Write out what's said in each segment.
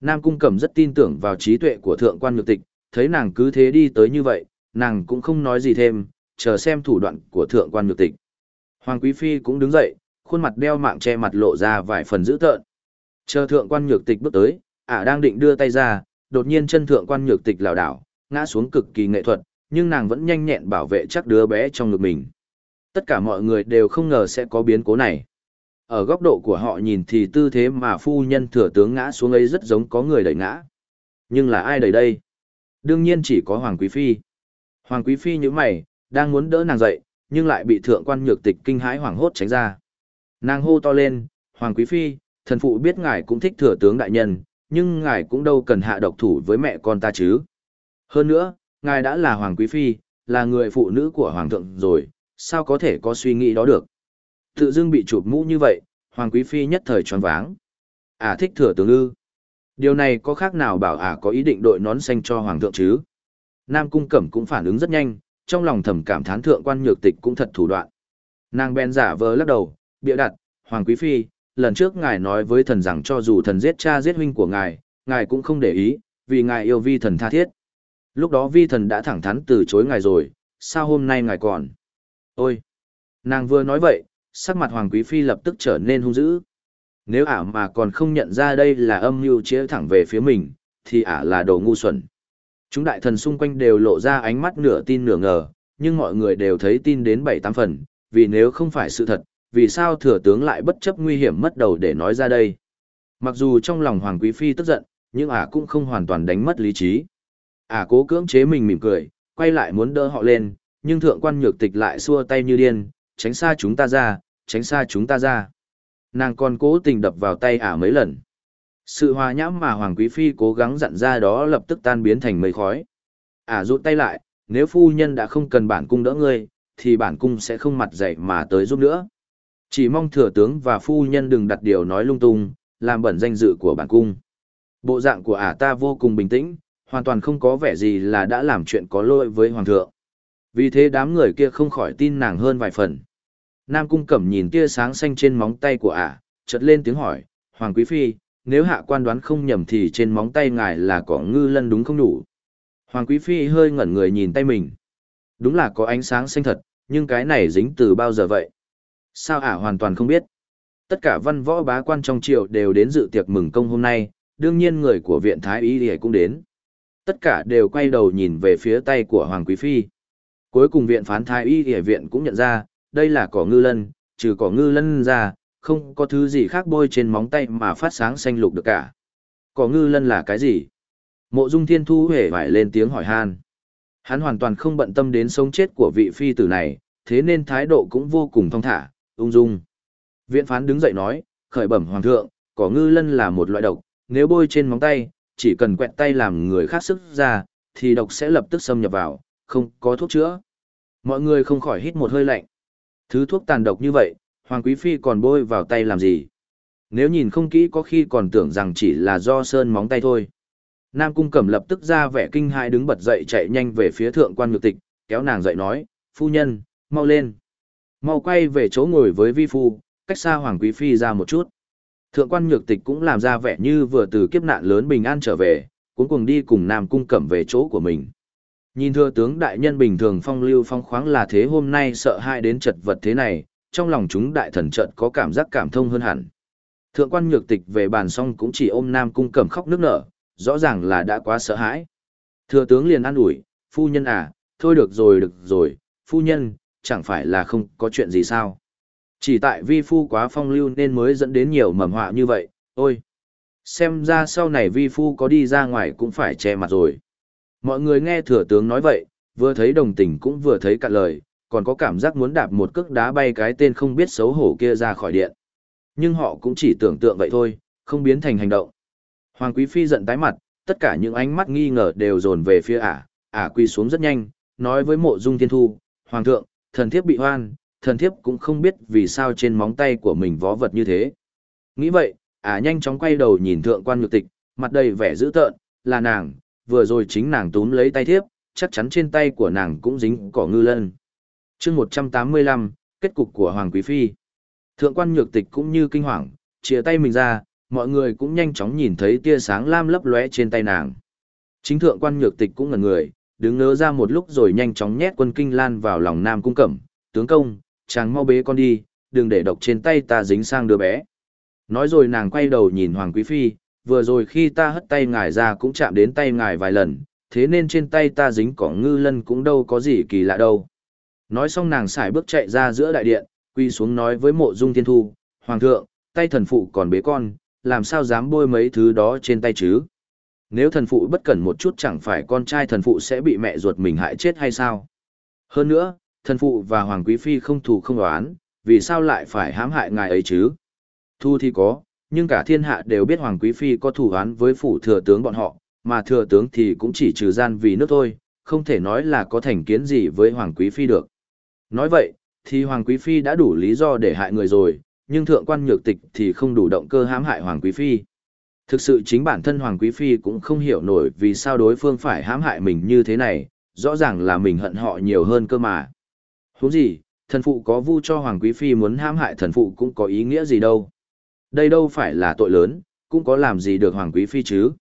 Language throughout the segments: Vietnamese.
Nam Cung Cẩm rất tin tưởng vào trí tuệ của thượng quan nhược tịch, thấy nàng cứ thế đi tới như vậy, nàng cũng không nói gì thêm, chờ xem thủ đoạn của thượng quan nhược tịch. Hoàng Quý Phi cũng đứng dậy, khuôn mặt đeo mạng che mặt lộ ra vài phần dữ tợn. Chờ thượng quan nhược tịch bước tới, ả đang định đưa tay ra, đột nhiên chân thượng quan nhược tịch lảo đảo, ngã xuống cực kỳ nghệ thuật, nhưng nàng vẫn nhanh nhẹn bảo vệ chắc đứa bé trong ngực mình. Tất cả mọi người đều không ngờ sẽ có biến cố này. Ở góc độ của họ nhìn thì tư thế mà phu nhân thừa tướng ngã xuống ấy rất giống có người đẩy ngã. Nhưng là ai đẩy đây? Đương nhiên chỉ có Hoàng Quý Phi. Hoàng Quý Phi như mày, đang muốn đỡ nàng dậy, nhưng lại bị thượng quan nhược tịch kinh hãi hoảng hốt tránh ra. Nàng hô to lên, Hoàng Quý Phi, thần phụ biết ngài cũng thích thừa tướng đại nhân, nhưng ngài cũng đâu cần hạ độc thủ với mẹ con ta chứ. Hơn nữa, ngài đã là Hoàng Quý Phi, là người phụ nữ của Hoàng thượng rồi, sao có thể có suy nghĩ đó được. Tự dưng bị chụp mũ như vậy, Hoàng Quý Phi nhất thời tròn váng. À thích thừa tướng ư. Điều này có khác nào bảo à có ý định đội nón xanh cho Hoàng thượng chứ? Nam Cung Cẩm cũng phản ứng rất nhanh, trong lòng thầm cảm thán thượng quan nhược tịch cũng thật thủ đoạn. Nàng bèn giả vờ lắc đầu, bịa đặt, Hoàng Quý Phi, lần trước ngài nói với thần rằng cho dù thần giết cha giết huynh của ngài, ngài cũng không để ý, vì ngài yêu vi thần tha thiết. Lúc đó vi thần đã thẳng thắn từ chối ngài rồi, sao hôm nay ngài còn? Ôi! Nàng vừa nói vậy, sắc mặt Hoàng Quý Phi lập tức trở nên hung dữ. Nếu ả mà còn không nhận ra đây là âm mưu chĩa thẳng về phía mình, thì ả là đồ ngu xuẩn. Chúng đại thần xung quanh đều lộ ra ánh mắt nửa tin nửa ngờ, nhưng mọi người đều thấy tin đến bảy tám phần, vì nếu không phải sự thật, vì sao thừa tướng lại bất chấp nguy hiểm mất đầu để nói ra đây. Mặc dù trong lòng Hoàng Quý Phi tức giận, nhưng ả cũng không hoàn toàn đánh mất lý trí. Ả cố cưỡng chế mình mỉm cười, quay lại muốn đỡ họ lên, nhưng thượng quan nhược tịch lại xua tay như điên, tránh xa chúng ta ra, tránh xa chúng ta ra. Nàng còn cố tình đập vào tay ả mấy lần. Sự hòa nhãm mà Hoàng Quý Phi cố gắng dặn ra đó lập tức tan biến thành mây khói. Ả rút tay lại, nếu phu nhân đã không cần bản cung đỡ ngươi, thì bản cung sẽ không mặt dậy mà tới giúp nữa. Chỉ mong thừa tướng và phu nhân đừng đặt điều nói lung tung, làm bẩn danh dự của bản cung. Bộ dạng của ả ta vô cùng bình tĩnh, hoàn toàn không có vẻ gì là đã làm chuyện có lỗi với hoàng thượng. Vì thế đám người kia không khỏi tin nàng hơn vài phần. Nam cung cẩm nhìn tia sáng xanh trên móng tay của ả, chợt lên tiếng hỏi, Hoàng Quý Phi, nếu hạ quan đoán không nhầm thì trên móng tay ngài là có ngư lân đúng không đủ? Hoàng Quý Phi hơi ngẩn người nhìn tay mình. Đúng là có ánh sáng xanh thật, nhưng cái này dính từ bao giờ vậy? Sao ả hoàn toàn không biết? Tất cả văn võ bá quan trong triều đều đến dự tiệc mừng công hôm nay, đương nhiên người của viện Thái Y cũng đến. Tất cả đều quay đầu nhìn về phía tay của Hoàng Quý Phi. Cuối cùng viện phán Thái Y Y viện cũng nhận ra, đây là cỏ ngư lân, trừ cỏ ngư lân ra, không có thứ gì khác bôi trên móng tay mà phát sáng xanh lục được cả. Cỏ ngư lân là cái gì? Mộ Dung Thiên Thu hề phải lên tiếng hỏi han. Hắn hoàn toàn không bận tâm đến sống chết của vị phi tử này, thế nên thái độ cũng vô cùng thong thả, ung dung. Viện phán đứng dậy nói, khởi bẩm hoàng thượng, cỏ ngư lân là một loại độc, nếu bôi trên móng tay, chỉ cần quẹt tay làm người khác sức ra, thì độc sẽ lập tức xâm nhập vào, không có thuốc chữa. Mọi người không khỏi hít một hơi lạnh. Thứ thuốc tàn độc như vậy, Hoàng Quý Phi còn bôi vào tay làm gì? Nếu nhìn không kỹ có khi còn tưởng rằng chỉ là do sơn móng tay thôi. Nam Cung Cẩm lập tức ra vẻ kinh hãi đứng bật dậy chạy nhanh về phía thượng quan nhược tịch, kéo nàng dậy nói, phu nhân, mau lên. Mau quay về chỗ ngồi với vi phu, cách xa Hoàng Quý Phi ra một chút. Thượng quan nhược tịch cũng làm ra vẻ như vừa từ kiếp nạn lớn bình an trở về, cuối cùng đi cùng Nam Cung Cẩm về chỗ của mình. Nhìn thưa tướng đại nhân bình thường phong lưu phong khoáng là thế hôm nay sợ hãi đến chật vật thế này, trong lòng chúng đại thần trận có cảm giác cảm thông hơn hẳn. Thượng quan nhược tịch về bàn xong cũng chỉ ôm Nam Cung Cẩm khóc nước nở, rõ ràng là đã quá sợ hãi. Thừa tướng liền an ủi, phu nhân à, thôi được rồi được rồi, phu nhân, chẳng phải là không có chuyện gì sao. Chỉ tại vi phu quá phong lưu nên mới dẫn đến nhiều mầm họa như vậy, ôi. Xem ra sau này vi phu có đi ra ngoài cũng phải che mặt rồi. Mọi người nghe thừa tướng nói vậy, vừa thấy đồng tình cũng vừa thấy cạn lời, còn có cảm giác muốn đạp một cước đá bay cái tên không biết xấu hổ kia ra khỏi điện. Nhưng họ cũng chỉ tưởng tượng vậy thôi, không biến thành hành động. Hoàng Quý Phi giận tái mặt, tất cả những ánh mắt nghi ngờ đều dồn về phía ả, ả quỳ xuống rất nhanh, nói với mộ dung thiên thu, Hoàng thượng, thần thiếp bị hoan, thần thiếp cũng không biết vì sao trên móng tay của mình vó vật như thế. Nghĩ vậy, ả nhanh chóng quay đầu nhìn thượng quan nhược tịch, mặt đầy vẻ dữ tợn, là nàng, vừa rồi chính nàng túm lấy tay thiếp, chắc chắn trên tay của nàng cũng dính cỏ ngư lân. chương 185, kết cục của Hoàng Quý Phi. Thượng quan nhược tịch cũng như kinh hoàng, chia tay mình ra, mọi người cũng nhanh chóng nhìn thấy tia sáng lam lấp lóe trên tay nàng. Chính thượng quan nhược tịch cũng ngẩn người, đứng ngớ ra một lúc rồi nhanh chóng nhét quân kinh lan vào lòng nam cung cẩm, tướng công, chàng mau bế con đi, đừng để độc trên tay ta dính sang đứa bé. Nói rồi nàng quay đầu nhìn Hoàng Quý Phi, vừa rồi khi ta hất tay ngài ra cũng chạm đến tay ngài vài lần, thế nên trên tay ta dính cỏ ngư lân cũng đâu có gì kỳ lạ đâu. Nói xong nàng xài bước chạy ra giữa đại điện, quy xuống nói với mộ dung thiên thu, Hoàng thượng, tay thần phụ còn bế con, làm sao dám bôi mấy thứ đó trên tay chứ? Nếu thần phụ bất cẩn một chút chẳng phải con trai thần phụ sẽ bị mẹ ruột mình hại chết hay sao? Hơn nữa, thần phụ và Hoàng Quý Phi không thù không đoán, vì sao lại phải hãm hại ngài ấy chứ? Thu thì có, nhưng cả thiên hạ đều biết Hoàng Quý Phi có thủ án với phủ thừa tướng bọn họ, mà thừa tướng thì cũng chỉ trừ gian vì nước thôi, không thể nói là có thành kiến gì với Hoàng Quý Phi được. Nói vậy, thì Hoàng Quý Phi đã đủ lý do để hại người rồi, nhưng thượng quan nhược tịch thì không đủ động cơ hãm hại Hoàng Quý Phi. Thực sự chính bản thân Hoàng Quý Phi cũng không hiểu nổi vì sao đối phương phải hãm hại mình như thế này, rõ ràng là mình hận họ nhiều hơn cơ mà. Húng gì, thần phụ có vu cho Hoàng Quý Phi muốn hãm hại thần phụ cũng có ý nghĩa gì đâu. Đây đâu phải là tội lớn, cũng có làm gì được Hoàng Quý Phi chứ.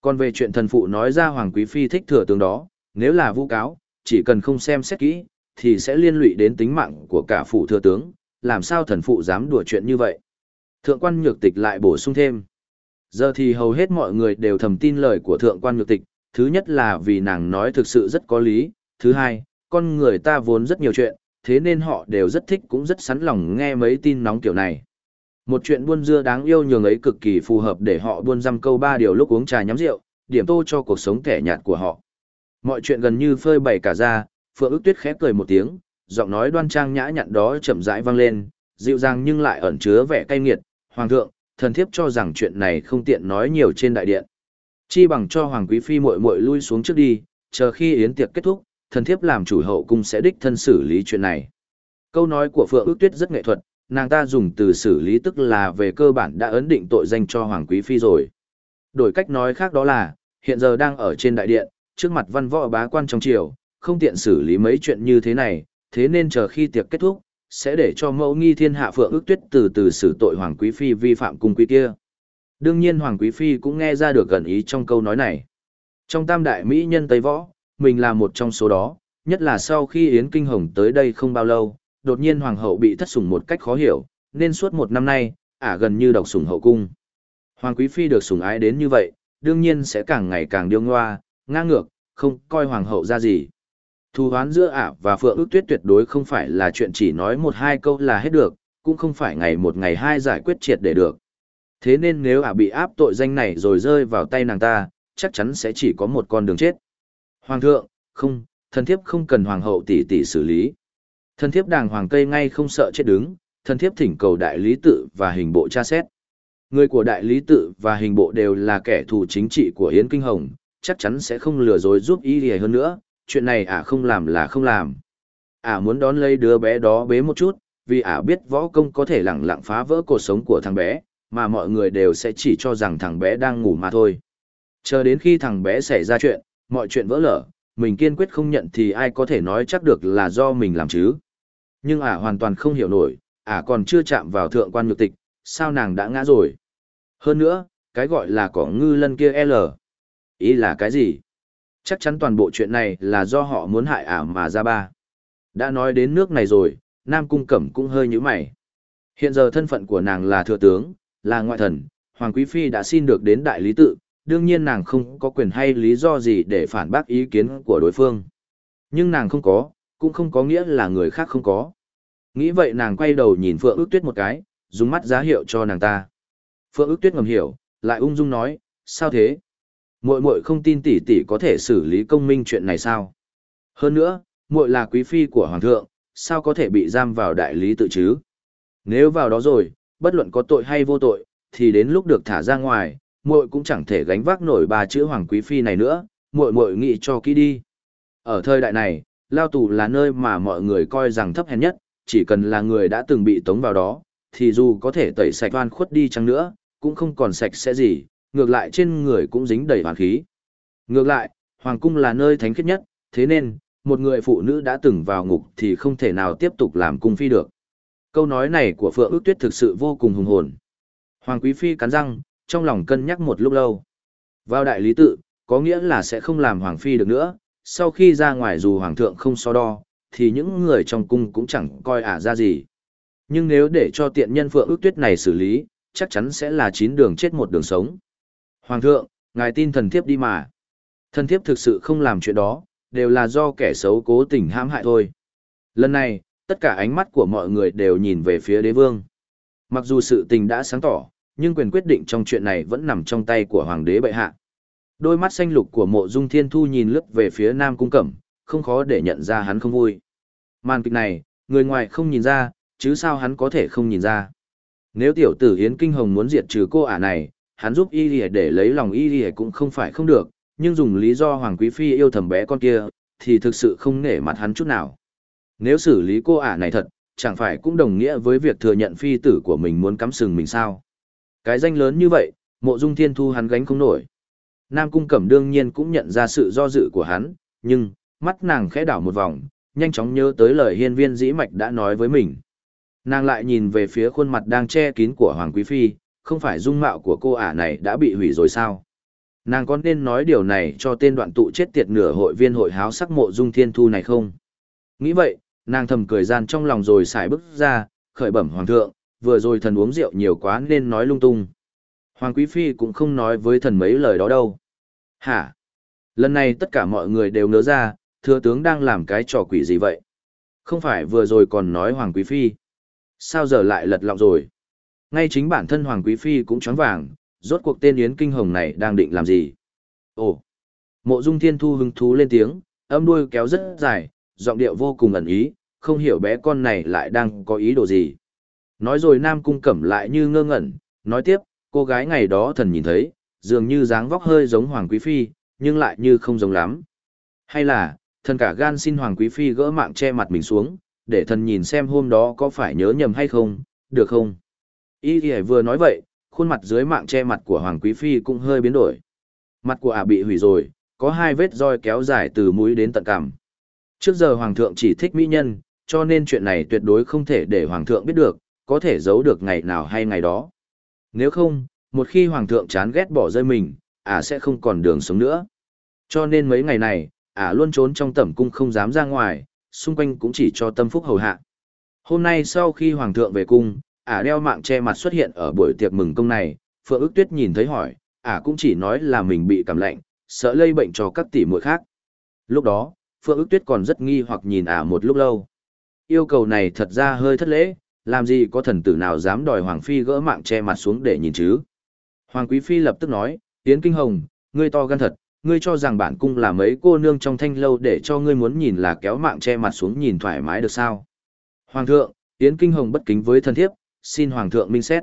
Còn về chuyện thần phụ nói ra Hoàng Quý Phi thích thừa tướng đó, nếu là vu cáo, chỉ cần không xem xét kỹ, thì sẽ liên lụy đến tính mạng của cả phủ thừa tướng, làm sao thần phụ dám đùa chuyện như vậy. Thượng quan nhược tịch lại bổ sung thêm. Giờ thì hầu hết mọi người đều thầm tin lời của thượng quan nhược tịch, thứ nhất là vì nàng nói thực sự rất có lý, thứ hai, con người ta vốn rất nhiều chuyện, thế nên họ đều rất thích cũng rất sẵn lòng nghe mấy tin nóng kiểu này. Một chuyện buôn dưa đáng yêu nhường ấy cực kỳ phù hợp để họ buôn dăm câu ba điều lúc uống trà nhắm rượu, điểm tô cho cuộc sống kẻ nhạt của họ. Mọi chuyện gần như phơi bày cả ra, Phượng ước tuyết khép cười một tiếng, giọng nói đoan trang nhã nhặn đó chậm rãi vang lên, dịu dàng nhưng lại ẩn chứa vẻ cay nghiệt. Hoàng thượng, thần thiếp cho rằng chuyện này không tiện nói nhiều trên đại điện. Chi bằng cho Hoàng Quý Phi muội muội lui xuống trước đi, chờ khi yến tiệc kết thúc, thần thiếp làm chủ hậu cung sẽ đích thân xử lý chuyện này. Câu nói của Phượng ước tuyết rất nghệ thuật, nàng ta dùng từ xử lý tức là về cơ bản đã ấn định tội danh cho Hoàng Quý Phi rồi. Đổi cách nói khác đó là, hiện giờ đang ở trên đại điện, trước mặt văn võ bá quan trong triều, không tiện xử lý mấy chuyện như thế này, thế nên chờ khi tiệc kết thúc, sẽ để cho mẫu nghi thiên hạ phượng ước tuyết từ từ xử tội Hoàng Quý Phi vi phạm cung quy kia. Đương nhiên Hoàng Quý Phi cũng nghe ra được gần ý trong câu nói này. Trong tam đại Mỹ nhân Tây Võ, mình là một trong số đó, nhất là sau khi Yến Kinh Hồng tới đây không bao lâu, đột nhiên Hoàng hậu bị thất sủng một cách khó hiểu, nên suốt một năm nay, ả gần như độc sủng hậu cung. Hoàng Quý Phi được sủng ái đến như vậy, đương nhiên sẽ càng ngày càng điêu ngoa, ngang ngược, không coi Hoàng hậu ra gì. Thù hoán giữa ả và Phượng ước tuyết tuyệt đối không phải là chuyện chỉ nói một hai câu là hết được, cũng không phải ngày một ngày hai giải quyết triệt để được. Thế nên nếu ả bị áp tội danh này rồi rơi vào tay nàng ta, chắc chắn sẽ chỉ có một con đường chết. Hoàng thượng, không, thần thiếp không cần hoàng hậu tỷ tỷ xử lý. Thần thiếp đàng hoàng cây ngay không sợ chết đứng, thần thiếp thỉnh cầu đại lý tự và hình bộ tra xét. Người của đại lý tự và hình bộ đều là kẻ thù chính trị của Yến Kinh Hồng, chắc chắn sẽ không lừa dối giúp ý gì hơn nữa, chuyện này ả không làm là không làm. Ả muốn đón lấy đứa bé đó bế một chút, vì ả biết võ công có thể lẳng lặng phá vỡ cuộc sống của thằng bé, mà mọi người đều sẽ chỉ cho rằng thằng bé đang ngủ mà thôi. Chờ đến khi thằng bé xảy ra chuyện, mọi chuyện vỡ lở, mình kiên quyết không nhận thì ai có thể nói chắc được là do mình làm chứ. Nhưng ả hoàn toàn không hiểu nổi, ả còn chưa chạm vào thượng quan nhược tịch, sao nàng đã ngã rồi. Hơn nữa, cái gọi là cỏ ngư lân kia L. Ý là cái gì? Chắc chắn toàn bộ chuyện này là do họ muốn hại ả mà ra ba. Đã nói đến nước này rồi, Nam Cung Cẩm cũng hơi như mày. Hiện giờ thân phận của nàng là thừa tướng, là ngoại thần, Hoàng Quý Phi đã xin được đến đại lý tự, đương nhiên nàng không có quyền hay lý do gì để phản bác ý kiến của đối phương. Nhưng nàng không có, cũng không có nghĩa là người khác không có. Nghĩ vậy nàng quay đầu nhìn Phượng ước tuyết một cái, dùng mắt giá hiệu cho nàng ta. Phượng ước tuyết ngầm hiểu, lại ung dung nói, sao thế? Muội muội không tin tỷ tỷ có thể xử lý công minh chuyện này sao? Hơn nữa, muội là quý phi của hoàng thượng, sao có thể bị giam vào đại lý tự chứ? Nếu vào đó rồi, bất luận có tội hay vô tội, thì đến lúc được thả ra ngoài, muội cũng chẳng thể gánh vác nổi ba chữ hoàng quý phi này nữa, muội muội nghĩ cho kỹ đi. Ở thời đại này, lao tù là nơi mà mọi người coi rằng thấp hèn nhất, chỉ cần là người đã từng bị tống vào đó, thì dù có thể tẩy sạch oan khuất đi chăng nữa, cũng không còn sạch sẽ gì, ngược lại trên người cũng dính đầy hoàn khí. Ngược lại, hoàng cung là nơi thánh khiết nhất, thế nên, một người phụ nữ đã từng vào ngục thì không thể nào tiếp tục làm cung phi được. Câu nói này của Phượng ước tuyết thực sự vô cùng hùng hồn. Hoàng quý phi cắn răng, trong lòng cân nhắc một lúc lâu. Vào đại lý tự, có nghĩa là sẽ không làm hoàng phi được nữa, sau khi ra ngoài dù hoàng thượng không so đo, thì những người trong cung cũng chẳng coi ả ra gì. Nhưng nếu để cho tiện nhân phượng ước tuyết này xử lý, chắc chắn sẽ là chín đường chết một đường sống. Hoàng thượng, ngài tin thần thiếp đi mà. Thần thiếp thực sự không làm chuyện đó, đều là do kẻ xấu cố tình hãm hại thôi. Lần này, tất cả ánh mắt của mọi người đều nhìn về phía đế vương. Mặc dù sự tình đã sáng tỏ, nhưng quyền quyết định trong chuyện này vẫn nằm trong tay của hoàng đế bệ hạ. Đôi mắt xanh lục của mộ dung thiên thu nhìn lướt về phía nam cung cẩm, không khó để nhận ra hắn không vui. Màn kịch này, người ngoài không nhìn ra, chứ sao hắn có thể không nhìn ra. Nếu tiểu tử Yến Kinh Hồng muốn diệt trừ cô ả này, hắn giúp y lìa để lấy lòng y lìa cũng không phải không được, nhưng dùng lý do Hoàng Quý Phi yêu thầm bé con kia, thì thực sự không nể mặt hắn chút nào. Nếu xử lý cô ả này thật, chẳng phải cũng đồng nghĩa với việc thừa nhận phi tử của mình muốn cắm sừng mình sao. Cái danh lớn như vậy, mộ dung thiên thu hắn gánh không nổi. Nam Cung Cẩm đương nhiên cũng nhận ra sự do dự của hắn, nhưng, mắt nàng khẽ đảo một vòng, nhanh chóng nhớ tới lời hiên viên dĩ mạch đã nói với mình. Nàng lại nhìn về phía khuôn mặt đang che kín của Hoàng Quý Phi, không phải dung mạo của cô ả này đã bị hủy rồi sao? Nàng có nên nói điều này cho tên đoạn tụ chết tiệt nửa hội viên hội háo sắc mộ dung thiên thu này không? Nghĩ vậy, nàng thầm cười gian trong lòng rồi xài bước ra, khởi bẩm hoàng thượng, vừa rồi thần uống rượu nhiều quá nên nói lung tung. Hoàng Quý Phi cũng không nói với thần mấy lời đó đâu. Hả? Lần này tất cả mọi người đều nhớ ra, thừa tướng đang làm cái trò quỷ gì vậy? Không phải vừa rồi còn nói Hoàng Quý Phi. Sao giờ lại lật lọng rồi? Ngay chính bản thân Hoàng Quý Phi cũng choáng vàng, rốt cuộc tên Yến Kinh Hồng này đang định làm gì? Ồ! Mộ Dung Thiên Thu hứng thú lên tiếng, âm đuôi kéo rất dài, giọng điệu vô cùng ẩn ý, không hiểu bé con này lại đang có ý đồ gì. Nói rồi Nam Cung Cẩm lại như ngơ ngẩn, nói tiếp, cô gái ngày đó thần nhìn thấy, dường như dáng vóc hơi giống Hoàng Quý Phi, nhưng lại như không giống lắm. Hay là, thần cả gan xin Hoàng Quý Phi gỡ mạng che mặt mình xuống, để thần nhìn xem hôm đó có phải nhớ nhầm hay không, được không? ý thì vừa nói vậy, khuôn mặt dưới mạng che mặt của Hoàng Quý Phi cũng hơi biến đổi. Mặt của ả bị hủy rồi, có hai vết roi kéo dài từ mũi đến tận cằm. Trước giờ Hoàng thượng chỉ thích mỹ nhân, cho nên chuyện này tuyệt đối không thể để Hoàng thượng biết được, có thể giấu được ngày nào hay ngày đó. Nếu không, một khi Hoàng thượng chán ghét bỏ rơi mình, ả sẽ không còn đường sống nữa. Cho nên mấy ngày này, ả luôn trốn trong tẩm cung không dám ra ngoài, xung quanh cũng chỉ cho tâm phúc hầu hạ. Hôm nay sau khi Hoàng thượng về cung, ả đeo mạng che mặt xuất hiện ở buổi tiệc mừng công này, Phượng ước tuyết nhìn thấy hỏi, ả cũng chỉ nói là mình bị cảm lạnh, sợ lây bệnh cho các tỷ muội khác. Lúc đó, Phượng ước tuyết còn rất nghi hoặc nhìn ả một lúc lâu. Yêu cầu này thật ra hơi thất lễ, làm gì có thần tử nào dám đòi Hoàng Phi gỡ mạng che mặt xuống để nhìn chứ. Hoàng Quý Phi lập tức nói, Yến Kinh Hồng, ngươi to gan thật, ngươi cho rằng bản cung là mấy cô nương trong thanh lâu để cho ngươi muốn nhìn là kéo mạng che mặt xuống nhìn thoải mái được sao. Hoàng thượng, Yến Kinh Hồng bất kính với thần thiếp, xin Hoàng thượng minh xét.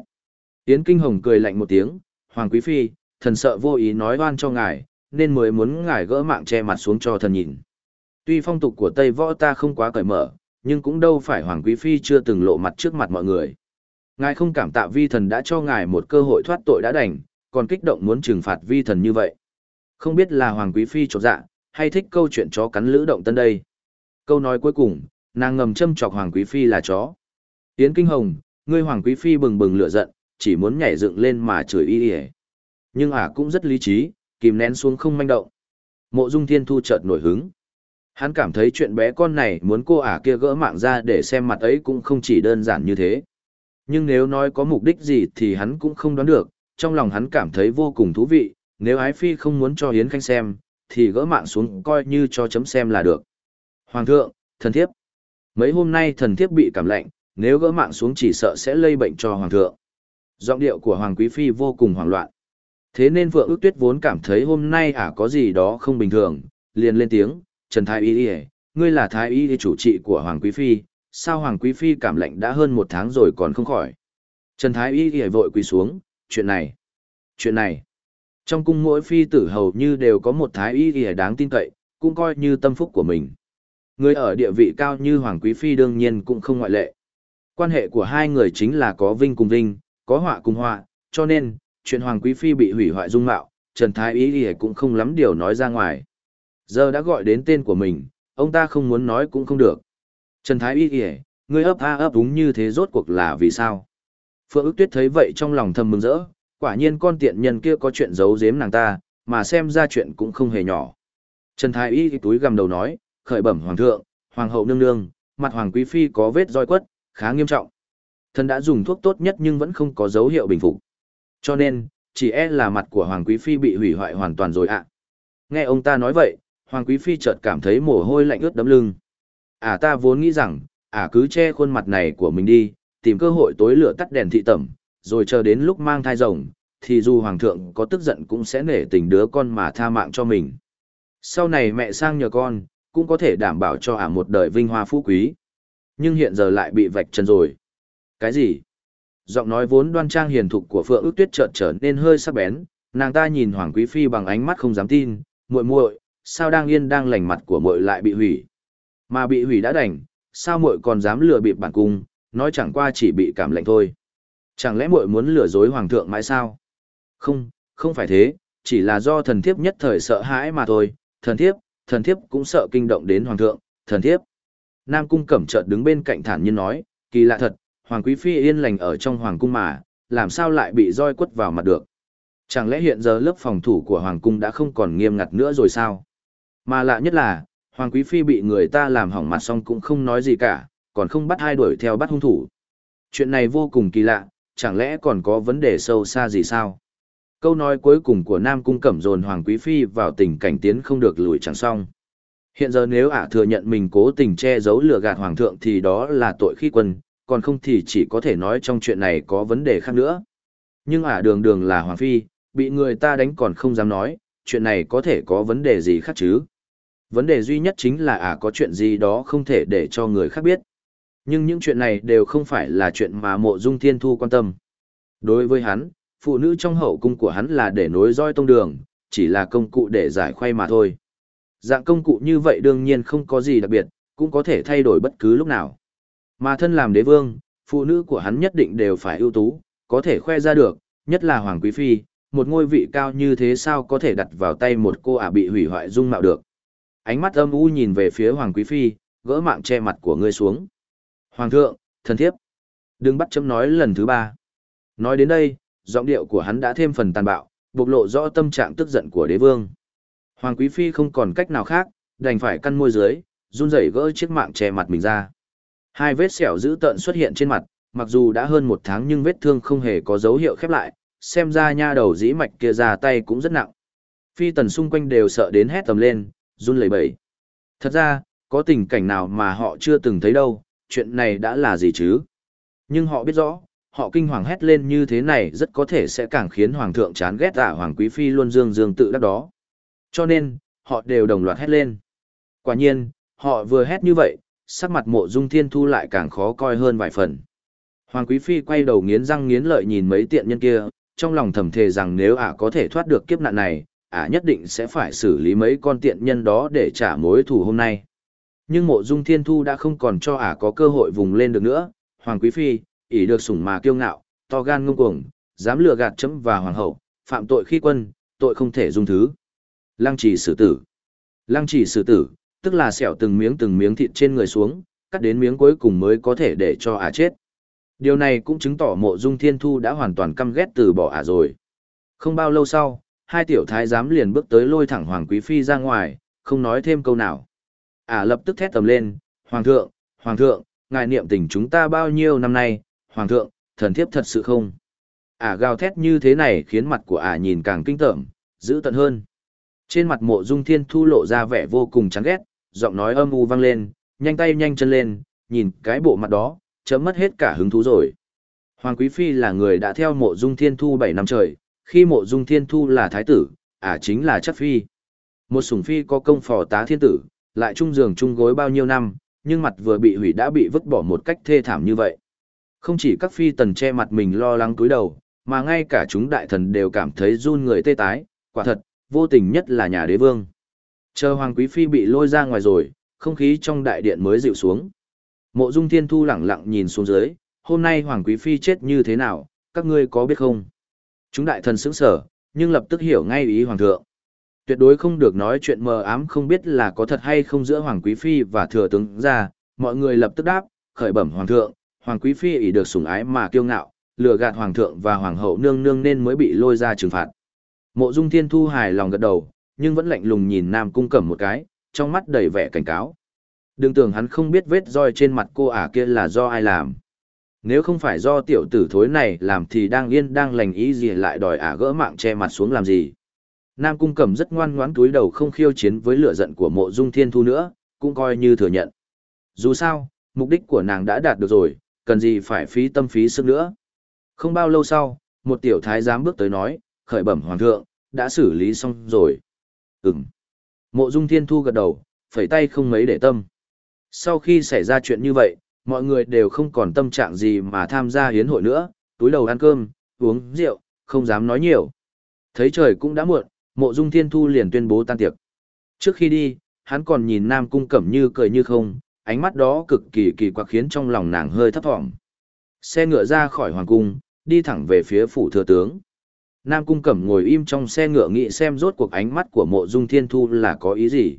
Yến Kinh Hồng cười lạnh một tiếng, Hoàng Quý Phi, thần sợ vô ý nói oan cho ngài, nên mới muốn ngài gỡ mạng che mặt xuống cho thần nhìn. Tuy phong tục của Tây Võ ta không quá cởi mở, nhưng cũng đâu phải Hoàng Quý Phi chưa từng lộ mặt trước mặt mọi người. Ngài không cảm tạ vi thần đã cho ngài một cơ hội thoát tội đã đành, còn kích động muốn trừng phạt vi thần như vậy. Không biết là Hoàng Quý Phi trột dạ, hay thích câu chuyện chó cắn lữ động tân đây. Câu nói cuối cùng, nàng ngầm châm chọc Hoàng Quý Phi là chó. Yến Kinh Hồng, ngươi Hoàng Quý Phi bừng bừng lửa giận, chỉ muốn nhảy dựng lên mà chửi y y Nhưng ả cũng rất lý trí, kìm nén xuống không manh động. Mộ Dung Thiên Thu chợt nổi hứng. Hắn cảm thấy chuyện bé con này muốn cô ả kia gỡ mạng ra để xem mặt ấy cũng không chỉ đơn giản như thế. Nhưng nếu nói có mục đích gì thì hắn cũng không đoán được, trong lòng hắn cảm thấy vô cùng thú vị, nếu ái phi không muốn cho Yến Khanh xem, thì gỡ mạng xuống coi như cho chấm xem là được. Hoàng thượng, thần thiếp. Mấy hôm nay thần thiếp bị cảm lạnh, nếu gỡ mạng xuống chỉ sợ sẽ lây bệnh cho hoàng thượng. Giọng điệu của hoàng quý phi vô cùng hoảng loạn. Thế nên Vượng ước tuyết vốn cảm thấy hôm nay à có gì đó không bình thường, liền lên tiếng, Trần Thái Y Y, ngươi là Thái Y chủ trị của hoàng quý phi, sao hoàng quý phi cảm lạnh đã hơn một tháng rồi còn không khỏi. Trần Thái Y Y vội quỳ xuống, chuyện này, chuyện này. Trong cung mỗi phi tử hầu như đều có một thái y y đáng tin cậy, cũng coi như tâm phúc của mình. Người ở địa vị cao như Hoàng Quý Phi đương nhiên cũng không ngoại lệ. Quan hệ của hai người chính là có vinh cùng vinh, có họa cùng họa, cho nên, chuyện Hoàng Quý Phi bị hủy hoại dung mạo, Trần Thái Y Y cũng không lắm điều nói ra ngoài. Giờ đã gọi đến tên của mình, ông ta không muốn nói cũng không được. Trần Thái Y kìa, ngươi ấp a ấp đúng như thế rốt cuộc là vì sao? Phượng ức tuyết thấy vậy trong lòng thầm mừng rỡ, Quả nhiên con tiện nhân kia có chuyện giấu giếm nàng ta, mà xem ra chuyện cũng không hề nhỏ. Trần Thái Y túi gầm đầu nói, khởi bẩm hoàng thượng, hoàng hậu nương nương, mặt hoàng quý phi có vết roi quất, khá nghiêm trọng. Thần đã dùng thuốc tốt nhất nhưng vẫn không có dấu hiệu bình phục. Cho nên, chỉ e là mặt của hoàng quý phi bị hủy hoại hoàn toàn rồi ạ. Nghe ông ta nói vậy, hoàng quý phi chợt cảm thấy mồ hôi lạnh ướt đấm lưng. À ta vốn nghĩ rằng, à cứ che khuôn mặt này của mình đi, tìm cơ hội tối lửa tắt đèn thị tẩm, rồi chờ đến lúc mang thai rồng, thì dù hoàng thượng có tức giận cũng sẽ nể tình đứa con mà tha mạng cho mình. Sau này mẹ sang nhờ con, cũng có thể đảm bảo cho ả một đời vinh hoa phú quý. Nhưng hiện giờ lại bị vạch trần rồi. Cái gì? Giọng nói vốn đoan trang hiền thục của Phượng ước tuyết chợt trở nên hơi sắc bén, nàng ta nhìn Hoàng Quý Phi bằng ánh mắt không dám tin, muội muội, sao đang yên đang lành mặt của muội lại bị hủy? Mà bị hủy đã đành, sao muội còn dám lừa bịp bản cung, nói chẳng qua chỉ bị cảm lạnh thôi. Chẳng lẽ muội muốn lừa dối hoàng thượng mãi sao? Không, không phải thế, chỉ là do thần thiếp nhất thời sợ hãi mà thôi, thần thiếp, thần thiếp cũng sợ kinh động đến hoàng thượng, thần thiếp. Nam cung cẩm chợt đứng bên cạnh thản nhiên nói, kỳ lạ thật, hoàng quý phi yên lành ở trong hoàng cung mà, làm sao lại bị roi quất vào mặt được. Chẳng lẽ hiện giờ lớp phòng thủ của hoàng cung đã không còn nghiêm ngặt nữa rồi sao? Mà lạ nhất là, hoàng quý phi bị người ta làm hỏng mặt xong cũng không nói gì cả, còn không bắt hai đuổi theo bắt hung thủ. Chuyện này vô cùng kỳ lạ, chẳng lẽ còn có vấn đề sâu xa gì sao? Câu nói cuối cùng của Nam Cung Cẩm dồn Hoàng Quý Phi vào tình cảnh tiến không được lùi chẳng xong. Hiện giờ nếu ả thừa nhận mình cố tình che giấu lừa gạt Hoàng thượng thì đó là tội khi quân, còn không thì chỉ có thể nói trong chuyện này có vấn đề khác nữa. Nhưng ả đường đường là Hoàng Phi, bị người ta đánh còn không dám nói, chuyện này có thể có vấn đề gì khác chứ. Vấn đề duy nhất chính là ả có chuyện gì đó không thể để cho người khác biết. Nhưng những chuyện này đều không phải là chuyện mà mộ dung thiên thu quan tâm. Đối với hắn, phụ nữ trong hậu cung của hắn là để nối roi tông đường, chỉ là công cụ để giải khoay mà thôi. Dạng công cụ như vậy đương nhiên không có gì đặc biệt, cũng có thể thay đổi bất cứ lúc nào. Mà thân làm đế vương, phụ nữ của hắn nhất định đều phải ưu tú, có thể khoe ra được, nhất là Hoàng Quý Phi, một ngôi vị cao như thế sao có thể đặt vào tay một cô ả bị hủy hoại dung mạo được. Ánh mắt âm u nhìn về phía Hoàng Quý Phi, gỡ mạng che mặt của ngươi xuống. Hoàng thượng, thần thiếp. Đừng bắt chấm nói lần thứ ba. Nói đến đây, giọng điệu của hắn đã thêm phần tàn bạo, bộc lộ rõ tâm trạng tức giận của đế vương. Hoàng Quý Phi không còn cách nào khác, đành phải căn môi dưới, run rẩy gỡ chiếc mạng che mặt mình ra. Hai vết sẹo dữ tợn xuất hiện trên mặt, mặc dù đã hơn một tháng nhưng vết thương không hề có dấu hiệu khép lại, xem ra nha đầu dĩ mạch kia ra tay cũng rất nặng. Phi tần xung quanh đều sợ đến hét tầm lên, run lẩy bẩy. Thật ra, có tình cảnh nào mà họ chưa từng thấy đâu, chuyện này đã là gì chứ? Nhưng họ biết rõ, họ kinh hoàng hét lên như thế này rất có thể sẽ càng khiến hoàng thượng chán ghét ả hoàng quý phi luôn dương dương tự đắc đó. Cho nên, họ đều đồng loạt hét lên. Quả nhiên, họ vừa hét như vậy, sắc mặt mộ dung thiên thu lại càng khó coi hơn vài phần. Hoàng quý phi quay đầu nghiến răng nghiến lợi nhìn mấy tiện nhân kia, trong lòng thầm thề rằng nếu ả có thể thoát được kiếp nạn này, ả nhất định sẽ phải xử lý mấy con tiện nhân đó để trả mối thù hôm nay. Nhưng mộ dung thiên thu đã không còn cho ả có cơ hội vùng lên được nữa, Hoàng quý phi, ỷ được sủng mà kiêu ngạo, to gan ngông cuồng, dám lừa gạt chấm và hoàng hậu, phạm tội khi quân, tội không thể dung thứ. Lăng trì xử tử. Lăng trì xử tử, tức là xẻo từng miếng từng miếng thịt trên người xuống, cắt đến miếng cuối cùng mới có thể để cho ả chết. Điều này cũng chứng tỏ mộ dung thiên thu đã hoàn toàn căm ghét từ bỏ ả rồi. Không bao lâu sau, hai tiểu thái giám liền bước tới lôi thẳng Hoàng Quý Phi ra ngoài, không nói thêm câu nào. Ả lập tức thét tầm lên, Hoàng thượng, Hoàng thượng, ngài niệm tình chúng ta bao nhiêu năm nay, Hoàng thượng, thần thiếp thật sự không? Ả gào thét như thế này khiến mặt của ả nhìn càng kinh tởm, dữ tận hơn. Trên mặt mộ dung thiên thu lộ ra vẻ vô cùng chán ghét, giọng nói âm u vang lên, nhanh tay nhanh chân lên, nhìn cái bộ mặt đó, chấm mất hết cả hứng thú rồi. Hoàng Quý Phi là người đã theo mộ dung thiên thu 7 năm trời, khi mộ dung thiên thu là thái tử, ả chính là chất phi. Một sủng phi có công phò tá thiên tử, lại chung giường chung gối bao nhiêu năm, nhưng mặt vừa bị hủy đã bị vứt bỏ một cách thê thảm như vậy. Không chỉ các phi tần che mặt mình lo lắng cúi đầu, mà ngay cả chúng đại thần đều cảm thấy run người tê tái, quả thật, vô tình nhất là nhà đế vương. Chờ hoàng quý phi bị lôi ra ngoài rồi, không khí trong đại điện mới dịu xuống. Mộ dung thiên thu lẳng lặng nhìn xuống dưới, hôm nay hoàng quý phi chết như thế nào, các ngươi có biết không? Chúng đại thần sững sở, nhưng lập tức hiểu ngay ý hoàng thượng. Tuyệt đối không được nói chuyện mờ ám không biết là có thật hay không giữa hoàng quý phi và thừa tướng ra, mọi người lập tức đáp, khởi bẩm hoàng thượng, Hoàng Quý Phi ỷ được sủng ái mà kiêu ngạo, lừa gạt hoàng thượng và hoàng hậu nương nương nên mới bị lôi ra trừng phạt. Mộ Dung Thiên Thu hài lòng gật đầu, nhưng vẫn lạnh lùng nhìn Nam Cung Cẩm một cái, trong mắt đầy vẻ cảnh cáo. Đừng tưởng hắn không biết vết roi trên mặt cô ả kia là do ai làm. Nếu không phải do tiểu tử thối này làm thì đang yên đang lành ý gì lại đòi ả gỡ mạng che mặt xuống làm gì. Nam Cung Cẩm rất ngoan ngoãn túi đầu không khiêu chiến với lửa giận của mộ dung thiên thu nữa, cũng coi như thừa nhận. Dù sao, mục đích của nàng đã đạt được rồi, cần gì phải phí tâm phí sức nữa. Không bao lâu sau, một tiểu thái giám bước tới nói, khởi bẩm hoàng thượng, đã xử lý xong rồi. Ừm. Mộ dung thiên thu gật đầu, phẩy tay không mấy để tâm. Sau khi xảy ra chuyện như vậy, mọi người đều không còn tâm trạng gì mà tham gia hiến hội nữa, túi đầu ăn cơm, uống rượu, không dám nói nhiều. Thấy trời cũng đã muộn, mộ dung thiên thu liền tuyên bố tan tiệc. Trước khi đi, hắn còn nhìn Nam Cung Cẩm như cười như không, ánh mắt đó cực kỳ kỳ quặc khiến trong lòng nàng hơi thấp thỏm. Xe ngựa ra khỏi hoàng cung, đi thẳng về phía phủ thừa tướng. Nam Cung Cẩm ngồi im trong xe ngựa nghĩ xem rốt cuộc ánh mắt của mộ dung thiên thu là có ý gì.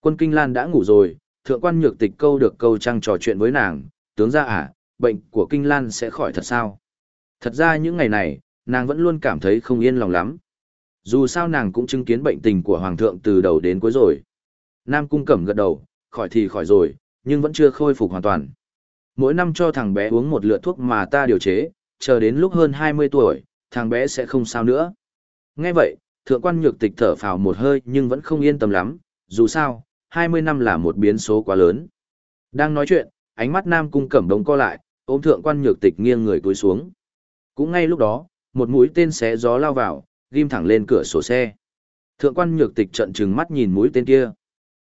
Quân Kinh Lan đã ngủ rồi, thượng quan nhược tịch câu được câu trăng trò chuyện với nàng, tướng ra à, bệnh của Kinh Lan sẽ khỏi thật sao? Thật ra những ngày này, nàng vẫn luôn cảm thấy không yên lòng lắm. Dù sao nàng cũng chứng kiến bệnh tình của Hoàng thượng từ đầu đến cuối rồi. Nam Cung Cẩm gật đầu, khỏi thì khỏi rồi, nhưng vẫn chưa khôi phục hoàn toàn. Mỗi năm cho thằng bé uống một lượt thuốc mà ta điều chế, chờ đến lúc hơn 20 tuổi, thằng bé sẽ không sao nữa. Nghe vậy, thượng quan nhược tịch thở phào một hơi nhưng vẫn không yên tâm lắm, dù sao, 20 năm là một biến số quá lớn. Đang nói chuyện, ánh mắt Nam Cung Cẩm đống co lại, ôm thượng quan nhược tịch nghiêng người cúi xuống. Cũng ngay lúc đó, một mũi tên xé gió lao vào, ghim thẳng lên cửa sổ xe. Thượng quan nhược tịch trận trừng mắt nhìn mũi tên kia.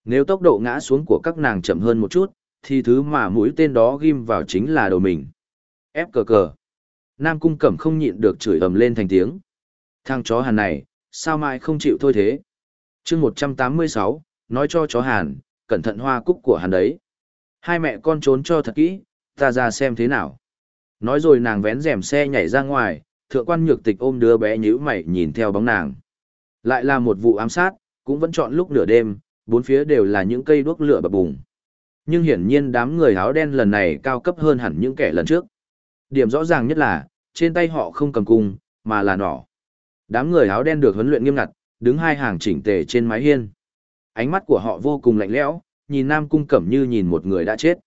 Nếu tốc độ ngã xuống của các nàng chậm hơn một chút, thì thứ mà mũi tên đó ghim vào chính là đầu mình. Ép cờ cờ. Nam cung cẩm không nhịn được chửi ầm lên thành tiếng. Thằng chó hàn này, sao mai không chịu thôi thế? chương 186, nói cho chó hàn, cẩn thận hoa cúc của hàn đấy. Hai mẹ con trốn cho thật kỹ, ta ra xem thế nào. Nói rồi nàng vén rèm xe nhảy ra ngoài, thượng quan nhược tịch ôm đứa bé nhíu mày nhìn theo bóng nàng. Lại là một vụ ám sát, cũng vẫn chọn lúc nửa đêm, bốn phía đều là những cây đuốc lửa bập bùng. Nhưng hiển nhiên đám người áo đen lần này cao cấp hơn hẳn những kẻ lần trước. Điểm rõ ràng nhất là, trên tay họ không cầm cung, mà là nỏ. Đám người áo đen được huấn luyện nghiêm ngặt, đứng hai hàng chỉnh tề trên mái hiên. Ánh mắt của họ vô cùng lạnh lẽo, nhìn Nam Cung Cẩm như nhìn một người đã chết.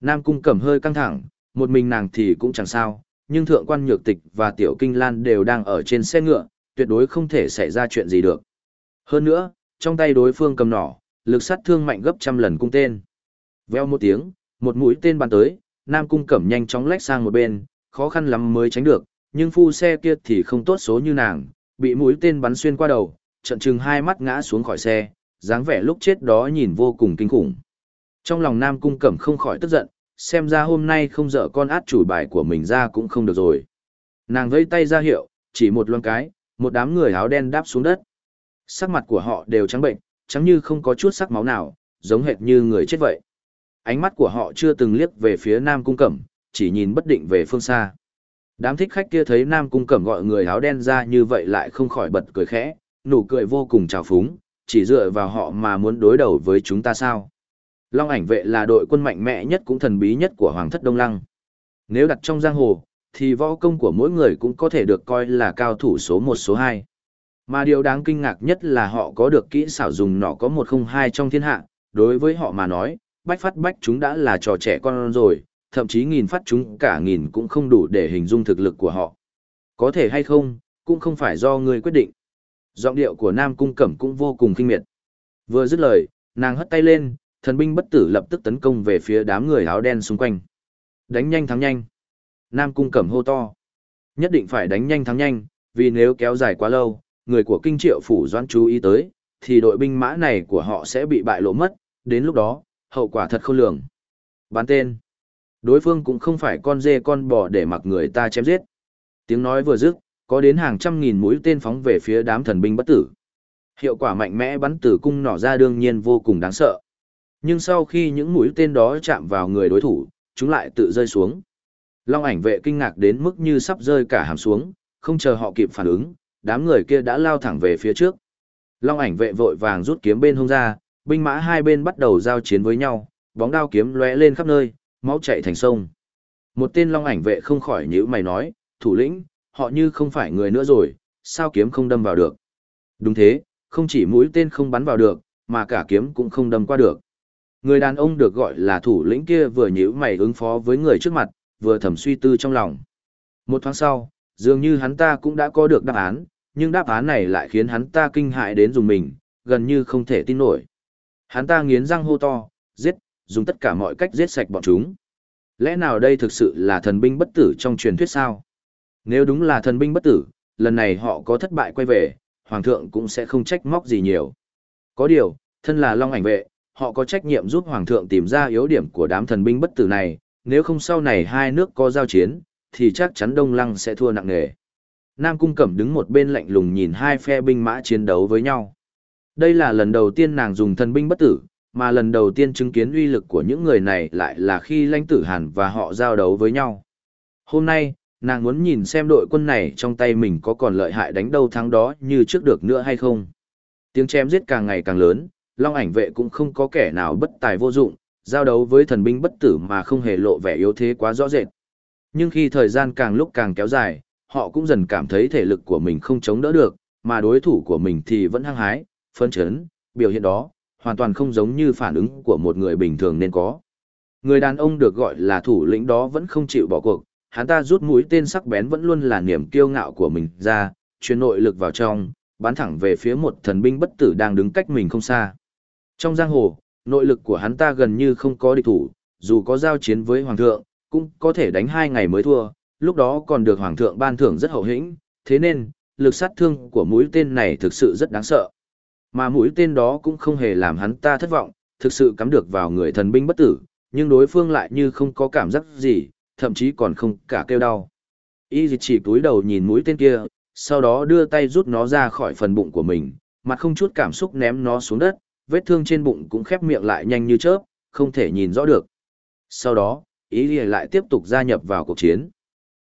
Nam Cung Cẩm hơi căng thẳng, một mình nàng thì cũng chẳng sao, nhưng thượng quan nhược tịch và tiểu kinh lan đều đang ở trên xe ngựa, tuyệt đối không thể xảy ra chuyện gì được. Hơn nữa, trong tay đối phương cầm nỏ, lực sát thương mạnh gấp trăm lần cung tên. Veo một tiếng, một mũi tên bắn tới, Nam Cung Cẩm nhanh chóng lách sang một bên, khó khăn lắm mới tránh được, nhưng phu xe kia thì không tốt số như nàng, bị mũi tên bắn xuyên qua đầu, trận trừng hai mắt ngã xuống khỏi xe, dáng vẻ lúc chết đó nhìn vô cùng kinh khủng. Trong lòng Nam Cung Cẩm không khỏi tức giận, xem ra hôm nay không dở con át chủ bài của mình ra cũng không được rồi. Nàng vẫy tay ra hiệu, chỉ một loan cái, một đám người áo đen đáp xuống đất. Sắc mặt của họ đều trắng bệnh, trắng như không có chút sắc máu nào, giống hệt như người chết vậy. Ánh mắt của họ chưa từng liếc về phía Nam Cung Cẩm, chỉ nhìn bất định về phương xa. Đám thích khách kia thấy Nam Cung Cẩm gọi người áo đen ra như vậy lại không khỏi bật cười khẽ, nụ cười vô cùng trào phúng, chỉ dựa vào họ mà muốn đối đầu với chúng ta sao. Long ảnh vệ là đội quân mạnh mẽ nhất cũng thần bí nhất của Hoàng thất Đông Lăng. Nếu đặt trong giang hồ, thì võ công của mỗi người cũng có thể được coi là cao thủ số 1 số 2. Mà điều đáng kinh ngạc nhất là họ có được kỹ xảo dùng nọ có 102 trong thiên hạ, đối với họ mà nói, bách phát bách chúng đã là trò trẻ con rồi, thậm chí nghìn phát chúng cả nghìn cũng không đủ để hình dung thực lực của họ. Có thể hay không, cũng không phải do người quyết định. Giọng điệu của Nam Cung Cẩm cũng vô cùng kinh miệt. Vừa dứt lời, nàng hất tay lên, thần binh bất tử lập tức tấn công về phía đám người áo đen xung quanh. Đánh nhanh thắng nhanh. Nam Cung Cẩm hô to. Nhất định phải đánh nhanh thắng nhanh, vì nếu kéo dài quá lâu, người của kinh triệu phủ doãn chú ý tới, thì đội binh mã này của họ sẽ bị bại lộ mất, đến lúc đó, hậu quả thật khôn lường. Bán tên. Đối phương cũng không phải con dê con bò để mặc người ta chém giết. Tiếng nói vừa dứt, có đến hàng trăm nghìn mũi tên phóng về phía đám thần binh bất tử. Hiệu quả mạnh mẽ bắn tử cung nỏ ra đương nhiên vô cùng đáng sợ. Nhưng sau khi những mũi tên đó chạm vào người đối thủ, chúng lại tự rơi xuống. Long ảnh vệ kinh ngạc đến mức như sắp rơi cả hàm xuống, không chờ họ kịp phản ứng, đám người kia đã lao thẳng về phía trước. Long ảnh vệ vội vàng rút kiếm bên hông ra, binh mã hai bên bắt đầu giao chiến với nhau, bóng đao kiếm lóe lên khắp nơi, máu chảy thành sông. Một tên long ảnh vệ không khỏi nhíu mày nói, thủ lĩnh, họ như không phải người nữa rồi, sao kiếm không đâm vào được. Đúng thế, không chỉ mũi tên không bắn vào được, mà cả kiếm cũng không đâm qua được. Người đàn ông được gọi là thủ lĩnh kia vừa nhíu mày ứng phó với người trước mặt, vừa thầm suy tư trong lòng. Một tháng sau, dường như hắn ta cũng đã có được đáp án, nhưng đáp án này lại khiến hắn ta kinh hại đến dùng mình, gần như không thể tin nổi. Hắn ta nghiến răng hô to, giết, dùng tất cả mọi cách giết sạch bọn chúng. Lẽ nào đây thực sự là thần binh bất tử trong truyền thuyết sao? Nếu đúng là thần binh bất tử, lần này họ có thất bại quay về, hoàng thượng cũng sẽ không trách móc gì nhiều. Có điều, thân là long ảnh vệ, họ có trách nhiệm giúp hoàng thượng tìm ra yếu điểm của đám thần binh bất tử này, nếu không sau này hai nước có giao chiến, thì chắc chắn Đông Lăng sẽ thua nặng nề. Nam Cung Cẩm đứng một bên lạnh lùng nhìn hai phe binh mã chiến đấu với nhau. Đây là lần đầu tiên nàng dùng thần binh bất tử, mà lần đầu tiên chứng kiến uy lực của những người này lại là khi lãnh tử Hàn và họ giao đấu với nhau. Hôm nay, nàng muốn nhìn xem đội quân này trong tay mình có còn lợi hại đánh đâu thắng đó như trước được nữa hay không. Tiếng chém giết càng ngày càng lớn, Long ảnh vệ cũng không có kẻ nào bất tài vô dụng, giao đấu với thần binh bất tử mà không hề lộ vẻ yếu thế quá rõ rệt. Nhưng khi thời gian càng lúc càng kéo dài, họ cũng dần cảm thấy thể lực của mình không chống đỡ được, mà đối thủ của mình thì vẫn hăng hái, phấn chấn, biểu hiện đó, hoàn toàn không giống như phản ứng của một người bình thường nên có. Người đàn ông được gọi là thủ lĩnh đó vẫn không chịu bỏ cuộc, hắn ta rút mũi tên sắc bén vẫn luôn là niềm kiêu ngạo của mình ra, truyền nội lực vào trong, bắn thẳng về phía một thần binh bất tử đang đứng cách mình không xa. Trong giang hồ, nội lực của hắn ta gần như không có địch thủ, dù có giao chiến với hoàng thượng, cũng có thể đánh hai ngày mới thua, lúc đó còn được hoàng thượng ban thưởng rất hậu hĩnh, thế nên, lực sát thương của mũi tên này thực sự rất đáng sợ. Mà mũi tên đó cũng không hề làm hắn ta thất vọng, thực sự cắm được vào người thần binh bất tử, nhưng đối phương lại như không có cảm giác gì, thậm chí còn không cả kêu đau. Y chỉ túi đầu nhìn mũi tên kia, sau đó đưa tay rút nó ra khỏi phần bụng của mình, mặt không chút cảm xúc ném nó xuống đất, vết thương trên bụng cũng khép miệng lại nhanh như chớp, không thể nhìn rõ được. Sau đó, ý lại tiếp tục gia nhập vào cuộc chiến.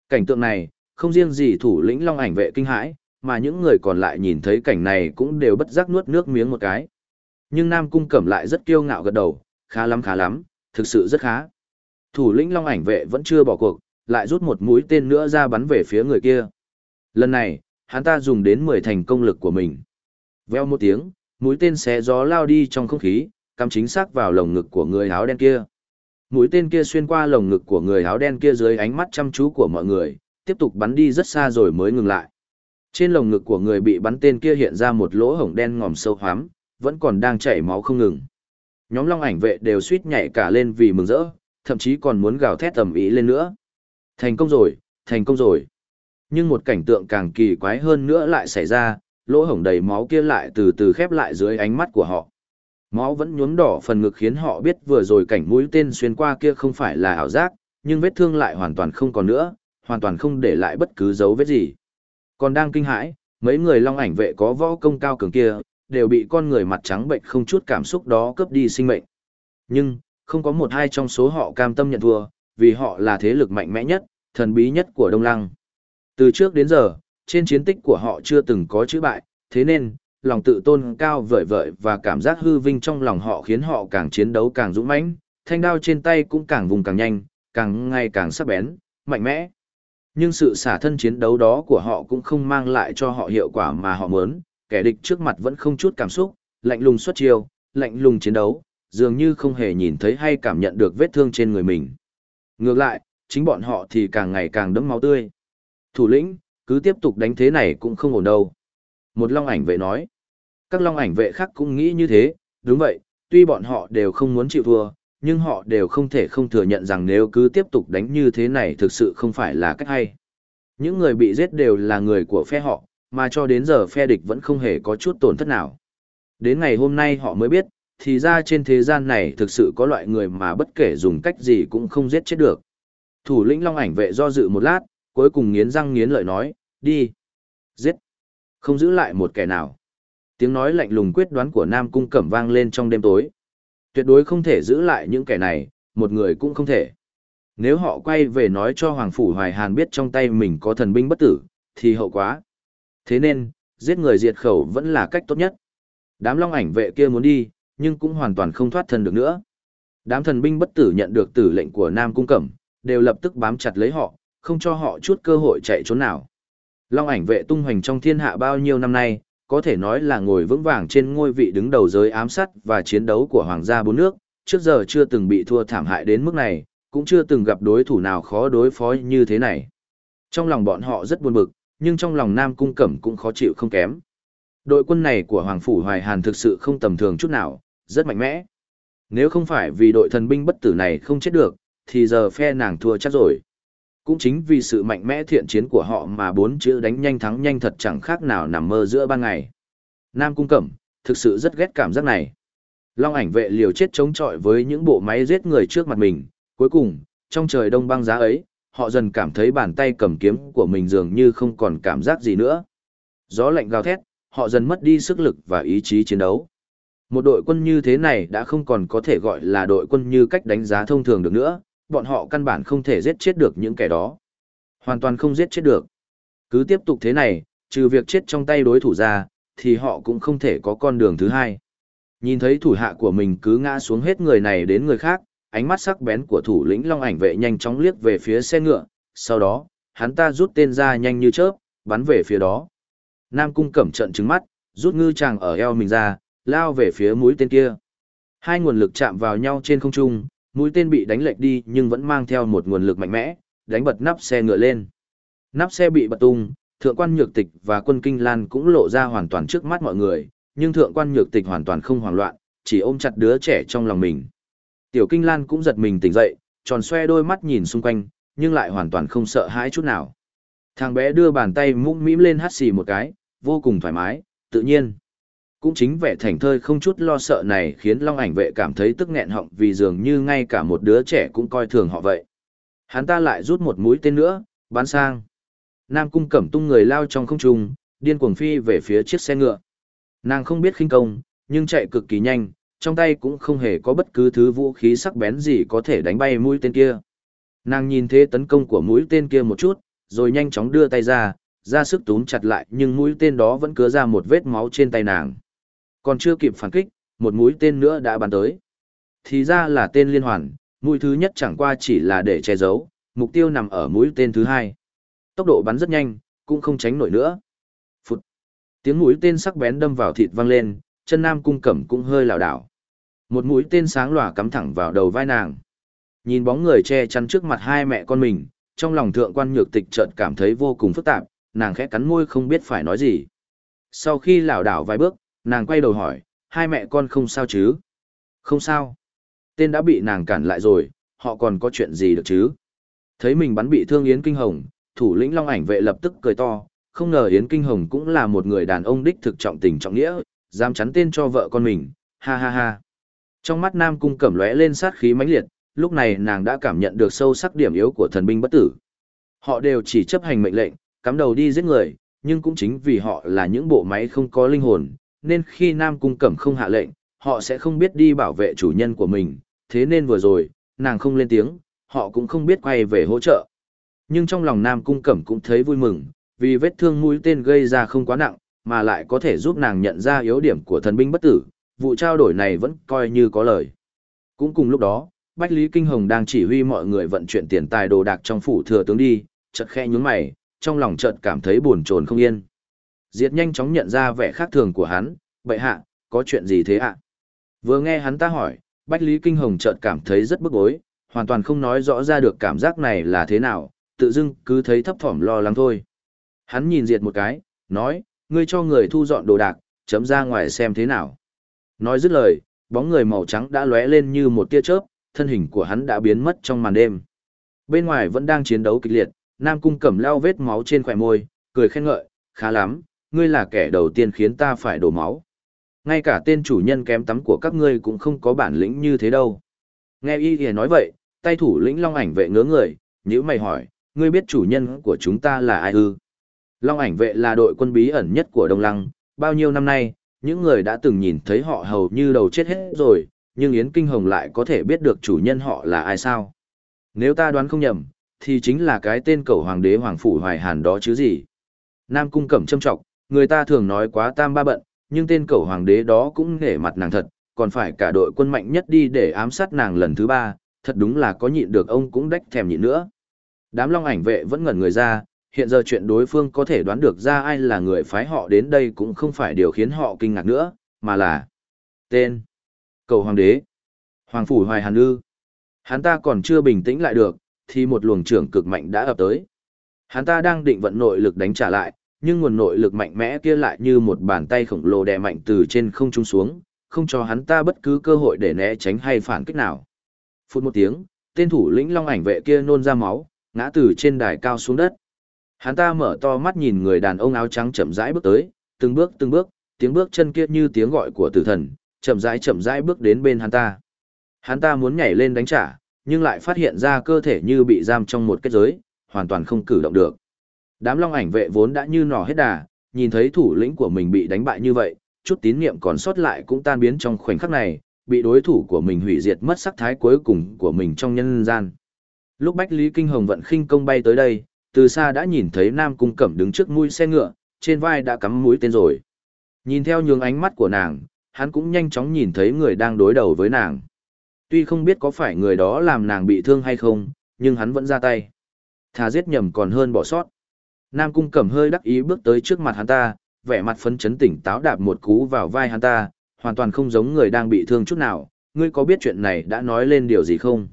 Cảnh tượng này, không riêng gì thủ lĩnh long ảnh vệ kinh hãi, mà những người còn lại nhìn thấy cảnh này cũng đều bất giác nuốt nước miếng một cái. Nhưng Nam Cung Cẩm lại rất kiêu ngạo gật đầu, khá lắm khá lắm, thực sự rất khá. Thủ lĩnh long ảnh vệ vẫn chưa bỏ cuộc, lại rút một mũi tên nữa ra bắn về phía người kia. Lần này, hắn ta dùng đến 10 thành công lực của mình. Veo một tiếng, mũi tên xé gió lao đi trong không khí, cắm chính xác vào lồng ngực của người áo đen kia. Mũi tên kia xuyên qua lồng ngực của người áo đen kia dưới ánh mắt chăm chú của mọi người, tiếp tục bắn đi rất xa rồi mới ngừng lại. Trên lồng ngực của người bị bắn tên kia hiện ra một lỗ hổng đen ngòm sâu hoắm, vẫn còn đang chảy máu không ngừng. Nhóm long ảnh vệ đều suýt nhảy cả lên vì mừng rỡ, thậm chí còn muốn gào thét tầm ý lên nữa. Thành công rồi, thành công rồi. Nhưng một cảnh tượng càng kỳ quái hơn nữa lại xảy ra, lỗ hổng đầy máu kia lại từ từ khép lại dưới ánh mắt của họ. Máu vẫn nhuốm đỏ phần ngực khiến họ biết vừa rồi cảnh mũi tên xuyên qua kia không phải là ảo giác, nhưng vết thương lại hoàn toàn không còn nữa, hoàn toàn không để lại bất cứ dấu vết gì. Còn đang kinh hãi, mấy người long ảnh vệ có võ công cao cường kia, đều bị con người mặt trắng bệnh không chút cảm xúc đó cướp đi sinh mệnh. Nhưng, không có một hai trong số họ cam tâm nhận thua, vì họ là thế lực mạnh mẽ nhất, thần bí nhất của Đông Lăng. Từ trước đến giờ, trên chiến tích của họ chưa từng có chữ bại, thế nên, lòng tự tôn cao vời vợi và cảm giác hư vinh trong lòng họ khiến họ càng chiến đấu càng dũng mãnh, thanh đao trên tay cũng càng vùng càng nhanh, càng ngày càng sắc bén, mạnh mẽ. Nhưng sự xả thân chiến đấu đó của họ cũng không mang lại cho họ hiệu quả mà họ muốn, kẻ địch trước mặt vẫn không chút cảm xúc, lạnh lùng xuất chiêu, lạnh lùng chiến đấu, dường như không hề nhìn thấy hay cảm nhận được vết thương trên người mình. Ngược lại, chính bọn họ thì càng ngày càng đẫm máu tươi. Thủ lĩnh, cứ tiếp tục đánh thế này cũng không ổn đâu. Một long ảnh vệ nói. Các long ảnh vệ khác cũng nghĩ như thế, đúng vậy, tuy bọn họ đều không muốn chịu thua, nhưng họ đều không thể không thừa nhận rằng nếu cứ tiếp tục đánh như thế này thực sự không phải là cách hay. Những người bị giết đều là người của phe họ, mà cho đến giờ phe địch vẫn không hề có chút tổn thất nào. Đến ngày hôm nay họ mới biết, thì ra trên thế gian này thực sự có loại người mà bất kể dùng cách gì cũng không giết chết được. Thủ lĩnh Long ảnh vệ do dự một lát, cuối cùng nghiến răng nghiến lợi nói, đi. Giết. Không giữ lại một kẻ nào. Tiếng nói lạnh lùng quyết đoán của Nam Cung Cẩm vang lên trong đêm tối. Tuyệt đối không thể giữ lại những kẻ này, một người cũng không thể. Nếu họ quay về nói cho Hoàng Phủ Hoài Hàn biết trong tay mình có thần binh bất tử, thì hậu quá. Thế nên, giết người diệt khẩu vẫn là cách tốt nhất. Đám long ảnh vệ kia muốn đi, nhưng cũng hoàn toàn không thoát thân được nữa. Đám thần binh bất tử nhận được tử lệnh của Nam Cung Cẩm, đều lập tức bám chặt lấy họ, không cho họ chút cơ hội chạy trốn nào. Long ảnh vệ tung hoành trong thiên hạ bao nhiêu năm nay, có thể nói là ngồi vững vàng trên ngôi vị đứng đầu giới ám sát và chiến đấu của hoàng gia bốn nước, trước giờ chưa từng bị thua thảm hại đến mức này, cũng chưa từng gặp đối thủ nào khó đối phó như thế này. Trong lòng bọn họ rất buồn bực, nhưng trong lòng Nam Cung Cẩm cũng khó chịu không kém. Đội quân này của Hoàng Phủ Hoài Hàn thực sự không tầm thường chút nào, rất mạnh mẽ. Nếu không phải vì đội thần binh bất tử này không chết được, thì giờ phe nàng thua chắc rồi. Cũng chính vì sự mạnh mẽ thiện chiến của họ mà bốn chữ đánh nhanh thắng nhanh thật chẳng khác nào nằm mơ giữa ban ngày. Nam Cung Cẩm, thực sự rất ghét cảm giác này. Long ảnh vệ liều chết chống chọi với những bộ máy giết người trước mặt mình. Cuối cùng, trong trời đông băng giá ấy, họ dần cảm thấy bàn tay cầm kiếm của mình dường như không còn cảm giác gì nữa. Gió lạnh gào thét, họ dần mất đi sức lực và ý chí chiến đấu. Một đội quân như thế này đã không còn có thể gọi là đội quân như cách đánh giá thông thường được nữa, bọn họ căn bản không thể giết chết được những kẻ đó. Hoàn toàn không giết chết được. Cứ tiếp tục thế này, trừ việc chết trong tay đối thủ ra, thì họ cũng không thể có con đường thứ hai. Nhìn thấy thủ hạ của mình cứ ngã xuống hết người này đến người khác, ánh mắt sắc bén của thủ lĩnh Long ảnh vệ nhanh chóng liếc về phía xe ngựa, sau đó, hắn ta rút tên ra nhanh như chớp, bắn về phía đó. Nam cung cẩm trận trứng mắt, rút ngư chàng ở eo mình ra, lao về phía mũi tên kia. Hai nguồn lực chạm vào nhau trên không trung, mũi tên bị đánh lệch đi nhưng vẫn mang theo một nguồn lực mạnh mẽ, đánh bật nắp xe ngựa lên. Nắp xe bị bật tung, thượng quan nhược tịch và quân kinh lan cũng lộ ra hoàn toàn trước mắt mọi người, nhưng thượng quan nhược tịch hoàn toàn không hoảng loạn, chỉ ôm chặt đứa trẻ trong lòng mình. Tiểu kinh lan cũng giật mình tỉnh dậy, tròn xoe đôi mắt nhìn xung quanh, nhưng lại hoàn toàn không sợ hãi chút nào. Thằng bé đưa bàn tay mũm mĩm lên hắt xì một cái, vô cùng thoải mái, tự nhiên. Cũng chính vẻ thành thơi không chút lo sợ này khiến Long ảnh vệ cảm thấy tức nghẹn họng vì dường như ngay cả một đứa trẻ cũng coi thường họ vậy. Hắn ta lại rút một mũi tên nữa, bắn sang. Nam cung cẩm tung người lao trong không trung, điên cuồng phi về phía chiếc xe ngựa. Nàng không biết khinh công, nhưng chạy cực kỳ nhanh, trong tay cũng không hề có bất cứ thứ vũ khí sắc bén gì có thể đánh bay mũi tên kia. Nàng nhìn thế tấn công của mũi tên kia một chút, rồi nhanh chóng đưa tay ra, ra sức túm chặt lại nhưng mũi tên đó vẫn cứa ra một vết máu trên tay nàng. Còn chưa kịp phản kích, một mũi tên nữa đã bắn tới. Thì ra là tên liên hoàn, mũi thứ nhất chẳng qua chỉ là để che giấu, mục tiêu nằm ở mũi tên thứ hai. Tốc độ bắn rất nhanh, cũng không tránh nổi nữa. Phụt. Tiếng mũi tên sắc bén đâm vào thịt vang lên, chân nam cung cẩm cũng hơi lảo đảo. Một mũi tên sáng lòa cắm thẳng vào đầu vai nàng. Nhìn bóng người che chắn trước mặt hai mẹ con mình, trong lòng thượng quan nhược tịch chợt cảm thấy vô cùng phức tạp, nàng khẽ cắn môi không biết phải nói gì. Sau khi lảo đảo vài bước, nàng quay đầu hỏi, hai mẹ con không sao chứ? Không sao. Tên đã bị nàng cản lại rồi, họ còn có chuyện gì được chứ? Thấy mình bắn bị thương Yến Kinh Hồng, thủ lĩnh Long ảnh vệ lập tức cười to, không ngờ Yến Kinh Hồng cũng là một người đàn ông đích thực trọng tình trọng nghĩa, dám chắn tên cho vợ con mình, ha ha ha. Trong mắt Nam Cung cẩm lóe lên sát khí mãnh liệt, lúc này nàng đã cảm nhận được sâu sắc điểm yếu của thần binh bất tử. Họ đều chỉ chấp hành mệnh lệnh, cắm đầu đi giết người, nhưng cũng chính vì họ là những bộ máy không có linh hồn, nên khi Nam Cung Cẩm không hạ lệnh, họ sẽ không biết đi bảo vệ chủ nhân của mình, thế nên vừa rồi, nàng không lên tiếng, họ cũng không biết quay về hỗ trợ. Nhưng trong lòng Nam Cung Cẩm cũng thấy vui mừng, vì vết thương mũi tên gây ra không quá nặng, mà lại có thể giúp nàng nhận ra yếu điểm của thần binh bất tử, vụ trao đổi này vẫn coi như có lời. Cũng cùng lúc đó, Bách Lý Kinh Hồng đang chỉ huy mọi người vận chuyển tiền tài đồ đạc trong phủ thừa tướng đi, chợt khe nhún mày, trong lòng chợt cảm thấy buồn chồn không yên. Diệt nhanh chóng nhận ra vẻ khác thường của hắn, bệ hạ, có chuyện gì thế ạ? Vừa nghe hắn ta hỏi, Bách Lý Kinh Hồng chợt cảm thấy rất bức bối, hoàn toàn không nói rõ ra được cảm giác này là thế nào, tự dưng cứ thấy thấp thỏm lo lắng thôi. Hắn nhìn Diệt một cái, nói, ngươi cho người thu dọn đồ đạc, chấm ra ngoài xem thế nào. Nói dứt lời, bóng người màu trắng đã lóe lên như một tia chớp, thân hình của hắn đã biến mất trong màn đêm. Bên ngoài vẫn đang chiến đấu kịch liệt, Nam Cung Cẩm lao vết máu trên khỏe môi, cười khen ngợi, khá lắm, ngươi là kẻ đầu tiên khiến ta phải đổ máu. Ngay cả tên chủ nhân kém tắm của các ngươi cũng không có bản lĩnh như thế đâu. Nghe y thì nói vậy, tay thủ lĩnh Long ảnh vệ ngớ người, nếu mày hỏi, ngươi biết chủ nhân của chúng ta là ai ư? Long ảnh vệ là đội quân bí ẩn nhất của Đông Lăng, bao nhiêu năm nay, những người đã từng nhìn thấy họ hầu như đầu chết hết rồi, nhưng Yến Kinh Hồng lại có thể biết được chủ nhân họ là ai sao? Nếu ta đoán không nhầm, thì chính là cái tên cầu hoàng đế hoàng phủ hoài hàn đó chứ gì. Nam cung cẩm châm trọng, người ta thường nói quá tam ba bận, nhưng tên cầu hoàng đế đó cũng nể mặt nàng thật, còn phải cả đội quân mạnh nhất đi để ám sát nàng lần thứ ba, thật đúng là có nhịn được ông cũng đách thèm nhịn nữa. Đám long ảnh vệ vẫn ngẩn người ra, hiện giờ chuyện đối phương có thể đoán được ra ai là người phái họ đến đây cũng không phải điều khiến họ kinh ngạc nữa, mà là tên cầu hoàng đế hoàng phủ hoài hàn ư hắn ta còn chưa bình tĩnh lại được thì một luồng trưởng cực mạnh đã ập tới hắn ta đang định vận nội lực đánh trả lại nhưng nguồn nội lực mạnh mẽ kia lại như một bàn tay khổng lồ đè mạnh từ trên không trung xuống không cho hắn ta bất cứ cơ hội để né tránh hay phản kích nào phút một tiếng tên thủ lĩnh long ảnh vệ kia nôn ra máu ngã từ trên đài cao xuống đất hắn ta mở to mắt nhìn người đàn ông áo trắng chậm rãi bước tới từng bước từng bước tiếng bước chân kia như tiếng gọi của tử thần chậm rãi chậm rãi bước đến bên hắn ta. Hắn ta muốn nhảy lên đánh trả, nhưng lại phát hiện ra cơ thể như bị giam trong một kết giới, hoàn toàn không cử động được. Đám long ảnh vệ vốn đã như nỏ hết đà, nhìn thấy thủ lĩnh của mình bị đánh bại như vậy, chút tín niệm còn sót lại cũng tan biến trong khoảnh khắc này, bị đối thủ của mình hủy diệt mất sắc thái cuối cùng của mình trong nhân gian. Lúc Bách Lý Kinh Hồng vận khinh công bay tới đây, từ xa đã nhìn thấy Nam Cung Cẩm đứng trước mũi xe ngựa, trên vai đã cắm mũi tên rồi. Nhìn theo nhường ánh mắt của nàng, hắn cũng nhanh chóng nhìn thấy người đang đối đầu với nàng. Tuy không biết có phải người đó làm nàng bị thương hay không, nhưng hắn vẫn ra tay. Thà giết nhầm còn hơn bỏ sót. Nam cung cẩm hơi đắc ý bước tới trước mặt hắn ta, vẻ mặt phấn chấn tỉnh táo đạp một cú vào vai hắn ta, hoàn toàn không giống người đang bị thương chút nào. Ngươi có biết chuyện này đã nói lên điều gì không?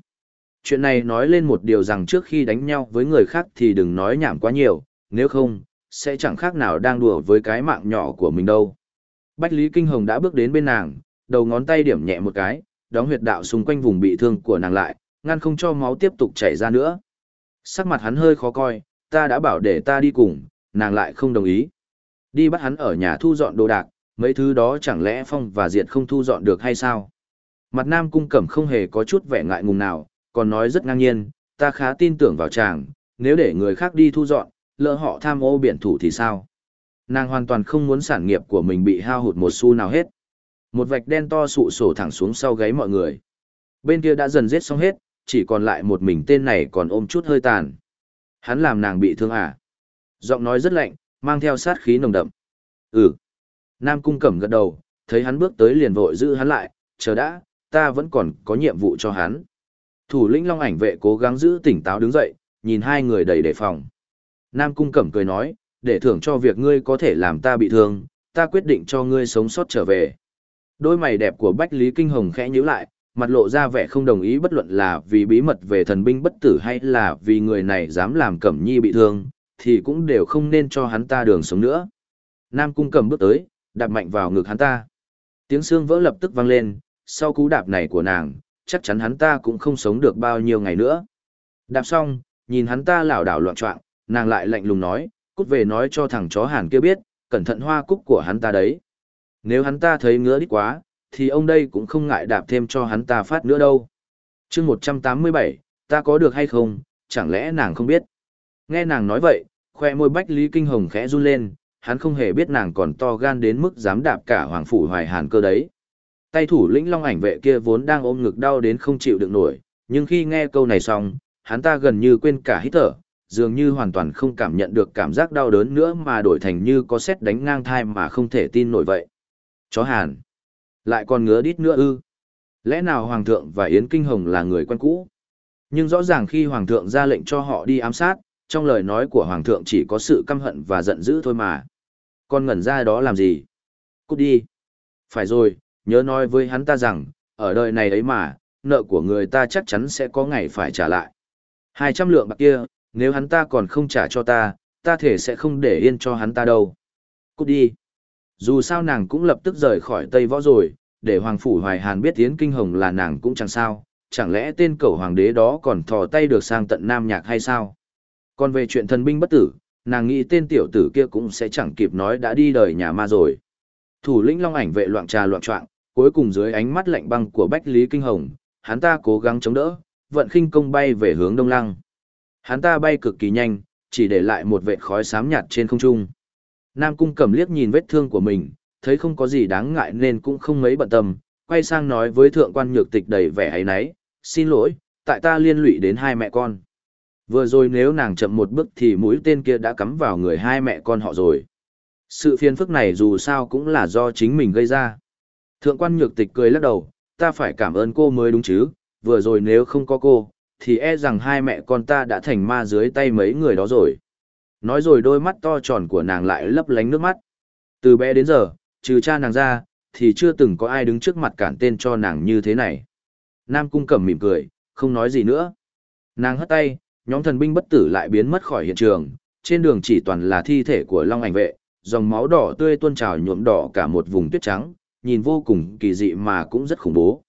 Chuyện này nói lên một điều rằng trước khi đánh nhau với người khác thì đừng nói nhảm quá nhiều, nếu không, sẽ chẳng khác nào đang đùa với cái mạng nhỏ của mình đâu. Bách Lý Kinh Hồng đã bước đến bên nàng, đầu ngón tay điểm nhẹ một cái, đóng huyệt đạo xung quanh vùng bị thương của nàng lại, ngăn không cho máu tiếp tục chảy ra nữa. Sắc mặt hắn hơi khó coi, ta đã bảo để ta đi cùng, nàng lại không đồng ý. Đi bắt hắn ở nhà thu dọn đồ đạc, mấy thứ đó chẳng lẽ Phong và Diệt không thu dọn được hay sao? Mặt Nam Cung Cẩm không hề có chút vẻ ngại ngùng nào, còn nói rất ngang nhiên, ta khá tin tưởng vào chàng, nếu để người khác đi thu dọn, lỡ họ tham ô biển thủ thì sao? Nàng hoàn toàn không muốn sản nghiệp của mình bị hao hụt một xu nào hết. Một vạch đen to sụ sổ thẳng xuống sau gáy mọi người. Bên kia đã dần giết xong hết, chỉ còn lại một mình tên này còn ôm chút hơi tàn. Hắn làm nàng bị thương à? Giọng nói rất lạnh, mang theo sát khí nồng đậm. Ừ. Nam cung cẩm gật đầu, thấy hắn bước tới liền vội giữ hắn lại, chờ đã, ta vẫn còn có nhiệm vụ cho hắn. Thủ lĩnh long ảnh vệ cố gắng giữ tỉnh táo đứng dậy, nhìn hai người đầy đề phòng. Nam cung cẩm cười nói, để thưởng cho việc ngươi có thể làm ta bị thương, ta quyết định cho ngươi sống sót trở về. Đôi mày đẹp của Bách Lý Kinh Hồng khẽ nhíu lại, mặt lộ ra vẻ không đồng ý bất luận là vì bí mật về thần binh bất tử hay là vì người này dám làm Cẩm Nhi bị thương, thì cũng đều không nên cho hắn ta đường sống nữa. Nam Cung cầm bước tới, đạp mạnh vào ngực hắn ta. Tiếng xương vỡ lập tức vang lên, sau cú đạp này của nàng, chắc chắn hắn ta cũng không sống được bao nhiêu ngày nữa. Đạp xong, nhìn hắn ta lảo đảo loạn choạng, nàng lại lạnh lùng nói, cút về nói cho thằng chó hàn kia biết, cẩn thận hoa cúc của hắn ta đấy. Nếu hắn ta thấy ngứa đít quá, thì ông đây cũng không ngại đạp thêm cho hắn ta phát nữa đâu. chương 187, ta có được hay không, chẳng lẽ nàng không biết. Nghe nàng nói vậy, khoe môi bách Lý Kinh Hồng khẽ run lên, hắn không hề biết nàng còn to gan đến mức dám đạp cả hoàng phủ hoài hàn cơ đấy. Tay thủ lĩnh long ảnh vệ kia vốn đang ôm ngực đau đến không chịu được nổi, nhưng khi nghe câu này xong, hắn ta gần như quên cả hít thở, dường như hoàn toàn không cảm nhận được cảm giác đau đớn nữa mà đổi thành như có xét đánh ngang thai mà không thể tin nổi vậy. Chó Hàn. Lại còn ngứa đít nữa ư. Lẽ nào Hoàng thượng và Yến Kinh Hồng là người quen cũ? Nhưng rõ ràng khi Hoàng thượng ra lệnh cho họ đi ám sát, trong lời nói của Hoàng thượng chỉ có sự căm hận và giận dữ thôi mà. Con ngẩn ra đó làm gì? Cút đi. Phải rồi, nhớ nói với hắn ta rằng, ở đời này ấy mà, nợ của người ta chắc chắn sẽ có ngày phải trả lại. Hai trăm lượng bạc kia, nếu hắn ta còn không trả cho ta, ta thể sẽ không để yên cho hắn ta đâu. Cút đi. Dù sao nàng cũng lập tức rời khỏi Tây Võ rồi, để Hoàng Phủ Hoài Hàn biết Yến Kinh Hồng là nàng cũng chẳng sao, chẳng lẽ tên cầu hoàng đế đó còn thò tay được sang tận Nam Nhạc hay sao? Còn về chuyện thần binh bất tử, nàng nghĩ tên tiểu tử kia cũng sẽ chẳng kịp nói đã đi đời nhà ma rồi. Thủ lĩnh Long ảnh vệ loạn trà loạn trọng, cuối cùng dưới ánh mắt lạnh băng của Bách Lý Kinh Hồng, hắn ta cố gắng chống đỡ, vận khinh công bay về hướng Đông Lăng. Hắn ta bay cực kỳ nhanh, chỉ để lại một vệt khói xám nhạt trên không trung. Nam Cung cầm liếc nhìn vết thương của mình, thấy không có gì đáng ngại nên cũng không mấy bận tâm, quay sang nói với thượng quan nhược tịch đầy vẻ ấy nấy, xin lỗi, tại ta liên lụy đến hai mẹ con. Vừa rồi nếu nàng chậm một bước thì mũi tên kia đã cắm vào người hai mẹ con họ rồi. Sự phiền phức này dù sao cũng là do chính mình gây ra. Thượng quan nhược tịch cười lắc đầu, ta phải cảm ơn cô mới đúng chứ, vừa rồi nếu không có cô, thì e rằng hai mẹ con ta đã thành ma dưới tay mấy người đó rồi. Nói rồi đôi mắt to tròn của nàng lại lấp lánh nước mắt. Từ bé đến giờ, trừ cha nàng ra, thì chưa từng có ai đứng trước mặt cản tên cho nàng như thế này. Nam Cung Cẩm mỉm cười, không nói gì nữa. Nàng hất tay, nhóm thần binh bất tử lại biến mất khỏi hiện trường, trên đường chỉ toàn là thi thể của Long ảnh vệ, dòng máu đỏ tươi tuôn trào nhuộm đỏ cả một vùng tuyết trắng, nhìn vô cùng kỳ dị mà cũng rất khủng bố.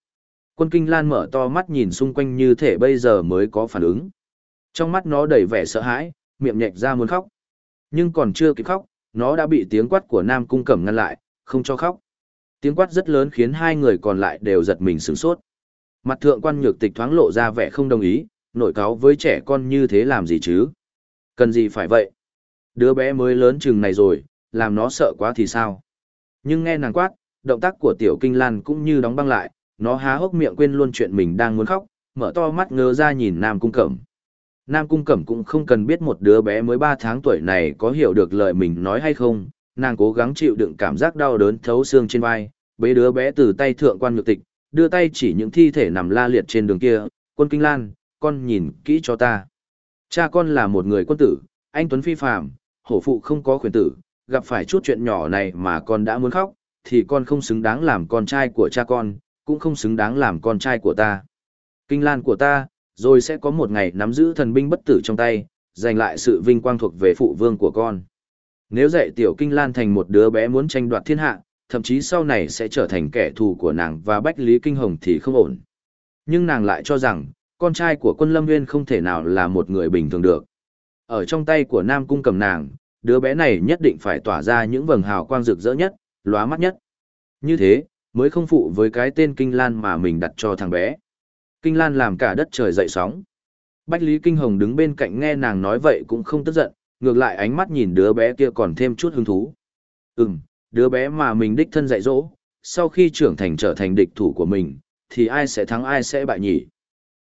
Quân Kinh Lan mở to mắt nhìn xung quanh như thể bây giờ mới có phản ứng. Trong mắt nó đầy vẻ sợ hãi, miệng nhệch ra muốn khóc. Nhưng còn chưa kịp khóc, nó đã bị tiếng quát của Nam Cung Cẩm ngăn lại, không cho khóc. Tiếng quát rất lớn khiến hai người còn lại đều giật mình sửng sốt. Mặt thượng quan nhược tịch thoáng lộ ra vẻ không đồng ý, nổi cáo với trẻ con như thế làm gì chứ? Cần gì phải vậy? Đứa bé mới lớn chừng này rồi, làm nó sợ quá thì sao? Nhưng nghe nàng quát, động tác của tiểu kinh lan cũng như đóng băng lại, nó há hốc miệng quên luôn chuyện mình đang muốn khóc, mở to mắt ngơ ra nhìn Nam Cung Cẩm. Nam Cung Cẩm cũng không cần biết một đứa bé mới 3 tháng tuổi này có hiểu được lời mình nói hay không, nàng cố gắng chịu đựng cảm giác đau đớn thấu xương trên vai, bế đứa bé từ tay thượng quan nhược tịch, đưa tay chỉ những thi thể nằm la liệt trên đường kia, quân kinh lan, con nhìn kỹ cho ta. Cha con là một người quân tử, anh Tuấn phi phàm, hổ phụ không có khuyến tử, gặp phải chút chuyện nhỏ này mà con đã muốn khóc, thì con không xứng đáng làm con trai của cha con, cũng không xứng đáng làm con trai của ta. Kinh lan của ta, rồi sẽ có một ngày nắm giữ thần binh bất tử trong tay, giành lại sự vinh quang thuộc về phụ vương của con. Nếu dạy tiểu kinh lan thành một đứa bé muốn tranh đoạt thiên hạ, thậm chí sau này sẽ trở thành kẻ thù của nàng và Bách Lý Kinh Hồng thì không ổn. Nhưng nàng lại cho rằng, con trai của quân lâm nguyên không thể nào là một người bình thường được. Ở trong tay của Nam Cung cầm nàng, đứa bé này nhất định phải tỏa ra những vầng hào quang rực rỡ nhất, lóa mắt nhất. Như thế, mới không phụ với cái tên Kinh Lan mà mình đặt cho thằng bé. Kinh Lan làm cả đất trời dậy sóng. Bách Lý Kinh Hồng đứng bên cạnh nghe nàng nói vậy cũng không tức giận, ngược lại ánh mắt nhìn đứa bé kia còn thêm chút hứng thú. Ừm, đứa bé mà mình đích thân dạy dỗ, sau khi trưởng thành trở thành địch thủ của mình, thì ai sẽ thắng ai sẽ bại nhỉ?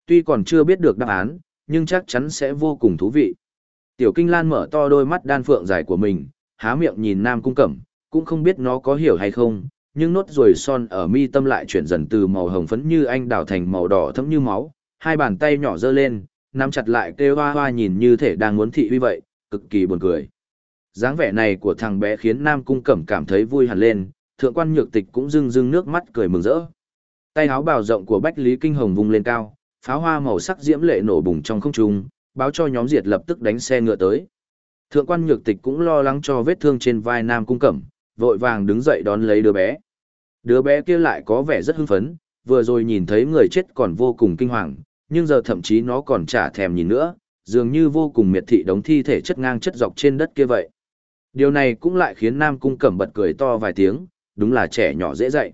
Tuy còn chưa biết được đáp án, nhưng chắc chắn sẽ vô cùng thú vị. Tiểu Kinh Lan mở to đôi mắt đan phượng dài của mình, há miệng nhìn Nam Cung Cẩm, cũng không biết nó có hiểu hay không, nhưng nốt ruồi son ở mi tâm lại chuyển dần từ màu hồng phấn như anh đào thành màu đỏ thẫm như máu, hai bàn tay nhỏ giơ lên, nắm chặt lại kêu hoa hoa nhìn như thể đang muốn thị uy vậy, cực kỳ buồn cười dáng vẻ này của thằng bé khiến Nam Cung Cẩm cảm thấy vui hẳn lên, thượng quan nhược tịch cũng rưng rưng nước mắt cười mừng rỡ. Tay áo bào rộng của Bách Lý Kinh Hồng vung lên cao, pháo hoa màu sắc diễm lệ nổ bùng trong không trung, báo cho nhóm diệt lập tức đánh xe ngựa tới. Thượng quan nhược tịch cũng lo lắng cho vết thương trên vai Nam Cung Cẩm, vội vàng đứng dậy đón lấy đứa bé. Đứa bé kia lại có vẻ rất hưng phấn, vừa rồi nhìn thấy người chết còn vô cùng kinh hoàng, nhưng giờ thậm chí nó còn chả thèm nhìn nữa, dường như vô cùng miệt thị đống thi thể chất ngang chất dọc trên đất kia vậy. Điều này cũng lại khiến Nam Cung Cẩm bật cười to vài tiếng, đúng là trẻ nhỏ dễ dạy.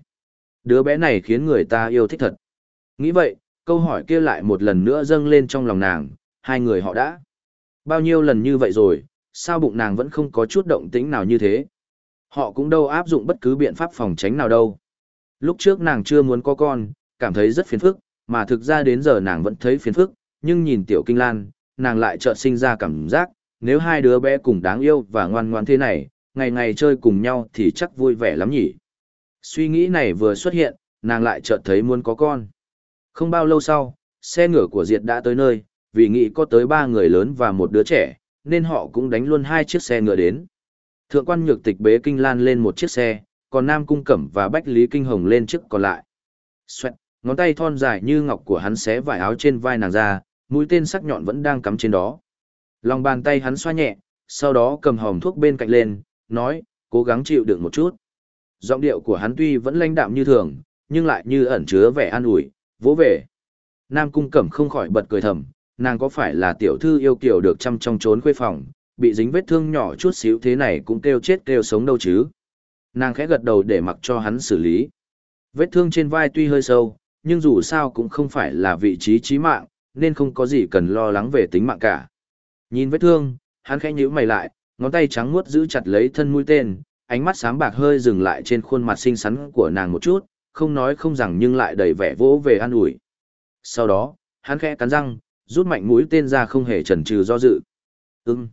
Đứa bé này khiến người ta yêu thích thật. Nghĩ vậy, câu hỏi kia lại một lần nữa dâng lên trong lòng nàng, hai người họ đã. Bao nhiêu lần như vậy rồi, sao bụng nàng vẫn không có chút động tĩnh nào như thế? Họ cũng đâu áp dụng bất cứ biện pháp phòng tránh nào đâu. Lúc trước nàng chưa muốn có con, cảm thấy rất phiền phức, mà thực ra đến giờ nàng vẫn thấy phiền phức, nhưng nhìn tiểu kinh lan, nàng lại chợt sinh ra cảm giác, nếu hai đứa bé cùng đáng yêu và ngoan ngoan thế này, ngày ngày chơi cùng nhau thì chắc vui vẻ lắm nhỉ. Suy nghĩ này vừa xuất hiện, nàng lại chợt thấy muốn có con. Không bao lâu sau, xe ngựa của Diệt đã tới nơi, vì nghĩ có tới ba người lớn và một đứa trẻ, nên họ cũng đánh luôn hai chiếc xe ngựa đến. Thượng quan nhược tịch bế kinh lan lên một chiếc xe, còn Nam Cung Cẩm và Bách Lý Kinh Hồng lên chiếc còn lại. Xoẹt, ngón tay thon dài như ngọc của hắn xé vải áo trên vai nàng ra, mũi tên sắc nhọn vẫn đang cắm trên đó. Lòng bàn tay hắn xoa nhẹ, sau đó cầm hòm thuốc bên cạnh lên, nói, cố gắng chịu đựng một chút. Giọng điệu của hắn tuy vẫn lãnh đạm như thường, nhưng lại như ẩn chứa vẻ an ủi, vỗ về. Nam cung cẩm không khỏi bật cười thầm, nàng có phải là tiểu thư yêu kiều được chăm trong trốn khuê phòng, bị dính vết thương nhỏ chút xíu thế này cũng kêu chết kêu sống đâu chứ. Nàng khẽ gật đầu để mặc cho hắn xử lý. Vết thương trên vai tuy hơi sâu, nhưng dù sao cũng không phải là vị trí chí mạng, nên không có gì cần lo lắng về tính mạng cả. Nhìn vết thương, hắn khẽ nhíu mày lại, ngón tay trắng muốt giữ chặt lấy thân mũi tên, ánh mắt sáng bạc hơi dừng lại trên khuôn mặt xinh xắn của nàng một chút, không nói không rằng nhưng lại đầy vẻ vỗ về an ủi. Sau đó, hắn khẽ cắn răng, rút mạnh mũi tên ra không hề chần chừ do dự. Ừm.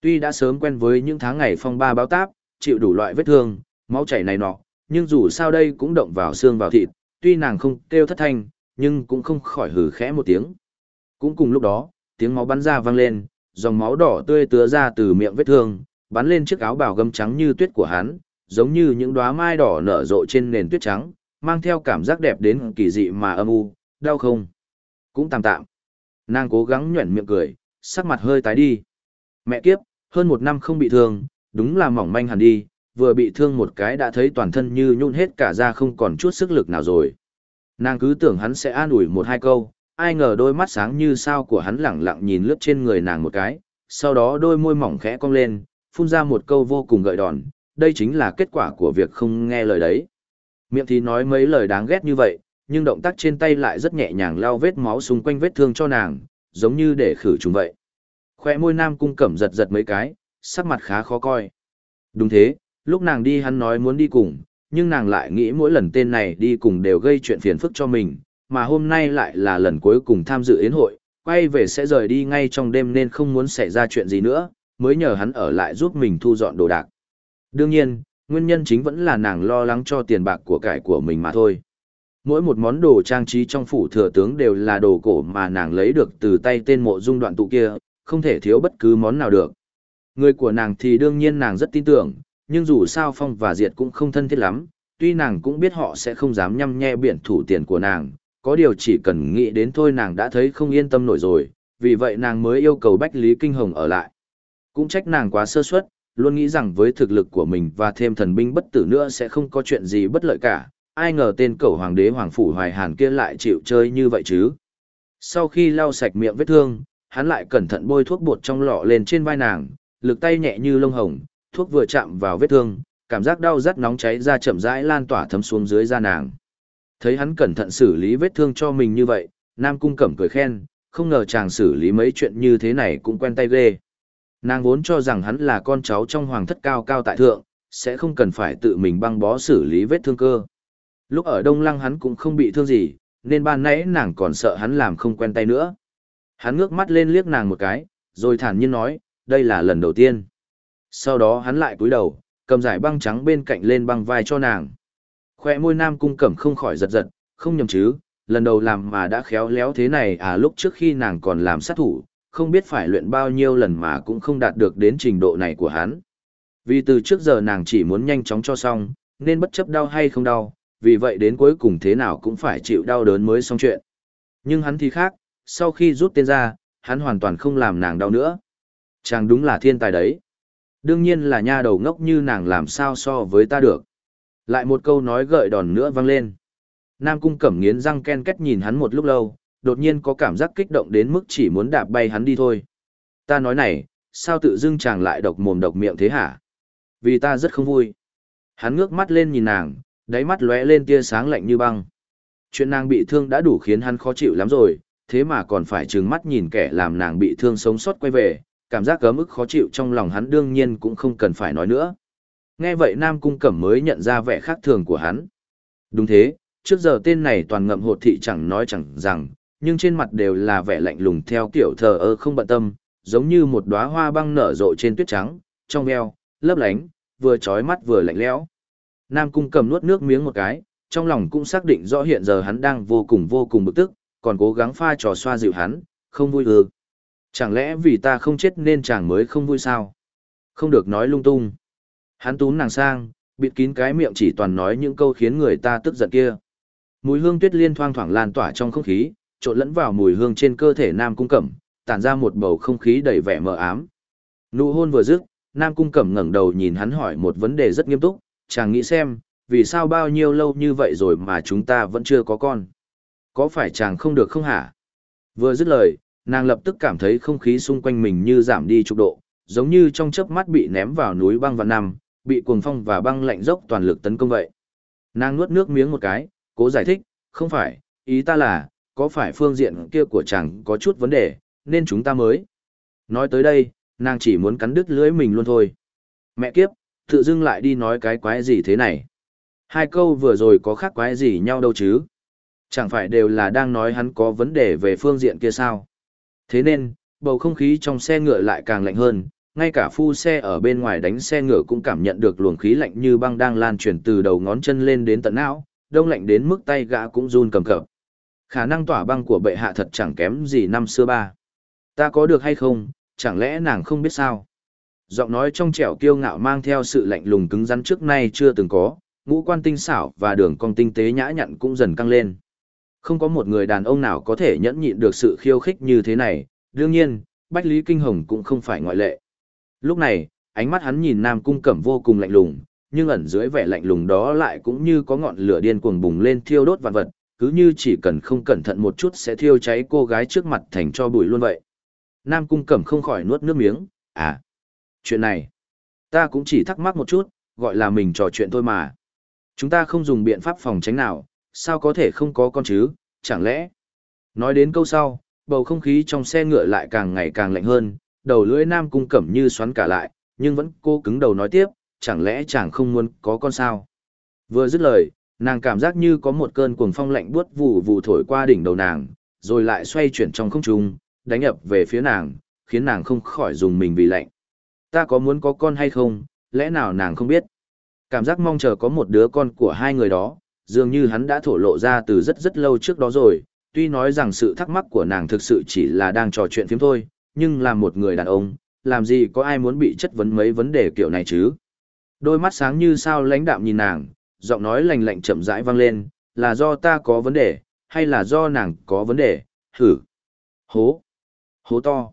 Tuy đã sớm quen với những tháng ngày phong ba báo táp, chịu đủ loại vết thương, máu chảy này nọ, nhưng dù sao đây cũng động vào xương vào thịt, tuy nàng không kêu thất thanh, nhưng cũng không khỏi hừ khẽ một tiếng. Cũng cùng lúc đó, tiếng máu bắn ra vang lên, dòng máu đỏ tươi tứa ra từ miệng vết thương, bắn lên chiếc áo bào gấm trắng như tuyết của hắn, giống như những đóa mai đỏ nở rộ trên nền tuyết trắng, mang theo cảm giác đẹp đến kỳ dị mà âm u, đau không? Cũng tạm tạm. Nàng cố gắng nhuyễn miệng cười, sắc mặt hơi tái đi. Mẹ kiếp, hơn một năm không bị thương, đúng là mỏng manh hẳn đi, vừa bị thương một cái đã thấy toàn thân như nhún hết cả ra không còn chút sức lực nào rồi. Nàng cứ tưởng hắn sẽ an ủi một hai câu, ai ngờ đôi mắt sáng như sao của hắn lẳng lặng nhìn lướt trên người nàng một cái, sau đó đôi môi mỏng khẽ cong lên, phun ra một câu vô cùng gợi đòn, đây chính là kết quả của việc không nghe lời đấy. Miệng thì nói mấy lời đáng ghét như vậy, nhưng động tác trên tay lại rất nhẹ nhàng lau vết máu xung quanh vết thương cho nàng, giống như để khử trùng vậy. Khoe môi nam cung cẩm giật giật mấy cái, sắc mặt khá khó coi. Đúng thế, lúc nàng đi hắn nói muốn đi cùng, nhưng nàng lại nghĩ mỗi lần tên này đi cùng đều gây chuyện phiền phức cho mình, mà hôm nay lại là lần cuối cùng tham dự yến hội, quay về sẽ rời đi ngay trong đêm nên không muốn xảy ra chuyện gì nữa, mới nhờ hắn ở lại giúp mình thu dọn đồ đạc. Đương nhiên, nguyên nhân chính vẫn là nàng lo lắng cho tiền bạc của cải của mình mà thôi. Mỗi một món đồ trang trí trong phủ thừa tướng đều là đồ cổ mà nàng lấy được từ tay tên mộ dung đoạn tụ kia, không thể thiếu bất cứ món nào được. Người của nàng thì đương nhiên nàng rất tin tưởng, nhưng dù sao Phong và Diệt cũng không thân thiết lắm, tuy nàng cũng biết họ sẽ không dám nhăm nhe biển thủ tiền của nàng, có điều chỉ cần nghĩ đến thôi nàng đã thấy không yên tâm nổi rồi, vì vậy nàng mới yêu cầu Bách Lý Kinh Hồng ở lại. Cũng trách nàng quá sơ suất, luôn nghĩ rằng với thực lực của mình và thêm thần binh bất tử nữa sẽ không có chuyện gì bất lợi cả, ai ngờ tên cẩu hoàng đế hoàng phủ hoài hàn kia lại chịu chơi như vậy chứ. Sau khi lau sạch miệng vết thương, hắn lại cẩn thận bôi thuốc bột trong lọ lên trên vai nàng, lực tay nhẹ như lông hồng, thuốc vừa chạm vào vết thương, cảm giác đau rát nóng cháy ra chậm rãi lan tỏa thấm xuống dưới da nàng. Thấy hắn cẩn thận xử lý vết thương cho mình như vậy, Nam Cung Cẩm cười khen, không ngờ chàng xử lý mấy chuyện như thế này cũng quen tay ghê. Nàng vốn cho rằng hắn là con cháu trong hoàng thất cao cao tại thượng, sẽ không cần phải tự mình băng bó xử lý vết thương cơ. Lúc ở Đông Lăng hắn cũng không bị thương gì, nên ban nãy nàng còn sợ hắn làm không quen tay nữa. Hắn ngước mắt lên liếc nàng một cái, rồi thản nhiên nói, đây là lần đầu tiên. Sau đó hắn lại cúi đầu, cầm giải băng trắng bên cạnh lên băng vai cho nàng. Khoe môi nam cung cẩm không khỏi giật giật, không nhầm chứ, lần đầu làm mà đã khéo léo thế này à lúc trước khi nàng còn làm sát thủ, không biết phải luyện bao nhiêu lần mà cũng không đạt được đến trình độ này của hắn. Vì từ trước giờ nàng chỉ muốn nhanh chóng cho xong, nên bất chấp đau hay không đau, vì vậy đến cuối cùng thế nào cũng phải chịu đau đớn mới xong chuyện. Nhưng hắn thì khác, sau khi rút tên ra, hắn hoàn toàn không làm nàng đau nữa. Chàng đúng là thiên tài đấy. Đương nhiên là nha đầu ngốc như nàng làm sao so với ta được. Lại một câu nói gợi đòn nữa vang lên. Nam cung cẩm nghiến răng ken kết nhìn hắn một lúc lâu, đột nhiên có cảm giác kích động đến mức chỉ muốn đạp bay hắn đi thôi. Ta nói này, sao tự dưng chàng lại độc mồm độc miệng thế hả? Vì ta rất không vui. Hắn ngước mắt lên nhìn nàng, đáy mắt lóe lên tia sáng lạnh như băng. Chuyện nàng bị thương đã đủ khiến hắn khó chịu lắm rồi, thế mà còn phải trừng mắt nhìn kẻ làm nàng bị thương sống sót quay về, cảm giác gớm ức khó chịu trong lòng hắn đương nhiên cũng không cần phải nói nữa. Nghe vậy Nam Cung Cẩm mới nhận ra vẻ khác thường của hắn. Đúng thế, trước giờ tên này toàn ngậm hột thị chẳng nói chẳng rằng, nhưng trên mặt đều là vẻ lạnh lùng theo kiểu thờ ơ không bận tâm, giống như một đóa hoa băng nở rộ trên tuyết trắng, trong veo, lấp lánh, vừa chói mắt vừa lạnh lẽo. Nam Cung cẩm nuốt nước miếng một cái, trong lòng cũng xác định rõ hiện giờ hắn đang vô cùng vô cùng bực tức, còn cố gắng pha trò xoa dịu hắn, không vui ư. Chẳng lẽ vì ta không chết nên chàng mới không vui sao? Không được nói lung tung. Hắn túm nàng sang, bịt kín cái miệng chỉ toàn nói những câu khiến người ta tức giận kia. Mùi hương tuyết liên thoang thoảng lan tỏa trong không khí, trộn lẫn vào mùi hương trên cơ thể Nam Cung Cẩm, tản ra một bầu không khí đầy vẻ mờ ám. Nụ hôn vừa dứt, Nam Cung Cẩm ngẩng đầu nhìn hắn hỏi một vấn đề rất nghiêm túc, chàng nghĩ xem, vì sao bao nhiêu lâu như vậy rồi mà chúng ta vẫn chưa có con? Có phải chàng không được không hả? Vừa dứt lời, nàng lập tức cảm thấy không khí xung quanh mình như giảm đi chục độ, giống như trong chớp mắt bị ném vào núi băng và nằm, bị cuồng phong và băng lạnh dốc toàn lực tấn công vậy. Nàng nuốt nước miếng một cái, cố giải thích, không phải, ý ta là, có phải phương diện kia của chàng có chút vấn đề, nên chúng ta mới. Nói tới đây, nàng chỉ muốn cắn đứt lưỡi mình luôn thôi. Mẹ kiếp, tự dưng lại đi nói cái quái gì thế này. Hai câu vừa rồi có khác quái gì nhau đâu chứ. Chẳng phải đều là đang nói hắn có vấn đề về phương diện kia sao. Thế nên, bầu không khí trong xe ngựa lại càng lạnh hơn, ngay cả phu xe ở bên ngoài đánh xe ngựa cũng cảm nhận được luồng khí lạnh như băng đang lan truyền từ đầu ngón chân lên đến tận não, đông lạnh đến mức tay gã cũng run cầm cập. Khả năng tỏa băng của bệ hạ thật chẳng kém gì năm xưa ba. Ta có được hay không, chẳng lẽ nàng không biết sao? Giọng nói trong trẻo kiêu ngạo mang theo sự lạnh lùng cứng rắn trước nay chưa từng có, ngũ quan tinh xảo và đường cong tinh tế nhã nhặn cũng dần căng lên. Không có một người đàn ông nào có thể nhẫn nhịn được sự khiêu khích như thế này, đương nhiên, Bách Lý Kinh Hồng cũng không phải ngoại lệ. Lúc này, ánh mắt hắn nhìn Nam Cung Cẩm vô cùng lạnh lùng, nhưng ẩn dưới vẻ lạnh lùng đó lại cũng như có ngọn lửa điên cuồng bùng lên thiêu đốt vạn vật, cứ như chỉ cần không cẩn thận một chút sẽ thiêu cháy cô gái trước mặt thành cho bụi luôn vậy. Nam Cung Cẩm không khỏi nuốt nước miếng, à, chuyện này, ta cũng chỉ thắc mắc một chút, gọi là mình trò chuyện thôi mà. Chúng ta không dùng biện pháp phòng tránh nào, sao có thể không có con chứ, chẳng lẽ? Nói đến câu sau, bầu không khí trong xe ngựa lại càng ngày càng lạnh hơn, đầu lưỡi Nam Cung Cẩm như xoắn cả lại, nhưng vẫn cô cứng đầu nói tiếp, chẳng lẽ chàng không muốn có con sao? Vừa dứt lời, nàng cảm giác như có một cơn cuồng phong lạnh buốt vụ vụ thổi qua đỉnh đầu nàng, rồi lại xoay chuyển trong không trung, đánh ập về phía nàng, khiến nàng không khỏi dùng mình vì lạnh. Ta có muốn có con hay không, lẽ nào nàng không biết? Cảm giác mong chờ có một đứa con của hai người đó, dường như hắn đã thổ lộ ra từ rất rất lâu trước đó rồi, tuy nói rằng sự thắc mắc của nàng thực sự chỉ là đang trò chuyện phiếm thôi, nhưng là một người đàn ông, làm gì có ai muốn bị chất vấn mấy vấn đề kiểu này chứ? Đôi mắt sáng như sao lãnh đạm nhìn nàng, giọng nói lành lạnh chậm rãi vang lên, là do ta có vấn đề, hay là do nàng có vấn đề, hử. Hố. Hố to.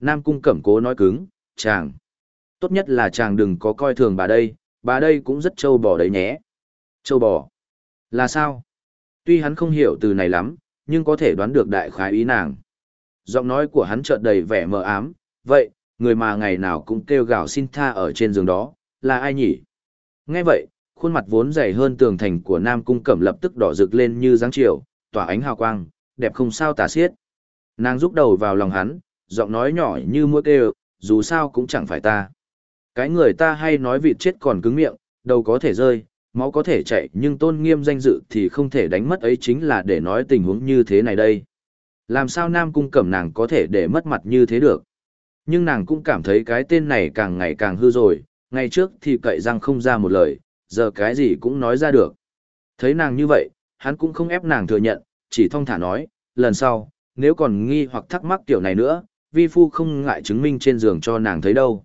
Nam cung cẩm cố nói cứng, chàng. Tốt nhất là chàng đừng có coi thường bà đây, bà đây cũng rất trâu bò đấy nhé. Trâu bò. Là sao? Tuy hắn không hiểu từ này lắm, nhưng có thể đoán được đại khái ý nàng. Giọng nói của hắn chợt đầy vẻ mờ ám, vậy, người mà ngày nào cũng kêu gào xin tha ở trên giường đó, là ai nhỉ? Nghe vậy, khuôn mặt vốn dày hơn tường thành của Nam Cung Cẩm lập tức đỏ rực lên như dáng chiều, tỏa ánh hào quang, đẹp không sao tả xiết. Nàng rúc đầu vào lòng hắn, giọng nói nhỏ như mũi kêu, dù sao cũng chẳng phải ta. Cái người ta hay nói vịt chết còn cứng miệng, đâu có thể rơi, máu có thể chạy nhưng tôn nghiêm danh dự thì không thể đánh mất ấy chính là để nói tình huống như thế này đây. Làm sao Nam Cung Cẩm nàng có thể để mất mặt như thế được? Nhưng nàng cũng cảm thấy cái tên này càng ngày càng hư rồi, ngày trước thì cậy răng không ra một lời, giờ cái gì cũng nói ra được. Thấy nàng như vậy, hắn cũng không ép nàng thừa nhận, chỉ thong thả nói, lần sau, nếu còn nghi hoặc thắc mắc kiểu này nữa, vi phu không ngại chứng minh trên giường cho nàng thấy đâu.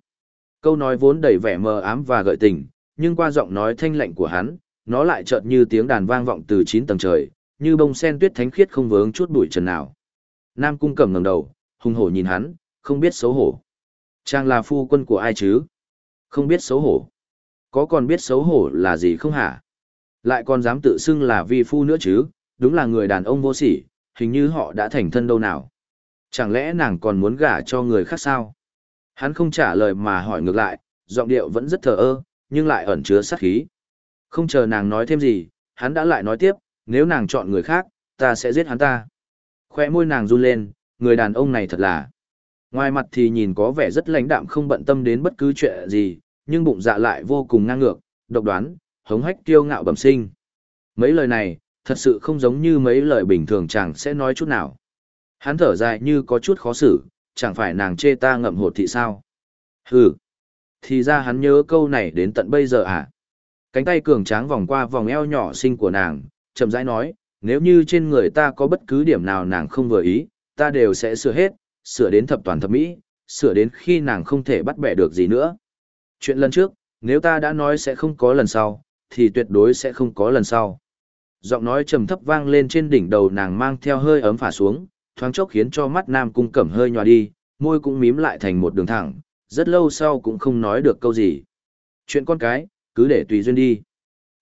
Câu nói vốn đầy vẻ mờ ám và gợi tình, nhưng qua giọng nói thanh lạnh của hắn, nó lại chợt như tiếng đàn vang vọng từ chín tầng trời, như bông sen tuyết thánh khiết không vướng chút bụi trần nào. Nam cung cầm ngẩng đầu, hung hổ nhìn hắn, không biết xấu hổ. Chàng là phu quân của ai chứ? Không biết xấu hổ. Có còn biết xấu hổ là gì không hả? Lại còn dám tự xưng là vi phu nữa chứ, đúng là người đàn ông vô sỉ, hình như họ đã thành thân đâu nào. Chẳng lẽ nàng còn muốn gả cho người khác sao? Hắn không trả lời mà hỏi ngược lại, giọng điệu vẫn rất thờ ơ, nhưng lại ẩn chứa sát khí. Không chờ nàng nói thêm gì, hắn đã lại nói tiếp, nếu nàng chọn người khác, ta sẽ giết hắn ta. Khoe môi nàng run lên, người đàn ông này thật là. Ngoài mặt thì nhìn có vẻ rất lãnh đạm không bận tâm đến bất cứ chuyện gì, nhưng bụng dạ lại vô cùng ngang ngược, độc đoán, hống hách kiêu ngạo bẩm sinh. Mấy lời này, thật sự không giống như mấy lời bình thường chàng sẽ nói chút nào. Hắn thở dài như có chút khó xử, chẳng phải nàng chê ta ngậm hột thị sao. Hừ, thì ra hắn nhớ câu này đến tận bây giờ à. Cánh tay cường tráng vòng qua vòng eo nhỏ xinh của nàng, chậm rãi nói, nếu như trên người ta có bất cứ điểm nào nàng không vừa ý, ta đều sẽ sửa hết, sửa đến thập toàn thập mỹ, sửa đến khi nàng không thể bắt bẻ được gì nữa. Chuyện lần trước, nếu ta đã nói sẽ không có lần sau, thì tuyệt đối sẽ không có lần sau. Giọng nói trầm thấp vang lên trên đỉnh đầu nàng mang theo hơi ấm phả xuống, thoáng chốc khiến cho mắt nam cung cẩm hơi nhòa đi, môi cũng mím lại thành một đường thẳng, rất lâu sau cũng không nói được câu gì. Chuyện con cái, cứ để tùy duyên đi.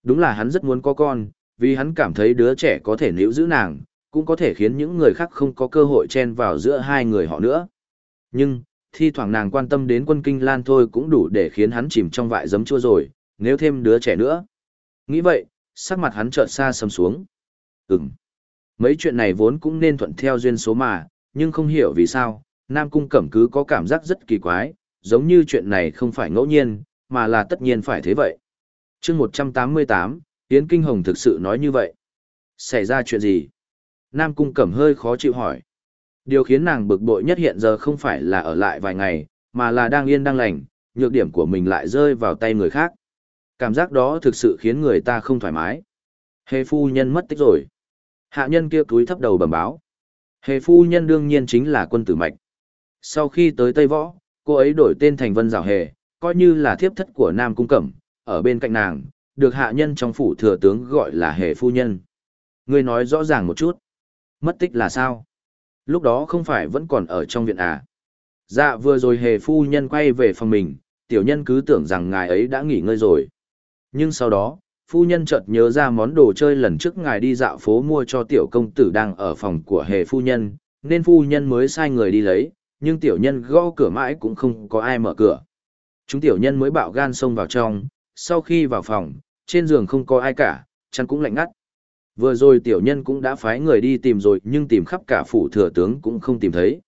Đúng là hắn rất muốn có con, vì hắn cảm thấy đứa trẻ có thể níu giữ nàng, cũng có thể khiến những người khác không có cơ hội chen vào giữa hai người họ nữa. Nhưng, thi thoảng nàng quan tâm đến quân kinh lan thôi cũng đủ để khiến hắn chìm trong vại giấm chua rồi, nếu thêm đứa trẻ nữa. Nghĩ vậy, sắc mặt hắn chợt xa sầm xuống. Ừm. Mấy chuyện này vốn cũng nên thuận theo duyên số mà, nhưng không hiểu vì sao, Nam Cung Cẩm cứ có cảm giác rất kỳ quái, giống như chuyện này không phải ngẫu nhiên, mà là tất nhiên phải thế vậy. chương 188, Yến Kinh Hồng thực sự nói như vậy. Xảy ra chuyện gì? Nam Cung Cẩm hơi khó chịu hỏi. Điều khiến nàng bực bội nhất hiện giờ không phải là ở lại vài ngày, mà là đang yên đang lành, nhược điểm của mình lại rơi vào tay người khác. Cảm giác đó thực sự khiến người ta không thoải mái. Hề phu nhân mất tích rồi. Hạ nhân kia cúi thấp đầu bẩm báo. Hề phu nhân đương nhiên chính là quân tử mạch. Sau khi tới Tây Võ, cô ấy đổi tên thành Vân Giảo Hề, coi như là thiếp thất của Nam Cung Cẩm, ở bên cạnh nàng, được hạ nhân trong phủ thừa tướng gọi là Hề phu nhân. Ngươi nói rõ ràng một chút. Mất tích là sao? Lúc đó không phải vẫn còn ở trong viện à? Dạ vừa rồi Hề phu nhân quay về phòng mình, tiểu nhân cứ tưởng rằng ngài ấy đã nghỉ ngơi rồi. Nhưng sau đó, phu nhân chợt nhớ ra món đồ chơi lần trước ngài đi dạo phố mua cho tiểu công tử đang ở phòng của hề phu nhân, nên phu nhân mới sai người đi lấy, nhưng tiểu nhân gõ cửa mãi cũng không có ai mở cửa. Chúng tiểu nhân mới bạo gan xông vào trong, sau khi vào phòng, trên giường không có ai cả, chăn cũng lạnh ngắt. Vừa rồi tiểu nhân cũng đã phái người đi tìm rồi nhưng tìm khắp cả phủ thừa tướng cũng không tìm thấy.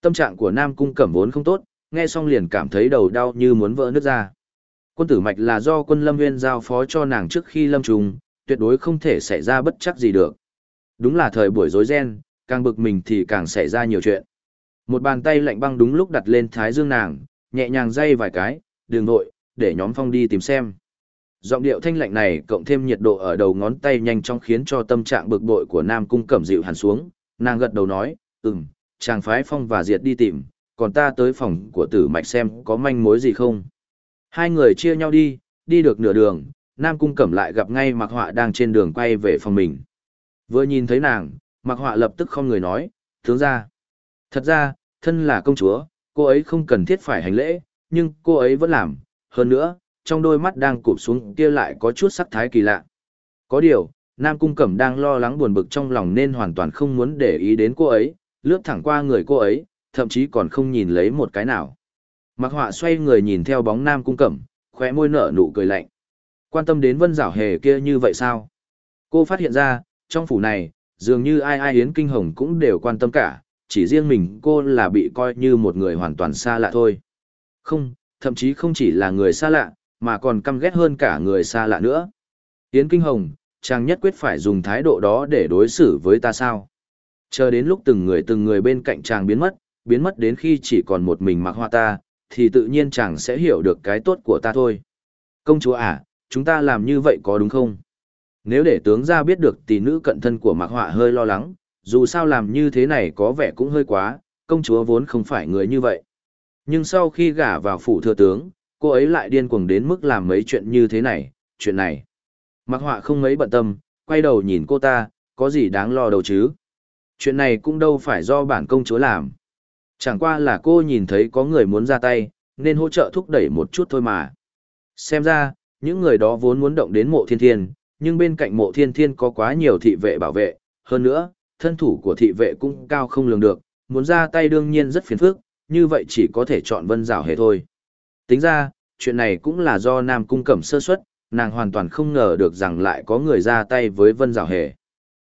Tâm trạng của Nam Cung Cẩm vốn không tốt, nghe xong liền cảm thấy đầu đau như muốn vỡ nứt ra. Quân tử mạch là do quân lâm nguyên giao phó cho nàng trước khi lâm trùng, tuyệt đối không thể xảy ra bất chắc gì được. Đúng là thời buổi rối ren, càng bực mình thì càng xảy ra nhiều chuyện. Một bàn tay lạnh băng đúng lúc đặt lên thái dương nàng, nhẹ nhàng dây vài cái, đường nội, để nhóm phong đi tìm xem. Giọng điệu thanh lạnh này cộng thêm nhiệt độ ở đầu ngón tay nhanh chóng khiến cho tâm trạng bực bội của Nam Cung Cẩm dịu hẳn xuống, nàng gật đầu nói, ừm, chàng phái phong và diệt đi tìm, còn ta tới phòng của tử mạch xem có manh mối gì không. Hai người chia nhau đi, đi được nửa đường, Nam Cung Cẩm lại gặp ngay Mạc Họa đang trên đường quay về phòng mình. Vừa nhìn thấy nàng, Mạc Họa lập tức không người nói, tướng ra. Thật ra, thân là công chúa, cô ấy không cần thiết phải hành lễ, nhưng cô ấy vẫn làm. Hơn nữa, trong đôi mắt đang cụp xuống kia lại có chút sắc thái kỳ lạ. Có điều, Nam Cung Cẩm đang lo lắng buồn bực trong lòng nên hoàn toàn không muốn để ý đến cô ấy, lướt thẳng qua người cô ấy, thậm chí còn không nhìn lấy một cái nào. Mặc Họa xoay người nhìn theo bóng Nam Cung Cẩm, khóe môi nở nụ cười lạnh. Quan tâm đến Vân Giảo Hề kia như vậy sao? Cô phát hiện ra, trong phủ này, dường như ai ai Yến Kinh Hồng cũng đều quan tâm cả, chỉ riêng mình cô là bị coi như một người hoàn toàn xa lạ thôi. Không, thậm chí không chỉ là người xa lạ, mà còn căm ghét hơn cả người xa lạ nữa. Yến Kinh Hồng, chàng nhất quyết phải dùng thái độ đó để đối xử với ta sao? Chờ đến lúc từng người từng người bên cạnh chàng biến mất, biến mất đến khi chỉ còn một mình mặc hoa ta, thì tự nhiên chàng sẽ hiểu được cái tốt của ta thôi. Công chúa à, chúng ta làm như vậy có đúng không? Nếu để tướng ra biết được tỷ nữ cận thân của Mạc Họa hơi lo lắng, dù sao làm như thế này có vẻ cũng hơi quá, công chúa vốn không phải người như vậy. Nhưng sau khi gả vào phủ thừa tướng, cô ấy lại điên cuồng đến mức làm mấy chuyện như thế này, chuyện này. Mặc Họa không mấy bận tâm, quay đầu nhìn cô ta, có gì đáng lo đâu chứ? Chuyện này cũng đâu phải do bản công chúa làm. Chẳng qua là cô nhìn thấy có người muốn ra tay, nên hỗ trợ thúc đẩy một chút thôi mà. Xem ra, những người đó vốn muốn động đến mộ thiên thiên, nhưng bên cạnh mộ thiên thiên có quá nhiều thị vệ bảo vệ, hơn nữa, thân thủ của thị vệ cũng cao không lường được, muốn ra tay đương nhiên rất phiền phức, như vậy chỉ có thể chọn vân rào hề thôi. Tính ra, chuyện này cũng là do Nam Cung Cẩm sơ suất, nàng hoàn toàn không ngờ được rằng lại có người ra tay với vân rào hề.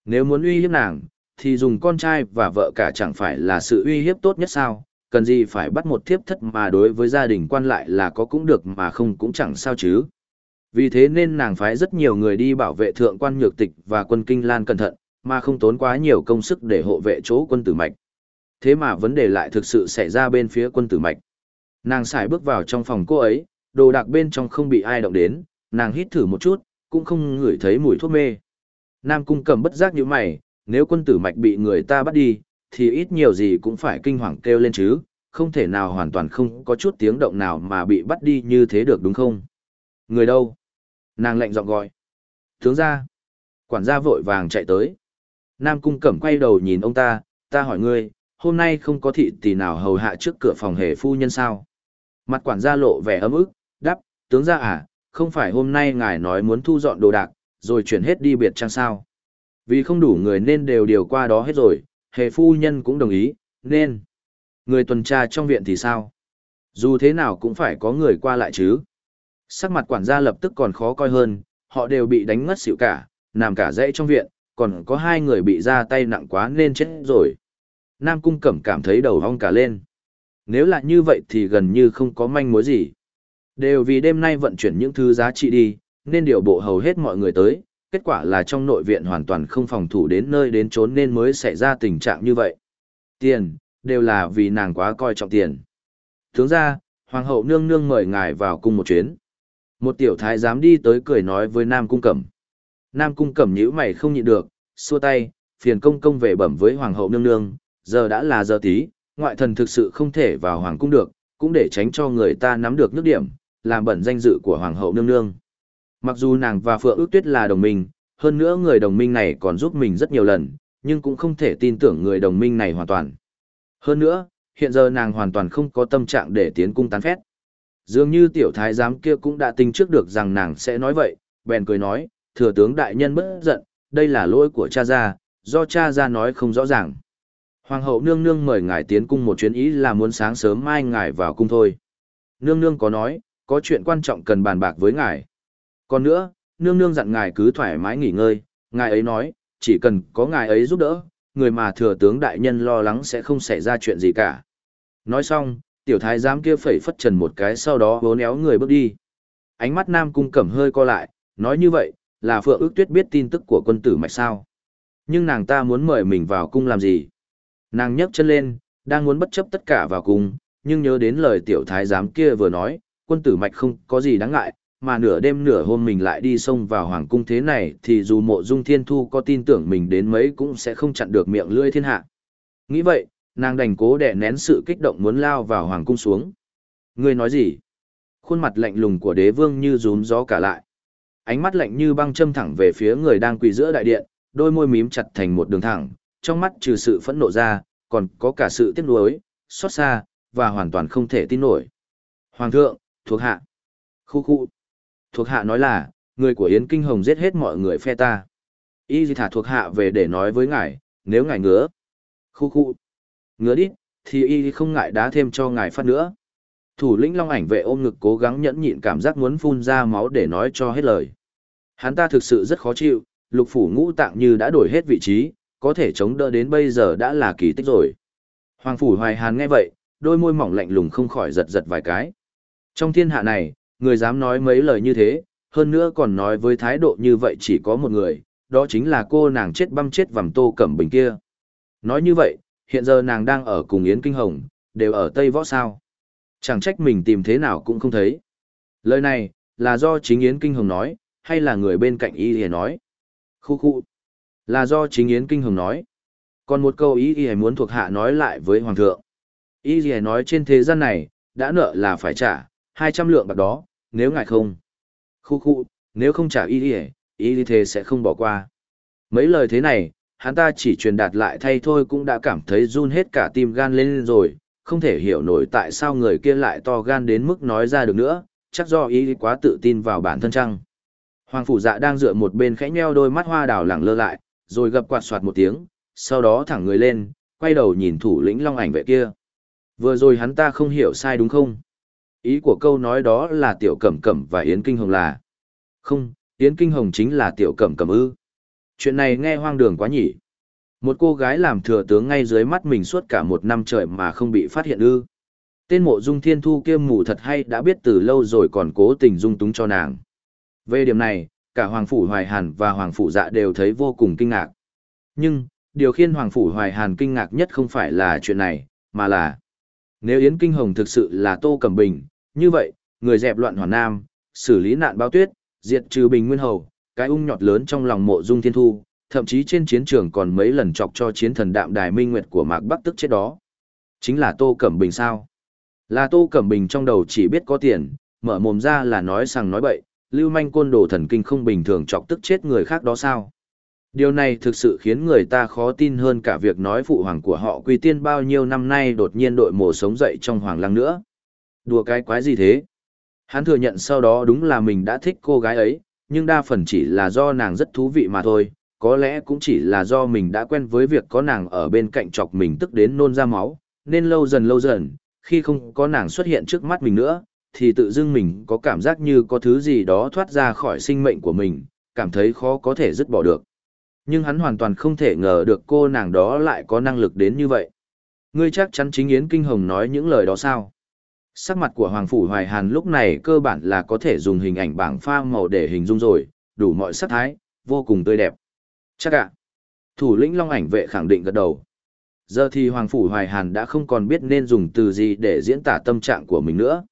Nếu muốn uy hiếp nàng, thì dùng con trai và vợ cả chẳng phải là sự uy hiếp tốt nhất sao, cần gì phải bắt một thiếp thất mà đối với gia đình quan lại là có cũng được mà không cũng chẳng sao chứ. Vì thế nên nàng phái rất nhiều người đi bảo vệ thượng quan nhược tịch và quân kinh lan cẩn thận, mà không tốn quá nhiều công sức để hộ vệ chỗ quân tử mạch. Thế mà vấn đề lại thực sự xảy ra bên phía quân tử mạch. Nàng xài bước vào trong phòng cô ấy, đồ đạc bên trong không bị ai động đến, nàng hít thử một chút, cũng không ngửi thấy mùi thuốc mê. Nam cung cầm bất giác như mày, nếu quân tử mạch bị người ta bắt đi, thì ít nhiều gì cũng phải kinh hoàng kêu lên chứ, không thể nào hoàn toàn không có chút tiếng động nào mà bị bắt đi như thế được đúng không? Người đâu? Nàng lệnh giọng gọi. Tướng ra. Quản gia vội vàng chạy tới. Nam cung cẩm quay đầu nhìn ông ta, ta hỏi ngươi, hôm nay không có thị tỷ nào hầu hạ trước cửa phòng hề phu nhân sao? Mặt quản gia lộ vẻ ấm ức, đáp, tướng ra à, không phải hôm nay ngài nói muốn thu dọn đồ đạc, rồi chuyển hết đi biệt trang sao? Vì không đủ người nên đều điều qua đó hết rồi, hề phu nhân cũng đồng ý, nên. Người tuần tra trong viện thì sao? Dù thế nào cũng phải có người qua lại chứ. Sắc mặt quản gia lập tức còn khó coi hơn, họ đều bị đánh ngất xỉu cả, nằm cả dãy trong viện, còn có hai người bị ra tay nặng quá nên chết rồi. Nam Cung Cẩm cảm thấy đầu hong cả lên. Nếu là như vậy thì gần như không có manh mối gì. Đều vì đêm nay vận chuyển những thứ giá trị đi, nên điều bộ hầu hết mọi người tới, kết quả là trong nội viện hoàn toàn không phòng thủ đến nơi đến trốn nên mới xảy ra tình trạng như vậy. Tiền, đều là vì nàng quá coi trọng tiền. Tướng ra, Hoàng hậu nương nương mời ngài vào cung một chuyến. Một tiểu thái dám đi tới cười nói với Nam Cung Cẩm. Nam Cung Cẩm nhữ mày không nhịn được, xua tay, phiền công công về bẩm với hoàng hậu nương nương, giờ đã là giờ tí, ngoại thần thực sự không thể vào hoàng cung được, cũng để tránh cho người ta nắm được nước điểm, làm bẩn danh dự của hoàng hậu nương nương. Mặc dù nàng và Phượng ước tuyết là đồng minh, hơn nữa người đồng minh này còn giúp mình rất nhiều lần, nhưng cũng không thể tin tưởng người đồng minh này hoàn toàn. Hơn nữa, hiện giờ nàng hoàn toàn không có tâm trạng để tiến cung tán phét. Dường như tiểu thái giám kia cũng đã tính trước được rằng nàng sẽ nói vậy, bèn cười nói, thừa tướng đại nhân bất giận, đây là lỗi của cha gia, do cha gia nói không rõ ràng. Hoàng hậu nương nương mời ngài tiến cung một chuyến ý là muốn sáng sớm mai ngài vào cung thôi. Nương nương có nói, có chuyện quan trọng cần bàn bạc với ngài. Còn nữa, nương nương dặn ngài cứ thoải mái nghỉ ngơi, ngài ấy nói, chỉ cần có ngài ấy giúp đỡ, người mà thừa tướng đại nhân lo lắng sẽ không xảy ra chuyện gì cả. Nói xong, tiểu thái giám kia phẩy phất trần một cái sau đó vốn éo người bước đi. Ánh mắt nam cung cẩm hơi co lại, nói như vậy, là phượng ước tuyết biết tin tức của quân tử mạch sao. Nhưng nàng ta muốn mời mình vào cung làm gì? Nàng nhấc chân lên, đang muốn bất chấp tất cả vào cung, nhưng nhớ đến lời tiểu thái giám kia vừa nói, quân tử mạch không có gì đáng ngại, mà nửa đêm nửa hôm mình lại đi xông vào hoàng cung thế này thì dù mộ dung thiên thu có tin tưởng mình đến mấy cũng sẽ không chặn được miệng lưỡi thiên hạ. Nghĩ vậy, nàng đành cố đè nén sự kích động muốn lao vào hoàng cung xuống. Ngươi nói gì? Khuôn mặt lạnh lùng của đế vương như rúm gió cả lại. Ánh mắt lạnh như băng châm thẳng về phía người đang quỳ giữa đại điện, đôi môi mím chặt thành một đường thẳng, trong mắt trừ sự phẫn nộ ra, còn có cả sự tiếc nuối, xót xa, và hoàn toàn không thể tin nổi. Hoàng thượng, thuộc hạ. Khu khu. Thuộc hạ nói là, người của Yến Kinh Hồng giết hết mọi người phe ta. Y gì thả thuộc hạ về để nói với ngài, nếu ngài ngứa. Khu khu. Ngứa đi, thì y không ngại đá thêm cho ngài phát nữa. Thủ lĩnh Long ảnh vệ ôm ngực cố gắng nhẫn nhịn cảm giác muốn phun ra máu để nói cho hết lời. Hắn ta thực sự rất khó chịu, lục phủ ngũ tạng như đã đổi hết vị trí, có thể chống đỡ đến bây giờ đã là kỳ tích rồi. Hoàng phủ hoài hàn nghe vậy, đôi môi mỏng lạnh lùng không khỏi giật giật vài cái. Trong thiên hạ này, người dám nói mấy lời như thế, hơn nữa còn nói với thái độ như vậy chỉ có một người, đó chính là cô nàng chết băm chết vằm tô cẩm bình kia. Nói như vậy, hiện giờ nàng đang ở cùng Yến Kinh Hồng, đều ở Tây Võ sao. Chẳng trách mình tìm thế nào cũng không thấy. Lời này, là do chính Yến Kinh Hồng nói, hay là người bên cạnh y hề nói? Khu khu. Là do chính Yến Kinh Hồng nói. Còn một câu y hề muốn thuộc hạ nói lại với Hoàng thượng. Y hề nói trên thế gian này, đã nợ là phải trả, 200 lượng bạc đó, nếu ngài không. Khu khu, nếu không trả y hề, y thế sẽ không bỏ qua. Mấy lời thế này, hắn ta chỉ truyền đạt lại thay thôi cũng đã cảm thấy run hết cả tim gan lên rồi, không thể hiểu nổi tại sao người kia lại to gan đến mức nói ra được nữa, chắc do ý quá tự tin vào bản thân chăng. Hoàng phủ dạ đang dựa một bên khẽ nheo đôi mắt hoa đào lẳng lơ lại, rồi gập quạt soạt một tiếng, sau đó thẳng người lên, quay đầu nhìn thủ lĩnh long ảnh vệ kia. Vừa rồi hắn ta không hiểu sai đúng không? Ý của câu nói đó là tiểu cẩm cẩm và Yến Kinh Hồng là. Không, Yến Kinh Hồng chính là tiểu cẩm cẩm ư. Chuyện này nghe hoang đường quá nhỉ. Một cô gái làm thừa tướng ngay dưới mắt mình suốt cả một năm trời mà không bị phát hiện ư. Tên mộ dung thiên thu kia mù thật hay đã biết từ lâu rồi còn cố tình dung túng cho nàng. Về điểm này, cả Hoàng Phủ Hoài Hàn và Hoàng Phủ Dạ đều thấy vô cùng kinh ngạc. Nhưng, điều khiến Hoàng Phủ Hoài Hàn kinh ngạc nhất không phải là chuyện này, mà là nếu Yến Kinh Hồng thực sự là Tô Cẩm Bình, như vậy, người dẹp loạn Hoàn Nam, xử lý nạn báo tuyết, diệt trừ Bình Nguyên Hầu, cái ung nhọt lớn trong lòng mộ dung thiên thu, thậm chí trên chiến trường còn mấy lần chọc cho chiến thần đạm đài minh nguyệt của Mạc Bắc tức chết đó. Chính là Tô Cẩm Bình sao? Là Tô Cẩm Bình trong đầu chỉ biết có tiền, mở mồm ra là nói sằng nói bậy, lưu manh côn đồ thần kinh không bình thường chọc tức chết người khác đó sao? Điều này thực sự khiến người ta khó tin hơn cả việc nói phụ hoàng của họ quy tiên bao nhiêu năm nay đột nhiên đội mồ sống dậy trong hoàng lăng nữa. Đùa cái quái gì thế? Hắn thừa nhận sau đó đúng là mình đã thích cô gái ấy, nhưng đa phần chỉ là do nàng rất thú vị mà thôi, có lẽ cũng chỉ là do mình đã quen với việc có nàng ở bên cạnh chọc mình tức đến nôn ra máu, nên lâu dần lâu dần, khi không có nàng xuất hiện trước mắt mình nữa, thì tự dưng mình có cảm giác như có thứ gì đó thoát ra khỏi sinh mệnh của mình, cảm thấy khó có thể dứt bỏ được. Nhưng hắn hoàn toàn không thể ngờ được cô nàng đó lại có năng lực đến như vậy. Ngươi chắc chắn chính Yến Kinh Hồng nói những lời đó sao? Sắc mặt của Hoàng Phủ Hoài Hàn lúc này cơ bản là có thể dùng hình ảnh bảng pha màu để hình dung rồi, đủ mọi sắc thái, vô cùng tươi đẹp. Chắc ạ. Thủ lĩnh Long ảnh vệ khẳng định gật đầu. Giờ thì Hoàng Phủ Hoài Hàn đã không còn biết nên dùng từ gì để diễn tả tâm trạng của mình nữa.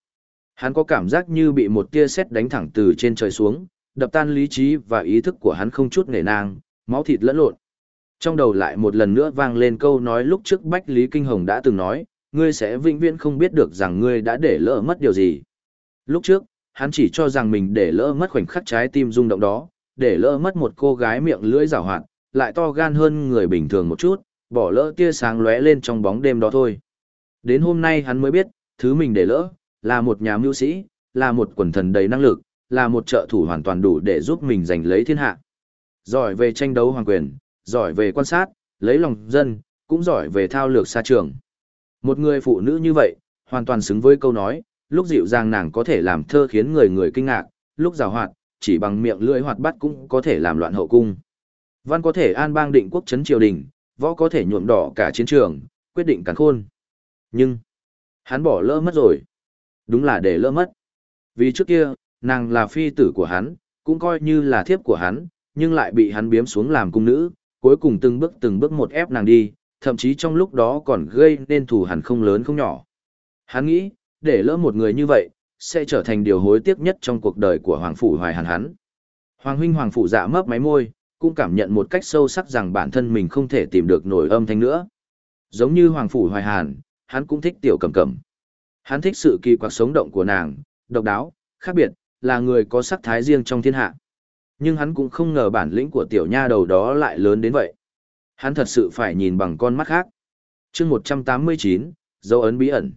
Hắn có cảm giác như bị một tia sét đánh thẳng từ trên trời xuống, đập tan lý trí và ý thức của hắn không chút nể nang, máu thịt lẫn lộn. Trong đầu lại một lần nữa vang lên câu nói lúc trước Bách Lý Kinh Hồng đã từng nói, ngươi sẽ vĩnh viễn không biết được rằng ngươi đã để lỡ mất điều gì. Lúc trước, hắn chỉ cho rằng mình để lỡ mất khoảnh khắc trái tim rung động đó, để lỡ mất một cô gái miệng lưỡi rào hoạt, lại to gan hơn người bình thường một chút, bỏ lỡ tia sáng lóe lên trong bóng đêm đó thôi. Đến hôm nay hắn mới biết, thứ mình để lỡ, là một nhà mưu sĩ, là một quần thần đầy năng lực, là một trợ thủ hoàn toàn đủ để giúp mình giành lấy thiên hạ. Giỏi về tranh đấu hoàng quyền, giỏi về quan sát, lấy lòng dân, cũng giỏi về thao lược xa trường. Một người phụ nữ như vậy, hoàn toàn xứng với câu nói, lúc dịu dàng nàng có thể làm thơ khiến người người kinh ngạc, lúc rào hoạt, chỉ bằng miệng lưỡi hoạt bát cũng có thể làm loạn hậu cung. Văn có thể an bang định quốc chấn triều đình, võ có thể nhuộm đỏ cả chiến trường, quyết định cắn khôn. Nhưng, hắn bỏ lỡ mất rồi. Đúng là để lỡ mất. Vì trước kia, nàng là phi tử của hắn, cũng coi như là thiếp của hắn, nhưng lại bị hắn biếm xuống làm cung nữ, cuối cùng từng bước từng bước một ép nàng đi, thậm chí trong lúc đó còn gây nên thù hẳn không lớn không nhỏ. Hắn nghĩ, để lỡ một người như vậy, sẽ trở thành điều hối tiếc nhất trong cuộc đời của Hoàng Phủ Hoài Hàn hắn. Hoàng huynh Hoàng Phủ dạ mấp máy môi, cũng cảm nhận một cách sâu sắc rằng bản thân mình không thể tìm được nổi âm thanh nữa. Giống như Hoàng Phủ Hoài Hàn, hắn cũng thích tiểu cầm cầm. Hắn thích sự kỳ quặc sống động của nàng, độc đáo, khác biệt, là người có sắc thái riêng trong thiên hạ. Nhưng hắn cũng không ngờ bản lĩnh của tiểu nha đầu đó lại lớn đến vậy. Hắn thật sự phải nhìn bằng con mắt khác. chương 189, dấu ấn bí ẩn.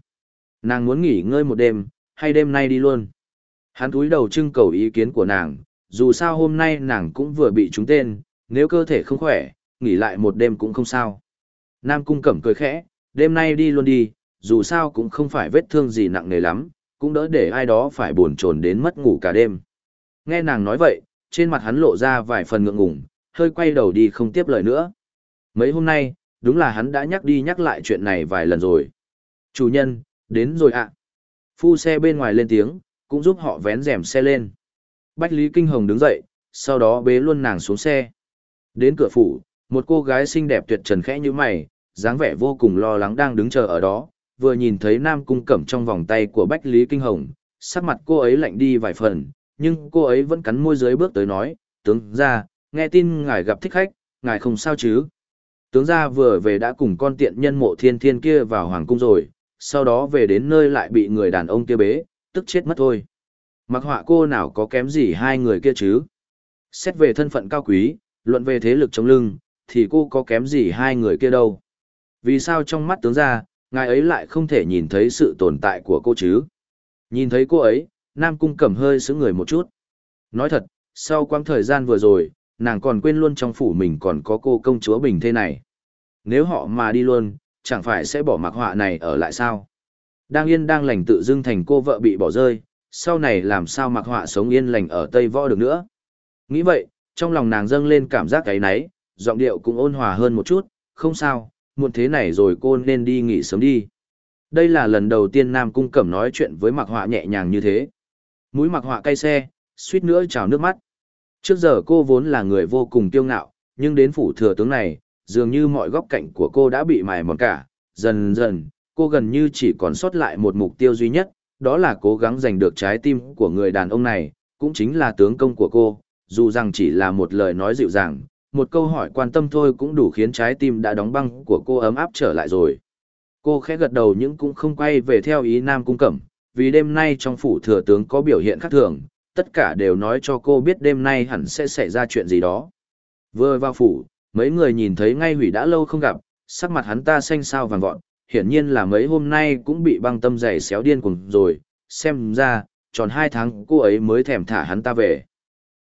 Nàng muốn nghỉ ngơi một đêm, hay đêm nay đi luôn. Hắn túi đầu trưng cầu ý kiến của nàng, dù sao hôm nay nàng cũng vừa bị trúng tên, nếu cơ thể không khỏe, nghỉ lại một đêm cũng không sao. Nam cung cẩm cười khẽ, đêm nay đi luôn đi, dù sao cũng không phải vết thương gì nặng nề lắm, cũng đỡ để ai đó phải buồn chồn đến mất ngủ cả đêm. Nghe nàng nói vậy, trên mặt hắn lộ ra vài phần ngượng ngùng, hơi quay đầu đi không tiếp lời nữa. Mấy hôm nay, đúng là hắn đã nhắc đi nhắc lại chuyện này vài lần rồi. Chủ nhân, đến rồi ạ. Phu xe bên ngoài lên tiếng, cũng giúp họ vén rèm xe lên. Bách Lý Kinh Hồng đứng dậy, sau đó bế luôn nàng xuống xe. Đến cửa phủ, một cô gái xinh đẹp tuyệt trần khẽ như mày, dáng vẻ vô cùng lo lắng đang đứng chờ ở đó, vừa nhìn thấy Nam Cung Cẩm trong vòng tay của Bách Lý Kinh Hồng, sắc mặt cô ấy lạnh đi vài phần, nhưng cô ấy vẫn cắn môi dưới bước tới nói, tướng ra, nghe tin ngài gặp thích khách, ngài không sao chứ. Tướng gia vừa về đã cùng con tiện nhân mộ thiên thiên kia vào hoàng cung rồi, sau đó về đến nơi lại bị người đàn ông kia bế, tức chết mất thôi. Mặc họa cô nào có kém gì hai người kia chứ? Xét về thân phận cao quý, luận về thế lực chống lưng, thì cô có kém gì hai người kia đâu. Vì sao trong mắt tướng gia, ngài ấy lại không thể nhìn thấy sự tồn tại của cô chứ? Nhìn thấy cô ấy, Nam Cung cầm hơi sững người một chút. Nói thật, sau quãng thời gian vừa rồi, nàng còn quên luôn trong phủ mình còn có cô công chúa bình thế này. Nếu họ mà đi luôn, chẳng phải sẽ bỏ mặc họa này ở lại sao? Đang yên đang lành tự dưng thành cô vợ bị bỏ rơi, sau này làm sao mặc họa sống yên lành ở Tây Võ được nữa? Nghĩ vậy, trong lòng nàng dâng lên cảm giác cái náy, giọng điệu cũng ôn hòa hơn một chút, không sao, muộn thế này rồi cô nên đi nghỉ sớm đi. Đây là lần đầu tiên Nam Cung Cẩm nói chuyện với mặc họa nhẹ nhàng như thế. Mũi mặc họa cay xe, suýt nữa trào nước mắt. Trước giờ cô vốn là người vô cùng kiêu ngạo, nhưng đến phủ thừa tướng này, dường như mọi góc cạnh của cô đã bị mài mòn cả. Dần dần, cô gần như chỉ còn sót lại một mục tiêu duy nhất, đó là cố gắng giành được trái tim của người đàn ông này, cũng chính là tướng công của cô, dù rằng chỉ là một lời nói dịu dàng, một câu hỏi quan tâm thôi cũng đủ khiến trái tim đã đóng băng của cô ấm áp trở lại rồi. Cô khẽ gật đầu nhưng cũng không quay về theo ý Nam Cung Cẩm, vì đêm nay trong phủ thừa tướng có biểu hiện khác thường, tất cả đều nói cho cô biết đêm nay hẳn sẽ xảy ra chuyện gì đó. Vừa vào phủ, mấy người nhìn thấy ngay hủy đã lâu không gặp, sắc mặt hắn ta xanh xao vàng vọt, hiển nhiên là mấy hôm nay cũng bị băng tâm dày xéo điên cùng rồi, xem ra, tròn hai tháng cô ấy mới thèm thả hắn ta về.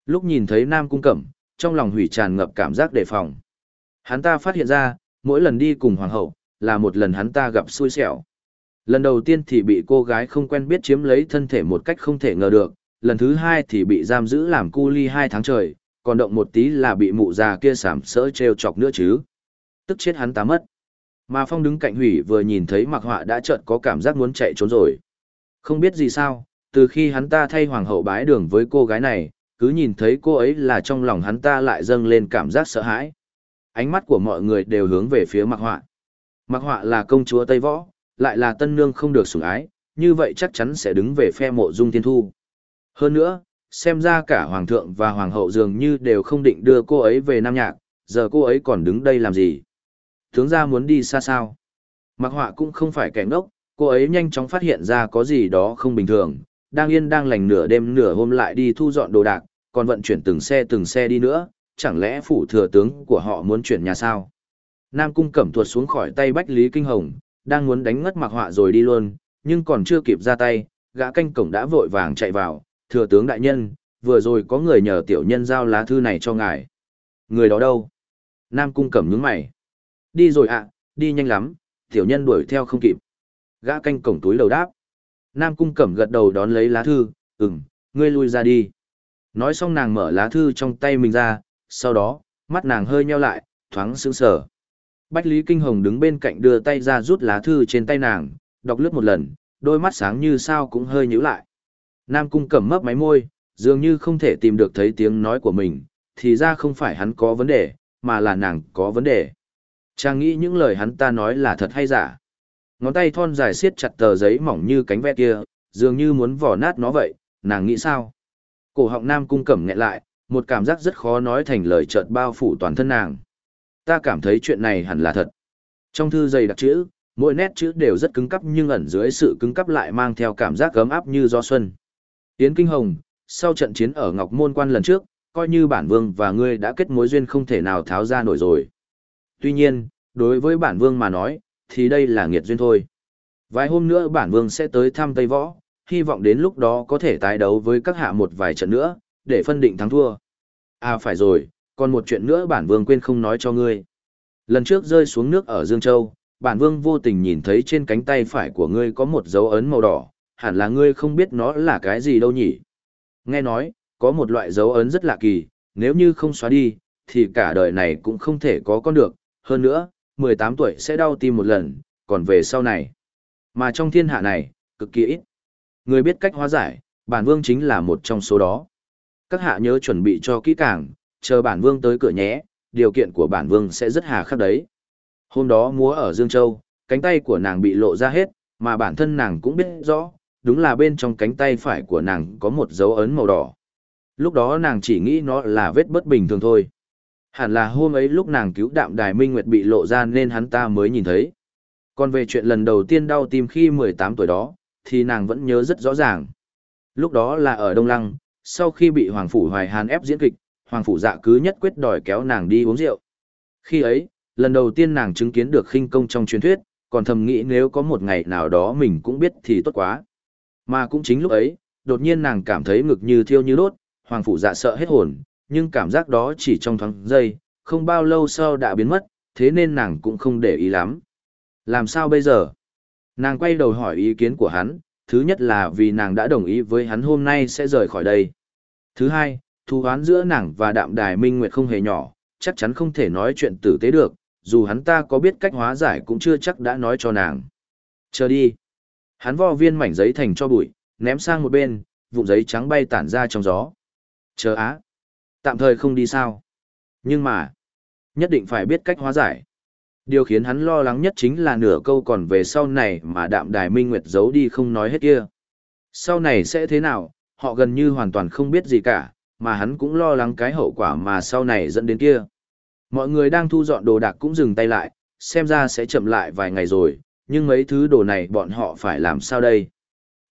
Lúc nhìn thấy Nam Cung Cẩm, trong lòng hủy tràn ngập cảm giác đề phòng. Hắn ta phát hiện ra, mỗi lần đi cùng hoàng hậu, là một lần hắn ta gặp xui xẻo. Lần đầu tiên thì bị cô gái không quen biết chiếm lấy thân thể một cách không thể ngờ được, lần thứ hai thì bị giam giữ làm cu ly hai tháng trời, còn động một tí là bị mụ già kia sảm sỡ treo chọc nữa chứ. Tức chết hắn ta mất. Mà Phong đứng cạnh hủy vừa nhìn thấy mặc họa đã chợt có cảm giác muốn chạy trốn rồi. Không biết gì sao, từ khi hắn ta thay hoàng hậu bái đường với cô gái này, cứ nhìn thấy cô ấy là trong lòng hắn ta lại dâng lên cảm giác sợ hãi. Ánh mắt của mọi người đều hướng về phía mặc họa. Mặc họa là công chúa Tây Võ, lại là tân nương không được sủng ái, như vậy chắc chắn sẽ đứng về phe mộ dung thiên thu. Hơn nữa, xem ra cả hoàng thượng và hoàng hậu dường như đều không định đưa cô ấy về Nam Nhạc, giờ cô ấy còn đứng đây làm gì? Tướng ra muốn đi xa sao? Mặc họa cũng không phải kẻ ngốc, cô ấy nhanh chóng phát hiện ra có gì đó không bình thường, đang yên đang lành nửa đêm nửa hôm lại đi thu dọn đồ đạc, còn vận chuyển từng xe từng xe đi nữa, chẳng lẽ phủ thừa tướng của họ muốn chuyển nhà sao? Nam Cung cẩm tuột xuống khỏi tay Bách Lý Kinh Hồng, đang muốn đánh ngất mặc họa rồi đi luôn, nhưng còn chưa kịp ra tay, gã canh cổng đã vội vàng chạy vào, thừa tướng đại nhân, vừa rồi có người nhờ tiểu nhân giao lá thư này cho ngài. Người đó đâu? Nam Cung cẩm nhướng mày. Đi rồi ạ, đi nhanh lắm, tiểu nhân đuổi theo không kịp. Gã canh cổng túi đầu đáp. Nam Cung cẩm gật đầu đón lấy lá thư, ừm, ngươi lui ra đi. Nói xong nàng mở lá thư trong tay mình ra, sau đó, mắt nàng hơi nheo lại, thoáng sững sờ. Bách Lý Kinh Hồng đứng bên cạnh đưa tay ra rút lá thư trên tay nàng, đọc lướt một lần, đôi mắt sáng như sao cũng hơi nhíu lại. Nam Cung cẩm mấp máy môi, dường như không thể tìm được thấy tiếng nói của mình, thì ra không phải hắn có vấn đề, mà là nàng có vấn đề. Chàng nghĩ những lời hắn ta nói là thật hay giả. Ngón tay thon dài siết chặt tờ giấy mỏng như cánh ve kia, dường như muốn vò nát nó vậy, nàng nghĩ sao? Cổ họng Nam Cung cẩm nghẹn lại, một cảm giác rất khó nói thành lời chợt bao phủ toàn thân nàng. Ta cảm thấy chuyện này hẳn là thật. Trong thư dày đặc chữ, mỗi nét chữ đều rất cứng cắp nhưng ẩn dưới sự cứng cắp lại mang theo cảm giác gấm áp như gió xuân. Yến Kinh Hồng, sau trận chiến ở Ngọc Môn Quan lần trước, coi như bản vương và ngươi đã kết mối duyên không thể nào tháo ra nổi rồi. Tuy nhiên, đối với bản vương mà nói, thì đây là nghiệt duyên thôi. Vài hôm nữa bản vương sẽ tới thăm Tây Võ, hy vọng đến lúc đó có thể tái đấu với các hạ một vài trận nữa, để phân định thắng thua. À phải rồi, còn một chuyện nữa bản vương quên không nói cho ngươi. Lần trước rơi xuống nước ở Dương Châu, bản vương vô tình nhìn thấy trên cánh tay phải của ngươi có một dấu ấn màu đỏ, hẳn là ngươi không biết nó là cái gì đâu nhỉ. Nghe nói, có một loại dấu ấn rất lạ kỳ, nếu như không xóa đi, thì cả đời này cũng không thể có con được, hơn nữa, 18 tuổi sẽ đau tim một lần, còn về sau này. Mà trong thiên hạ này, cực kỳ ít. Người biết cách hóa giải, bản vương chính là một trong số đó. Các hạ nhớ chuẩn bị cho kỹ càng, chờ bản vương tới cửa nhé, điều kiện của bản vương sẽ rất hà khắc đấy. Hôm đó múa ở Dương Châu, cánh tay của nàng bị lộ ra hết, mà bản thân nàng cũng biết rõ, đúng là bên trong cánh tay phải của nàng có một dấu ấn màu đỏ. Lúc đó nàng chỉ nghĩ nó là vết bất bình thường thôi. Hẳn là hôm ấy lúc nàng cứu đạm đài minh nguyệt bị lộ ra nên hắn ta mới nhìn thấy. Còn về chuyện lần đầu tiên đau tim khi 18 tuổi đó, thì nàng vẫn nhớ rất rõ ràng. Lúc đó là ở Đông Lăng, sau khi bị Hoàng Phủ Hoài Hàn ép diễn kịch, Hoàng Phủ dạ cứ nhất quyết đòi kéo nàng đi uống rượu. Khi ấy, lần đầu tiên nàng chứng kiến được khinh công trong truyền thuyết, còn thầm nghĩ nếu có một ngày nào đó mình cũng biết thì tốt quá. Mà cũng chính lúc ấy, đột nhiên nàng cảm thấy ngực như thiêu như đốt, Hoàng Phủ dạ sợ hết hồn, nhưng cảm giác đó chỉ trong thoáng giây, không bao lâu sau đã biến mất, thế nên nàng cũng không để ý lắm. Làm sao bây giờ? Nàng quay đầu hỏi ý kiến của hắn, thứ nhất là vì nàng đã đồng ý với hắn hôm nay sẽ rời khỏi đây. Thứ hai, thù hoán giữa nàng và đạm đài minh nguyệt không hề nhỏ, chắc chắn không thể nói chuyện tử tế được, dù hắn ta có biết cách hóa giải cũng chưa chắc đã nói cho nàng. Chờ đi. Hắn vo viên mảnh giấy thành cho bụi, ném sang một bên, vụn giấy trắng bay tản ra trong gió. Chờ á. Tạm thời không đi sao. Nhưng mà, nhất định phải biết cách hóa giải. Điều khiến hắn lo lắng nhất chính là nửa câu còn về sau này mà đạm đài minh nguyệt giấu đi không nói hết kia. Sau này sẽ thế nào, họ gần như hoàn toàn không biết gì cả, mà hắn cũng lo lắng cái hậu quả mà sau này dẫn đến kia. Mọi người đang thu dọn đồ đạc cũng dừng tay lại, xem ra sẽ chậm lại vài ngày rồi, nhưng mấy thứ đồ này bọn họ phải làm sao đây?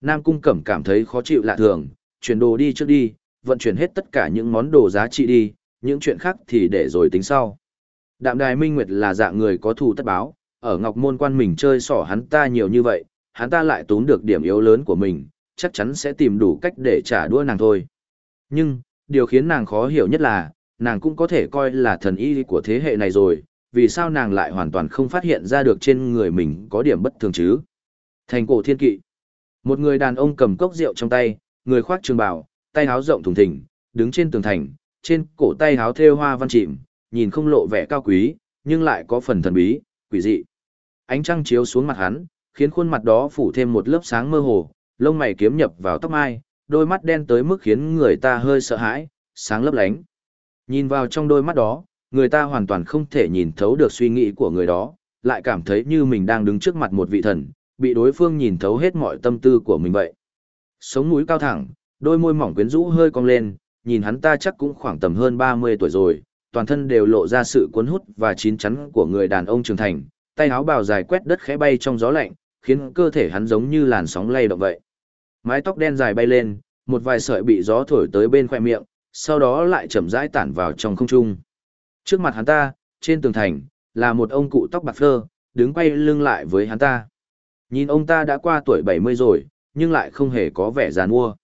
Nam Cung Cẩm cảm thấy khó chịu lạ thường, chuyển đồ đi trước đi, vận chuyển hết tất cả những món đồ giá trị đi, những chuyện khác thì để rồi tính sau. Đạm Đài Minh Nguyệt là dạng người có thù tất báo, ở Ngọc Môn quan mình chơi xỏ hắn ta nhiều như vậy, hắn ta lại tốn được điểm yếu lớn của mình, chắc chắn sẽ tìm đủ cách để trả đũa nàng thôi. Nhưng, điều khiến nàng khó hiểu nhất là, nàng cũng có thể coi là thần y của thế hệ này rồi, vì sao nàng lại hoàn toàn không phát hiện ra được trên người mình có điểm bất thường chứ? Thành cổ thiên kỵ. Một người đàn ông cầm cốc rượu trong tay, người khoác trường bào, tay háo rộng thùng thình, đứng trên tường thành, trên cổ tay háo thêu hoa văn chìm, nhìn không lộ vẻ cao quý, nhưng lại có phần thần bí, quỷ dị. Ánh trăng chiếu xuống mặt hắn, khiến khuôn mặt đó phủ thêm một lớp sáng mơ hồ, lông mày kiếm nhập vào tóc mai, đôi mắt đen tới mức khiến người ta hơi sợ hãi, sáng lấp lánh. Nhìn vào trong đôi mắt đó, người ta hoàn toàn không thể nhìn thấu được suy nghĩ của người đó, lại cảm thấy như mình đang đứng trước mặt một vị thần, bị đối phương nhìn thấu hết mọi tâm tư của mình vậy. Sống mũi cao thẳng, đôi môi mỏng quyến rũ hơi cong lên, nhìn hắn ta chắc cũng khoảng tầm hơn 30 tuổi rồi, toàn thân đều lộ ra sự cuốn hút và chín chắn của người đàn ông trưởng thành, tay áo bào dài quét đất khẽ bay trong gió lạnh, khiến cơ thể hắn giống như làn sóng lay động vậy. Mái tóc đen dài bay lên, một vài sợi bị gió thổi tới bên khoe miệng, sau đó lại chậm rãi tản vào trong không trung. Trước mặt hắn ta, trên tường thành, là một ông cụ tóc bạc phơ, đứng quay lưng lại với hắn ta. Nhìn ông ta đã qua tuổi 70 rồi, nhưng lại không hề có vẻ già nua.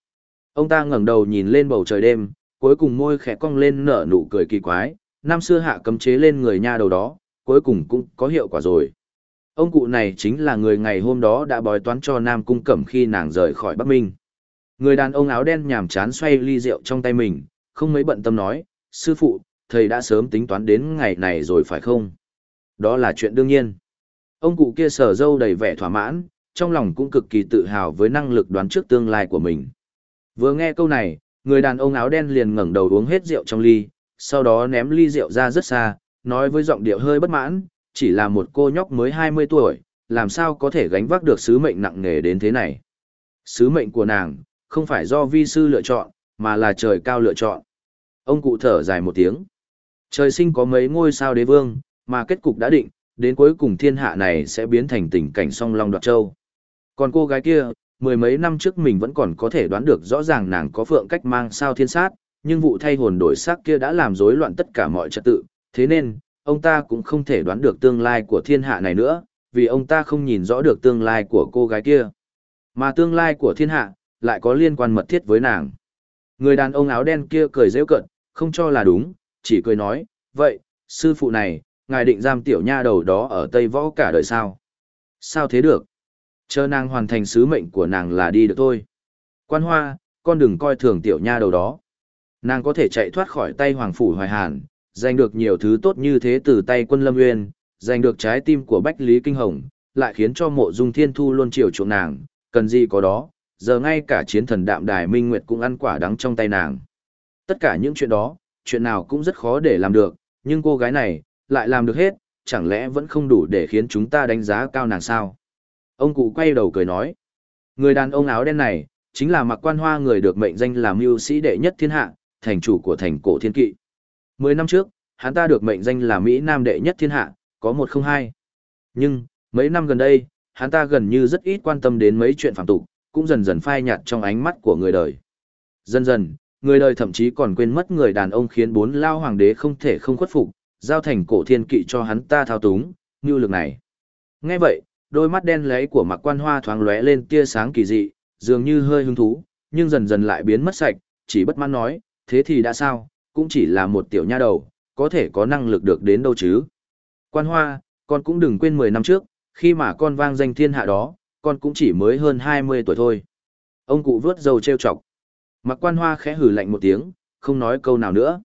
Ông ta ngẩng đầu nhìn lên bầu trời đêm, cuối cùng môi khẽ cong lên nở nụ cười kỳ quái, năm xưa hạ cấm chế lên người nha đầu đó, cuối cùng cũng có hiệu quả rồi. Ông cụ này chính là người ngày hôm đó đã bói toán cho Nam Cung Cẩm khi nàng rời khỏi Bắc Minh. Người đàn ông áo đen nhàm chán xoay ly rượu trong tay mình, không mấy bận tâm nói, sư phụ, thầy đã sớm tính toán đến ngày này rồi phải không? Đó là chuyện đương nhiên. Ông cụ kia sở dâu đầy vẻ thỏa mãn, trong lòng cũng cực kỳ tự hào với năng lực đoán trước tương lai của mình. Vừa nghe câu này, người đàn ông áo đen liền ngẩng đầu uống hết rượu trong ly, sau đó ném ly rượu ra rất xa, nói với giọng điệu hơi bất mãn, chỉ là một cô nhóc mới 20 tuổi, làm sao có thể gánh vác được sứ mệnh nặng nề đến thế này. Sứ mệnh của nàng, không phải do vi sư lựa chọn, mà là trời cao lựa chọn. Ông cụ thở dài một tiếng. Trời sinh có mấy ngôi sao đế vương, mà kết cục đã định, đến cuối cùng thiên hạ này sẽ biến thành tình cảnh song long đoạt châu. Còn cô gái kia, mười mấy năm trước mình vẫn còn có thể đoán được rõ ràng nàng có phượng cách mang sao thiên sát, nhưng vụ thay hồn đổi sắc kia đã làm rối loạn tất cả mọi trật tự, thế nên, ông ta cũng không thể đoán được tương lai của thiên hạ này nữa, vì ông ta không nhìn rõ được tương lai của cô gái kia. Mà tương lai của thiên hạ, lại có liên quan mật thiết với nàng. Người đàn ông áo đen kia cười rêu cận, không cho là đúng, chỉ cười nói, vậy, sư phụ này, ngài định giam tiểu nha đầu đó ở Tây Võ cả đời sao? Sao thế được? Chờ nàng hoàn thành sứ mệnh của nàng là đi được thôi. Quan hoa, con đừng coi thường tiểu nha đầu đó. Nàng có thể chạy thoát khỏi tay Hoàng Phủ Hoài Hàn, giành được nhiều thứ tốt như thế từ tay quân Lâm Nguyên, giành được trái tim của Bách Lý Kinh Hồng, lại khiến cho mộ dung thiên thu luôn chiều chuộng nàng, cần gì có đó, giờ ngay cả chiến thần đạm đài Minh Nguyệt cũng ăn quả đắng trong tay nàng. Tất cả những chuyện đó, chuyện nào cũng rất khó để làm được, nhưng cô gái này, lại làm được hết, chẳng lẽ vẫn không đủ để khiến chúng ta đánh giá cao nàng sao? Ông cụ quay đầu cười nói, người đàn ông áo đen này, chính là mặc quan hoa người được mệnh danh là mưu sĩ đệ nhất thiên hạ, thành chủ của thành cổ thiên kỵ. Mười năm trước, hắn ta được mệnh danh là Mỹ Nam đệ nhất thiên hạ, có một không hai. Nhưng, mấy năm gần đây, hắn ta gần như rất ít quan tâm đến mấy chuyện phạm tục, cũng dần dần phai nhạt trong ánh mắt của người đời. Dần dần, người đời thậm chí còn quên mất người đàn ông khiến bốn lao hoàng đế không thể không khuất phục, giao thành cổ thiên kỵ cho hắn ta thao túng, như lực này. Nghe vậy, đôi mắt đen lấy của mặc quan hoa thoáng lóe lên tia sáng kỳ dị, dường như hơi hứng thú, nhưng dần dần lại biến mất sạch, chỉ bất mãn nói, thế thì đã sao, cũng chỉ là một tiểu nha đầu, có thể có năng lực được đến đâu chứ. Quan hoa, con cũng đừng quên 10 năm trước, khi mà con vang danh thiên hạ đó, con cũng chỉ mới hơn 20 tuổi thôi. Ông cụ vớt dầu treo chọc. Mặc quan hoa khẽ hử lạnh một tiếng, không nói câu nào nữa.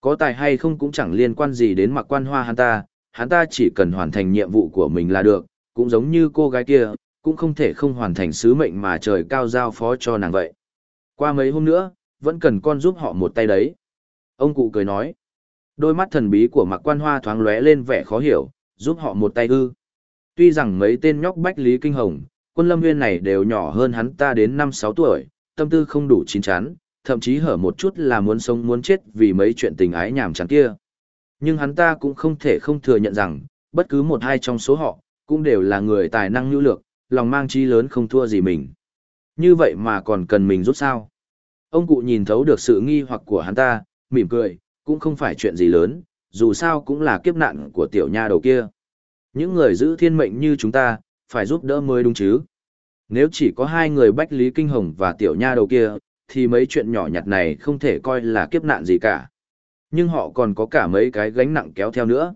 Có tài hay không cũng chẳng liên quan gì đến mặc quan hoa hắn ta, hắn ta chỉ cần hoàn thành nhiệm vụ của mình là được, cũng giống như cô gái kia, cũng không thể không hoàn thành sứ mệnh mà trời cao giao phó cho nàng vậy. Qua mấy hôm nữa, vẫn cần con giúp họ một tay đấy. Ông cụ cười nói. Đôi mắt thần bí của mặc quan hoa thoáng lóe lên vẻ khó hiểu, giúp họ một tay ư. Tuy rằng mấy tên nhóc bách lý kinh hồng, quân lâm viên này đều nhỏ hơn hắn ta đến 5-6 tuổi, tâm tư không đủ chín chắn, thậm chí hở một chút là muốn sống muốn chết vì mấy chuyện tình ái nhảm chán kia. Nhưng hắn ta cũng không thể không thừa nhận rằng, bất cứ một hai trong số họ, cũng đều là người tài năng nhu lược, lòng mang chi lớn không thua gì mình. Như vậy mà còn cần mình rút sao? Ông cụ nhìn thấu được sự nghi hoặc của hắn ta, mỉm cười, cũng không phải chuyện gì lớn, dù sao cũng là kiếp nạn của tiểu nha đầu kia. Những người giữ thiên mệnh như chúng ta, phải giúp đỡ mới đúng chứ. Nếu chỉ có hai người Bách Lý Kinh Hồng và tiểu nha đầu kia, thì mấy chuyện nhỏ nhặt này không thể coi là kiếp nạn gì cả. Nhưng họ còn có cả mấy cái gánh nặng kéo theo nữa.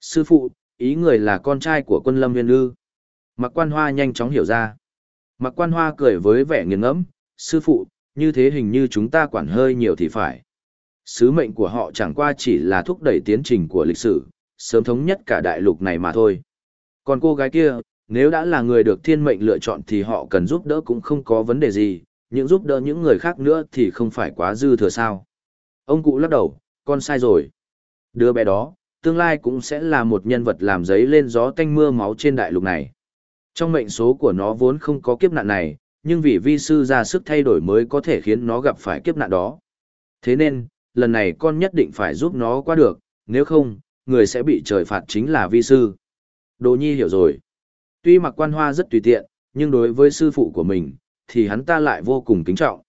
Sư phụ, ý người là con trai của quân lâm viên ư. Mặc quan hoa nhanh chóng hiểu ra. Mặc quan hoa cười với vẻ nghiền ngẫm, sư phụ, như thế hình như chúng ta quản hơi nhiều thì phải. Sứ mệnh của họ chẳng qua chỉ là thúc đẩy tiến trình của lịch sử, sớm thống nhất cả đại lục này mà thôi. Còn cô gái kia, nếu đã là người được thiên mệnh lựa chọn thì họ cần giúp đỡ cũng không có vấn đề gì, những giúp đỡ những người khác nữa thì không phải quá dư thừa sao. Ông cụ lắc đầu, con sai rồi. Đứa bé đó, tương lai cũng sẽ là một nhân vật làm giấy lên gió tanh mưa máu trên đại lục này. Trong mệnh số của nó vốn không có kiếp nạn này, nhưng vì vi sư ra sức thay đổi mới có thể khiến nó gặp phải kiếp nạn đó. Thế nên, lần này con nhất định phải giúp nó qua được, nếu không, người sẽ bị trời phạt chính là vi sư. Đồ nhi hiểu rồi. Tuy mặc quan hoa rất tùy tiện, nhưng đối với sư phụ của mình, thì hắn ta lại vô cùng kính trọng.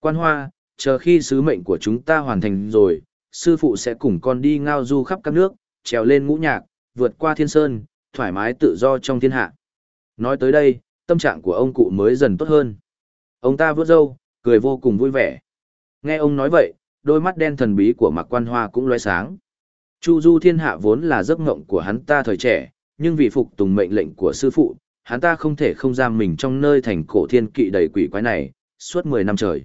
Quan hoa, chờ khi sứ mệnh của chúng ta hoàn thành rồi, sư phụ sẽ cùng con đi ngao du khắp các nước, trèo lên ngũ nhạc, vượt qua thiên sơn, thoải mái tự do trong thiên hạ. Nói tới đây, tâm trạng của ông cụ mới dần tốt hơn. Ông ta vướt râu, cười vô cùng vui vẻ. Nghe ông nói vậy, đôi mắt đen thần bí của Mạc Quan Hoa cũng lóe sáng. Chu du thiên hạ vốn là giấc ngộng của hắn ta thời trẻ, nhưng vì phục tùng mệnh lệnh của sư phụ, hắn ta không thể không giam mình trong nơi thành cổ thiên kỵ đầy quỷ quái này, suốt 10 năm trời.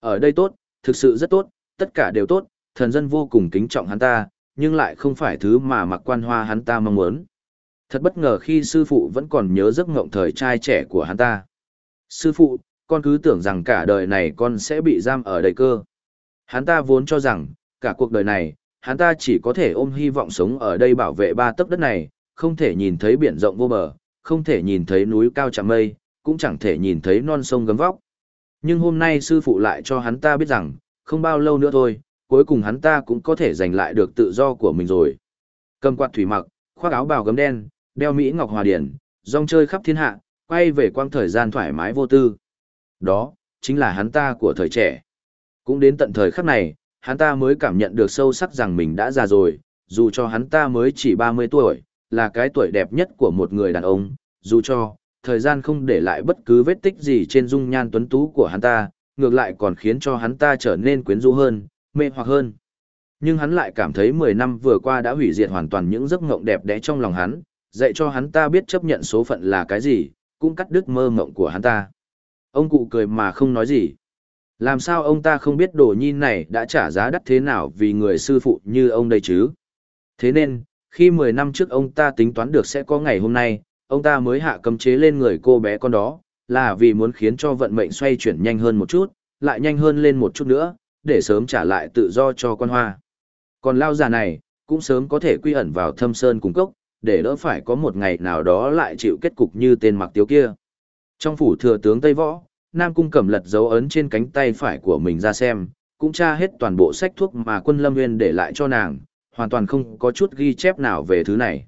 Ở đây tốt, thực sự rất tốt, tất cả đều tốt, thần dân vô cùng kính trọng hắn ta, nhưng lại không phải thứ mà mặc quan hoa hắn ta mong muốn. Thật bất ngờ khi sư phụ vẫn còn nhớ giấc ngộng thời trai trẻ của hắn ta. Sư phụ, con cứ tưởng rằng cả đời này con sẽ bị giam ở đây cơ. Hắn ta vốn cho rằng, cả cuộc đời này, hắn ta chỉ có thể ôm hy vọng sống ở đây bảo vệ ba tấc đất này, không thể nhìn thấy biển rộng vô bờ, không thể nhìn thấy núi cao chạm mây, cũng chẳng thể nhìn thấy non sông gấm vóc. Nhưng hôm nay sư phụ lại cho hắn ta biết rằng, không bao lâu nữa thôi, cuối cùng hắn ta cũng có thể giành lại được tự do của mình rồi. Cầm quạt thủy mặc, khoác áo bào gấm đen, đeo Mỹ Ngọc Hòa Điển, rong chơi khắp thiên hạ, quay về quang thời gian thoải mái vô tư. Đó, chính là hắn ta của thời trẻ. Cũng đến tận thời khắc này, hắn ta mới cảm nhận được sâu sắc rằng mình đã già rồi, dù cho hắn ta mới chỉ 30 tuổi, là cái tuổi đẹp nhất của một người đàn ông, dù cho, thời gian không để lại bất cứ vết tích gì trên dung nhan tuấn tú của hắn ta, ngược lại còn khiến cho hắn ta trở nên quyến rũ hơn, mê hoặc hơn. Nhưng hắn lại cảm thấy 10 năm vừa qua đã hủy diệt hoàn toàn những giấc mộng đẹp đẽ trong lòng hắn, dạy cho hắn ta biết chấp nhận số phận là cái gì, cũng cắt đứt mơ mộng của hắn ta. Ông cụ cười mà không nói gì. Làm sao ông ta không biết đồ nhi này đã trả giá đắt thế nào vì người sư phụ như ông đây chứ? Thế nên, khi 10 năm trước ông ta tính toán được sẽ có ngày hôm nay, ông ta mới hạ cấm chế lên người cô bé con đó, là vì muốn khiến cho vận mệnh xoay chuyển nhanh hơn một chút, lại nhanh hơn lên một chút nữa, để sớm trả lại tự do cho quan hoa. Còn lao già này, cũng sớm có thể quy ẩn vào thâm sơn cung cốc, để đỡ phải có một ngày nào đó lại chịu kết cục như tên mặc tiếu kia. Trong phủ thừa tướng Tây Võ, Nam Cung cầm lật dấu ấn trên cánh tay phải của mình ra xem, cũng tra hết toàn bộ sách thuốc mà quân Lâm Nguyên để lại cho nàng, hoàn toàn không có chút ghi chép nào về thứ này.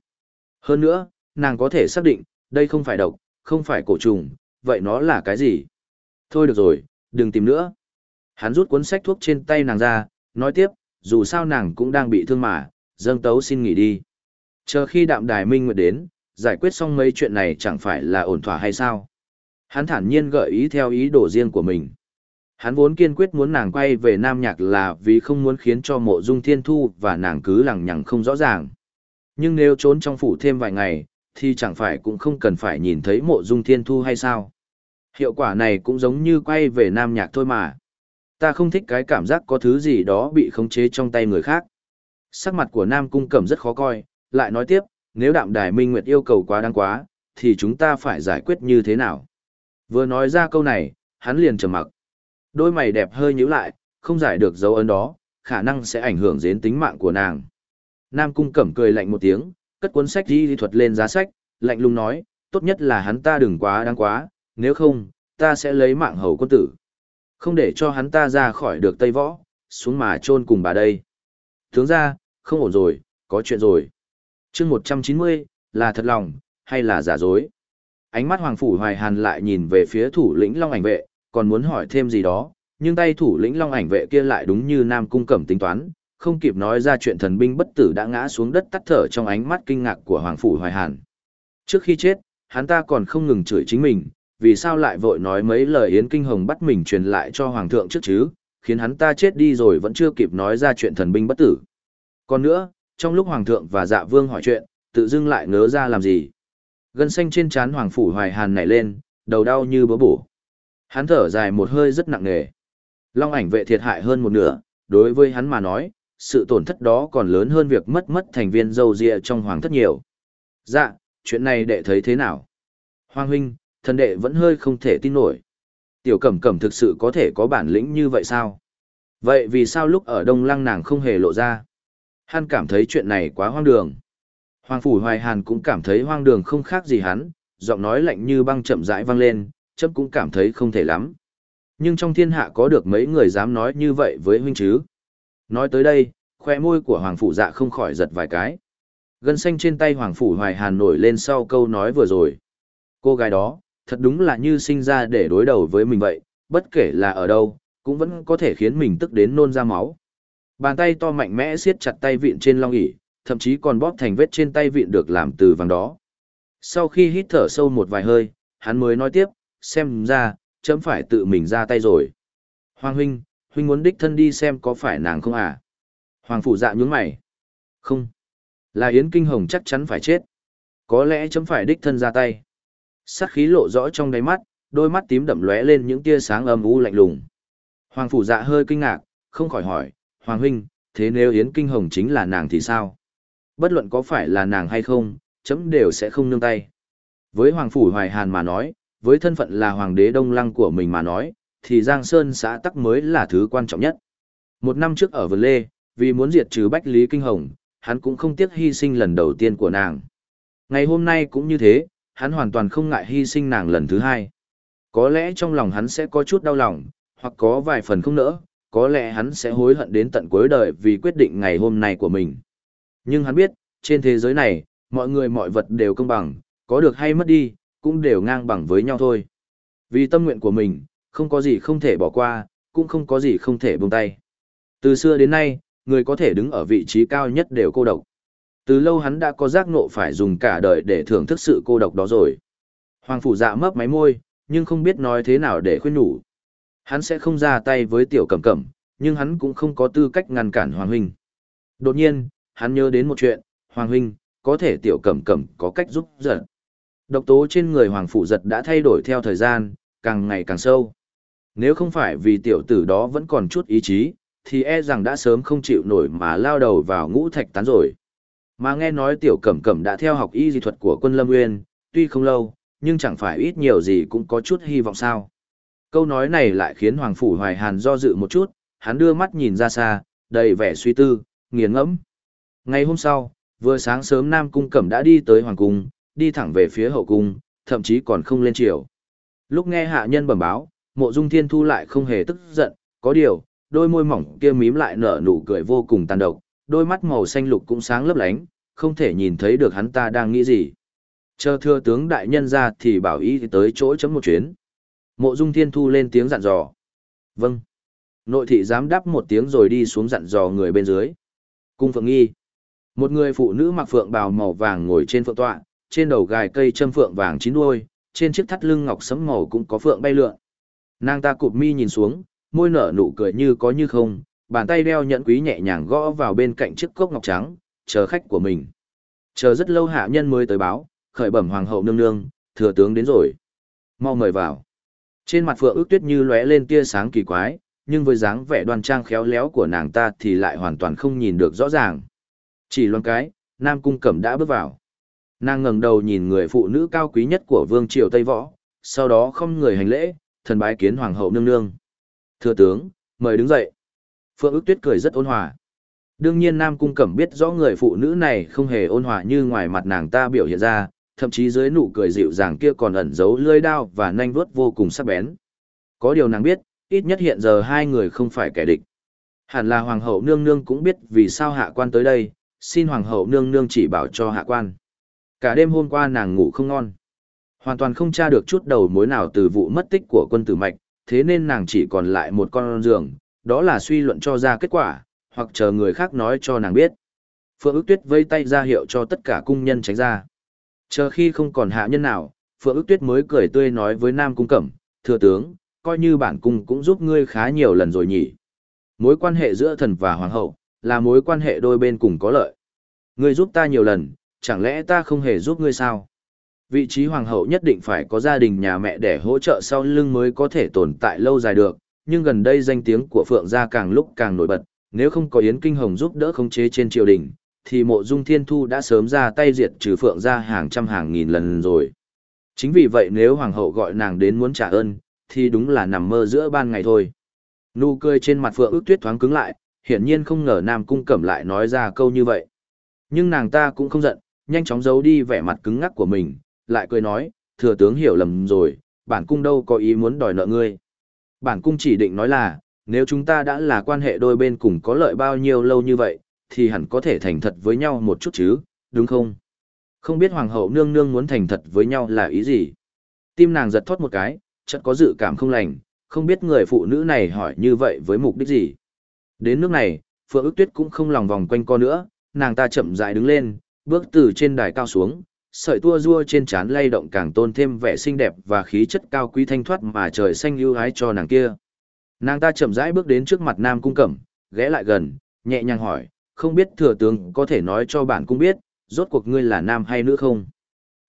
Hơn nữa, nàng có thể xác định, đây không phải độc, không phải cổ trùng, vậy nó là cái gì? Thôi được rồi, đừng tìm nữa. Hắn rút cuốn sách thuốc trên tay nàng ra, nói tiếp, dù sao nàng cũng đang bị thương mà, dâng tấu xin nghỉ đi. Chờ khi đạm đài minh nguyệt đến, giải quyết xong mấy chuyện này chẳng phải là ổn thỏa hay sao? Hắn thản nhiên gợi ý theo ý đồ riêng của mình. Hắn vốn kiên quyết muốn nàng quay về Nam Nhạc là vì không muốn khiến cho mộ dung thiên thu và nàng cứ lằng nhằng không rõ ràng. Nhưng nếu trốn trong phủ thêm vài ngày, thì chẳng phải cũng không cần phải nhìn thấy mộ dung thiên thu hay sao. Hiệu quả này cũng giống như quay về Nam Nhạc thôi mà. Ta không thích cái cảm giác có thứ gì đó bị khống chế trong tay người khác. Sắc mặt của Nam Cung Cẩm rất khó coi, lại nói tiếp, nếu đạm đài minh nguyệt yêu cầu quá đáng quá, thì chúng ta phải giải quyết như thế nào? Vừa nói ra câu này, hắn liền trầm mặc. Đôi mày đẹp hơi nhíu lại, không giải được dấu ấn đó, khả năng sẽ ảnh hưởng đến tính mạng của nàng. Nam Cung Cẩm cười lạnh một tiếng, cất cuốn sách đi thuật lên giá sách, lạnh lùng nói, tốt nhất là hắn ta đừng quá đáng quá, nếu không, ta sẽ lấy mạng hầu quân tử. Không để cho hắn ta ra khỏi được Tây Võ, xuống mà chôn cùng bà đây. Tướng ra, không ổn rồi, có chuyện rồi. chương 190, là thật lòng, hay là giả dối? Ánh mắt Hoàng Phủ Hoài Hàn lại nhìn về phía thủ lĩnh Long ảnh vệ, còn muốn hỏi thêm gì đó, nhưng tay thủ lĩnh Long ảnh vệ kia lại đúng như Nam Cung Cẩm tính toán, không kịp nói ra chuyện thần binh bất tử đã ngã xuống đất tắt thở trong ánh mắt kinh ngạc của Hoàng Phủ Hoài Hàn. Trước khi chết, hắn ta còn không ngừng chửi chính mình, vì sao lại vội nói mấy lời yến kinh hồng bắt mình truyền lại cho Hoàng thượng trước chứ, khiến hắn ta chết đi rồi vẫn chưa kịp nói ra chuyện thần binh bất tử. Còn nữa, trong lúc Hoàng thượng và dạ vương hỏi chuyện, tự dưng lại ngớ ra làm gì. Gân xanh trên trán Hoàng Phủ Hoài Hàn nảy lên, đầu đau như bớ bổ. Hắn thở dài một hơi rất nặng nề. Long ảnh vệ thiệt hại hơn một nửa, đối với hắn mà nói, sự tổn thất đó còn lớn hơn việc mất mất thành viên dâu dịa trong hoàng thất nhiều. Dạ, chuyện này đệ thấy thế nào? Hoàng huynh, thần đệ vẫn hơi không thể tin nổi. Tiểu cẩm cẩm thực sự có thể có bản lĩnh như vậy sao? Vậy vì sao lúc ở Đông Lăng nàng không hề lộ ra? Hắn cảm thấy chuyện này quá hoang đường. Hoàng Phủ Hoài Hàn cũng cảm thấy hoang đường không khác gì hắn, giọng nói lạnh như băng chậm rãi vang lên, chấp cũng cảm thấy không thể lắm. Nhưng trong thiên hạ có được mấy người dám nói như vậy với huynh chứ? Nói tới đây, khoe môi của Hoàng Phủ Dạ không khỏi giật vài cái. Gân xanh trên tay Hoàng Phủ Hoài Hàn nổi lên sau câu nói vừa rồi. Cô gái đó, thật đúng là như sinh ra để đối đầu với mình vậy, bất kể là ở đâu, cũng vẫn có thể khiến mình tức đến nôn ra máu. Bàn tay to mạnh mẽ siết chặt tay vịn trên long ỷ, thậm chí còn bóp thành vết trên tay vịn được làm từ vàng đó. Sau khi hít thở sâu một vài hơi, hắn mới nói tiếp, xem ra, chấm phải tự mình ra tay rồi. Hoàng huynh, huynh muốn đích thân đi xem có phải nàng không à? Hoàng phủ dạ nhướng mày. Không. Là Yến Kinh Hồng chắc chắn phải chết. Có lẽ chấm phải đích thân ra tay. Sát khí lộ rõ trong đáy mắt, đôi mắt tím đậm lóe lên những tia sáng âm u lạnh lùng. Hoàng phủ dạ hơi kinh ngạc, không khỏi hỏi, Hoàng huynh, thế nếu Yến Kinh Hồng chính là nàng thì sao? Bất luận có phải là nàng hay không, chấm đều sẽ không nương tay. Với Hoàng phủ Hoài Hàn mà nói, với thân phận là Hoàng đế Đông Lăng của mình mà nói, thì Giang Sơn xã tắc mới là thứ quan trọng nhất. Một năm trước ở Vân Lê, vì muốn diệt trừ Bách Lý Kinh Hồng, hắn cũng không tiếc hy sinh lần đầu tiên của nàng. Ngày hôm nay cũng như thế, hắn hoàn toàn không ngại hy sinh nàng lần thứ hai. Có lẽ trong lòng hắn sẽ có chút đau lòng, hoặc có vài phần không nỡ, có lẽ hắn sẽ hối hận đến tận cuối đời vì quyết định ngày hôm nay của mình. Nhưng hắn biết, trên thế giới này, mọi người mọi vật đều công bằng, có được hay mất đi, cũng đều ngang bằng với nhau thôi. Vì tâm nguyện của mình, không có gì không thể bỏ qua, cũng không có gì không thể buông tay. Từ xưa đến nay, người có thể đứng ở vị trí cao nhất đều cô độc. Từ lâu hắn đã có giác ngộ phải dùng cả đời để thưởng thức sự cô độc đó rồi. Hoàng phủ dạ mấp máy môi, nhưng không biết nói thế nào để khuyên nhủ. Hắn sẽ không ra tay với tiểu cẩm cẩm, nhưng hắn cũng không có tư cách ngăn cản Hoàng huynh. Đột nhiên, hắn nhớ đến một chuyện, Hoàng huynh, có thể tiểu cẩm cẩm có cách giúp giật. Độc tố trên người Hoàng phủ giật đã thay đổi theo thời gian, càng ngày càng sâu. Nếu không phải vì tiểu tử đó vẫn còn chút ý chí, thì e rằng đã sớm không chịu nổi mà lao đầu vào ngũ thạch tán rồi. Mà nghe nói tiểu cẩm cẩm đã theo học y dị thuật của quân Lâm Nguyên, tuy không lâu, nhưng chẳng phải ít nhiều gì cũng có chút hy vọng sao. Câu nói này lại khiến Hoàng Phủ Hoài Hàn do dự một chút, hắn đưa mắt nhìn ra xa, đầy vẻ suy tư, nghiền ngẫm. Ngày hôm sau, vừa sáng sớm Nam Cung Cẩm đã đi tới Hoàng Cung, đi thẳng về phía hậu cung, thậm chí còn không lên chiều. Lúc nghe hạ nhân bẩm báo, mộ dung thiên thu lại không hề tức giận, có điều, đôi môi mỏng kia mím lại nở nụ cười vô cùng tàn độc, đôi mắt màu xanh lục cũng sáng lấp lánh, không thể nhìn thấy được hắn ta đang nghĩ gì. Chờ thưa tướng đại nhân ra thì bảo ý tới chỗ chấm một chuyến. Mộ dung thiên thu lên tiếng dặn dò. Vâng. Nội thị dám đáp một tiếng rồi đi xuống dặn dò người bên dưới. Cung phượng nghi. Một người phụ nữ mặc phượng bào màu vàng ngồi trên phượng tọa, trên đầu gài cây châm phượng vàng chín đuôi, trên chiếc thắt lưng ngọc sẫm màu cũng có phượng bay lượn. Nàng ta cụp mi nhìn xuống, môi nở nụ cười như có như không, bàn tay đeo nhẫn quý nhẹ nhàng gõ vào bên cạnh chiếc cốc ngọc trắng, chờ khách của mình. Chờ rất lâu hạ nhân mới tới báo, khởi bẩm hoàng hậu nương nương, thừa tướng đến rồi. Mau mời vào. Trên mặt Phượng ước tuyết như lóe lên tia sáng kỳ quái, nhưng với dáng vẻ đoan trang khéo léo của nàng ta thì lại hoàn toàn không nhìn được rõ ràng. Chỉ loan cái, Nam Cung Cẩm đã bước vào. Nàng ngẩng đầu nhìn người phụ nữ cao quý nhất của vương triều Tây Võ, sau đó không người hành lễ, thần bái kiến hoàng hậu nương nương. Thưa tướng, mời đứng dậy. Phượng ước tuyết cười rất ôn hòa. Đương nhiên Nam Cung Cẩm biết rõ người phụ nữ này không hề ôn hòa như ngoài mặt nàng ta biểu hiện ra, thậm chí dưới nụ cười dịu dàng kia còn ẩn giấu lưỡi đao và nanh vuốt vô cùng sắc bén. Có điều nàng biết, ít nhất hiện giờ hai người không phải kẻ địch. Hẳn là Hoàng hậu nương nương cũng biết vì sao hạ quan tới đây, xin Hoàng hậu nương nương chỉ bảo cho hạ quan. Cả đêm hôm qua nàng ngủ không ngon. Hoàn toàn không tra được chút đầu mối nào từ vụ mất tích của quân tử mạch, thế nên nàng chỉ còn lại một con giường, đó là suy luận cho ra kết quả, hoặc chờ người khác nói cho nàng biết. Phượng ước tuyết vây tay ra hiệu cho tất cả cung nhân tránh ra. Chờ khi không còn hạ nhân nào, Phượng ước tuyết mới cười tươi nói với Nam Cung Cẩm, thừa tướng, coi như bản cung cũng giúp ngươi khá nhiều lần rồi nhỉ. Mối quan hệ giữa thần và hoàng hậu, là mối quan hệ đôi bên cùng có lợi. Ngươi giúp ta nhiều lần, chẳng lẽ ta không hề giúp ngươi sao? Vị trí hoàng hậu nhất định phải có gia đình nhà mẹ để hỗ trợ sau lưng mới có thể tồn tại lâu dài được, nhưng gần đây danh tiếng của Phượng gia càng lúc càng nổi bật, nếu không có Yến Kinh Hồng giúp đỡ khống chế trên triều đình, thì mộ dung thiên thu đã sớm ra tay diệt trừ Phượng gia hàng trăm hàng nghìn lần rồi. Chính vì vậy nếu hoàng hậu gọi nàng đến muốn trả ơn, thì đúng là nằm mơ giữa ban ngày thôi. Nụ cười trên mặt Phượng ước tuyết thoáng cứng lại, hiển nhiên không ngờ Nam Cung Cẩm lại nói ra câu như vậy. Nhưng nàng ta cũng không giận, nhanh chóng giấu đi vẻ mặt cứng ngắc của mình, lại cười nói, thừa tướng hiểu lầm rồi, bản cung đâu có ý muốn đòi nợ ngươi. Bản cung chỉ định nói là, Nếu chúng ta đã là quan hệ đôi bên cùng có lợi bao nhiêu lâu như vậy, thì hẳn có thể thành thật với nhau một chút chứ, đúng không? Không biết hoàng hậu nương nương muốn thành thật với nhau là ý gì? Tim nàng giật thoát một cái, chợt có dự cảm không lành, không biết người phụ nữ này hỏi như vậy với mục đích gì. Đến nước này, Phượng ước tuyết cũng không lòng vòng quanh co nữa, nàng ta chậm rãi đứng lên, bước từ trên đài cao xuống, sợi tua rua trên trán lay động càng tôn thêm vẻ xinh đẹp và khí chất cao quý thanh thoát mà trời xanh ưu ái cho nàng kia. Nàng ta chậm rãi bước đến trước mặt Nam Cung Cẩm, ghé lại gần, nhẹ nhàng hỏi, không biết thừa tướng có thể nói cho bản cung biết, rốt cuộc ngươi là nam hay nữ không?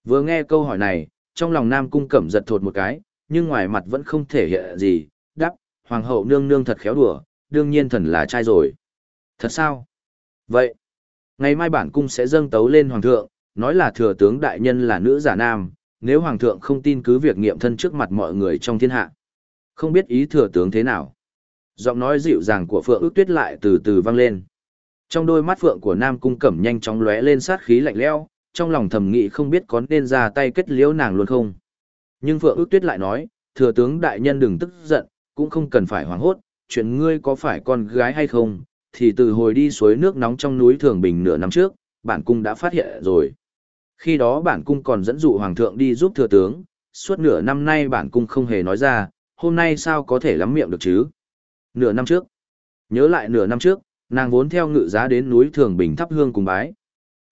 Vừa nghe câu hỏi này, trong lòng Nam Cung Cẩm giật thột một cái, nhưng ngoài mặt vẫn không thể hiện gì, đáp, Hoàng hậu nương nương thật khéo đùa, đương nhiên thần là trai rồi. Thật sao? Vậy, ngày mai bản cung sẽ dâng tấu lên Hoàng thượng, nói là thừa tướng đại nhân là nữ giả nam, nếu Hoàng thượng không tin cứ việc nghiệm thân trước mặt mọi người trong thiên hạ. Không biết ý thừa tướng thế nào. Giọng nói dịu dàng của Phượng ước tuyết lại từ từ vang lên. Trong đôi mắt Phượng của Nam Cung Cẩm nhanh chóng lóe lên sát khí lạnh lẽo, trong lòng thầm nghĩ không biết có nên ra tay kết liễu nàng luôn không. Nhưng Phượng ước tuyết lại nói, thừa tướng đại nhân đừng tức giận, cũng không cần phải hoảng hốt, chuyện ngươi có phải con gái hay không, thì từ hồi đi suối nước nóng trong núi Thường Bình nửa năm trước, bản cung đã phát hiện rồi. Khi đó bản cung còn dẫn dụ hoàng thượng đi giúp thừa tướng, suốt nửa năm nay bản cung không hề nói ra, hôm nay sao có thể lắm miệng được chứ? Nửa năm trước. Nhớ lại nửa năm trước, nàng vốn theo ngự giá đến núi Thường Bình thắp hương cùng bái.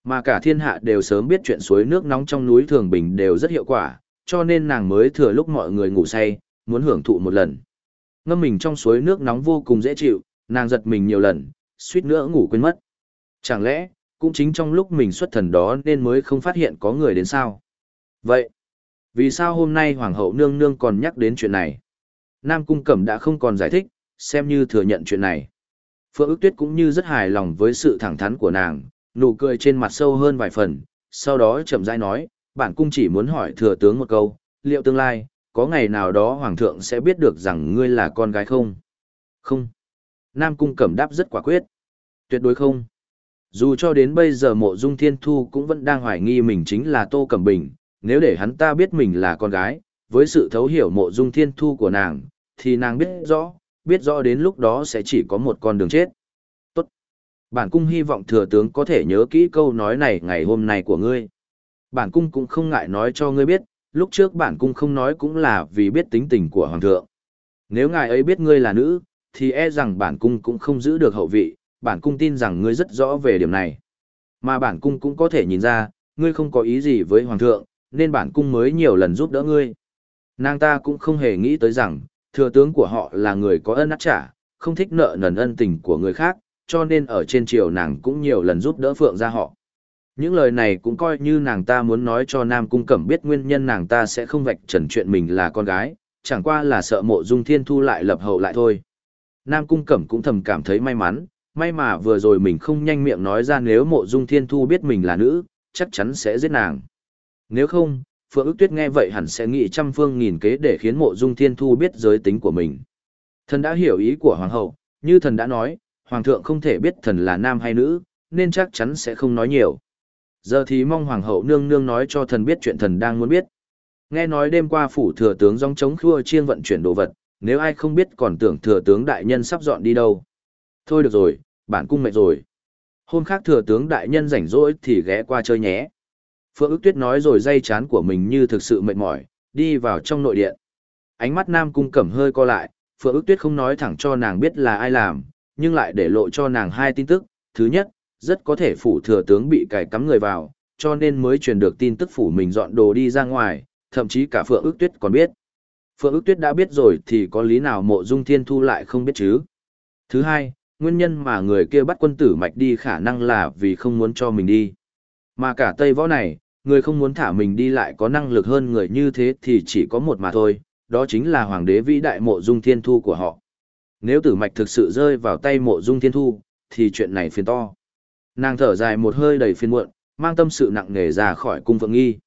Mà cả thiên hạ đều sớm biết chuyện suối nước nóng trong núi Thường Bình đều rất hiệu quả, cho nên nàng mới thừa lúc mọi người ngủ say, muốn hưởng thụ một lần. Ngâm mình trong suối nước nóng vô cùng dễ chịu, nàng giật mình nhiều lần, suýt nữa ngủ quên mất. Chẳng lẽ, cũng chính trong lúc mình xuất thần đó nên mới không phát hiện có người đến sao? Vậy, vì sao hôm nay Hoàng hậu nương nương còn nhắc đến chuyện này? Nam Cung Cẩm đã không còn giải thích, xem như thừa nhận chuyện này. Phượng ước tuyết cũng như rất hài lòng với sự thẳng thắn của nàng, nụ cười trên mặt sâu hơn vài phần, sau đó chậm rãi nói, bản cung chỉ muốn hỏi thừa tướng một câu, liệu tương lai, có ngày nào đó hoàng thượng sẽ biết được rằng ngươi là con gái không? Không. Nam cung cẩm đáp rất quả quyết. Tuyệt đối không. Dù cho đến bây giờ mộ dung thiên thu cũng vẫn đang hoài nghi mình chính là Tô Cẩm Bình, nếu để hắn ta biết mình là con gái, với sự thấu hiểu mộ dung thiên thu của nàng, thì nàng biết rõ, biết rõ đến lúc đó sẽ chỉ có một con đường chết. Tốt. Bản cung hy vọng thừa tướng có thể nhớ kỹ câu nói này ngày hôm nay của ngươi. Bản cung cũng không ngại nói cho ngươi biết, lúc trước bản cung không nói cũng là vì biết tính tình của hoàng thượng. Nếu ngài ấy biết ngươi là nữ, thì e rằng bản cung cũng không giữ được hậu vị, bản cung tin rằng ngươi rất rõ về điểm này. Mà bản cung cũng có thể nhìn ra, ngươi không có ý gì với hoàng thượng, nên bản cung mới nhiều lần giúp đỡ ngươi. Nàng ta cũng không hề nghĩ tới rằng, thừa tướng của họ là người có ân ác trả, không thích nợ nần ân tình của người khác, cho nên ở trên triều nàng cũng nhiều lần giúp đỡ phượng ra họ. Những lời này cũng coi như nàng ta muốn nói cho Nam Cung Cẩm biết nguyên nhân nàng ta sẽ không vạch trần chuyện mình là con gái, chẳng qua là sợ mộ dung thiên thu lại lập hậu lại thôi. Nam Cung Cẩm cũng thầm cảm thấy may mắn, may mà vừa rồi mình không nhanh miệng nói ra nếu mộ dung thiên thu biết mình là nữ, chắc chắn sẽ giết nàng. Nếu không, Phượng ước tuyết nghe vậy hẳn sẽ nghĩ trăm phương nghìn kế để khiến mộ dung thiên thu biết giới tính của mình. Thần đã hiểu ý của Hoàng hậu, như thần đã nói, Hoàng thượng không thể biết thần là nam hay nữ, nên chắc chắn sẽ không nói nhiều. Giờ thì mong hoàng hậu nương nương nói cho thần biết chuyện thần đang muốn biết. Nghe nói đêm qua phủ thừa tướng dòng chống khua chiên vận chuyển đồ vật, nếu ai không biết còn tưởng thừa tướng đại nhân sắp dọn đi đâu. Thôi được rồi, bản cung mệt rồi. Hôm khác thừa tướng đại nhân rảnh rỗi thì ghé qua chơi nhé. Phượng ức tuyết nói rồi dây chán của mình như thực sự mệt mỏi, đi vào trong nội điện. Ánh mắt nam cung cẩm hơi co lại, Phượng ức tuyết không nói thẳng cho nàng biết là ai làm, nhưng lại để lộ cho nàng hai tin tức. Thứ nhất, rất có thể phủ thừa tướng bị cài cắm người vào, cho nên mới truyền được tin tức phủ mình dọn đồ đi ra ngoài, thậm chí cả Phượng ước tuyết còn biết. Phượng ước tuyết đã biết rồi thì có lý nào mộ dung thiên thu lại không biết chứ. Thứ hai, nguyên nhân mà người kia bắt quân tử mạch đi khả năng là vì không muốn cho mình đi. Mà cả Tây Võ này, người không muốn thả mình đi lại có năng lực hơn người như thế thì chỉ có một mà thôi, đó chính là hoàng đế vĩ đại mộ dung thiên thu của họ. Nếu tử mạch thực sự rơi vào tay mộ dung thiên thu, thì chuyện này phiền to. Nàng thở dài một hơi đầy phiền muộn, mang tâm sự nặng nề ra khỏi cung phượng nghi.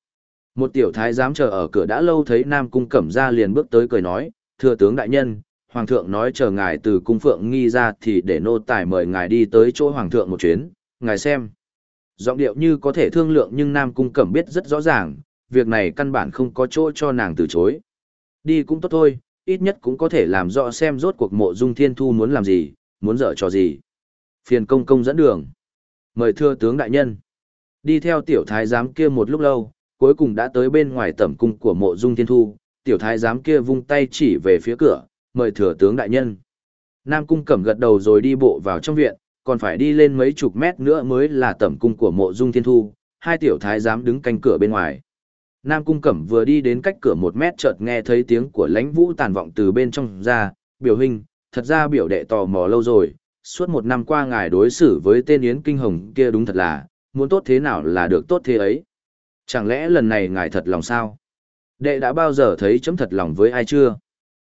Một tiểu thái giám chờ ở cửa đã lâu thấy Nam cung cẩm ra liền bước tới cười nói, thưa tướng đại nhân, hoàng thượng nói chờ ngài từ cung phượng nghi ra thì để nô tài mời ngài đi tới chỗ hoàng thượng một chuyến, ngài xem. Giọng điệu như có thể thương lượng nhưng Nam cung cẩm biết rất rõ ràng, việc này căn bản không có chỗ cho nàng từ chối. Đi cũng tốt thôi, ít nhất cũng có thể làm rõ xem rốt cuộc mộ dung thiên thu muốn làm gì, muốn dở trò gì. Phiền công công dẫn đường. Mời thưa tướng đại nhân. Đi theo tiểu thái giám kia một lúc lâu, cuối cùng đã tới bên ngoài tẩm cung của mộ dung thiên thu, tiểu thái giám kia vung tay chỉ về phía cửa, mời thừa tướng đại nhân. Nam cung cẩm gật đầu rồi đi bộ vào trong viện, còn phải đi lên mấy chục mét nữa mới là tẩm cung của mộ dung thiên thu, hai tiểu thái giám đứng canh cửa bên ngoài. Nam cung cẩm vừa đi đến cách cửa một mét chợt nghe thấy tiếng của lãnh vũ tàn vọng từ bên trong ra, biểu hình, thật ra biểu đệ tò mò lâu rồi, suốt một năm qua ngài đối xử với tên Yến Kinh Hồng kia đúng thật là, muốn tốt thế nào là được tốt thế ấy. Chẳng lẽ lần này ngài thật lòng sao? Đệ đã bao giờ thấy chấm thật lòng với ai chưa?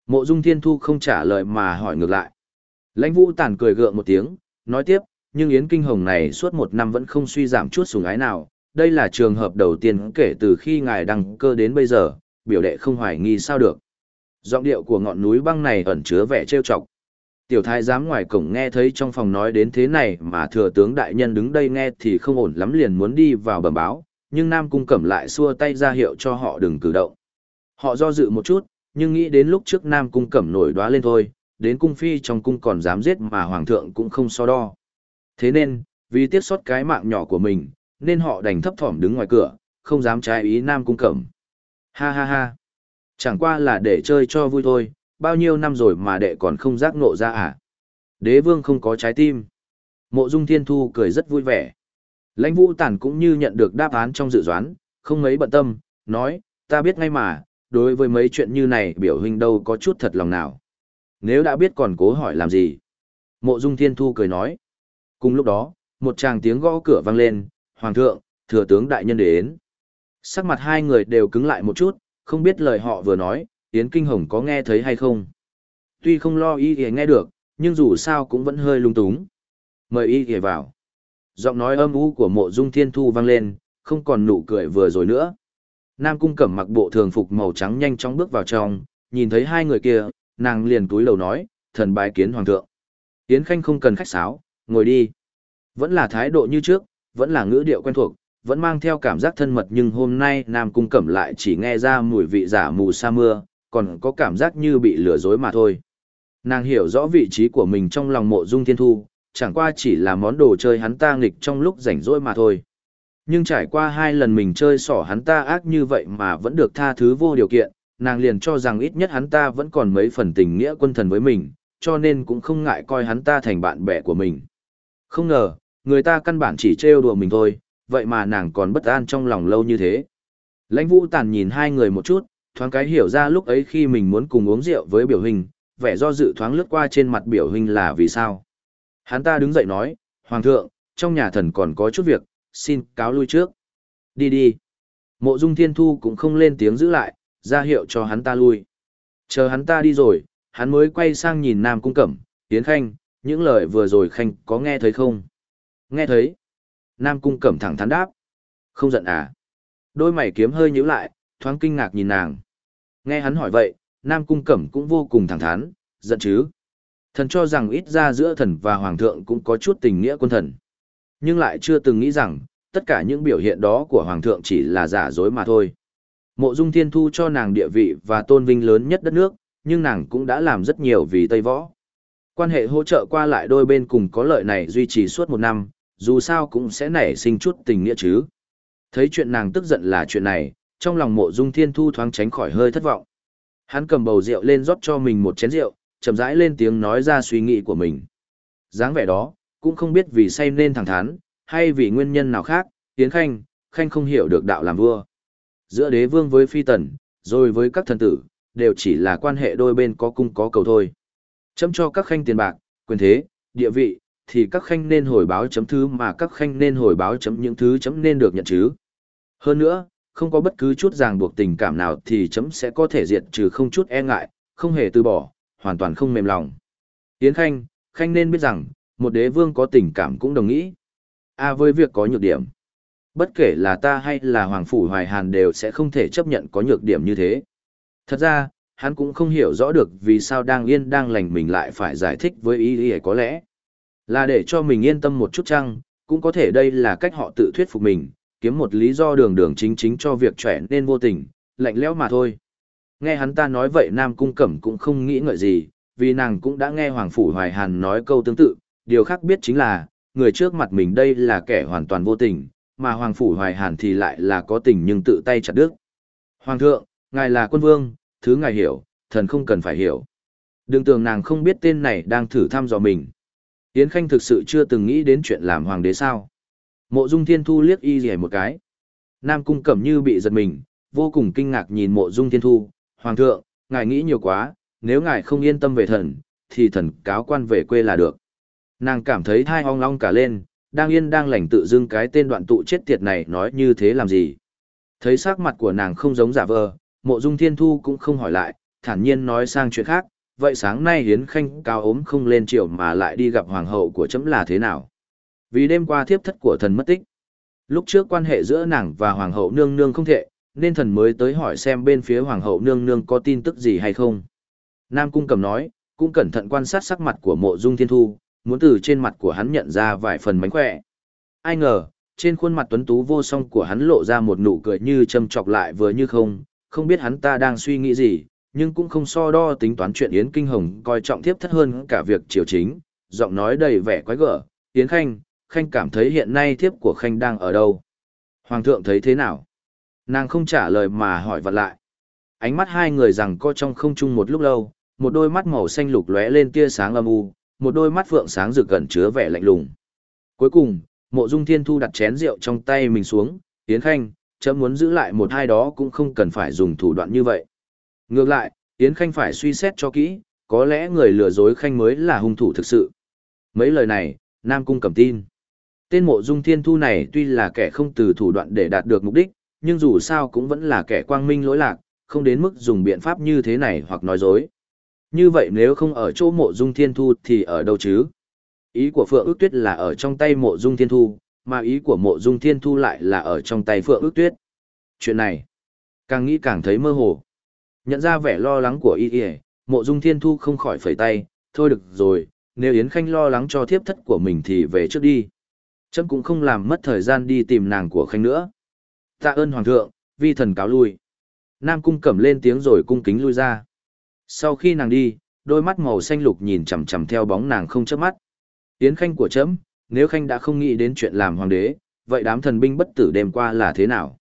Mộ Dung Thiên Thu không trả lời mà hỏi ngược lại. Lãnh Vũ tản cười gượng một tiếng, nói tiếp, nhưng Yến Kinh Hồng này suốt một năm vẫn không suy giảm chút sùng ái nào. Đây là trường hợp đầu tiên kể từ khi ngài đăng cơ đến bây giờ, biểu đệ không hoài nghi sao được. Giọng điệu của ngọn núi băng này ẩn chứa vẻ trêu chọc. Tiểu thái giám ngoài cổng nghe thấy trong phòng nói đến thế này mà thừa tướng đại nhân đứng đây nghe thì không ổn lắm liền muốn đi vào bẩm báo, nhưng Nam Cung Cẩm lại xua tay ra hiệu cho họ đừng cử động. Họ do dự một chút, nhưng nghĩ đến lúc trước Nam Cung Cẩm nổi đoá lên thôi, đến cung phi trong cung còn dám giết mà hoàng thượng cũng không so đo. Thế nên, vì tiếc sót cái mạng nhỏ của mình, nên họ đành thấp thỏm đứng ngoài cửa, không dám trái ý Nam Cung Cẩm. Ha ha ha. Chẳng qua là để chơi cho vui thôi, bao nhiêu năm rồi mà đệ còn không giác ngộ ra à? Đế vương không có trái tim. Mộ Dung Thiên Thu cười rất vui vẻ. Lãnh Vũ Tản cũng như nhận được đáp án trong dự đoán, không mấy bận tâm, nói, ta biết ngay mà, đối với mấy chuyện như này biểu huynh đâu có chút thật lòng nào. Nếu đã biết còn cố hỏi làm gì? Mộ Dung Thiên Thu cười nói. Cùng lúc đó, một tràng tiếng gõ cửa vang lên, Hoàng thượng, thừa tướng đại nhân đến. Sắc mặt hai người đều cứng lại một chút, không biết lời họ vừa nói, Yến Kinh Hồng có nghe thấy hay không. Tuy không lo y thì nghe được, nhưng dù sao cũng vẫn hơi lung túng. Mời y thì vào. Giọng nói âm u của mộ dung thiên thu vang lên, không còn nụ cười vừa rồi nữa. Nam cung cẩm mặc bộ thường phục màu trắng nhanh chóng bước vào trong, nhìn thấy hai người kia, nàng liền túi lầu nói, thần bái kiến hoàng thượng. Yến Khanh không cần khách sáo, ngồi đi. Vẫn là thái độ như trước, vẫn là ngữ điệu quen thuộc, vẫn mang theo cảm giác thân mật nhưng hôm nay Nam Cung Cẩm lại chỉ nghe ra mùi vị giả mù sa mưa, còn có cảm giác như bị lừa dối mà thôi. Nàng hiểu rõ vị trí của mình trong lòng mộ dung thiên thu, chẳng qua chỉ là món đồ chơi hắn ta nghịch trong lúc rảnh rỗi mà thôi. Nhưng trải qua hai lần mình chơi sỏ hắn ta ác như vậy mà vẫn được tha thứ vô điều kiện, nàng liền cho rằng ít nhất hắn ta vẫn còn mấy phần tình nghĩa quân thần với mình, cho nên cũng không ngại coi hắn ta thành bạn bè của mình. Không ngờ, người ta căn bản chỉ trêu đùa mình thôi, vậy mà nàng còn bất an trong lòng lâu như thế. Lãnh vũ tàn nhìn hai người một chút, thoáng cái hiểu ra lúc ấy khi mình muốn cùng uống rượu với biểu hình, vẻ do dự thoáng lướt qua trên mặt biểu hình là vì sao. Hắn ta đứng dậy nói, Hoàng thượng, trong nhà thần còn có chút việc, xin cáo lui trước. Đi đi. Mộ dung thiên thu cũng không lên tiếng giữ lại, ra hiệu cho hắn ta lui. Chờ hắn ta đi rồi, hắn mới quay sang nhìn Nam Cung Cẩm, Tiến Khanh, những lời vừa rồi Khanh có nghe thấy không? Nghe thấy. Nam Cung Cẩm thẳng thắn đáp. Không giận à? Đôi mày kiếm hơi nhíu lại, thoáng kinh ngạc nhìn nàng. Nghe hắn hỏi vậy, Nam Cung Cẩm cũng vô cùng thẳng thắn, giận chứ. Thần cho rằng ít ra giữa thần và Hoàng thượng cũng có chút tình nghĩa quân thần. Nhưng lại chưa từng nghĩ rằng, tất cả những biểu hiện đó của Hoàng thượng chỉ là giả dối mà thôi. Mộ Dung Thiên Thu cho nàng địa vị và tôn vinh lớn nhất đất nước, nhưng nàng cũng đã làm rất nhiều vì Tây Võ. Quan hệ hỗ trợ qua lại đôi bên cùng có lợi này duy trì suốt một năm, dù sao cũng sẽ nảy sinh chút tình nghĩa chứ. Thấy chuyện nàng tức giận là chuyện này, trong lòng mộ dung thiên thu thoáng tránh khỏi hơi thất vọng. Hắn cầm bầu rượu lên rót cho mình một chén rượu, chậm rãi lên tiếng nói ra suy nghĩ của mình. dáng vẻ đó, cũng không biết vì say nên thẳng thắn, hay vì nguyên nhân nào khác, Tiến Khanh, Khanh không hiểu được đạo làm vua. Giữa đế vương với phi tần, rồi với các thần tử, đều chỉ là quan hệ đôi bên có cung có cầu thôi. Chấm cho các khanh tiền bạc, quyền thế, địa vị, thì các khanh nên hồi báo chấm thứ mà các khanh nên hồi báo chấm những thứ chấm nên được nhận chứ. Hơn nữa, không có bất cứ chút ràng buộc tình cảm nào thì chấm sẽ có thể diệt trừ không chút e ngại, không hề từ bỏ, hoàn toàn không mềm lòng. Tiến Khanh, Khanh nên biết rằng, một đế vương có tình cảm cũng đồng ý. A à, với việc có nhược điểm. Bất kể là ta hay là Hoàng Phủ Hoài Hàn đều sẽ không thể chấp nhận có nhược điểm như thế. Thật ra, hắn cũng không hiểu rõ được vì sao đang yên đang lành mình lại phải giải thích với ý ý có lẽ. Là để cho mình yên tâm một chút chăng, cũng có thể đây là cách họ tự thuyết phục mình, kiếm một lý do đường đường chính chính cho việc trẻ nên vô tình, lạnh lẽo mà thôi. Nghe hắn ta nói vậy Nam Cung Cẩm cũng không nghĩ ngợi gì, vì nàng cũng đã nghe Hoàng Phủ Hoài Hàn nói câu tương tự, điều khác biết chính là, người trước mặt mình đây là kẻ hoàn toàn vô tình, mà Hoàng Phủ Hoài Hàn thì lại là có tình nhưng tự tay chặt đứt. Hoàng thượng, ngài là quân vương, thứ ngài hiểu, thần không cần phải hiểu. Đừng tưởng nàng không biết tên này đang thử thăm dò mình. Yến Khanh thực sự chưa từng nghĩ đến chuyện làm hoàng đế sao. Mộ Dung Thiên Thu liếc y rẻ một cái. Nam Cung Cẩm như bị giật mình, vô cùng kinh ngạc nhìn Mộ Dung Thiên Thu. Hoàng thượng, ngài nghĩ nhiều quá, nếu ngài không yên tâm về thần, thì thần cáo quan về quê là được. Nàng cảm thấy thai ong long cả lên, đang yên đang lành tự dưng cái tên đoạn tụ chết tiệt này nói như thế làm gì. Thấy sắc mặt của nàng không giống giả vờ, mộ dung thiên thu cũng không hỏi lại, thản nhiên nói sang chuyện khác, vậy sáng nay hiến khanh cao ốm không lên triều mà lại đi gặp hoàng hậu của chấm là thế nào? Vì đêm qua thiếp thất của thần mất tích. Lúc trước quan hệ giữa nàng và hoàng hậu nương nương không thể, nên thần mới tới hỏi xem bên phía hoàng hậu nương nương có tin tức gì hay không. Nam cung cầm nói, cũng cẩn thận quan sát sắc mặt của mộ dung thiên thu, muốn từ trên mặt của hắn nhận ra vài phần mánh khỏe. Ai ngờ, trên khuôn mặt tuấn tú vô song của hắn lộ ra một nụ cười như châm chọc lại vừa như không, không biết hắn ta đang suy nghĩ gì, nhưng cũng không so đo tính toán chuyện Yến Kinh Hồng coi trọng thiếp thất hơn cả việc triều chính, giọng nói đầy vẻ quái gở, Yến Khanh, Khanh cảm thấy hiện nay thiếp của Khanh đang ở đâu? Hoàng thượng thấy thế nào? Nàng không trả lời mà hỏi vặt lại. Ánh mắt hai người rằng co trong không chung một lúc lâu, một đôi mắt màu xanh lục lóe lên tia sáng âm u, một đôi mắt phượng sáng rực gần chứa vẻ lạnh lùng. Cuối cùng, Mộ Dung Thiên Thu đặt chén rượu trong tay mình xuống, Yến Khanh, chấm muốn giữ lại một hai đó cũng không cần phải dùng thủ đoạn như vậy. Ngược lại, Yến Khanh phải suy xét cho kỹ, có lẽ người lừa dối Khanh mới là hung thủ thực sự. Mấy lời này, Nam Cung cầm tin. Tên mộ dung thiên thu này tuy là kẻ không từ thủ đoạn để đạt được mục đích, nhưng dù sao cũng vẫn là kẻ quang minh lỗi lạc, không đến mức dùng biện pháp như thế này hoặc nói dối. Như vậy nếu không ở chỗ mộ dung thiên thu thì ở đâu chứ? Ý của Phượng ước tuyết là ở trong tay mộ dung thiên thu, mà ý của mộ dung thiên thu lại là ở trong tay Phượng ước tuyết. Chuyện này, càng nghĩ càng thấy mơ hồ. Nhận ra vẻ lo lắng của y y, mộ dung thiên thu không khỏi phẩy tay, thôi được rồi, nếu Yến Khanh lo lắng cho thiếp thất của mình thì về trước đi. Chấm cũng không làm mất thời gian đi tìm nàng của Khanh nữa. Tạ ơn Hoàng thượng, vi thần cáo lui. Nam cung cẩm lên tiếng rồi cung kính lui ra. Sau khi nàng đi, đôi mắt màu xanh lục nhìn chằm chằm theo bóng nàng không chớp mắt. Yến Khanh của chấm, nếu Khanh đã không nghĩ đến chuyện làm hoàng đế, vậy đám thần binh bất tử đêm qua là thế nào?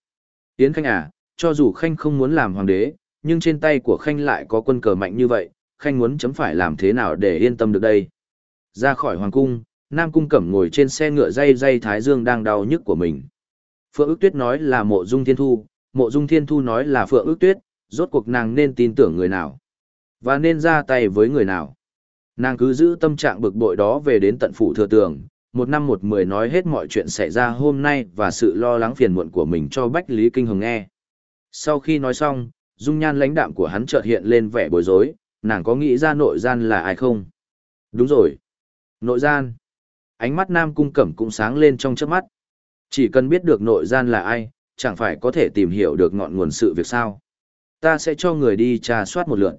Yến Khanh à, cho dù Khanh không muốn làm hoàng đế, nhưng trên tay của Khanh lại có quân cờ mạnh như vậy, Khanh muốn chấm phải làm thế nào để yên tâm được đây? Ra khỏi hoàng cung, Nam Cung Cẩm ngồi trên xe ngựa dây dây Thái Dương đang đau nhức của mình. Phượng ước tuyết nói là mộ dung thiên thu, mộ dung thiên thu nói là Phượng ước tuyết, rốt cuộc nàng nên tin tưởng người nào? Và nên ra tay với người nào? Nàng cứ giữ tâm trạng bực bội đó về đến tận phủ thừa tường, một năm một mười nói hết mọi chuyện xảy ra hôm nay và sự lo lắng phiền muộn của mình cho Bách Lý Kinh Hồng nghe. Sau khi nói xong, dung nhan lãnh đạm của hắn chợt hiện lên vẻ bối rối, nàng có nghĩ ra nội gian là ai không? Đúng rồi. Nội gian. Ánh mắt Nam Cung Cẩm cũng sáng lên trong chớp mắt. Chỉ cần biết được nội gian là ai, chẳng phải có thể tìm hiểu được ngọn nguồn sự việc sao. Ta sẽ cho người đi trà soát một lượt.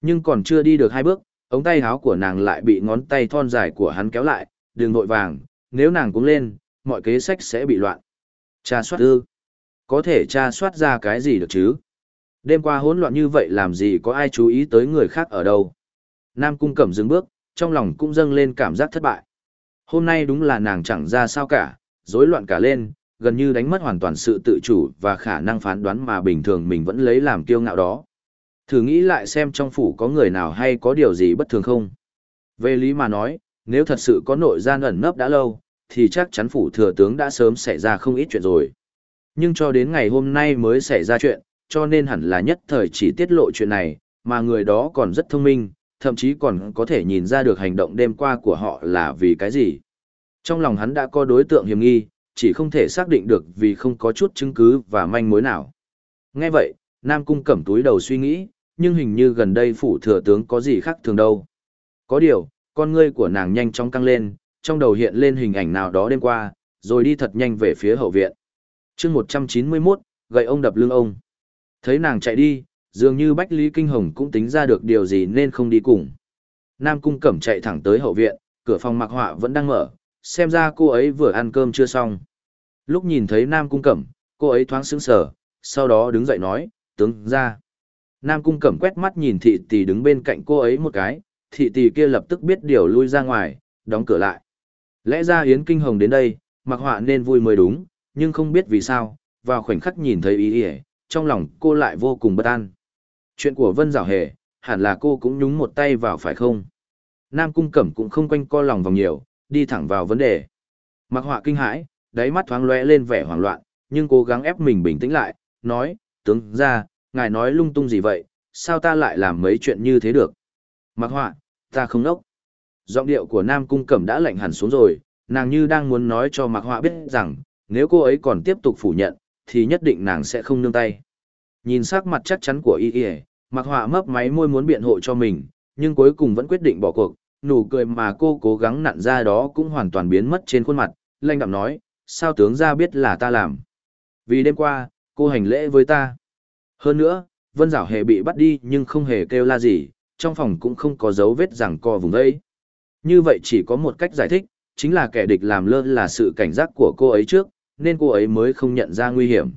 Nhưng còn chưa đi được hai bước, ống tay áo của nàng lại bị ngón tay thon dài của hắn kéo lại, đường nội vàng, nếu nàng cũng lên, mọi kế sách sẽ bị loạn. Tra soát ư? Có thể tra soát ra cái gì được chứ? Đêm qua hỗn loạn như vậy làm gì có ai chú ý tới người khác ở đâu? Nam cung cẩm dừng bước, trong lòng cũng dâng lên cảm giác thất bại. Hôm nay đúng là nàng chẳng ra sao cả, rối loạn cả lên, gần như đánh mất hoàn toàn sự tự chủ và khả năng phán đoán mà bình thường mình vẫn lấy làm kiêu ngạo đó. Thử nghĩ lại xem trong phủ có người nào hay có điều gì bất thường không. Về lý mà nói, nếu thật sự có nội gian ẩn nấp đã lâu, thì chắc chắn phủ thừa tướng đã sớm xảy ra không ít chuyện rồi. Nhưng cho đến ngày hôm nay mới xảy ra chuyện, cho nên hẳn là nhất thời chỉ tiết lộ chuyện này, mà người đó còn rất thông minh, thậm chí còn có thể nhìn ra được hành động đêm qua của họ là vì cái gì. Trong lòng hắn đã có đối tượng hiểm nghi, chỉ không thể xác định được vì không có chút chứng cứ và manh mối nào. Nghe vậy, Nam Cung cẩm túi đầu suy nghĩ, nhưng hình như gần đây phủ thừa tướng có gì khác thường đâu. Có điều, con ngươi của nàng nhanh chóng căng lên, trong đầu hiện lên hình ảnh nào đó đêm qua, rồi đi thật nhanh về phía hậu viện. chương 191, gậy ông đập lưng ông. Thấy nàng chạy đi, dường như Bách Lý Kinh Hồng cũng tính ra được điều gì nên không đi cùng. Nam Cung Cẩm chạy thẳng tới hậu viện, cửa phòng mặc họa vẫn đang mở, xem ra cô ấy vừa ăn cơm chưa xong. Lúc nhìn thấy Nam Cung Cẩm, cô ấy thoáng sững sờ, sau đó đứng dậy nói, tướng ra. Nam Cung Cẩm quét mắt nhìn thị tỷ đứng bên cạnh cô ấy một cái, thị tỷ kia lập tức biết điều lui ra ngoài, đóng cửa lại. Lẽ ra Yến Kinh Hồng đến đây, mặc họa nên vui mới đúng, nhưng không biết vì sao, vào khoảnh khắc nhìn thấy ý ỉa, trong lòng cô lại vô cùng bất an. Chuyện của Vân Giảo Hề, hẳn là cô cũng nhúng một tay vào phải không? Nam Cung Cẩm cũng không quanh co lòng vòng nhiều, đi thẳng vào vấn đề. Mặc họa kinh hãi, đáy mắt thoáng lóe lên vẻ hoảng loạn, nhưng cố gắng ép mình bình tĩnh lại, nói, tướng ra, ngài nói lung tung gì vậy, sao ta lại làm mấy chuyện như thế được? Mặc họa, ta không nốc. Giọng điệu của Nam Cung Cẩm đã lạnh hẳn xuống rồi, nàng như đang muốn nói cho Mạc Họa biết rằng, nếu cô ấy còn tiếp tục phủ nhận, thì nhất định nàng sẽ không nương tay. Nhìn sắc mặt chắc chắn của y y, Mạc Họa mấp máy môi muốn biện hộ cho mình, nhưng cuối cùng vẫn quyết định bỏ cuộc, nụ cười mà cô cố gắng nặn ra đó cũng hoàn toàn biến mất trên khuôn mặt, lanh đạm nói, sao tướng ra biết là ta làm. Vì đêm qua, cô hành lễ với ta. Hơn nữa, Vân Giảo hề bị bắt đi nhưng không hề kêu la gì, trong phòng cũng không có dấu vết rằng co vùng ấy. Như vậy chỉ có một cách giải thích, chính là kẻ địch làm lơ là sự cảnh giác của cô ấy trước, nên cô ấy mới không nhận ra nguy hiểm.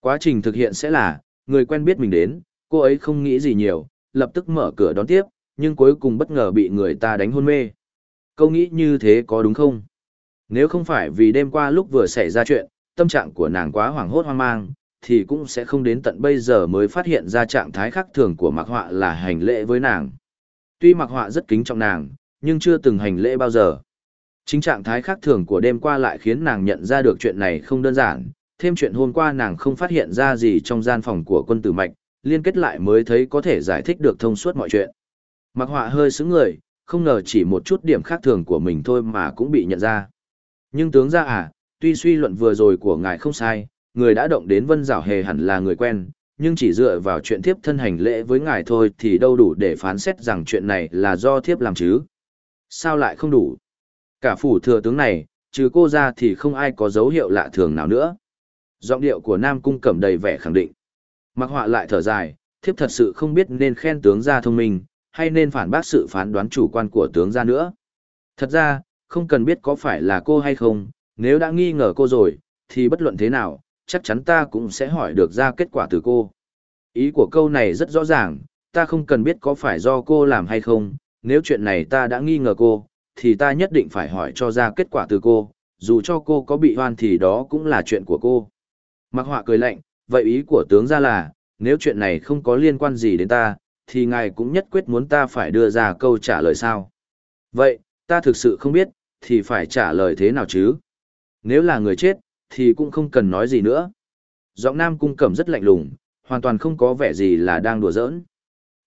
Quá trình thực hiện sẽ là, người quen biết mình đến, cô ấy không nghĩ gì nhiều, lập tức mở cửa đón tiếp, nhưng cuối cùng bất ngờ bị người ta đánh hôn mê. Câu nghĩ như thế có đúng không? Nếu không phải vì đêm qua lúc vừa xảy ra chuyện, tâm trạng của nàng quá hoảng hốt hoang mang, thì cũng sẽ không đến tận bây giờ mới phát hiện ra trạng thái khác thường của Mạc Họa là hành lễ với nàng. Tuy Mạc Họa rất kính trọng nàng, nhưng chưa từng hành lễ bao giờ. Chính trạng thái khác thường của đêm qua lại khiến nàng nhận ra được chuyện này không đơn giản, thêm chuyện hôm qua nàng không phát hiện ra gì trong gian phòng của quân tử mạch, liên kết lại mới thấy có thể giải thích được thông suốt mọi chuyện. Mặc họa hơi sững người, không ngờ chỉ một chút điểm khác thường của mình thôi mà cũng bị nhận ra. Nhưng tướng ra à, tuy suy luận vừa rồi của ngài không sai, người đã động đến vân giảo hề hẳn là người quen, nhưng chỉ dựa vào chuyện thiếp thân hành lễ với ngài thôi thì đâu đủ để phán xét rằng chuyện này là do thiếp làm chứ. Sao lại không đủ? Cả phủ thừa tướng này, trừ cô ra thì không ai có dấu hiệu lạ thường nào nữa. Giọng điệu của Nam Cung cẩm đầy vẻ khẳng định. Mặc họa lại thở dài, thiếp thật sự không biết nên khen tướng gia thông minh, hay nên phản bác sự phán đoán chủ quan của tướng gia nữa. Thật ra, không cần biết có phải là cô hay không, nếu đã nghi ngờ cô rồi, thì bất luận thế nào, chắc chắn ta cũng sẽ hỏi được ra kết quả từ cô. Ý của câu này rất rõ ràng, ta không cần biết có phải do cô làm hay không, nếu chuyện này ta đã nghi ngờ cô, thì ta nhất định phải hỏi cho ra kết quả từ cô, dù cho cô có bị hoan thì đó cũng là chuyện của cô. Mạc Họa cười lạnh, vậy ý của tướng ra là, nếu chuyện này không có liên quan gì đến ta, thì ngài cũng nhất quyết muốn ta phải đưa ra câu trả lời sao. Vậy, ta thực sự không biết, thì phải trả lời thế nào chứ? Nếu là người chết, thì cũng không cần nói gì nữa. Giọng Nam Cung Cẩm rất lạnh lùng, hoàn toàn không có vẻ gì là đang đùa giỡn.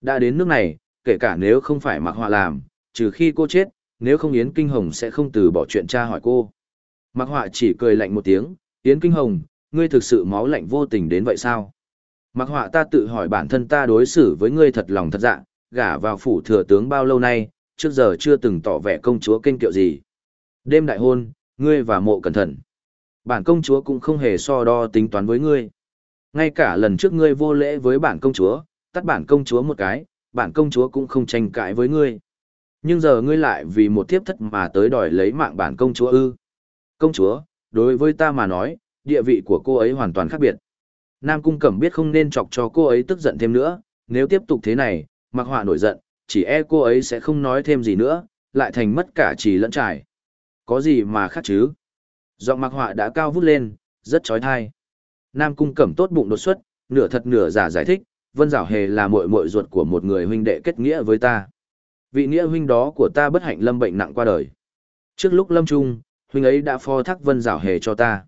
Đã đến nước này, kể cả nếu không phải mặc Họa làm, trừ khi cô chết, nếu không Yến Kinh Hồng sẽ không từ bỏ chuyện tra hỏi cô. Mặc Họa chỉ cười lạnh một tiếng, Yến Kinh Hồng, ngươi thực sự máu lạnh vô tình đến vậy sao? Mặc Họa ta tự hỏi bản thân ta đối xử với ngươi thật lòng thật dạ, gả vào phủ thừa tướng bao lâu nay, trước giờ chưa từng tỏ vẻ công chúa kinh kiệu gì. Đêm đại hôn, ngươi và mộ cẩn thận. Bản công chúa cũng không hề so đo tính toán với ngươi. Ngay cả lần trước ngươi vô lễ với bản công chúa, tắt bản công chúa một cái, bản công chúa cũng không tranh cãi với ngươi. Nhưng giờ ngươi lại vì một thiếp thất mà tới đòi lấy mạng bản công chúa ư. Công chúa, đối với ta mà nói, địa vị của cô ấy hoàn toàn khác biệt. Nam Cung Cẩm biết không nên chọc cho cô ấy tức giận thêm nữa, nếu tiếp tục thế này, mặc họa nổi giận, chỉ e cô ấy sẽ không nói thêm gì nữa, lại thành mất cả trì lẫn trải. Có gì mà khác chứ? Giọng mặc họa đã cao vút lên, rất trói thai. Nam Cung Cẩm tốt bụng đột xuất, nửa thật nửa giả giải thích, Vân Giảo Hề là muội muội ruột của một người huynh đệ kết nghĩa với ta. Vị nghĩa huynh đó của ta bất hạnh lâm bệnh nặng qua đời. Trước lúc lâm trung, huynh ấy đã phó thác Vân Giảo Hề cho ta.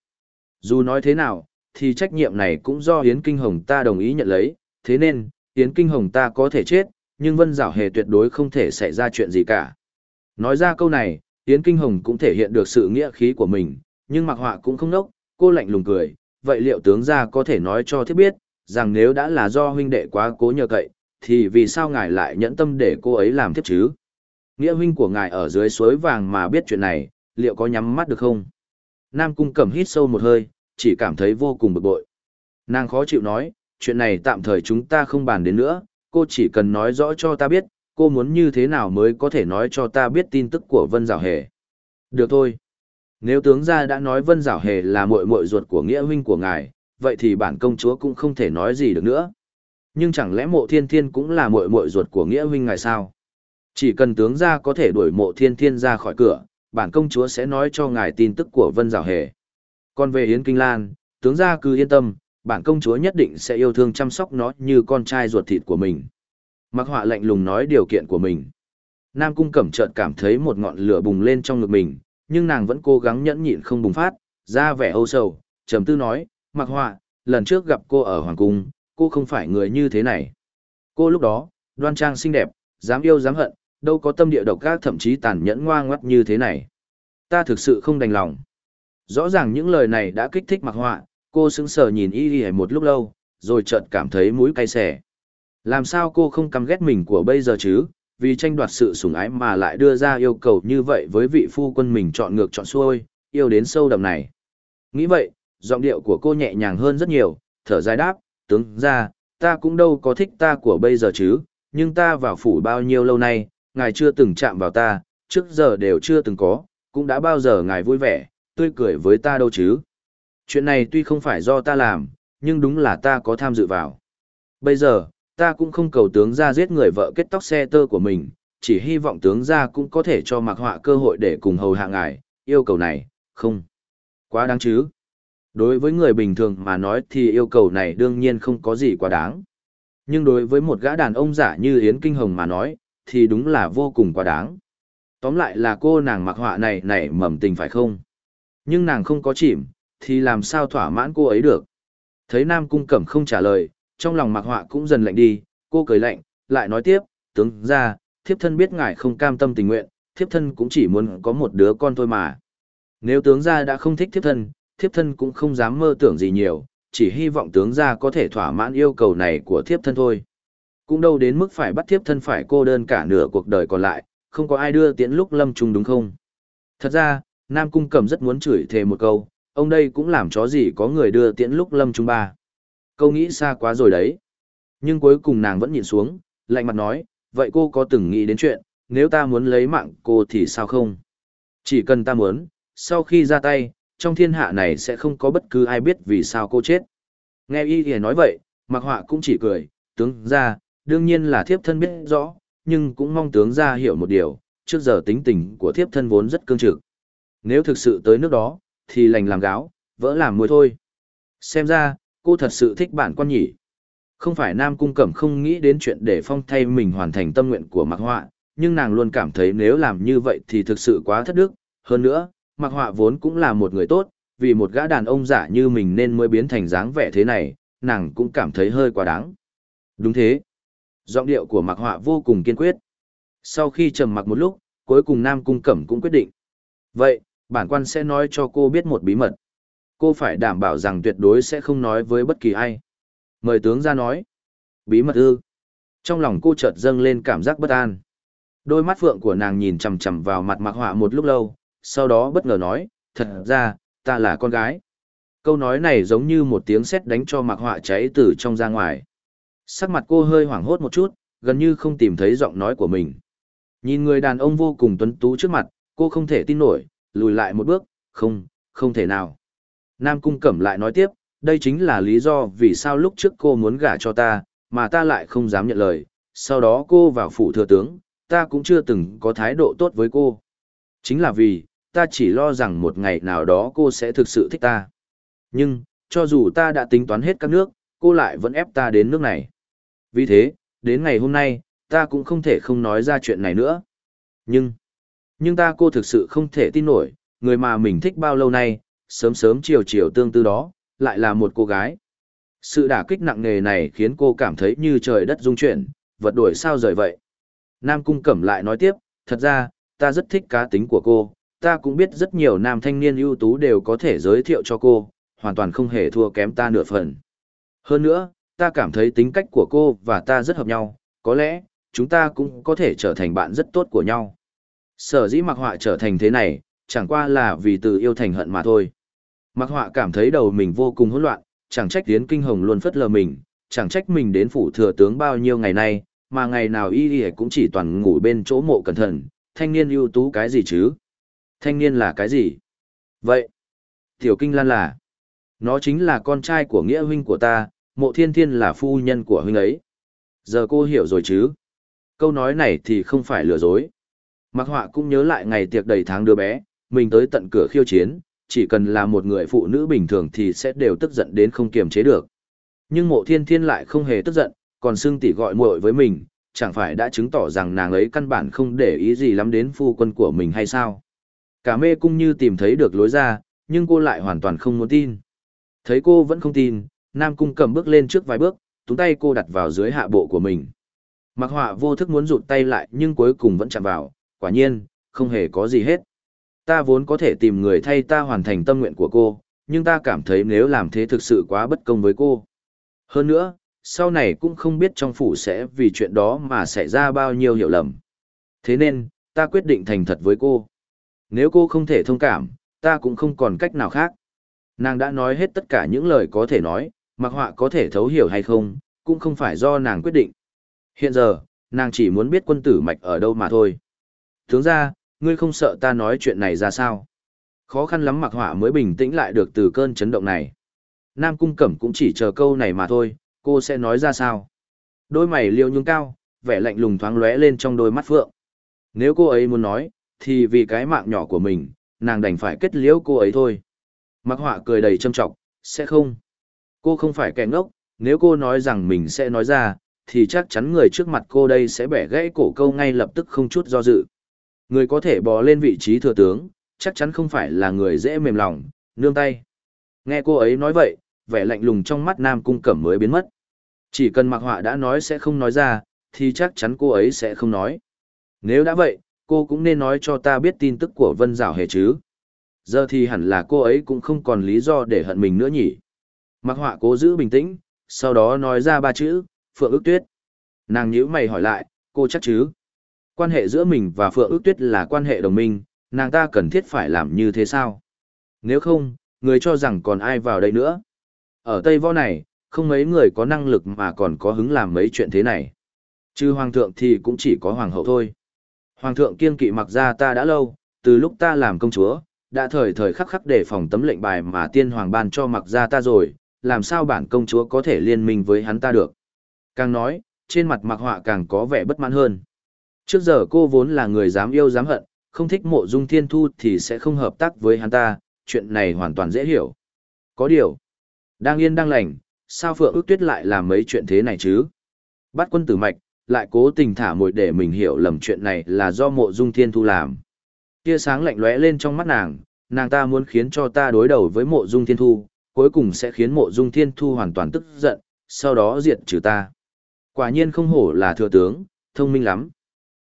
Dù nói thế nào, thì trách nhiệm này cũng do Yến Kinh Hồng ta đồng ý nhận lấy, thế nên, Yến Kinh Hồng ta có thể chết, nhưng Vân Giảo Hề tuyệt đối không thể xảy ra chuyện gì cả. Nói ra câu này, Yến Kinh Hồng cũng thể hiện được sự nghĩa khí của mình, nhưng mặc Họa cũng không nốc, cô lạnh lùng cười, vậy liệu tướng gia có thể nói cho thiết biết, rằng nếu đã là do huynh đệ quá cố nhờ cậy, thì vì sao ngài lại nhẫn tâm để cô ấy làm tiếp chứ? Nghĩa huynh của ngài ở dưới suối vàng mà biết chuyện này, liệu có nhắm mắt được không? Nam Cung Cẩm hít sâu một hơi, chỉ cảm thấy vô cùng bực bội. Nàng khó chịu nói, chuyện này tạm thời chúng ta không bàn đến nữa, cô chỉ cần nói rõ cho ta biết, cô muốn như thế nào mới có thể nói cho ta biết tin tức của Vân Giảo Hề. Được thôi. Nếu tướng gia đã nói Vân Giảo Hề là muội muội ruột của nghĩa huynh của ngài, vậy thì bản công chúa cũng không thể nói gì được nữa. Nhưng chẳng lẽ mộ thiên thiên cũng là muội muội ruột của nghĩa huynh ngài sao? Chỉ cần tướng gia có thể đuổi mộ thiên thiên ra khỏi cửa, bản công chúa sẽ nói cho ngài tin tức của Vân Giảo Hề. Còn về Yến Kinh Lan, tướng gia cứ yên tâm, bản công chúa nhất định sẽ yêu thương chăm sóc nó như con trai ruột thịt của mình. Mặc họa lạnh lùng nói điều kiện của mình. Nam cung cẩm chợt cảm thấy một ngọn lửa bùng lên trong ngực mình, nhưng nàng vẫn cố gắng nhẫn nhịn không bùng phát, ra vẻ âu sầu, trầm tư nói, mặc họa, lần trước gặp cô ở Hoàng Cung, cô không phải người như thế này. Cô lúc đó, đoan trang xinh đẹp, dám yêu dám hận, đâu có tâm địa độc ác thậm chí tàn nhẫn ngoa ngoắt như thế này. Ta thực sự không đành lòng. Rõ ràng những lời này đã kích thích mặc họa, cô sững sờ nhìn y y một lúc lâu, rồi chợt cảm thấy mũi cay xẻ. Làm sao cô không căm ghét mình của bây giờ chứ, vì tranh đoạt sự sủng ái mà lại đưa ra yêu cầu như vậy với vị phu quân mình chọn ngược chọn xuôi, yêu đến sâu đậm này. Nghĩ vậy, giọng điệu của cô nhẹ nhàng hơn rất nhiều, thở dài đáp, tướng ra, ta cũng đâu có thích ta của bây giờ chứ, nhưng ta vào phủ bao nhiêu lâu nay, ngài chưa từng chạm vào ta, trước giờ đều chưa từng có, cũng đã bao giờ ngài vui vẻ, tươi cười với ta đâu chứ. Chuyện này tuy không phải do ta làm, nhưng đúng là ta có tham dự vào. Bây giờ, ta cũng không cầu tướng ra giết người vợ kết tóc xe tơ của mình, chỉ hy vọng tướng ra cũng có thể cho mặc họa cơ hội để cùng hầu hạ ngài, yêu cầu này, không. Quá đáng chứ. Đối với người bình thường mà nói thì yêu cầu này đương nhiên không có gì quá đáng. Nhưng đối với một gã đàn ông giả như Yến Kinh Hồng mà nói, thì đúng là vô cùng quá đáng. Tóm lại là cô nàng mặc họa này nảy mầm tình phải không? Nhưng nàng không có chìm, thì làm sao thỏa mãn cô ấy được? Thấy Nam Cung Cẩm không trả lời, trong lòng mặc họa cũng dần lạnh đi, cô cười lạnh, lại nói tiếp, tướng ra, thiếp thân biết ngài không cam tâm tình nguyện, thiếp thân cũng chỉ muốn có một đứa con thôi mà. Nếu tướng gia đã không thích thiếp thân, thiếp thân cũng không dám mơ tưởng gì nhiều, chỉ hy vọng tướng gia có thể thỏa mãn yêu cầu này của thiếp thân thôi. Cũng đâu đến mức phải bắt thiếp thân phải cô đơn cả nửa cuộc đời còn lại, không có ai đưa tiễn lúc lâm trung đúng không? Thật ra, Nam Cung Cẩm rất muốn chửi thề một câu, ông đây cũng làm chó gì có người đưa tiễn lúc lâm trung ba. Câu nghĩ xa quá rồi đấy. Nhưng cuối cùng nàng vẫn nhìn xuống, lạnh mặt nói, vậy cô có từng nghĩ đến chuyện, nếu ta muốn lấy mạng cô thì sao không? Chỉ cần ta muốn, sau khi ra tay, trong thiên hạ này sẽ không có bất cứ ai biết vì sao cô chết. Nghe y thì nói vậy, mặc họa cũng chỉ cười, tướng ra, đương nhiên là thiếp thân biết rõ, nhưng cũng mong tướng ra hiểu một điều, trước giờ tính tình của thiếp thân vốn rất cương trực. Nếu thực sự tới nước đó, thì lành làm gáo, vỡ làm muối thôi. Xem ra, cô thật sự thích bản quan nhỉ. Không phải Nam Cung Cẩm không nghĩ đến chuyện để phong thay mình hoàn thành tâm nguyện của Mạc Họa, nhưng nàng luôn cảm thấy nếu làm như vậy thì thực sự quá thất đức. Hơn nữa, Mạc Họa vốn cũng là một người tốt, vì một gã đàn ông giả như mình nên mới biến thành dáng vẻ thế này, nàng cũng cảm thấy hơi quá đáng. Đúng thế. Giọng điệu của Mạc Họa vô cùng kiên quyết. Sau khi trầm mặc một lúc, cuối cùng Nam Cung Cẩm cũng quyết định. Vậy, bản quan sẽ nói cho cô biết một bí mật. Cô phải đảm bảo rằng tuyệt đối sẽ không nói với bất kỳ ai. Mời tướng ra nói. Bí mật ư. Trong lòng cô chợt dâng lên cảm giác bất an. Đôi mắt phượng của nàng nhìn chằm chằm vào mặt Mạc Họa một lúc lâu, sau đó bất ngờ nói, thật ra, ta là con gái. Câu nói này giống như một tiếng sét đánh cho Mạc Họa cháy từ trong ra ngoài. Sắc mặt cô hơi hoảng hốt một chút, gần như không tìm thấy giọng nói của mình. Nhìn người đàn ông vô cùng tuấn tú trước mặt, cô không thể tin nổi, lùi lại một bước, không, không thể nào. Nam Cung Cẩm lại nói tiếp, đây chính là lý do vì sao lúc trước cô muốn gả cho ta, mà ta lại không dám nhận lời. Sau đó cô vào phủ thừa tướng, ta cũng chưa từng có thái độ tốt với cô. Chính là vì, ta chỉ lo rằng một ngày nào đó cô sẽ thực sự thích ta. Nhưng, cho dù ta đã tính toán hết các nước, cô lại vẫn ép ta đến nước này. Vì thế, đến ngày hôm nay, ta cũng không thể không nói ra chuyện này nữa. Nhưng, nhưng ta cô thực sự không thể tin nổi, người mà mình thích bao lâu nay, sớm sớm chiều chiều tương tư đó, lại là một cô gái. Sự đả kích nặng nề này khiến cô cảm thấy như trời đất rung chuyển, vật đuổi sao rời vậy. Nam Cung Cẩm lại nói tiếp, thật ra, ta rất thích cá tính của cô, ta cũng biết rất nhiều nam thanh niên ưu tú đều có thể giới thiệu cho cô, hoàn toàn không hề thua kém ta nửa phần. Hơn nữa, ta cảm thấy tính cách của cô và ta rất hợp nhau, có lẽ, chúng ta cũng có thể trở thành bạn rất tốt của nhau. Sở dĩ mặc họa trở thành thế này, chẳng qua là vì từ yêu thành hận mà thôi. Mạc họa cảm thấy đầu mình vô cùng hỗn loạn, chẳng trách tiến kinh hồng luôn phất lờ mình, chẳng trách mình đến phủ thừa tướng bao nhiêu ngày nay, mà ngày nào y y cũng chỉ toàn ngủ bên chỗ mộ cẩn thận, thanh niên ưu tú cái gì chứ? Thanh niên là cái gì? Vậy, Tiểu Kinh Lan là, nó chính là con trai của nghĩa huynh của ta, Mộ thiên thiên là phu nhân của huynh ấy. Giờ cô hiểu rồi chứ? Câu nói này thì không phải lừa dối. Mạc họa cũng nhớ lại ngày tiệc đầy tháng đứa bé, mình tới tận cửa khiêu chiến, chỉ cần là một người phụ nữ bình thường thì sẽ đều tức giận đến không kiềm chế được. Nhưng mộ thiên thiên lại không hề tức giận, còn xưng tỷ gọi muội với mình, chẳng phải đã chứng tỏ rằng nàng ấy căn bản không để ý gì lắm đến phu quân của mình hay sao. Cả mê cung như tìm thấy được lối ra, nhưng cô lại hoàn toàn không muốn tin. Thấy cô vẫn không tin, Nam Cung cầm bước lên trước vài bước, túng tay cô đặt vào dưới hạ bộ của mình. Mặc họa vô thức muốn rụt tay lại nhưng cuối cùng vẫn chạm vào, quả nhiên, không hề có gì hết. Ta vốn có thể tìm người thay ta hoàn thành tâm nguyện của cô, nhưng ta cảm thấy nếu làm thế thực sự quá bất công với cô. Hơn nữa, sau này cũng không biết trong phủ sẽ vì chuyện đó mà xảy ra bao nhiêu hiểu lầm. Thế nên, ta quyết định thành thật với cô. Nếu cô không thể thông cảm, ta cũng không còn cách nào khác. Nàng đã nói hết tất cả những lời có thể nói, mặc họa có thể thấu hiểu hay không, cũng không phải do nàng quyết định. Hiện giờ, nàng chỉ muốn biết quân tử mạch ở đâu mà thôi. Tướng ra, ngươi không sợ ta nói chuyện này ra sao? Khó khăn lắm mặc họa mới bình tĩnh lại được từ cơn chấn động này. Nam cung cẩm cũng chỉ chờ câu này mà thôi, cô sẽ nói ra sao? Đôi mày liêu nhung cao, vẻ lạnh lùng thoáng lóe lên trong đôi mắt phượng. Nếu cô ấy muốn nói, thì vì cái mạng nhỏ của mình, nàng đành phải kết liễu cô ấy thôi. Mặc họa cười đầy châm trọng, sẽ không. Cô không phải kẻ ngốc, nếu cô nói rằng mình sẽ nói ra, thì chắc chắn người trước mặt cô đây sẽ bẻ gãy cổ câu ngay lập tức không chút do dự. Người có thể bò lên vị trí thừa tướng, chắc chắn không phải là người dễ mềm lòng, nương tay. Nghe cô ấy nói vậy, vẻ lạnh lùng trong mắt Nam Cung Cẩm mới biến mất. Chỉ cần Mạc Họa đã nói sẽ không nói ra, thì chắc chắn cô ấy sẽ không nói. Nếu đã vậy, cô cũng nên nói cho ta biết tin tức của Vân Giảo hề chứ. Giờ thì hẳn là cô ấy cũng không còn lý do để hận mình nữa nhỉ. Mạc Họa cố giữ bình tĩnh, sau đó nói ra ba chữ, Phượng ước tuyết. Nàng nhíu mày hỏi lại, cô chắc chứ? Quan hệ giữa mình và Phượng ước tuyết là quan hệ đồng minh, nàng ta cần thiết phải làm như thế sao? Nếu không, người cho rằng còn ai vào đây nữa? Ở Tây Võ này, không mấy người có năng lực mà còn có hứng làm mấy chuyện thế này. Chứ hoàng thượng thì cũng chỉ có hoàng hậu thôi. Hoàng thượng kiên kỵ mặc ra ta đã lâu, từ lúc ta làm công chúa, đã thời thời khắc khắc để phòng tấm lệnh bài mà tiên hoàng ban cho mặc ra ta rồi, làm sao bản công chúa có thể liên minh với hắn ta được. Càng nói, trên mặt mặc họa càng có vẻ bất mãn hơn. Trước giờ cô vốn là người dám yêu dám hận, không thích mộ dung thiên thu thì sẽ không hợp tác với hắn ta, chuyện này hoàn toàn dễ hiểu. Có điều, đang yên đang lành, sao Phượng ước tuyết lại làm mấy chuyện thế này chứ? Bắt quân tử mạch, lại cố tình thả mồi để mình hiểu lầm chuyện này là do mộ dung thiên thu làm. Tia sáng lạnh lóe lên trong mắt nàng, nàng ta muốn khiến cho ta đối đầu với mộ dung thiên thu, cuối cùng sẽ khiến mộ dung thiên thu hoàn toàn tức giận, sau đó diệt trừ ta. Quả nhiên không hổ là thừa tướng, thông minh lắm.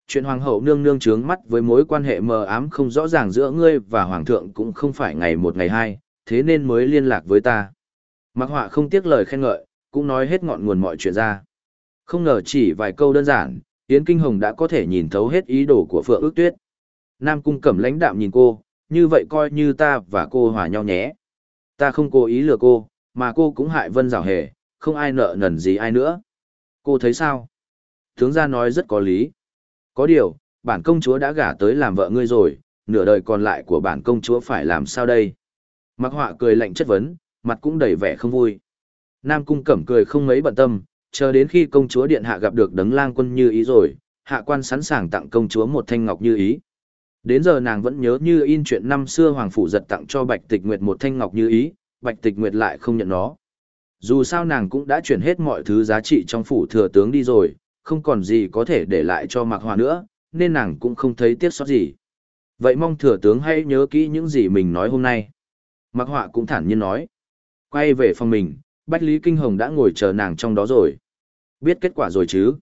Chuyện hoàng hậu nương nương trướng mắt với mối quan hệ mờ ám không rõ ràng giữa ngươi và hoàng thượng cũng không phải ngày một ngày hai, thế nên mới liên lạc với ta. Mạc họa không tiếc lời khen ngợi, cũng nói hết ngọn nguồn mọi chuyện ra. Không ngờ chỉ vài câu đơn giản, Yến Kinh Hồng đã có thể nhìn thấu hết ý đồ của Phượng ước tuyết. Nam Cung cẩm lãnh đạm nhìn cô, như vậy coi như ta và cô hòa nhau nhé. Ta không cố ý lừa cô, mà cô cũng hại vân rào hề, không ai nợ nần gì ai nữa. Cô thấy sao? Tướng gia nói rất có lý. Có điều, bản công chúa đã gả tới làm vợ ngươi rồi, nửa đời còn lại của bản công chúa phải làm sao đây? Mặc họa cười lạnh chất vấn, mặt cũng đầy vẻ không vui. Nam cung cẩm cười không mấy bận tâm, chờ đến khi công chúa điện hạ gặp được đấng lang quân như ý rồi, hạ quan sẵn sàng tặng công chúa một thanh ngọc như ý. Đến giờ nàng vẫn nhớ như in chuyện năm xưa hoàng phủ giật tặng cho Bạch Tịch Nguyệt một thanh ngọc như ý, Bạch Tịch Nguyệt lại không nhận nó. Dù sao nàng cũng đã chuyển hết mọi thứ giá trị trong phủ thừa tướng đi rồi, không còn gì có thể để lại cho Mạc Hòa nữa, nên nàng cũng không thấy tiếc xót gì. Vậy mong thừa tướng hãy nhớ kỹ những gì mình nói hôm nay. Mạc Họa cũng thản nhiên nói. Quay về phòng mình, Bách Lý Kinh Hồng đã ngồi chờ nàng trong đó rồi. Biết kết quả rồi chứ?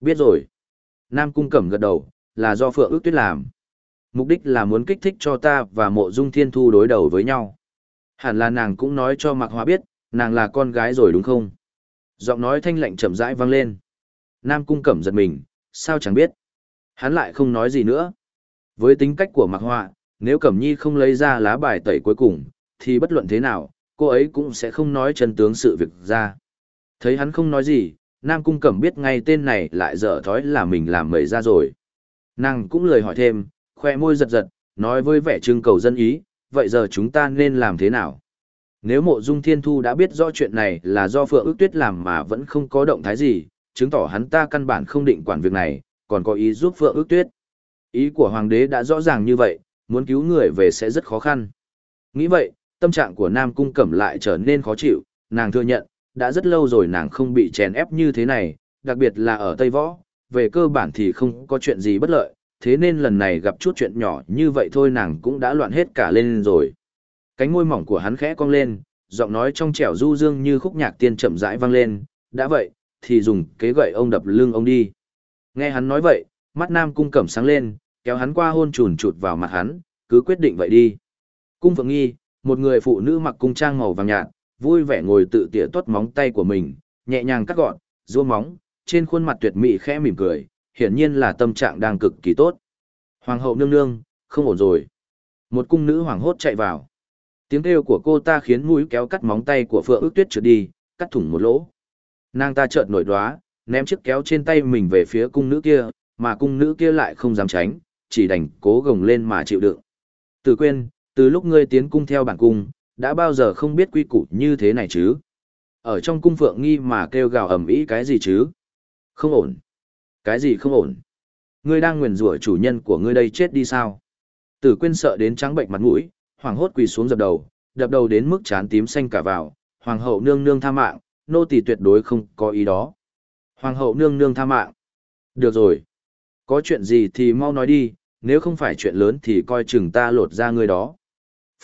Biết rồi. Nam Cung Cẩm gật đầu, là do Phượng ước tuyết làm. Mục đích là muốn kích thích cho ta và mộ dung thiên thu đối đầu với nhau. Hẳn là nàng cũng nói cho Mạc Họa biết, nàng là con gái rồi đúng không? Giọng nói thanh lạnh chậm rãi vang lên. Nam Cung Cẩm giật mình, sao chẳng biết. Hắn lại không nói gì nữa. Với tính cách của Mạc Họa, nếu Cẩm Nhi không lấy ra lá bài tẩy cuối cùng, thì bất luận thế nào, cô ấy cũng sẽ không nói chân tướng sự việc ra. Thấy hắn không nói gì, Nam Cung Cẩm biết ngay tên này lại dở thói là mình làm mẩy ra rồi. Nàng cũng lời hỏi thêm, khoe môi giật giật, nói với vẻ trưng cầu dân ý, vậy giờ chúng ta nên làm thế nào? Nếu mộ dung thiên thu đã biết rõ chuyện này là do Phượng ước tuyết làm mà vẫn không có động thái gì, chứng tỏ hắn ta căn bản không định quản việc này, còn có ý giúp Phượng ước tuyết. Ý của hoàng đế đã rõ ràng như vậy, muốn cứu người về sẽ rất khó khăn. Nghĩ vậy, tâm trạng của Nam Cung Cẩm lại trở nên khó chịu, nàng thừa nhận, đã rất lâu rồi nàng không bị chèn ép như thế này, đặc biệt là ở Tây Võ, về cơ bản thì không có chuyện gì bất lợi, thế nên lần này gặp chút chuyện nhỏ như vậy thôi nàng cũng đã loạn hết cả lên rồi. Cánh môi mỏng của hắn khẽ cong lên, giọng nói trong trẻo du dương như khúc nhạc tiên chậm rãi vang lên, đã vậy, thì dùng kế gậy ông đập lưng ông đi. Nghe hắn nói vậy, mắt Nam Cung Cẩm sáng lên, kéo hắn qua hôn chùn chụt vào mặt hắn, cứ quyết định vậy đi. Cung Phượng Nghi, một người phụ nữ mặc cung trang màu vàng nhạt, vui vẻ ngồi tự tỉa tuốt móng tay của mình, nhẹ nhàng cắt gọn, rua móng, trên khuôn mặt tuyệt mỹ khẽ mỉm cười, hiển nhiên là tâm trạng đang cực kỳ tốt. Hoàng hậu nương nương, không ổn rồi. Một cung nữ hoàng hốt chạy vào. Tiếng kêu của cô ta khiến mũi kéo cắt móng tay của Phượng ước tuyết trượt đi, cắt thủng một lỗ. Nàng ta chợt nổi đoá, ném chiếc kéo trên tay mình về phía cung nữ kia, mà cung nữ kia lại không dám tránh, chỉ đành cố gồng lên mà chịu đựng. Từ quên, từ lúc ngươi tiến cung theo bản cung, đã bao giờ không biết quy củ như thế này chứ? Ở trong cung phượng nghi mà kêu gào ầm ĩ cái gì chứ? Không ổn. Cái gì không ổn? Ngươi đang nguyền rủa chủ nhân của ngươi đây chết đi sao? Tử quên sợ đến trắng bệnh mặt mũi, hoàng hốt quỳ xuống dập đầu, đập đầu đến mức chán tím xanh cả vào, hoàng hậu nương nương tha mạng, nô tỳ tuyệt đối không có ý đó. Hoàng hậu nương nương tha mạng. Được rồi. Có chuyện gì thì mau nói đi, nếu không phải chuyện lớn thì coi chừng ta lột ra người đó.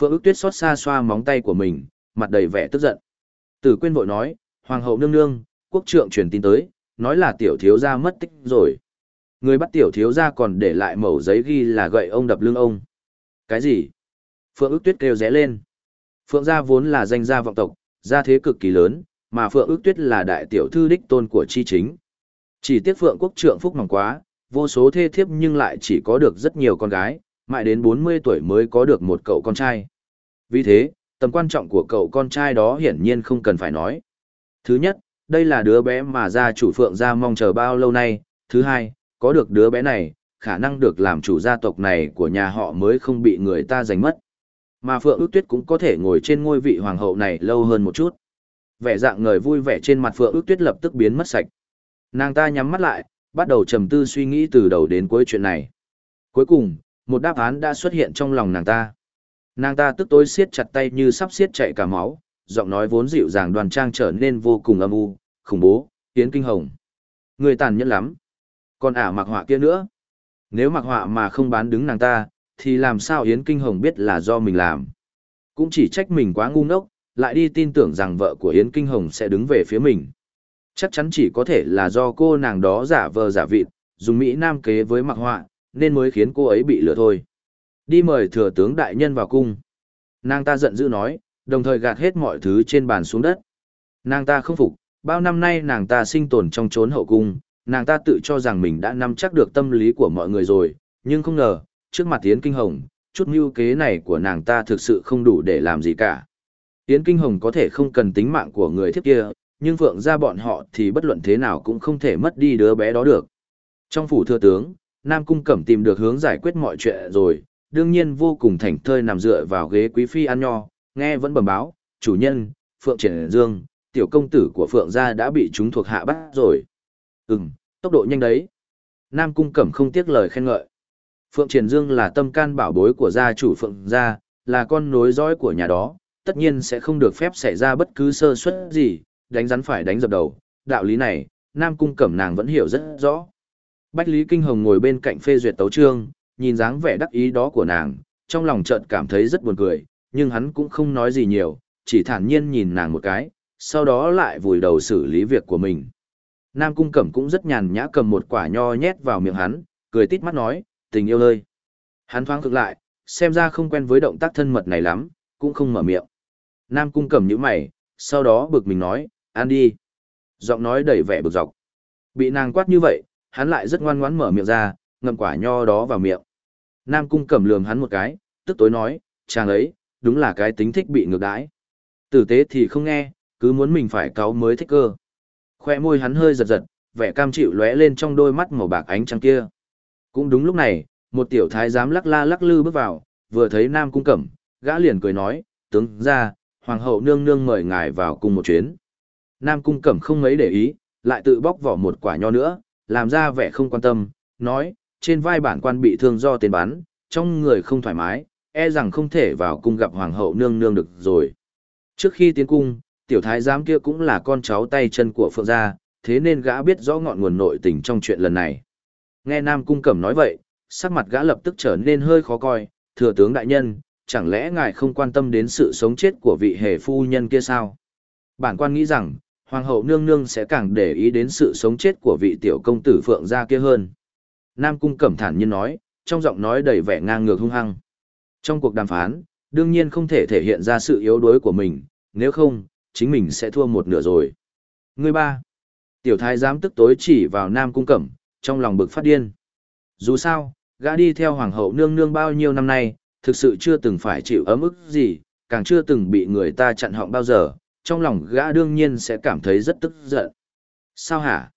Phượng ức tuyết xót xa xoa móng tay của mình, mặt đầy vẻ tức giận. Tử Quyên vội nói, Hoàng hậu nương nương, quốc trượng truyền tin tới, nói là tiểu thiếu gia mất tích rồi. Người bắt tiểu thiếu gia còn để lại mẩu giấy ghi là gậy ông đập lưng ông. Cái gì? Phượng ức tuyết kêu rẽ lên. Phượng gia vốn là danh gia vọng tộc, gia thế cực kỳ lớn, mà Phượng ước tuyết là đại tiểu thư đích tôn của chi chính. Chỉ tiếc Phượng quốc trượng phúc mỏng quá, vô số thê thiếp nhưng lại chỉ có được rất nhiều con gái, mãi đến 40 tuổi mới có được một cậu con trai. Vì thế, tầm quan trọng của cậu con trai đó hiển nhiên không cần phải nói. Thứ nhất, đây là đứa bé mà gia chủ Phượng gia mong chờ bao lâu nay. Thứ hai, có được đứa bé này, khả năng được làm chủ gia tộc này của nhà họ mới không bị người ta giành mất. Mà Phượng ước tuyết cũng có thể ngồi trên ngôi vị hoàng hậu này lâu hơn một chút. Vẻ dạng người vui vẻ trên mặt Phượng ước tuyết lập tức biến mất sạch. Nàng ta nhắm mắt lại, bắt đầu trầm tư suy nghĩ từ đầu đến cuối chuyện này. Cuối cùng, một đáp án đã xuất hiện trong lòng nàng ta. Nàng ta tức tối siết chặt tay như sắp siết chạy cả máu, giọng nói vốn dịu dàng đoàn trang trở nên vô cùng âm u, khủng bố, tiến kinh hồng. Người tàn nhẫn lắm. Còn ả mặc họa kia nữa. Nếu mặc họa mà không bán đứng nàng ta, thì làm sao Yến Kinh Hồng biết là do mình làm. Cũng chỉ trách mình quá ngu ngốc, lại đi tin tưởng rằng vợ của Yến Kinh Hồng sẽ đứng về phía mình. Chắc chắn chỉ có thể là do cô nàng đó giả vờ giả vịt, dùng Mỹ Nam kế với mặc họa, nên mới khiến cô ấy bị lừa thôi. Đi mời thừa tướng đại nhân vào cung. Nàng ta giận dữ nói, đồng thời gạt hết mọi thứ trên bàn xuống đất. Nàng ta không phục, bao năm nay nàng ta sinh tồn trong chốn hậu cung, nàng ta tự cho rằng mình đã nắm chắc được tâm lý của mọi người rồi, nhưng không ngờ, trước mặt Yến Kinh Hồng, chút mưu kế này của nàng ta thực sự không đủ để làm gì cả. Yến Kinh Hồng có thể không cần tính mạng của người thiếp kia, nhưng Phượng ra bọn họ thì bất luận thế nào cũng không thể mất đi đứa bé đó được. Trong phủ thừa tướng, Nam Cung Cẩm tìm được hướng giải quyết mọi chuyện rồi, đương nhiên vô cùng thảnh thơi nằm dựa vào ghế quý phi ăn nho, nghe vẫn bẩm báo, chủ nhân, Phượng Triển Dương, tiểu công tử của Phượng gia đã bị chúng thuộc hạ bắt rồi. Ừm, tốc độ nhanh đấy. Nam Cung Cẩm không tiếc lời khen ngợi. Phượng Triển Dương là tâm can bảo bối của gia chủ Phượng gia, là con nối dõi của nhà đó, tất nhiên sẽ không được phép xảy ra bất cứ sơ suất gì, đánh rắn phải đánh dập đầu. Đạo lý này, Nam Cung Cẩm nàng vẫn hiểu rất rõ. Bách Lý Kinh Hồng ngồi bên cạnh phê duyệt tấu trương, nhìn dáng vẻ đắc ý đó của nàng, trong lòng chợt cảm thấy rất buồn cười, nhưng hắn cũng không nói gì nhiều, chỉ thản nhiên nhìn nàng một cái, sau đó lại vùi đầu xử lý việc của mình. Nam Cung Cẩm cũng rất nhàn nhã cầm một quả nho nhét vào miệng hắn, cười tít mắt nói, tình yêu ơi. Hắn thoáng cực lại, xem ra không quen với động tác thân mật này lắm, cũng không mở miệng. Nam Cung Cẩm nhíu mày, sau đó bực mình nói, ăn đi. Giọng nói đầy vẻ bực dọc. Bị nàng quát như vậy, hắn lại rất ngoan ngoãn mở miệng ra, ngậm quả nho đó vào miệng. Nam cung cầm lườm hắn một cái, tức tối nói, chàng ấy, đúng là cái tính thích bị ngược đãi. Tử tế thì không nghe, cứ muốn mình phải cáo mới thích cơ. Khoe môi hắn hơi giật giật, vẻ cam chịu lóe lên trong đôi mắt màu bạc ánh trăng kia. Cũng đúng lúc này, một tiểu thái giám lắc la lắc lư bước vào, vừa thấy Nam cung cẩm, gã liền cười nói, tướng ra, hoàng hậu nương nương mời ngài vào cùng một chuyến. Nam cung cẩm không mấy để ý, lại tự bóc vỏ một quả nho nữa, làm ra vẻ không quan tâm, nói, trên vai bản quan bị thương do tiền bắn, trong người không thoải mái, e rằng không thể vào cung gặp hoàng hậu nương nương được rồi. Trước khi tiến cung, tiểu thái giám kia cũng là con cháu tay chân của phượng gia, thế nên gã biết rõ ngọn nguồn nội tình trong chuyện lần này. Nghe Nam cung cẩm nói vậy, sắc mặt gã lập tức trở nên hơi khó coi, thừa tướng đại nhân, chẳng lẽ ngài không quan tâm đến sự sống chết của vị hề phu nhân kia sao? Bản quan nghĩ rằng, hoàng hậu nương nương sẽ càng để ý đến sự sống chết của vị tiểu công tử phượng gia kia hơn. Nam cung cẩm thản nhiên nói, trong giọng nói đầy vẻ ngang ngược hung hăng. Trong cuộc đàm phán, đương nhiên không thể thể hiện ra sự yếu đuối của mình, nếu không, chính mình sẽ thua một nửa rồi. Người ba, tiểu thái giám tức tối chỉ vào Nam cung cẩm, trong lòng bực phát điên. Dù sao, gã đi theo hoàng hậu nương nương bao nhiêu năm nay, thực sự chưa từng phải chịu ấm ức gì, càng chưa từng bị người ta chặn họng bao giờ, trong lòng gã đương nhiên sẽ cảm thấy rất tức giận. Sao hả?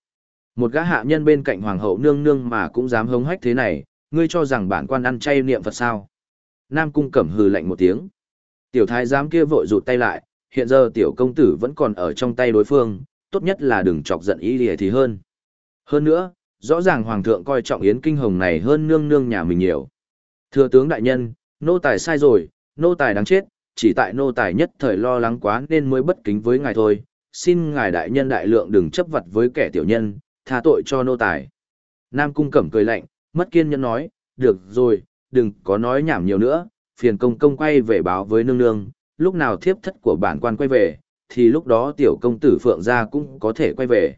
Một gã hạ nhân bên cạnh hoàng hậu nương nương mà cũng dám hống hách thế này, ngươi cho rằng bản quan ăn chay niệm Phật sao? Nam cung cẩm hừ lạnh một tiếng. Tiểu thái giám kia vội rụt tay lại, hiện giờ tiểu công tử vẫn còn ở trong tay đối phương, tốt nhất là đừng chọc giận ý lìa thì hơn. Hơn nữa, rõ ràng hoàng thượng coi trọng yến kinh hồng này hơn nương nương nhà mình nhiều. Thưa tướng đại nhân, nô tài sai rồi, nô tài đáng chết, chỉ tại nô tài nhất thời lo lắng quá nên mới bất kính với ngài thôi. Xin ngài đại nhân đại lượng đừng chấp vật với kẻ tiểu nhân, tha tội cho nô tài. Nam cung cẩm cười lạnh, mất kiên nhẫn nói, được rồi, đừng có nói nhảm nhiều nữa, phiền công công quay về báo với nương nương, lúc nào thiếp thất của bản quan quay về, thì lúc đó tiểu công tử phượng gia cũng có thể quay về.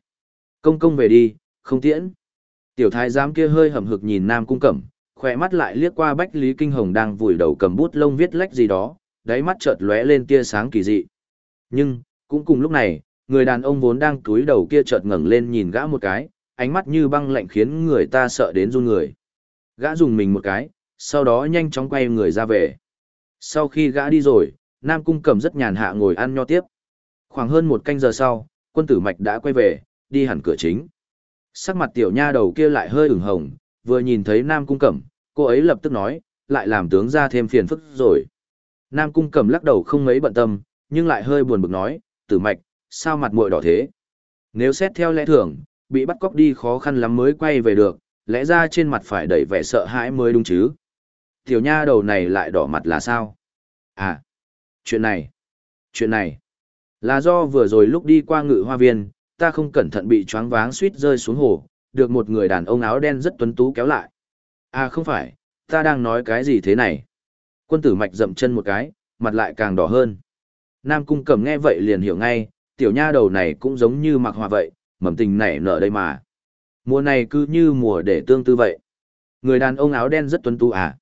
Công công về đi, không tiễn. Tiểu thái giám kia hơi hầm hực nhìn Nam cung cẩm, khỏe mắt lại liếc qua Bách Lý Kinh Hồng đang vùi đầu cầm bút lông viết lách gì đó, đáy mắt chợt lóe lên tia sáng kỳ dị. Nhưng, cũng cùng lúc này, người đàn ông vốn đang túi đầu kia chợt ngẩng lên nhìn gã một cái, ánh mắt như băng lạnh khiến người ta sợ đến run người. Gã dùng mình một cái, sau đó nhanh chóng quay người ra về. Sau khi gã đi rồi, Nam Cung cầm rất nhàn hạ ngồi ăn nho tiếp. Khoảng hơn một canh giờ sau, quân tử mạch đã quay về, đi hẳn cửa chính. Sắc mặt tiểu nha đầu kia lại hơi ửng hồng, vừa nhìn thấy Nam Cung Cẩm, cô ấy lập tức nói, lại làm tướng ra thêm phiền phức rồi. Nam Cung Cẩm lắc đầu không mấy bận tâm, nhưng lại hơi buồn bực nói, tử mạch, sao mặt muội đỏ thế? Nếu xét theo lẽ thường, bị bắt cóc đi khó khăn lắm mới quay về được, lẽ ra trên mặt phải đầy vẻ sợ hãi mới đúng chứ. Tiểu nha đầu này lại đỏ mặt là sao? À, chuyện này, chuyện này, là do vừa rồi lúc đi qua ngự hoa viên, ta không cẩn thận bị choáng váng suýt rơi xuống hồ, được một người đàn ông áo đen rất tuấn tú kéo lại. À không phải, ta đang nói cái gì thế này? Quân tử mạch dậm chân một cái, mặt lại càng đỏ hơn. Nam cung cầm nghe vậy liền hiểu ngay, tiểu nha đầu này cũng giống như mặc hòa vậy, mầm tình nảy nở đây mà. Mùa này cứ như mùa để tương tư vậy. Người đàn ông áo đen rất tuấn tú à?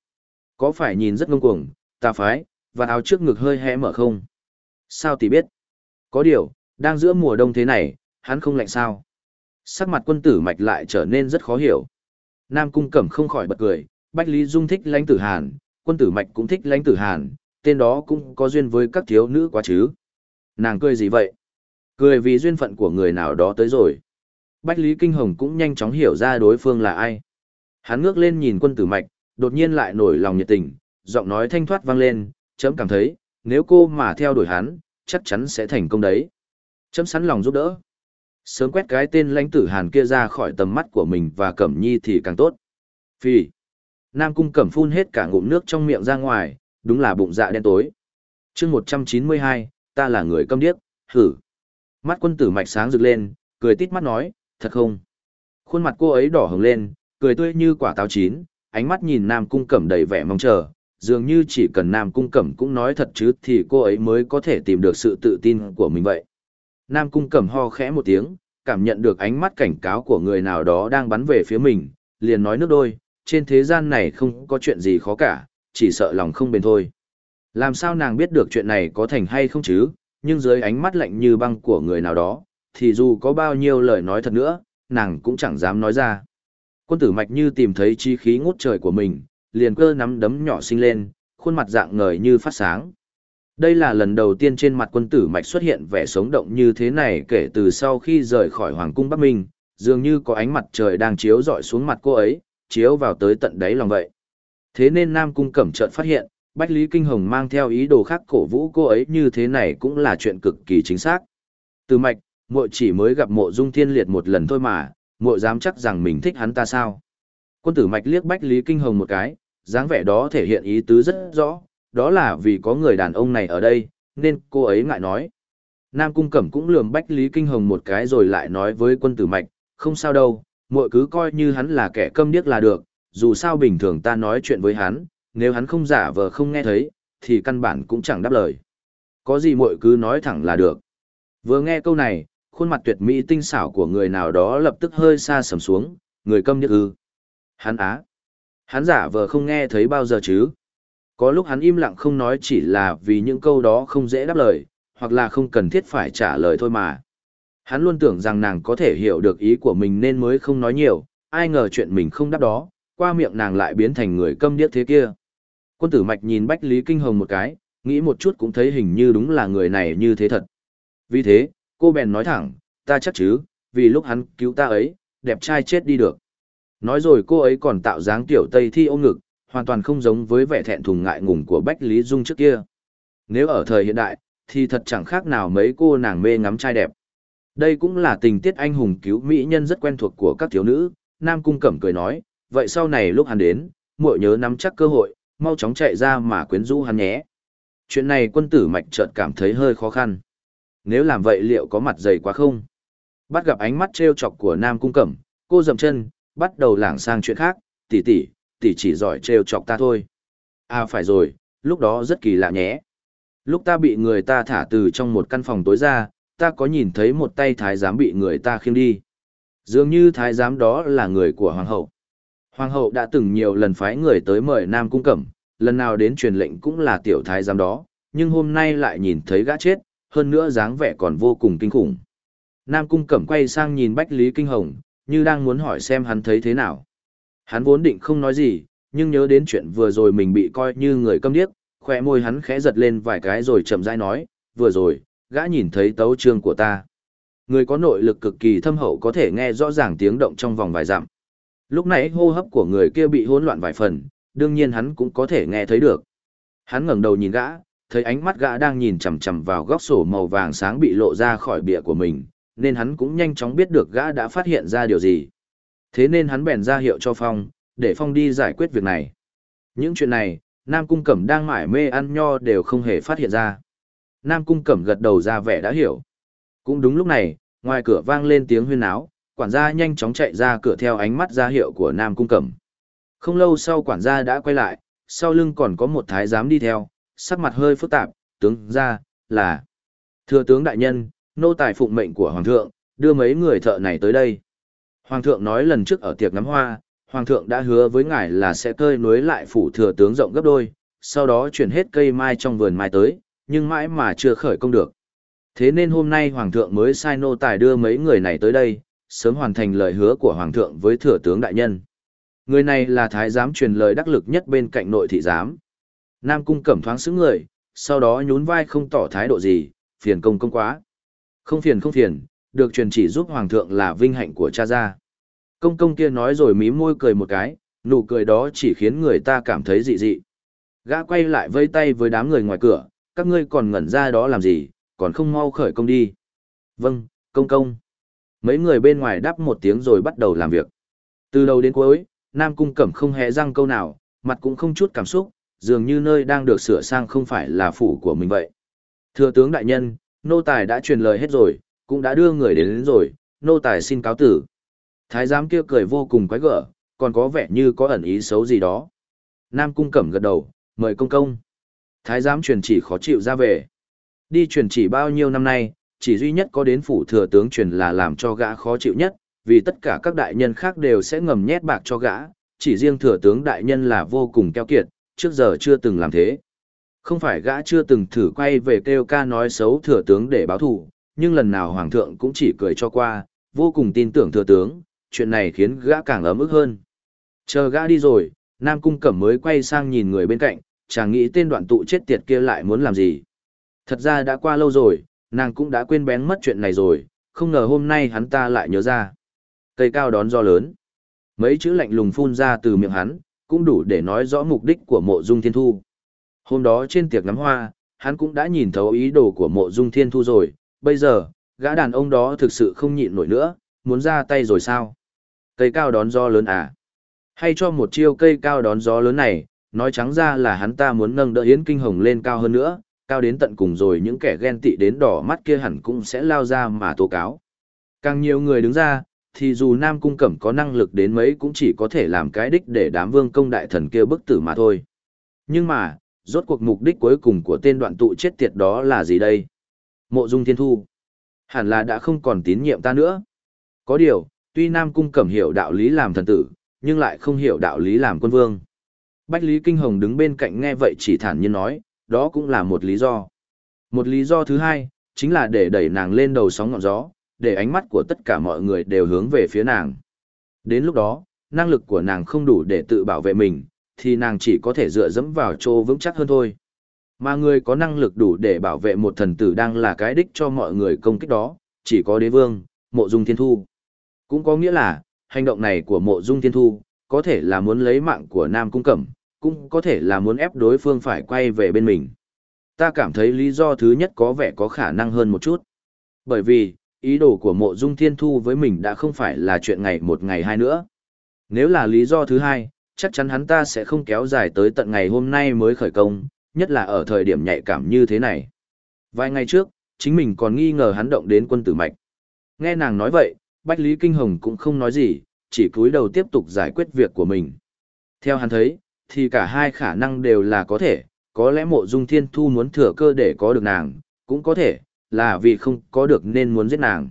Có phải nhìn rất ngông cuồng, Ta phái, và áo trước ngực hơi hé mở không? Sao tỷ biết? Có điều, đang giữa mùa đông thế này, hắn không lạnh sao? Sắc mặt quân tử mạch lại trở nên rất khó hiểu. Nam cung cẩm không khỏi bật cười, Bách Lý Dung thích lãnh tử Hàn, quân tử mạch cũng thích lãnh tử Hàn, tên đó cũng có duyên với các thiếu nữ quá chứ. Nàng cười gì vậy? Cười vì duyên phận của người nào đó tới rồi. Bách Lý Kinh Hồng cũng nhanh chóng hiểu ra đối phương là ai. Hắn ngước lên nhìn quân tử mạch, đột nhiên lại nổi lòng nhiệt tình, giọng nói thanh thoát vang lên, chấm cảm thấy, nếu cô mà theo đuổi hắn, chắc chắn sẽ thành công đấy. Chấm sẵn lòng giúp đỡ. Sớm quét cái tên lãnh tử hàn kia ra khỏi tầm mắt của mình và cẩm nhi thì càng tốt. Phi. Nam cung cẩm phun hết cả ngụm nước trong miệng ra ngoài, đúng là bụng dạ đen tối. chương 192, ta là người câm điếc, hử. Mắt quân tử mạch sáng rực lên, cười tít mắt nói, thật không? Khuôn mặt cô ấy đỏ hồng lên, cười tươi như quả táo chín, ánh mắt nhìn Nam cung cẩm đầy vẻ mong chờ, dường như chỉ cần Nam cung cẩm cũng nói thật chứ thì cô ấy mới có thể tìm được sự tự tin của mình vậy. Nam cung cẩm ho khẽ một tiếng, cảm nhận được ánh mắt cảnh cáo của người nào đó đang bắn về phía mình, liền nói nước đôi, trên thế gian này không có chuyện gì khó cả, chỉ sợ lòng không bền thôi. Làm sao nàng biết được chuyện này có thành hay không chứ, nhưng dưới ánh mắt lạnh như băng của người nào đó, thì dù có bao nhiêu lời nói thật nữa, nàng cũng chẳng dám nói ra. Quân tử mạch như tìm thấy chi khí ngút trời của mình, liền cơ nắm đấm nhỏ sinh lên, khuôn mặt dạng ngời như phát sáng. Đây là lần đầu tiên trên mặt quân tử mạch xuất hiện vẻ sống động như thế này kể từ sau khi rời khỏi Hoàng cung Bắc Minh, dường như có ánh mặt trời đang chiếu rọi xuống mặt cô ấy, chiếu vào tới tận đáy lòng vậy. Thế nên Nam cung cẩm chợt phát hiện, Bách Lý Kinh Hồng mang theo ý đồ khác cổ vũ cô ấy như thế này cũng là chuyện cực kỳ chính xác. Từ mạch, muội chỉ mới gặp mộ dung thiên liệt một lần thôi mà, muội dám chắc rằng mình thích hắn ta sao. Quân tử mạch liếc Bách Lý Kinh Hồng một cái, dáng vẻ đó thể hiện ý tứ rất rõ, đó là vì có người đàn ông này ở đây, nên cô ấy ngại nói. Nam Cung Cẩm cũng lườm Bách Lý Kinh Hồng một cái rồi lại nói với quân tử mạch, không sao đâu, muội cứ coi như hắn là kẻ câm điếc là được, dù sao bình thường ta nói chuyện với hắn, nếu hắn không giả vờ không nghe thấy, thì căn bản cũng chẳng đáp lời. Có gì muội cứ nói thẳng là được. Vừa nghe câu này, khuôn mặt tuyệt mỹ tinh xảo của người nào đó lập tức hơi xa sầm xuống, người câm điếc ư. Hắn á. Hắn giả vờ không nghe thấy bao giờ chứ. Có lúc hắn im lặng không nói chỉ là vì những câu đó không dễ đáp lời, hoặc là không cần thiết phải trả lời thôi mà. Hắn luôn tưởng rằng nàng có thể hiểu được ý của mình nên mới không nói nhiều, ai ngờ chuyện mình không đáp đó, qua miệng nàng lại biến thành người câm điếc thế kia. Quân tử mạch nhìn Bách Lý Kinh Hồng một cái, nghĩ một chút cũng thấy hình như đúng là người này như thế thật. Vì thế, cô bèn nói thẳng, ta chắc chứ, vì lúc hắn cứu ta ấy, đẹp trai chết đi được. Nói rồi cô ấy còn tạo dáng tiểu tây thi ôm ngực, hoàn toàn không giống với vẻ thẹn thùng ngại ngùng của Bách Lý Dung trước kia. Nếu ở thời hiện đại, thì thật chẳng khác nào mấy cô nàng mê ngắm trai đẹp. Đây cũng là tình tiết anh hùng cứu mỹ nhân rất quen thuộc của các thiếu nữ, Nam Cung Cẩm cười nói, vậy sau này lúc hắn đến, muội nhớ nắm chắc cơ hội, mau chóng chạy ra mà quyến rũ hắn nhé. Chuyện này quân tử mạch chợt cảm thấy hơi khó khăn. Nếu làm vậy liệu có mặt dày quá không? Bắt gặp ánh mắt trêu chọc của Nam Cung Cẩm, cô dậm chân, bắt đầu lảng sang chuyện khác, tỷ tỷ, tỷ chỉ giỏi trêu chọc ta thôi. À phải rồi, lúc đó rất kỳ lạ nhé. Lúc ta bị người ta thả từ trong một căn phòng tối ra, ta có nhìn thấy một tay thái giám bị người ta khiêng đi. Dường như thái giám đó là người của hoàng hậu. Hoàng hậu đã từng nhiều lần phái người tới mời Nam Cung Cẩm, lần nào đến truyền lệnh cũng là tiểu thái giám đó, nhưng hôm nay lại nhìn thấy gã chết, hơn nữa dáng vẻ còn vô cùng kinh khủng. Nam Cung Cẩm quay sang nhìn Bách Lý Kinh Hồng, như đang muốn hỏi xem hắn thấy thế nào. Hắn vốn định không nói gì, nhưng nhớ đến chuyện vừa rồi mình bị coi như người câm điếc, khỏe môi hắn khẽ giật lên vài cái rồi chậm rãi nói, vừa rồi, gã nhìn thấy tấu trương của ta. Người có nội lực cực kỳ thâm hậu có thể nghe rõ ràng tiếng động trong vòng vài dặm. Lúc nãy hô hấp của người kia bị hỗn loạn vài phần, đương nhiên hắn cũng có thể nghe thấy được. Hắn ngẩng đầu nhìn gã, thấy ánh mắt gã đang nhìn chằm chằm vào góc sổ màu vàng sáng bị lộ ra khỏi bìa của mình, nên hắn cũng nhanh chóng biết được gã đã phát hiện ra điều gì. Thế nên hắn bèn ra hiệu cho Phong, để Phong đi giải quyết việc này. Những chuyện này, Nam Cung Cẩm đang mải mê ăn nho đều không hề phát hiện ra. Nam Cung Cẩm gật đầu ra vẻ đã hiểu. Cũng đúng lúc này, ngoài cửa vang lên tiếng huyên áo, quản gia nhanh chóng chạy ra cửa theo ánh mắt ra hiệu của Nam Cung Cẩm. Không lâu sau quản gia đã quay lại, sau lưng còn có một thái giám đi theo, sắc mặt hơi phức tạp, tướng ra, là Thưa tướng đại nhân, nô tài phụng mệnh của Hoàng thượng, đưa mấy người thợ này tới đây. Hoàng thượng nói lần trước ở tiệc ngắm hoa, Hoàng thượng đã hứa với ngài là sẽ cơi nối lại phủ thừa tướng rộng gấp đôi, sau đó chuyển hết cây mai trong vườn mai tới, nhưng mãi mà chưa khởi công được. Thế nên hôm nay Hoàng thượng mới sai nô tài đưa mấy người này tới đây, sớm hoàn thành lời hứa của Hoàng thượng với thừa tướng đại nhân. Người này là thái giám truyền lời đắc lực nhất bên cạnh nội thị giám. Nam cung cẩm thoáng xứng người, sau đó nhún vai không tỏ thái độ gì, phiền công công quá. Không phiền không phiền, được truyền chỉ giúp Hoàng thượng là vinh hạnh của cha gia. Công công kia nói rồi mí môi cười một cái, nụ cười đó chỉ khiến người ta cảm thấy dị dị. Gã quay lại vây tay với đám người ngoài cửa, các ngươi còn ngẩn ra đó làm gì, còn không mau khởi công đi. Vâng, công công. Mấy người bên ngoài đáp một tiếng rồi bắt đầu làm việc. Từ đầu đến cuối, Nam Cung Cẩm không hề răng câu nào, mặt cũng không chút cảm xúc, dường như nơi đang được sửa sang không phải là phủ của mình vậy. Thưa tướng đại nhân, nô tài đã truyền lời hết rồi, cũng đã đưa người đến, đến rồi, nô tài xin cáo tử. Thái giám kia cười vô cùng quái gở, còn có vẻ như có ẩn ý xấu gì đó. Nam Cung Cẩm gật đầu, mời công công. Thái giám truyền chỉ khó chịu ra về. Đi truyền chỉ bao nhiêu năm nay, chỉ duy nhất có đến phủ thừa tướng truyền là làm cho gã khó chịu nhất, vì tất cả các đại nhân khác đều sẽ ngầm nhét bạc cho gã, chỉ riêng thừa tướng đại nhân là vô cùng keo kiệt, trước giờ chưa từng làm thế. Không phải gã chưa từng thử quay về kêu ca nói xấu thừa tướng để báo thù, nhưng lần nào hoàng thượng cũng chỉ cười cho qua, vô cùng tin tưởng thừa tướng, chuyện này khiến gã càng ấm ức hơn. Chờ gã đi rồi, Nam Cung Cẩm mới quay sang nhìn người bên cạnh, chàng nghĩ tên đoạn tụ chết tiệt kia lại muốn làm gì. Thật ra đã qua lâu rồi, nàng cũng đã quên bén mất chuyện này rồi, không ngờ hôm nay hắn ta lại nhớ ra. Cây cao đón do lớn. Mấy chữ lạnh lùng phun ra từ miệng hắn, cũng đủ để nói rõ mục đích của mộ dung thiên thu. Hôm đó trên tiệc ngắm hoa, hắn cũng đã nhìn thấu ý đồ của mộ dung thiên thu rồi, bây giờ, gã đàn ông đó thực sự không nhịn nổi nữa, muốn ra tay rồi sao? Cây cao đón gió lớn à? Hay cho một chiêu cây cao đón gió lớn này, nói trắng ra là hắn ta muốn nâng đỡ Yến Kinh Hồng lên cao hơn nữa, cao đến tận cùng rồi những kẻ ghen tị đến đỏ mắt kia hẳn cũng sẽ lao ra mà tố cáo. Càng nhiều người đứng ra, thì dù Nam Cung Cẩm có năng lực đến mấy cũng chỉ có thể làm cái đích để đám vương công đại thần kia bức tử mà thôi. Nhưng mà, rốt cuộc mục đích cuối cùng của tên đoạn tụ chết tiệt đó là gì đây? Mộ Dung Thiên Thu. Hẳn là đã không còn tín nhiệm ta nữa. Có điều, tuy Nam Cung Cẩm hiểu đạo lý làm thần tử, nhưng lại không hiểu đạo lý làm quân vương. Bách Lý Kinh Hồng đứng bên cạnh nghe vậy chỉ thản nhiên nói, đó cũng là một lý do. Một lý do thứ hai, chính là để đẩy nàng lên đầu sóng ngọn gió, để ánh mắt của tất cả mọi người đều hướng về phía nàng. Đến lúc đó, năng lực của nàng không đủ để tự bảo vệ mình, thì nàng chỉ có thể dựa dẫm vào chỗ vững chắc hơn thôi. Mà người có năng lực đủ để bảo vệ một thần tử đang là cái đích cho mọi người công kích đó, chỉ có đế vương, mộ dung thiên thu. Cũng có nghĩa là, hành động này của mộ dung thiên thu, có thể là muốn lấy mạng của Nam Cung Cẩm, cũng có thể là muốn ép đối phương phải quay về bên mình. Ta cảm thấy lý do thứ nhất có vẻ có khả năng hơn một chút. Bởi vì, ý đồ của mộ dung thiên thu với mình đã không phải là chuyện ngày một ngày hai nữa. Nếu là lý do thứ hai, chắc chắn hắn ta sẽ không kéo dài tới tận ngày hôm nay mới khởi công, nhất là ở thời điểm nhạy cảm như thế này. Vài ngày trước, chính mình còn nghi ngờ hắn động đến quân tử mạch. Nghe nàng nói vậy, Bách Lý Kinh Hồng cũng không nói gì, chỉ cúi đầu tiếp tục giải quyết việc của mình. Theo hắn thấy, thì cả hai khả năng đều là có thể, có lẽ mộ dung thiên thu muốn thừa cơ để có được nàng, cũng có thể, là vì không có được nên muốn giết nàng.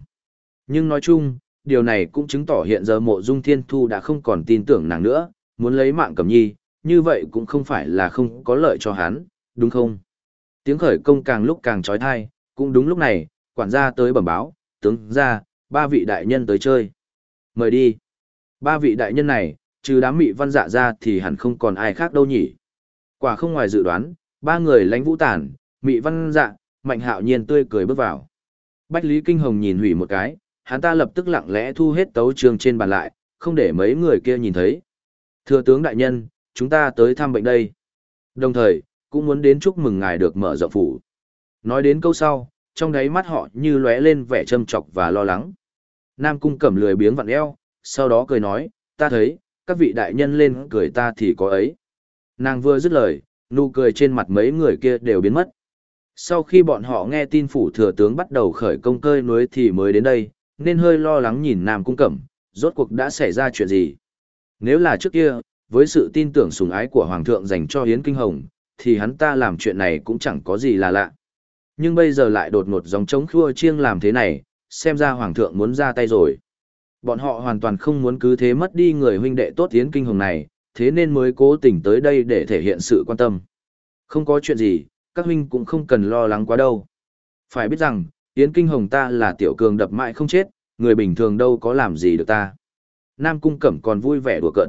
Nhưng nói chung, điều này cũng chứng tỏ hiện giờ mộ dung thiên thu đã không còn tin tưởng nàng nữa, muốn lấy mạng cầm nhi, như vậy cũng không phải là không có lợi cho hắn, đúng không? Tiếng khởi công càng lúc càng trói thai, cũng đúng lúc này, quản gia tới bẩm báo, tướng ra, ba vị đại nhân tới chơi. Mời đi. Ba vị đại nhân này, trừ đám mị văn dạ ra thì hẳn không còn ai khác đâu nhỉ. Quả không ngoài dự đoán, ba người lãnh vũ tản, mị văn dạ, mạnh hạo nhiên tươi cười bước vào. Bách Lý Kinh Hồng nhìn hủy một cái, hắn ta lập tức lặng lẽ thu hết tấu trường trên bàn lại, không để mấy người kia nhìn thấy. Thưa tướng đại nhân, chúng ta tới thăm bệnh đây. Đồng thời, cũng muốn đến chúc mừng ngài được mở rộng phủ. Nói đến câu sau, trong đáy mắt họ như lóe lên vẻ châm chọc và lo lắng. Nam cung cẩm lười biếng vặn eo, sau đó cười nói, ta thấy, các vị đại nhân lên cười ta thì có ấy. Nàng vừa dứt lời, nụ cười trên mặt mấy người kia đều biến mất. Sau khi bọn họ nghe tin phủ thừa tướng bắt đầu khởi công cơi núi thì mới đến đây, nên hơi lo lắng nhìn Nam Cung Cẩm, rốt cuộc đã xảy ra chuyện gì. Nếu là trước kia, với sự tin tưởng sùng ái của Hoàng thượng dành cho Hiến Kinh Hồng, thì hắn ta làm chuyện này cũng chẳng có gì là lạ. Nhưng bây giờ lại đột ngột dòng chống khua chiêng làm thế này, xem ra Hoàng thượng muốn ra tay rồi. Bọn họ hoàn toàn không muốn cứ thế mất đi người huynh đệ tốt tiến Kinh Hồng này, thế nên mới cố tình tới đây để thể hiện sự quan tâm. Không có chuyện gì, các huynh cũng không cần lo lắng quá đâu. Phải biết rằng, Yến Kinh Hồng ta là tiểu cường đập mãi không chết, người bình thường đâu có làm gì được ta. Nam Cung Cẩm còn vui vẻ đùa cợt.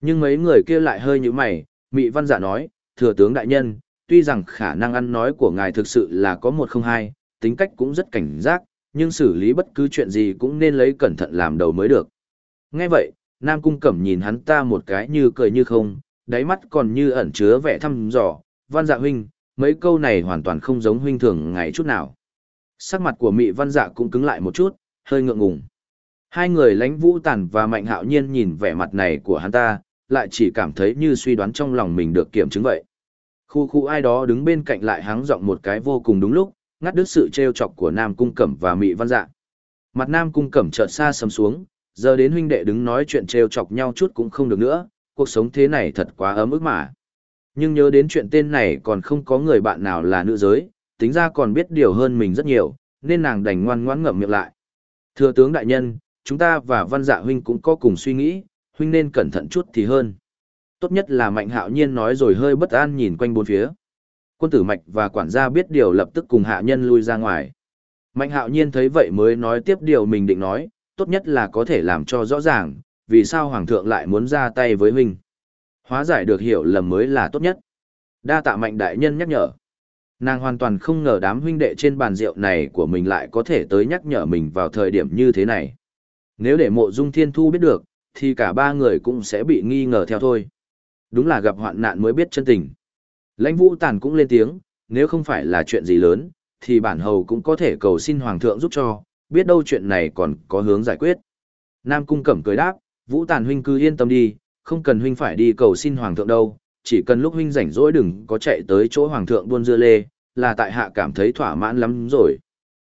Nhưng mấy người kia lại hơi như mày, Mị Văn Dạ nói, thừa tướng đại nhân, tuy rằng khả năng ăn nói của ngài thực sự là có một không hai, tính cách cũng rất cảnh giác, nhưng xử lý bất cứ chuyện gì cũng nên lấy cẩn thận làm đầu mới được. Nghe vậy, Nam Cung Cẩm nhìn hắn ta một cái như cười như không, đáy mắt còn như ẩn chứa vẻ thăm dò, văn dạ huynh, mấy câu này hoàn toàn không giống huynh thường ngày chút nào. Sắc mặt của Mị Văn Dạ cũng cứng lại một chút, hơi ngượng ngùng. Hai người lãnh vũ tàn và mạnh hạo nhiên nhìn vẻ mặt này của hắn ta, lại chỉ cảm thấy như suy đoán trong lòng mình được kiểm chứng vậy. Khu khu ai đó đứng bên cạnh lại háng giọng một cái vô cùng đúng lúc, ngắt đứt sự trêu chọc của Nam Cung Cẩm và Mị Văn Dạ. Mặt Nam Cung Cẩm chợt xa sầm xuống, giờ đến huynh đệ đứng nói chuyện trêu chọc nhau chút cũng không được nữa, cuộc sống thế này thật quá ấm ức mà. Nhưng nhớ đến chuyện tên này còn không có người bạn nào là nữ giới, tính ra còn biết điều hơn mình rất nhiều, nên nàng đành ngoan ngoãn ngậm miệng lại. Thưa tướng đại nhân, chúng ta và văn dạ huynh cũng có cùng suy nghĩ, huynh nên cẩn thận chút thì hơn. Tốt nhất là mạnh hạo nhiên nói rồi hơi bất an nhìn quanh bốn phía. Quân tử mạch và quản gia biết điều lập tức cùng hạ nhân lui ra ngoài. Mạnh hạo nhiên thấy vậy mới nói tiếp điều mình định nói, tốt nhất là có thể làm cho rõ ràng, vì sao hoàng thượng lại muốn ra tay với huynh. Hóa giải được hiểu lầm mới là tốt nhất. Đa tạ mạnh đại nhân nhắc nhở. Nàng hoàn toàn không ngờ đám huynh đệ trên bàn rượu này của mình lại có thể tới nhắc nhở mình vào thời điểm như thế này. Nếu để mộ dung thiên thu biết được, thì cả ba người cũng sẽ bị nghi ngờ theo thôi. Đúng là gặp hoạn nạn mới biết chân tình. Lãnh vũ tàn cũng lên tiếng, nếu không phải là chuyện gì lớn, thì bản hầu cũng có thể cầu xin hoàng thượng giúp cho, biết đâu chuyện này còn có hướng giải quyết. Nam cung cẩm cười đáp, vũ tàn huynh cứ yên tâm đi, không cần huynh phải đi cầu xin hoàng thượng đâu, chỉ cần lúc huynh rảnh rỗi đừng có chạy tới chỗ hoàng thượng buôn dưa lê, là tại hạ cảm thấy thỏa mãn lắm rồi.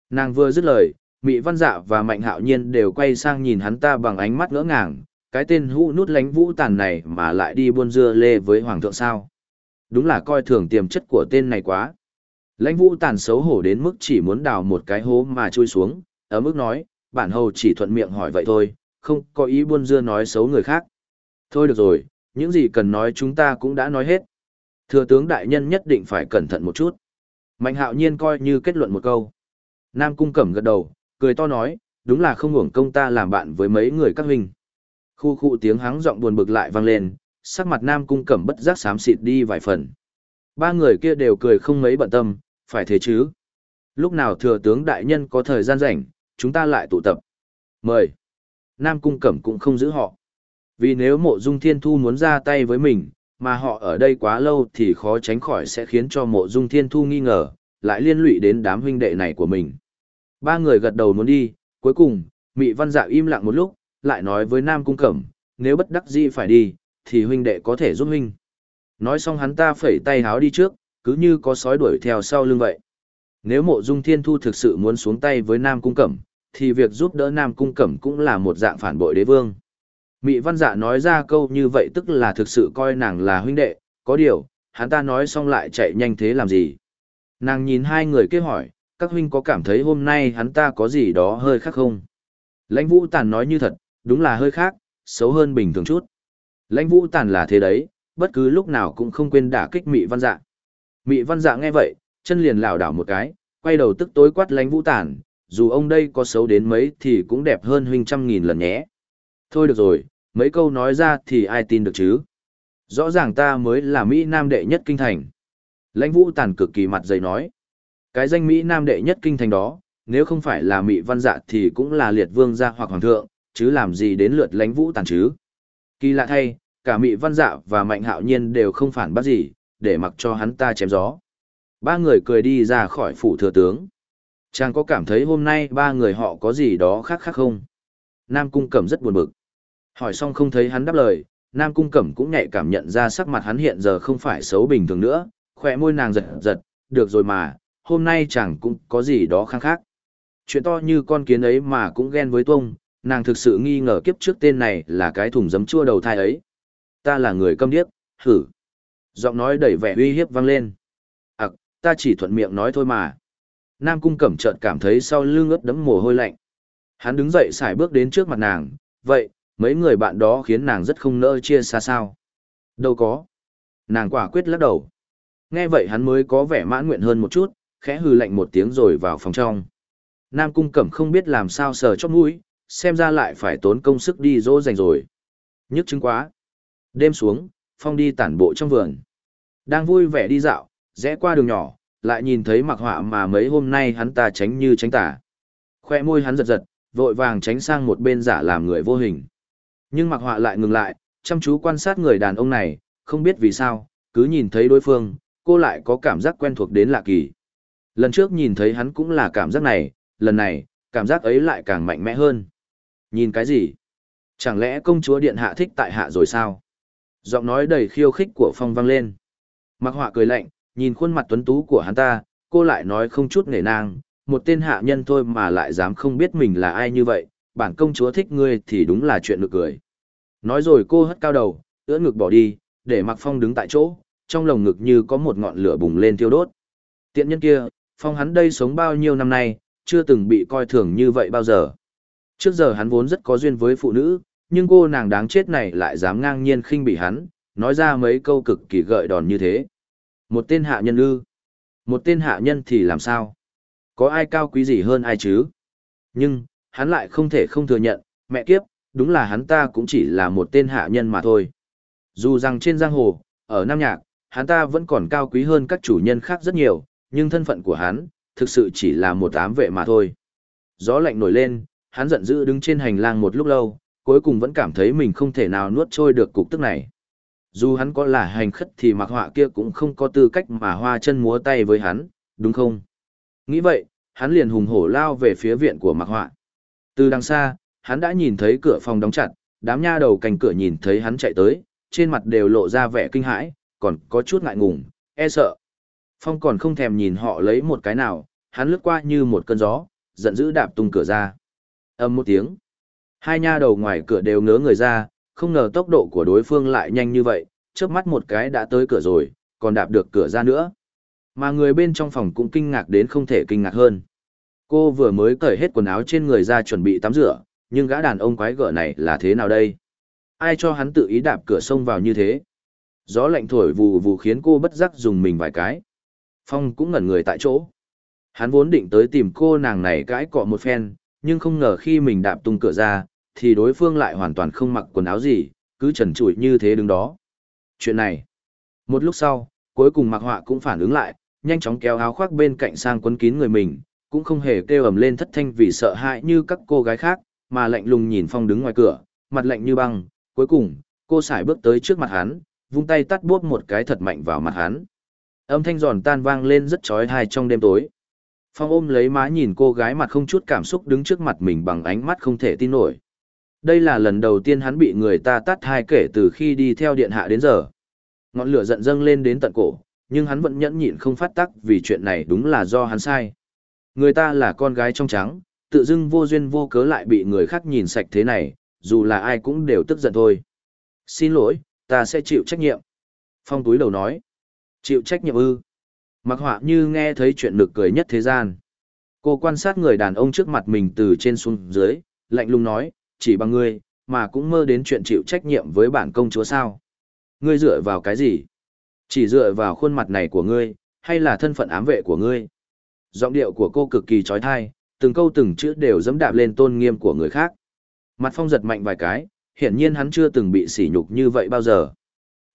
Nàng vừa dứt lời, Mị Văn Dạ và Mạnh Hạo Nhiên đều quay sang nhìn hắn ta bằng ánh mắt ngỡ ngàng, cái tên hũ nút lánh vũ tàn này mà lại đi buôn dưa lê với hoàng thượng sao. Đúng là coi thường tiềm chất của tên này quá. Lãnh vũ tàn xấu hổ đến mức chỉ muốn đào một cái hố mà chui xuống, ở mức nói, bản hầu chỉ thuận miệng hỏi vậy thôi, không có ý buôn dưa nói xấu người khác. Thôi được rồi, những gì cần nói chúng ta cũng đã nói hết. Thừa tướng đại nhân nhất định phải cẩn thận một chút. Mạnh hạo nhiên coi như kết luận một câu. Nam cung cẩm gật đầu, cười to nói, đúng là không hưởng công ta làm bạn với mấy người các huynh. Khu khu tiếng hắng giọng buồn bực lại vang lên, sắc mặt Nam cung cẩm bất giác xám xịt đi vài phần. Ba người kia đều cười không mấy bận tâm, phải thế chứ. Lúc nào thừa tướng đại nhân có thời gian rảnh, chúng ta lại tụ tập. Mời. Nam cung cẩm cũng không giữ họ. Vì nếu mộ dung thiên thu muốn ra tay với mình, mà họ ở đây quá lâu thì khó tránh khỏi sẽ khiến cho mộ dung thiên thu nghi ngờ, lại liên lụy đến đám huynh đệ này của mình. Ba người gật đầu muốn đi, cuối cùng, Mị Văn Dạ im lặng một lúc, lại nói với Nam Cung Cẩm, nếu bất đắc dĩ phải đi, thì huynh đệ có thể giúp huynh. Nói xong hắn ta phẩy tay háo đi trước, cứ như có sói đuổi theo sau lưng vậy. Nếu mộ dung thiên thu thực sự muốn xuống tay với Nam Cung Cẩm, thì việc giúp đỡ Nam Cung Cẩm cũng là một dạng phản bội đế vương. Mị văn dạ nói ra câu như vậy tức là thực sự coi nàng là huynh đệ, có điều, hắn ta nói xong lại chạy nhanh thế làm gì. Nàng nhìn hai người kia hỏi, các huynh có cảm thấy hôm nay hắn ta có gì đó hơi khác không? Lãnh vũ tàn nói như thật, đúng là hơi khác, xấu hơn bình thường chút. Lãnh vũ tàn là thế đấy, bất cứ lúc nào cũng không quên đả kích mị văn dạ. Mị văn dạ nghe vậy, chân liền lảo đảo một cái, quay đầu tức tối quát lãnh vũ tàn, dù ông đây có xấu đến mấy thì cũng đẹp hơn huynh trăm nghìn lần nhé. Thôi được rồi, mấy câu nói ra thì ai tin được chứ? Rõ ràng ta mới là Mỹ Nam đệ nhất kinh thành. Lãnh vũ tàn cực kỳ mặt dày nói. Cái danh Mỹ Nam đệ nhất kinh thành đó, nếu không phải là Mỹ văn dạ thì cũng là liệt vương gia hoặc hoàng thượng, chứ làm gì đến lượt lãnh vũ tàn chứ? Kỳ lạ thay, cả Mỹ văn dạ và mạnh hạo nhiên đều không phản bác gì, để mặc cho hắn ta chém gió. Ba người cười đi ra khỏi phủ thừa tướng. Chàng có cảm thấy hôm nay ba người họ có gì đó khác khác không? Nam Cung Cẩm rất buồn bực. Hỏi xong không thấy hắn đáp lời, Nam Cung Cẩm cũng nhạy cảm nhận ra sắc mặt hắn hiện giờ không phải xấu bình thường nữa, khỏe môi nàng giật giật, được rồi mà, hôm nay chẳng cũng có gì đó khác khác. Chuyện to như con kiến ấy mà cũng ghen với Tông, nàng thực sự nghi ngờ kiếp trước tên này là cái thùng giấm chua đầu thai ấy. Ta là người câm điếc, hử. Giọng nói đầy vẻ uy hiếp vang lên. Ặc, ta chỉ thuận miệng nói thôi mà. Nam Cung Cẩm chợt cảm thấy sau lưng ướt đẫm mồ hôi lạnh. Hắn đứng dậy xài bước đến trước mặt nàng, vậy, mấy người bạn đó khiến nàng rất không nỡ chia xa sao. Đâu có. Nàng quả quyết lắc đầu. Nghe vậy hắn mới có vẻ mãn nguyện hơn một chút, khẽ hừ lạnh một tiếng rồi vào phòng trong. Nam cung cẩm không biết làm sao sờ chót mũi, xem ra lại phải tốn công sức đi dỗ dành rồi. Nhức chứng quá. Đêm xuống, Phong đi tản bộ trong vườn. Đang vui vẻ đi dạo, rẽ qua đường nhỏ, lại nhìn thấy mặc họa mà mấy hôm nay hắn ta tránh như tránh tả. Khoe môi hắn giật giật, vội vàng tránh sang một bên giả làm người vô hình. Nhưng mặc họa lại ngừng lại, chăm chú quan sát người đàn ông này, không biết vì sao, cứ nhìn thấy đối phương, cô lại có cảm giác quen thuộc đến lạ kỳ. Lần trước nhìn thấy hắn cũng là cảm giác này, lần này, cảm giác ấy lại càng mạnh mẽ hơn. Nhìn cái gì? Chẳng lẽ công chúa điện hạ thích tại hạ rồi sao? Giọng nói đầy khiêu khích của Phong vang lên. Mặc họa cười lạnh, nhìn khuôn mặt tuấn tú của hắn ta, cô lại nói không chút nể nang, một tên hạ nhân thôi mà lại dám không biết mình là ai như vậy, bản công chúa thích ngươi thì đúng là chuyện nực cười. Nói rồi cô hất cao đầu, ưỡn ngực bỏ đi, để Mạc Phong đứng tại chỗ, trong lồng ngực như có một ngọn lửa bùng lên thiêu đốt. Tiện nhân kia, Phong hắn đây sống bao nhiêu năm nay, chưa từng bị coi thường như vậy bao giờ. Trước giờ hắn vốn rất có duyên với phụ nữ, nhưng cô nàng đáng chết này lại dám ngang nhiên khinh bỉ hắn, nói ra mấy câu cực kỳ gợi đòn như thế. Một tên hạ nhân ư? Một tên hạ nhân thì làm sao? Có ai cao quý gì hơn ai chứ? Nhưng, hắn lại không thể không thừa nhận, mẹ kiếp, đúng là hắn ta cũng chỉ là một tên hạ nhân mà thôi. Dù rằng trên giang hồ, ở Nam Nhạc, hắn ta vẫn còn cao quý hơn các chủ nhân khác rất nhiều, nhưng thân phận của hắn, thực sự chỉ là một ám vệ mà thôi. Gió lạnh nổi lên, hắn giận dữ đứng trên hành lang một lúc lâu, cuối cùng vẫn cảm thấy mình không thể nào nuốt trôi được cục tức này. Dù hắn có là hành khất thì mặc họa kia cũng không có tư cách mà hoa chân múa tay với hắn, đúng không? Nghĩ vậy, hắn liền hùng hổ lao về phía viện của mặc họa. Từ đằng xa, hắn đã nhìn thấy cửa phòng đóng chặt, đám nha đầu cành cửa nhìn thấy hắn chạy tới, trên mặt đều lộ ra vẻ kinh hãi, còn có chút ngại ngùng, e sợ. Phong còn không thèm nhìn họ lấy một cái nào, hắn lướt qua như một cơn gió, giận dữ đạp tung cửa ra. Âm một tiếng. Hai nha đầu ngoài cửa đều ngớ người ra, không ngờ tốc độ của đối phương lại nhanh như vậy, chớp mắt một cái đã tới cửa rồi, còn đạp được cửa ra nữa. Mà người bên trong phòng cũng kinh ngạc đến không thể kinh ngạc hơn. Cô vừa mới cởi hết quần áo trên người ra chuẩn bị tắm rửa, nhưng gã đàn ông quái gở này là thế nào đây? Ai cho hắn tự ý đạp cửa sông vào như thế? Gió lạnh thổi vù vù khiến cô bất giác dùng mình vài cái. Phong cũng ngẩn người tại chỗ. Hắn vốn định tới tìm cô nàng này cãi cọ một phen, nhưng không ngờ khi mình đạp tung cửa ra, thì đối phương lại hoàn toàn không mặc quần áo gì, cứ trần trụi như thế đứng đó. Chuyện này. Một lúc sau, cuối cùng mặc họa cũng phản ứng lại, nhanh chóng kéo áo khoác bên cạnh sang quấn kín người mình, cũng không hề kêu ầm lên thất thanh vì sợ hãi như các cô gái khác, mà lạnh lùng nhìn Phong đứng ngoài cửa, mặt lạnh như băng, cuối cùng, cô xài bước tới trước mặt hắn, vung tay tắt buốt một cái thật mạnh vào mặt hắn. Âm thanh giòn tan vang lên rất chói tai trong đêm tối. Phong ôm lấy má nhìn cô gái mặt không chút cảm xúc đứng trước mặt mình bằng ánh mắt không thể tin nổi. Đây là lần đầu tiên hắn bị người ta tắt hai kể từ khi đi theo điện hạ đến giờ. Ngọn lửa giận dâng lên đến tận cổ, nhưng hắn vẫn nhẫn nhịn không phát tắc vì chuyện này đúng là do hắn sai. Người ta là con gái trong trắng, tự dưng vô duyên vô cớ lại bị người khác nhìn sạch thế này, dù là ai cũng đều tức giận thôi. Xin lỗi, ta sẽ chịu trách nhiệm. Phong túi đầu nói. Chịu trách nhiệm ư. Mặc họa như nghe thấy chuyện nực cười nhất thế gian. Cô quan sát người đàn ông trước mặt mình từ trên xuống dưới, lạnh lùng nói, chỉ bằng ngươi, mà cũng mơ đến chuyện chịu trách nhiệm với bản công chúa sao. Ngươi dựa vào cái gì? Chỉ dựa vào khuôn mặt này của ngươi, hay là thân phận ám vệ của ngươi? Giọng điệu của cô cực kỳ trói thai, từng câu từng chữ đều dẫm đạp lên tôn nghiêm của người khác. Mặt phong giật mạnh vài cái, hiển nhiên hắn chưa từng bị sỉ nhục như vậy bao giờ.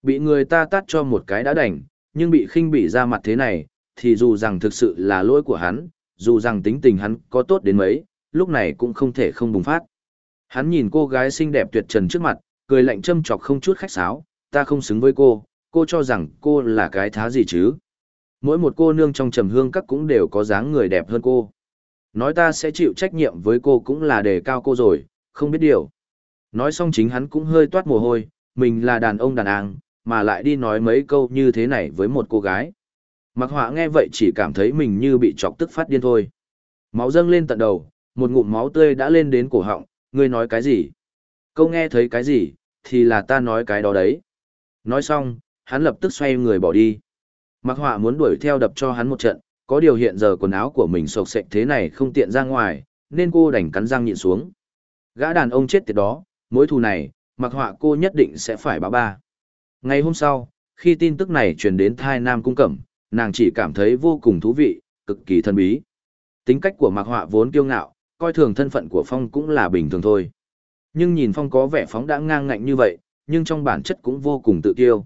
Bị người ta tát cho một cái đã đành, nhưng bị khinh bỉ ra mặt thế này, thì dù rằng thực sự là lỗi của hắn, dù rằng tính tình hắn có tốt đến mấy, lúc này cũng không thể không bùng phát. Hắn nhìn cô gái xinh đẹp tuyệt trần trước mặt, cười lạnh châm chọc không chút khách sáo, ta không xứng với cô, cô cho rằng cô là cái thá gì chứ. Mỗi một cô nương trong trầm hương các cũng đều có dáng người đẹp hơn cô. Nói ta sẽ chịu trách nhiệm với cô cũng là đề cao cô rồi, không biết điều. Nói xong chính hắn cũng hơi toát mồ hôi, mình là đàn ông đàn áng, mà lại đi nói mấy câu như thế này với một cô gái. Mặc họa nghe vậy chỉ cảm thấy mình như bị chọc tức phát điên thôi. Máu dâng lên tận đầu, một ngụm máu tươi đã lên đến cổ họng, ngươi nói cái gì? Câu nghe thấy cái gì, thì là ta nói cái đó đấy. Nói xong, hắn lập tức xoay người bỏ đi. Mặc họa muốn đuổi theo đập cho hắn một trận, có điều hiện giờ quần áo của mình sộc sệch thế này không tiện ra ngoài, nên cô đành cắn răng nhịn xuống. Gã đàn ông chết tiệt đó, mối thù này, mặc họa cô nhất định sẽ phải báo ba. Ngày hôm sau, khi tin tức này truyền đến thai nam cung cẩm, nàng chỉ cảm thấy vô cùng thú vị, cực kỳ thân bí. Tính cách của mặc họa vốn kiêu ngạo, coi thường thân phận của Phong cũng là bình thường thôi. Nhưng nhìn Phong có vẻ phóng đã ngang ngạnh như vậy, nhưng trong bản chất cũng vô cùng tự kiêu.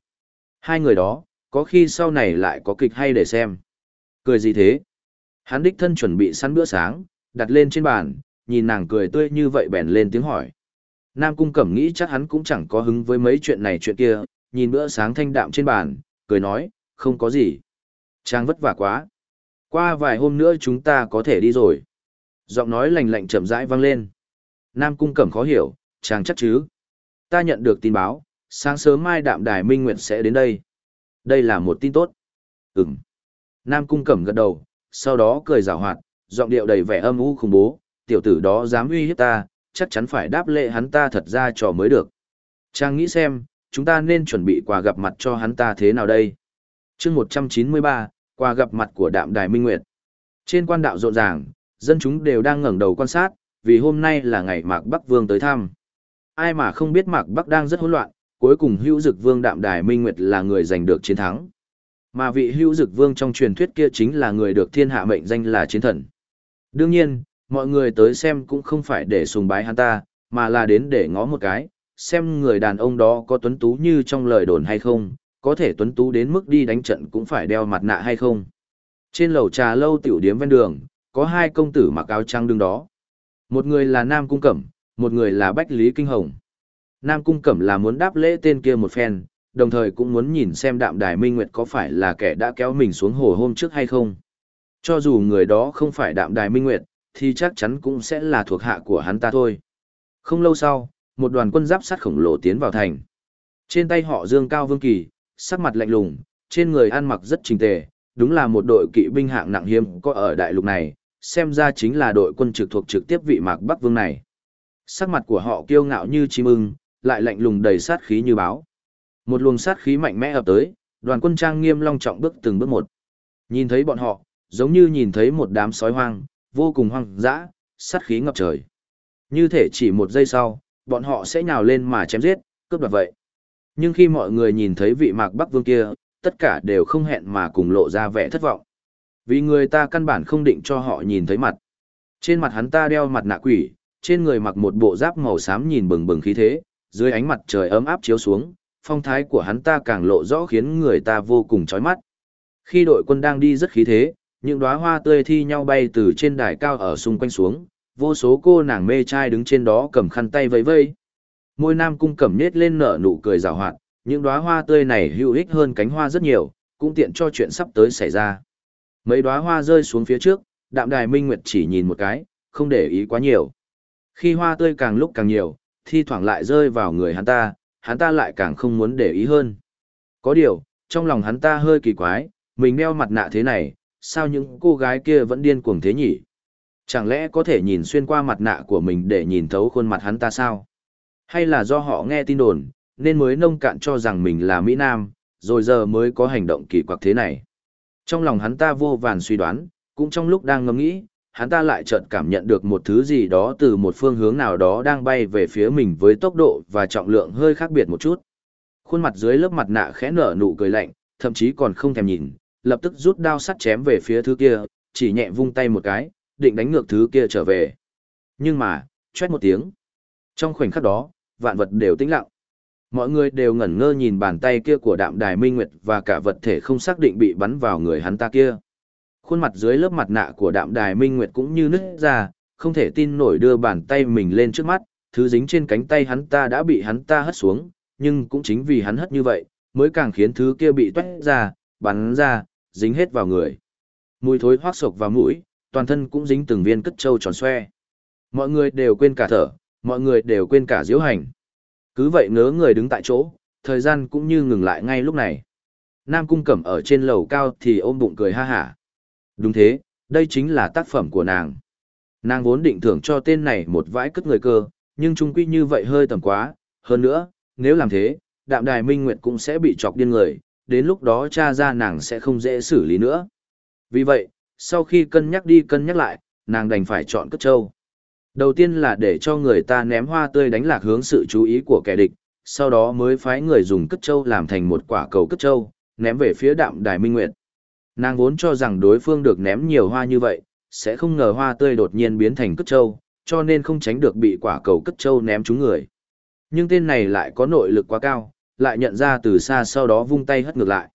Hai người đó, có khi sau này lại có kịch hay để xem. Cười gì thế? Hắn đích thân chuẩn bị săn bữa sáng, đặt lên trên bàn, nhìn nàng cười tươi như vậy bèn lên tiếng hỏi. Nam Cung Cẩm nghĩ chắc hắn cũng chẳng có hứng với mấy chuyện này chuyện kia, nhìn bữa sáng thanh đạm trên bàn, cười nói, không có gì. Trang vất vả quá. Qua vài hôm nữa chúng ta có thể đi rồi. Giọng nói lành lạnh chậm rãi vang lên. Nam Cung Cẩm khó hiểu, chàng chắc chứ. Ta nhận được tin báo, sáng sớm mai đạm đài Minh Nguyệt sẽ đến đây. Đây là một tin tốt. Ừm. Nam Cung Cẩm gật đầu, sau đó cười rào hoạt, giọng điệu đầy vẻ âm u khủng bố, tiểu tử đó dám uy hiếp ta, chắc chắn phải đáp lệ hắn ta thật ra trò mới được. Chàng nghĩ xem, chúng ta nên chuẩn bị quà gặp mặt cho hắn ta thế nào đây? chương 193, quà gặp mặt của đạm đài Minh Nguyệt. Trên quan đạo rộn ràng, dân chúng đều đang ngẩng đầu quan sát, vì hôm nay là ngày Mạc Bắc Vương tới thăm. Ai mà không biết Mạc Bắc đang rất hỗn loạn, cuối cùng hữu dực vương đạm đài Minh Nguyệt là người giành được chiến thắng. Mà vị hữu dực vương trong truyền thuyết kia chính là người được thiên hạ mệnh danh là chiến thần. Đương nhiên, mọi người tới xem cũng không phải để sùng bái hắn ta, mà là đến để ngó một cái, xem người đàn ông đó có tuấn tú như trong lời đồn hay không, có thể tuấn tú đến mức đi đánh trận cũng phải đeo mặt nạ hay không. Trên lầu trà lâu tiểu điếm ven đường, có hai công tử mặc áo trắng đứng đó. Một người là Nam Cung Cẩm, một người là Bách Lý Kinh Hồng. Nam Cung Cẩm là muốn đáp lễ tên kia một phen, đồng thời cũng muốn nhìn xem đạm đài minh nguyệt có phải là kẻ đã kéo mình xuống hồ hôm trước hay không. Cho dù người đó không phải đạm đài minh nguyệt, thì chắc chắn cũng sẽ là thuộc hạ của hắn ta thôi. Không lâu sau, một đoàn quân giáp sắt khổng lồ tiến vào thành. Trên tay họ dương cao vương kỳ, sắc mặt lạnh lùng, trên người ăn mặc rất trình tề, đúng là một đội kỵ binh hạng nặng hiếm có ở đại lục này, xem ra chính là đội quân trực thuộc trực tiếp vị mạc Bắc Vương này. Sắc mặt của họ kiêu ngạo như chim ưng, lại lạnh lùng đầy sát khí như báo. Một luồng sát khí mạnh mẽ ập tới, đoàn quân trang nghiêm long trọng bước từng bước một. Nhìn thấy bọn họ, giống như nhìn thấy một đám sói hoang, vô cùng hoang dã, sát khí ngập trời. Như thể chỉ một giây sau, bọn họ sẽ nhào lên mà chém giết, cướp đoạt vậy. Nhưng khi mọi người nhìn thấy vị mạc Bắc Vương kia, tất cả đều không hẹn mà cùng lộ ra vẻ thất vọng. Vì người ta căn bản không định cho họ nhìn thấy mặt. Trên mặt hắn ta đeo mặt nạ quỷ, trên người mặc một bộ giáp màu xám nhìn bừng bừng khí thế, dưới ánh mặt trời ấm áp chiếu xuống, phong thái của hắn ta càng lộ rõ khiến người ta vô cùng chói mắt. Khi đội quân đang đi rất khí thế, những đóa hoa tươi thi nhau bay từ trên đài cao ở xung quanh xuống, vô số cô nàng mê trai đứng trên đó cầm khăn tay vẫy vây. Môi nam cung cẩm nết lên nở nụ cười rào hoạt, những đóa hoa tươi này hữu ích hơn cánh hoa rất nhiều, cũng tiện cho chuyện sắp tới xảy ra. Mấy đóa hoa rơi xuống phía trước, đạm đài minh nguyệt chỉ nhìn một cái, không để ý quá nhiều. Khi hoa tươi càng lúc càng nhiều, thi thoảng lại rơi vào người hắn ta, hắn ta lại càng không muốn để ý hơn. Có điều, trong lòng hắn ta hơi kỳ quái, mình đeo mặt nạ thế này, sao những cô gái kia vẫn điên cuồng thế nhỉ? Chẳng lẽ có thể nhìn xuyên qua mặt nạ của mình để nhìn thấu khuôn mặt hắn ta sao? Hay là do họ nghe tin đồn, nên mới nông cạn cho rằng mình là Mỹ Nam, rồi giờ mới có hành động kỳ quặc thế này? Trong lòng hắn ta vô vàn suy đoán, cũng trong lúc đang ngẫm nghĩ, hắn ta lại chợt cảm nhận được một thứ gì đó từ một phương hướng nào đó đang bay về phía mình với tốc độ và trọng lượng hơi khác biệt một chút. Khuôn mặt dưới lớp mặt nạ khẽ nở nụ cười lạnh, thậm chí còn không thèm nhìn, lập tức rút đao sắt chém về phía thứ kia, chỉ nhẹ vung tay một cái, định đánh ngược thứ kia trở về. Nhưng mà, chét một tiếng. Trong khoảnh khắc đó, vạn vật đều tĩnh lặng. Mọi người đều ngẩn ngơ nhìn bàn tay kia của đạm đài minh nguyệt và cả vật thể không xác định bị bắn vào người hắn ta kia. Khuôn mặt dưới lớp mặt nạ của đạm đài minh nguyệt cũng như nứt ra, không thể tin nổi đưa bàn tay mình lên trước mắt, thứ dính trên cánh tay hắn ta đã bị hắn ta hất xuống, nhưng cũng chính vì hắn hất như vậy, mới càng khiến thứ kia bị toét ra, bắn ra, dính hết vào người. Mùi thối hoác sộc vào mũi, toàn thân cũng dính từng viên cất trâu tròn xoe. Mọi người đều quên cả thở, mọi người đều quên cả diễu hành. Cứ vậy ngớ người đứng tại chỗ, thời gian cũng như ngừng lại ngay lúc này. Nam Cung Cẩm ở trên lầu cao thì ôm bụng cười ha hả. Đúng thế, đây chính là tác phẩm của nàng. Nàng vốn định thưởng cho tên này một vãi cất người cơ, nhưng trung quy như vậy hơi tầm quá. Hơn nữa, nếu làm thế, đạm đài minh nguyệt cũng sẽ bị chọc điên người, đến lúc đó cha ra nàng sẽ không dễ xử lý nữa. Vì vậy, sau khi cân nhắc đi cân nhắc lại, nàng đành phải chọn cất châu. Đầu tiên là để cho người ta ném hoa tươi đánh lạc hướng sự chú ý của kẻ địch, sau đó mới phái người dùng cất châu làm thành một quả cầu cất châu, ném về phía đạm đài minh nguyệt. Nàng vốn cho rằng đối phương được ném nhiều hoa như vậy, sẽ không ngờ hoa tươi đột nhiên biến thành cất châu, cho nên không tránh được bị quả cầu cất châu ném trúng người. Nhưng tên này lại có nội lực quá cao, lại nhận ra từ xa sau đó vung tay hất ngược lại.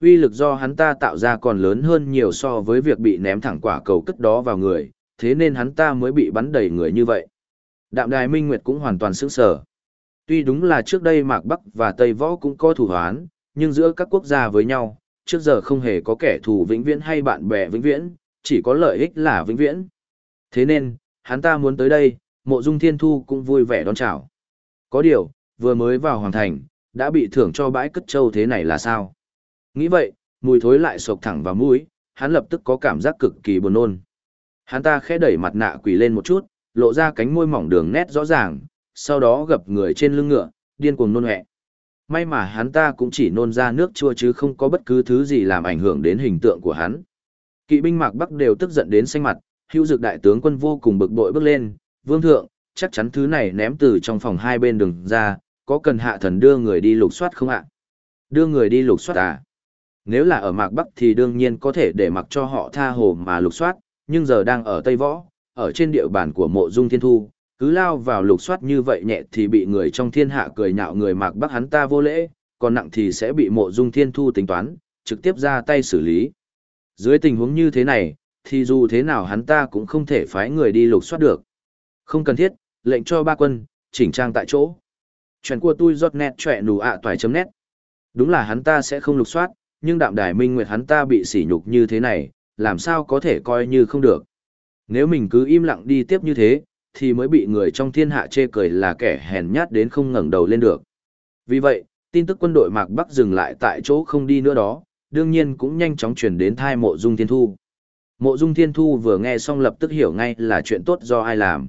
Uy lực do hắn ta tạo ra còn lớn hơn nhiều so với việc bị ném thẳng quả cầu cất đó vào người, thế nên hắn ta mới bị bắn đầy người như vậy. Đạm Đài Minh Nguyệt cũng hoàn toàn sững sờ. Tuy đúng là trước đây Mạc Bắc và Tây Võ cũng có thủ hoán, nhưng giữa các quốc gia với nhau, trước giờ không hề có kẻ thù vĩnh viễn hay bạn bè vĩnh viễn, chỉ có lợi ích là vĩnh viễn. Thế nên, hắn ta muốn tới đây, mộ dung thiên thu cũng vui vẻ đón chào. Có điều, vừa mới vào hoàng thành, đã bị thưởng cho bãi cất châu thế này là sao? Nghĩ vậy, mùi thối lại sộc thẳng vào mũi, hắn lập tức có cảm giác cực kỳ buồn nôn. Hắn ta khẽ đẩy mặt nạ quỷ lên một chút, lộ ra cánh môi mỏng đường nét rõ ràng, sau đó gập người trên lưng ngựa, điên cuồng nôn hẹ. May mà hắn ta cũng chỉ nôn ra nước chua chứ không có bất cứ thứ gì làm ảnh hưởng đến hình tượng của hắn. Kỵ binh Mạc Bắc đều tức giận đến xanh mặt, hữu dực đại tướng quân vô cùng bực bội bước lên, vương thượng, chắc chắn thứ này ném từ trong phòng hai bên đường ra, có cần hạ thần đưa người đi lục soát không ạ? Đưa người đi lục soát à? Nếu là ở Mạc Bắc thì đương nhiên có thể để mặc cho họ tha hồ mà lục soát, nhưng giờ đang ở Tây Võ, ở trên địa bàn của mộ dung thiên thu, cứ lao vào lục soát như vậy nhẹ thì bị người trong thiên hạ cười nhạo người Mạc Bắc hắn ta vô lễ, còn nặng thì sẽ bị mộ dung thiên thu tính toán, trực tiếp ra tay xử lý. Dưới tình huống như thế này, thì dù thế nào hắn ta cũng không thể phái người đi lục soát được. Không cần thiết, lệnh cho ba quân, chỉnh trang tại chỗ. Chuyện của tôi giọt nét trẻ nù ạ toài chấm nét. Đúng là hắn ta sẽ không lục soát, nhưng đạm đài minh nguyệt hắn ta bị sỉ nhục như thế này, làm sao có thể coi như không được. Nếu mình cứ im lặng đi tiếp như thế, thì mới bị người trong thiên hạ chê cười là kẻ hèn nhát đến không ngẩng đầu lên được. Vì vậy, tin tức quân đội Mạc Bắc dừng lại tại chỗ không đi nữa đó, đương nhiên cũng nhanh chóng truyền đến thai mộ dung thiên thu. Mộ dung thiên thu vừa nghe xong lập tức hiểu ngay là chuyện tốt do ai làm.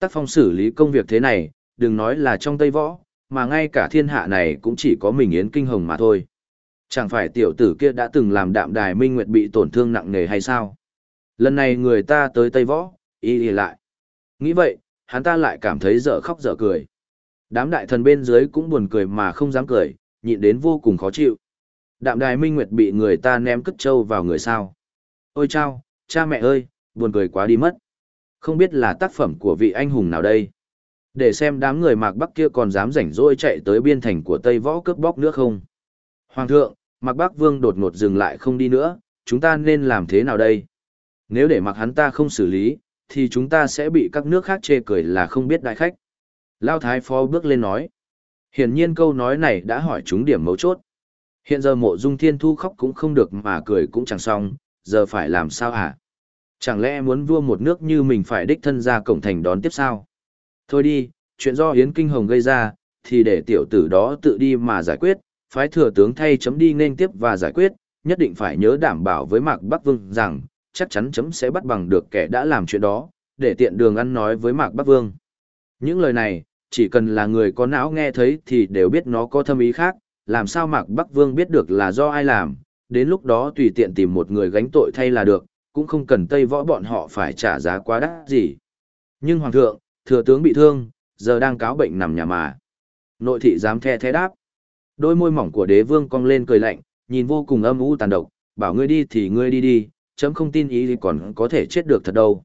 Tác phong xử lý công việc thế này, đừng nói là trong Tây Võ, mà ngay cả thiên hạ này cũng chỉ có mình Yến Kinh Hồng mà thôi. Chẳng phải tiểu tử kia đã từng làm đạm đài minh nguyệt bị tổn thương nặng nề hay sao? Lần này người ta tới Tây Võ, y y lại. Nghĩ vậy, hắn ta lại cảm thấy dở khóc dở cười. Đám đại thần bên dưới cũng buồn cười mà không dám cười, nhịn đến vô cùng khó chịu. Đạm đài minh nguyệt bị người ta ném cất trâu vào người sao. Ôi chao, cha mẹ ơi, buồn cười quá đi mất. Không biết là tác phẩm của vị anh hùng nào đây. Để xem đám người mạc bắc kia còn dám rảnh rỗi chạy tới biên thành của Tây Võ cướp bóc nữa không. Hoàng thượng, mạc bắc vương đột ngột dừng lại không đi nữa, chúng ta nên làm thế nào đây? Nếu để mặc hắn ta không xử lý, thì chúng ta sẽ bị các nước khác chê cười là không biết đại khách. Lao Thái Phó bước lên nói. Hiển nhiên câu nói này đã hỏi chúng điểm mấu chốt. Hiện giờ mộ dung thiên thu khóc cũng không được mà cười cũng chẳng xong, giờ phải làm sao hả? Chẳng lẽ muốn vua một nước như mình phải đích thân ra cổng thành đón tiếp sao? Thôi đi, chuyện do Yến Kinh Hồng gây ra, thì để tiểu tử đó tự đi mà giải quyết, phái thừa tướng thay chấm đi nên tiếp và giải quyết, nhất định phải nhớ đảm bảo với Mạc Bắc Vương rằng, chắc chắn chấm sẽ bắt bằng được kẻ đã làm chuyện đó, để tiện đường ăn nói với Mạc Bắc Vương. Những lời này, chỉ cần là người có não nghe thấy thì đều biết nó có thâm ý khác, làm sao Mạc Bắc Vương biết được là do ai làm, đến lúc đó tùy tiện tìm một người gánh tội thay là được, cũng không cần Tây Võ bọn họ phải trả giá quá đắt gì. Nhưng Hoàng thượng, thừa tướng bị thương, giờ đang cáo bệnh nằm nhà mà. Nội thị dám the thế đáp. Đôi môi mỏng của đế vương cong lên cười lạnh, nhìn vô cùng âm u tàn độc, bảo ngươi đi thì ngươi đi đi, chấm không tin ý thì còn có thể chết được thật đâu.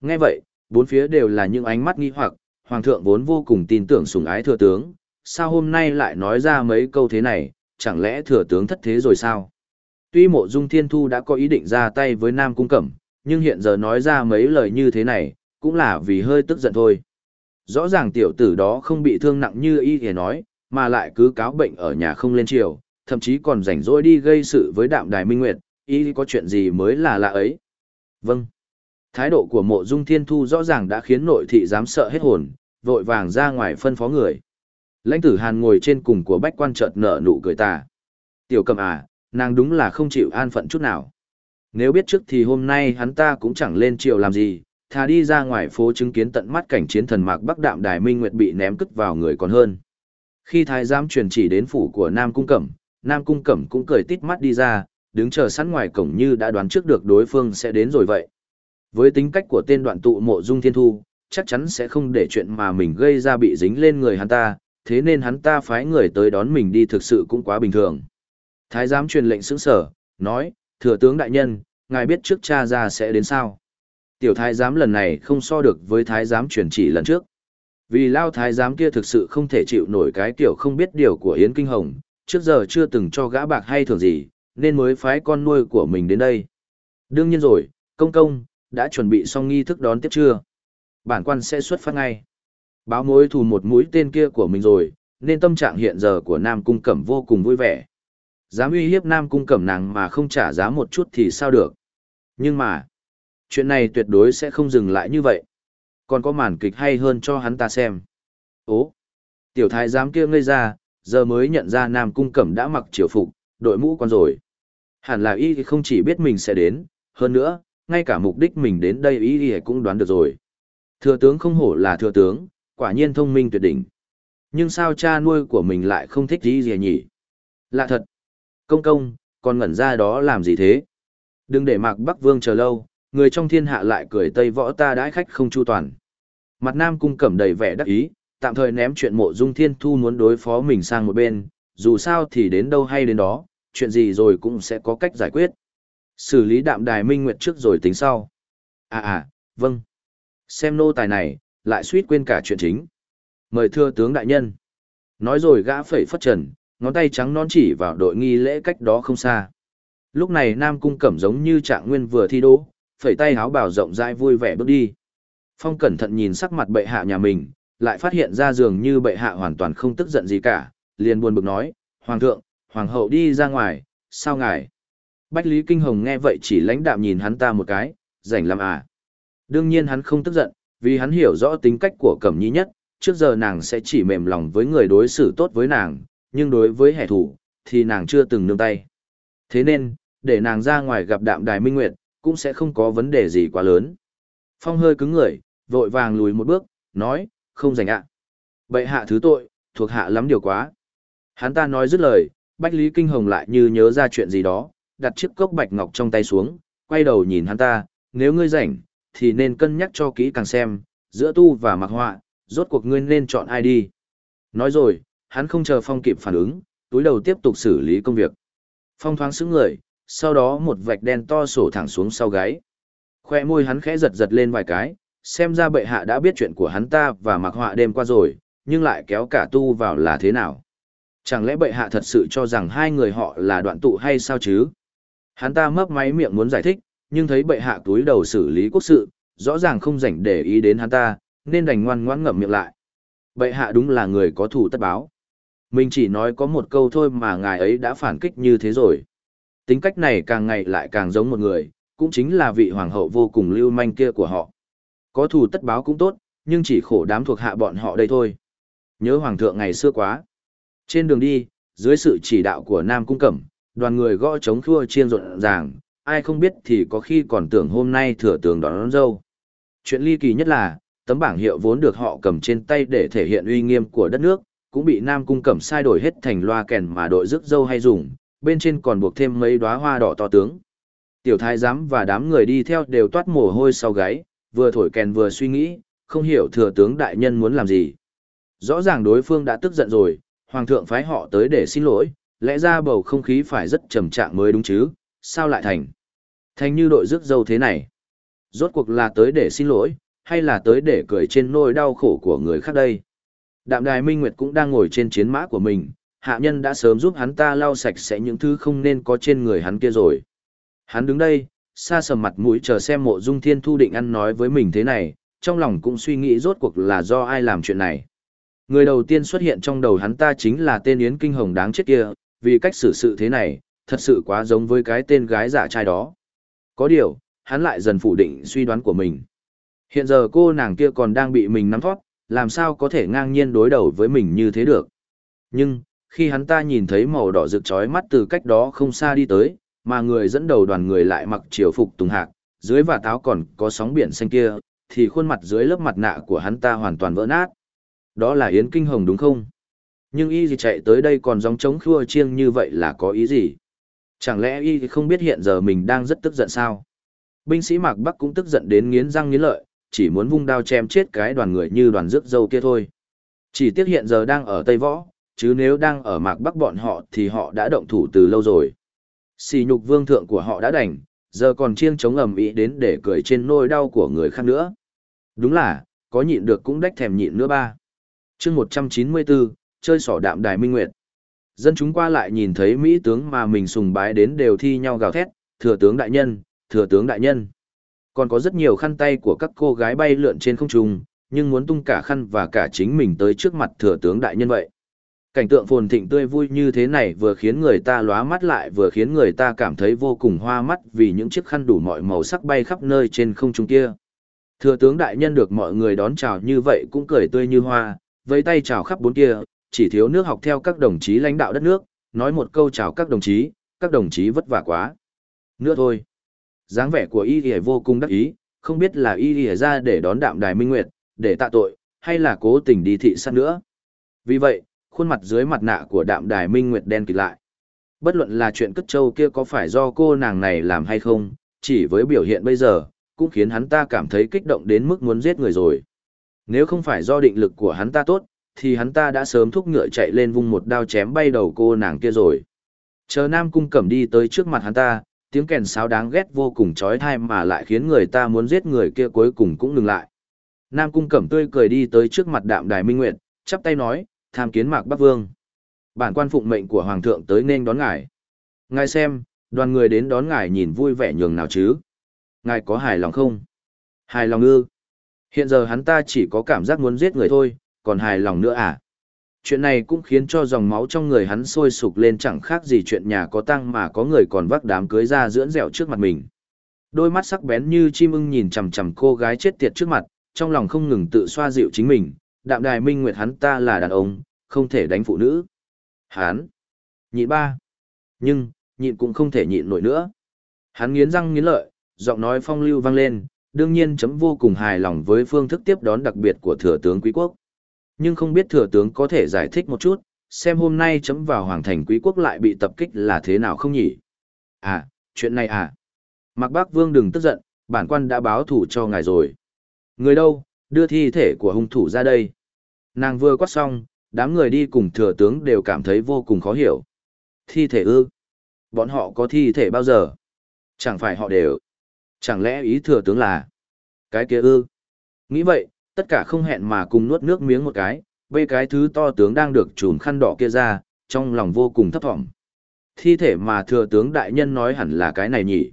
Nghe vậy, bốn phía đều là những ánh mắt nghi hoặc, hoàng thượng vốn vô cùng tin tưởng sủng ái thừa tướng, sao hôm nay lại nói ra mấy câu thế này, chẳng lẽ thừa tướng thất thế rồi sao? Tuy mộ dung thiên thu đã có ý định ra tay với Nam Cung Cẩm, nhưng hiện giờ nói ra mấy lời như thế này, cũng là vì hơi tức giận thôi. Rõ ràng tiểu tử đó không bị thương nặng như y thì nói, mà lại cứ cáo bệnh ở nhà không lên chiều, thậm chí còn rảnh rỗi đi gây sự với đạm đài minh nguyệt, ý có chuyện gì mới là lạ ấy. Vâng. Thái độ của mộ dung thiên thu rõ ràng đã khiến nội thị dám sợ hết hồn, vội vàng ra ngoài phân phó người. Lãnh tử hàn ngồi trên cùng của bách quan chợt nở nụ cười tà. Tiểu cầm à, nàng đúng là không chịu an phận chút nào. Nếu biết trước thì hôm nay hắn ta cũng chẳng lên triều làm gì, thà đi ra ngoài phố chứng kiến tận mắt cảnh chiến thần mạc Bắc Đạm Đài Minh Nguyệt bị ném cất vào người còn hơn. Khi thái giám truyền chỉ đến phủ của Nam Cung Cẩm, Nam Cung Cẩm cũng cười tít mắt đi ra, đứng chờ sẵn ngoài cổng như đã đoán trước được đối phương sẽ đến rồi vậy. Với tính cách của tên đoạn tụ mộ dung thiên thu, chắc chắn sẽ không để chuyện mà mình gây ra bị dính lên người hắn ta, thế nên hắn ta phái người tới đón mình đi thực sự cũng quá bình thường. Thái giám truyền lệnh sững sở, nói, thừa tướng đại nhân, ngài biết trước cha ra sẽ đến sao. Tiểu thái giám lần này không so được với thái giám truyền chỉ lần trước. Vì lao thái giám kia thực sự không thể chịu nổi cái kiểu không biết điều của Yến Kinh Hồng, trước giờ chưa từng cho gã bạc hay thường gì, nên mới phái con nuôi của mình đến đây. Đương nhiên rồi, công công, đã chuẩn bị xong nghi thức đón tiếp chưa? Bản quan sẽ xuất phát ngay. Báo mối thù một mũi tên kia của mình rồi, nên tâm trạng hiện giờ của Nam Cung Cẩm vô cùng vui vẻ. Dám uy hiếp Nam Cung Cẩm nàng mà không trả giá một chút thì sao được. Nhưng mà, chuyện này tuyệt đối sẽ không dừng lại như vậy. Còn có màn kịch hay hơn cho hắn ta xem. Ố! Tiểu thái giám kia ngây ra, giờ mới nhận ra Nam Cung Cẩm đã mặc triều phục, đội mũ con rồi. Hẳn là y không chỉ biết mình sẽ đến, hơn nữa, ngay cả mục đích mình đến đây y cũng đoán được rồi. Thừa tướng không hổ là thừa tướng, quả nhiên thông minh tuyệt đỉnh. Nhưng sao cha nuôi của mình lại không thích y gì nhỉ? Lạ thật. Công công, còn ngẩn ra đó làm gì thế? Đừng để mạc Bắc Vương chờ lâu, người trong thiên hạ lại cười Tây võ ta đãi khách không chu toàn. Mặt Nam cung cẩm đầy vẻ đắc ý, tạm thời ném chuyện mộ dung thiên thu muốn đối phó mình sang một bên, dù sao thì đến đâu hay đến đó, chuyện gì rồi cũng sẽ có cách giải quyết. Xử lý đạm đài minh nguyệt trước rồi tính sau. À à, vâng. Xem nô tài này, lại suýt quên cả chuyện chính. Mời thưa tướng đại nhân. Nói rồi gã phẩy phất trần, ngón tay trắng non chỉ vào đội nghi lễ cách đó không xa. Lúc này Nam Cung Cẩm giống như trạng nguyên vừa thi đỗ, phẩy tay háo bảo rộng rãi vui vẻ bước đi. Phong cẩn thận nhìn sắc mặt bệ hạ nhà mình, lại phát hiện ra dường như bệ hạ hoàn toàn không tức giận gì cả, liền buồn bực nói, Hoàng thượng, hoàng hậu đi ra ngoài, sao ngài? Bách Lý Kinh Hồng nghe vậy chỉ lãnh đạm nhìn hắn ta một cái, rảnh làm à. Đương nhiên hắn không tức giận, vì hắn hiểu rõ tính cách của Cẩm Nhi nhất, trước giờ nàng sẽ chỉ mềm lòng với người đối xử tốt với nàng, nhưng đối với hệ thủ, thì nàng chưa từng nương tay. Thế nên, để nàng ra ngoài gặp đạm đài minh nguyệt, cũng sẽ không có vấn đề gì quá lớn. Phong hơi cứng người, vội vàng lùi một bước, nói, không rảnh ạ. Bệ hạ thứ tội, thuộc hạ lắm điều quá. Hắn ta nói dứt lời, Bách Lý Kinh Hồng lại như nhớ ra chuyện gì đó, đặt chiếc cốc bạch ngọc trong tay xuống, quay đầu nhìn hắn ta, nếu ngươi rảnh, thì nên cân nhắc cho kỹ càng xem, giữa tu và mặc họa, rốt cuộc ngươi nên chọn ai đi. Nói rồi, hắn không chờ Phong kịp phản ứng, túi đầu tiếp tục xử lý công việc. Phong thoáng xứng người, sau đó một vạch đen to sổ thẳng xuống sau gáy. Khoe môi hắn khẽ giật giật lên vài cái, xem ra bệ hạ đã biết chuyện của hắn ta và mặc họa đêm qua rồi, nhưng lại kéo cả tu vào là thế nào. Chẳng lẽ bệ hạ thật sự cho rằng hai người họ là đoạn tụ hay sao chứ? Hắn ta mấp máy miệng muốn giải thích, nhưng thấy bệ hạ túi đầu xử lý quốc sự, rõ ràng không rảnh để ý đến hắn ta, nên đành ngoan ngoãn ngậm miệng lại. Bệ hạ đúng là người có thủ tất báo. Mình chỉ nói có một câu thôi mà ngài ấy đã phản kích như thế rồi. Tính cách này càng ngày lại càng giống một người, cũng chính là vị hoàng hậu vô cùng lưu manh kia của họ. Có thù tất báo cũng tốt, nhưng chỉ khổ đám thuộc hạ bọn họ đây thôi. Nhớ hoàng thượng ngày xưa quá. Trên đường đi, dưới sự chỉ đạo của Nam Cung Cẩm, đoàn người gõ chống khua chiên rộn ràng, ai không biết thì có khi còn tưởng hôm nay thừa tướng đón, đón dâu. Chuyện ly kỳ nhất là, tấm bảng hiệu vốn được họ cầm trên tay để thể hiện uy nghiêm của đất nước, cũng bị Nam Cung Cẩm sai đổi hết thành loa kèn mà đội rước dâu hay dùng, bên trên còn buộc thêm mấy đóa hoa đỏ to tướng. Tiểu thái giám và đám người đi theo đều toát mồ hôi sau gáy, vừa thổi kèn vừa suy nghĩ, không hiểu thừa tướng đại nhân muốn làm gì. Rõ ràng đối phương đã tức giận rồi, hoàng thượng phái họ tới để xin lỗi, lẽ ra bầu không khí phải rất trầm trạng mới đúng chứ, sao lại thành? Thành như đội rước dâu thế này. Rốt cuộc là tới để xin lỗi, hay là tới để cười trên nỗi đau khổ của người khác đây? Đạm đài Minh Nguyệt cũng đang ngồi trên chiến mã của mình, hạ nhân đã sớm giúp hắn ta lau sạch sẽ những thứ không nên có trên người hắn kia rồi. Hắn đứng đây, xa sầm mặt mũi chờ xem mộ dung thiên thu định ăn nói với mình thế này, trong lòng cũng suy nghĩ rốt cuộc là do ai làm chuyện này. Người đầu tiên xuất hiện trong đầu hắn ta chính là tên Yến Kinh Hồng đáng chết kia, vì cách xử sự thế này, thật sự quá giống với cái tên gái giả trai đó. Có điều, hắn lại dần phủ định suy đoán của mình. Hiện giờ cô nàng kia còn đang bị mình nắm thoát, làm sao có thể ngang nhiên đối đầu với mình như thế được. Nhưng, khi hắn ta nhìn thấy màu đỏ rực chói mắt từ cách đó không xa đi tới, mà người dẫn đầu đoàn người lại mặc triều phục tùng hạc, dưới và táo còn có sóng biển xanh kia, thì khuôn mặt dưới lớp mặt nạ của hắn ta hoàn toàn vỡ nát. Đó là Yến Kinh Hồng đúng không? Nhưng y gì chạy tới đây còn giống trống khua chiêng như vậy là có ý gì? Chẳng lẽ y không biết hiện giờ mình đang rất tức giận sao? Binh sĩ Mạc Bắc cũng tức giận đến nghiến răng nghiến lợi, chỉ muốn vung đao chém chết cái đoàn người như đoàn rước dâu kia thôi. Chỉ tiếc hiện giờ đang ở Tây Võ, chứ nếu đang ở Mạc Bắc bọn họ thì họ đã động thủ từ lâu rồi. Xì nhục vương thượng của họ đã đành, giờ còn chiêng chống ầm ĩ đến để cười trên nỗi đau của người khác nữa. Đúng là, có nhịn được cũng đách thèm nhịn nữa ba. chương 194, chơi sỏ đạm đài minh nguyệt. Dân chúng qua lại nhìn thấy Mỹ tướng mà mình sùng bái đến đều thi nhau gào thét, thừa tướng đại nhân, thừa tướng đại nhân. Còn có rất nhiều khăn tay của các cô gái bay lượn trên không trung, nhưng muốn tung cả khăn và cả chính mình tới trước mặt thừa tướng đại nhân vậy. Cảnh tượng phồn thịnh tươi vui như thế này vừa khiến người ta lóa mắt lại vừa khiến người ta cảm thấy vô cùng hoa mắt vì những chiếc khăn đủ mọi màu sắc bay khắp nơi trên không trung kia. Thừa tướng đại nhân được mọi người đón chào như vậy cũng cười tươi như hoa, với tay chào khắp bốn kia, chỉ thiếu nước học theo các đồng chí lãnh đạo đất nước, nói một câu chào các đồng chí, các đồng chí vất vả quá. Nữa thôi. dáng vẻ của y y vô cùng đắc ý, không biết là y y ra để đón đạm đài minh nguyệt, để tạ tội, hay là cố tình đi thị sát nữa. Vì vậy, khuôn mặt dưới mặt nạ của đạm đài minh nguyệt đen kịt lại. Bất luận là chuyện cất châu kia có phải do cô nàng này làm hay không, chỉ với biểu hiện bây giờ, cũng khiến hắn ta cảm thấy kích động đến mức muốn giết người rồi. Nếu không phải do định lực của hắn ta tốt, thì hắn ta đã sớm thúc ngựa chạy lên vung một đao chém bay đầu cô nàng kia rồi. Chờ Nam Cung Cẩm đi tới trước mặt hắn ta, tiếng kèn sáo đáng ghét vô cùng chói tai mà lại khiến người ta muốn giết người kia cuối cùng cũng ngừng lại. Nam Cung Cẩm tươi cười đi tới trước mặt Đạm Đài Minh Nguyệt, chắp tay nói, tham kiến Mạc Bắc Vương. Bản quan phụng mệnh của Hoàng thượng tới nên đón ngài. Ngài xem, đoàn người đến đón ngài nhìn vui vẻ nhường nào chứ. Ngài có hài lòng không? Hài lòng ư? Hiện giờ hắn ta chỉ có cảm giác muốn giết người thôi, còn hài lòng nữa à? Chuyện này cũng khiến cho dòng máu trong người hắn sôi sục lên chẳng khác gì chuyện nhà có tăng mà có người còn vác đám cưới ra dưỡn dẻo trước mặt mình. Đôi mắt sắc bén như chim ưng nhìn chằm chằm cô gái chết tiệt trước mặt, trong lòng không ngừng tự xoa dịu chính mình, đạm đài minh nguyệt hắn ta là đàn ông, không thể đánh phụ nữ. Hắn, nhịn ba. Nhưng, nhịn cũng không thể nhịn nổi nữa. Hắn nghiến răng nghiến lợi, giọng nói phong lưu vang lên, đương nhiên chấm vô cùng hài lòng với phương thức tiếp đón đặc biệt của thừa tướng quý quốc. Nhưng không biết thừa tướng có thể giải thích một chút, xem hôm nay chấm vào hoàng thành quý quốc lại bị tập kích là thế nào không nhỉ? À, chuyện này à? Mạc Bác Vương đừng tức giận, bản quan đã báo thủ cho ngài rồi. Người đâu, đưa thi thể của hung thủ ra đây. Nàng vừa quát xong, đám người đi cùng thừa tướng đều cảm thấy vô cùng khó hiểu. Thi thể ư? Bọn họ có thi thể bao giờ? Chẳng phải họ đều. Chẳng lẽ ý thừa tướng là cái kia ư? Nghĩ vậy, tất cả không hẹn mà cùng nuốt nước miếng một cái, bê cái thứ to tướng đang được trùm khăn đỏ kia ra, trong lòng vô cùng thấp thỏm. Thi thể mà thừa tướng đại nhân nói hẳn là cái này nhỉ.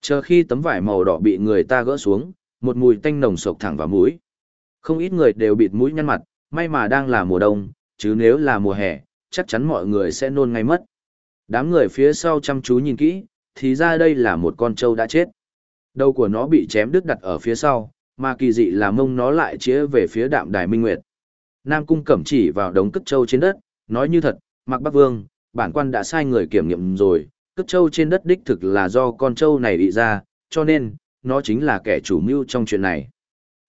Chờ khi tấm vải màu đỏ bị người ta gỡ xuống, một mùi tanh nồng sộc thẳng vào mũi. Không ít người đều bịt mũi nhăn mặt, may mà đang là mùa đông, chứ nếu là mùa hè, chắc chắn mọi người sẽ nôn ngay mất. Đám người phía sau chăm chú nhìn kỹ, thì ra đây là một con trâu đã chết. Đầu của nó bị chém đứt đặt ở phía sau, mà kỳ dị là mông nó lại chĩa về phía đạm đài minh nguyệt. Nam cung cẩm chỉ vào đống cất trâu trên đất, nói như thật, Mạc Bắc Vương, bản quan đã sai người kiểm nghiệm rồi, cất trâu trên đất đích thực là do con trâu này bị ra, cho nên, nó chính là kẻ chủ mưu trong chuyện này.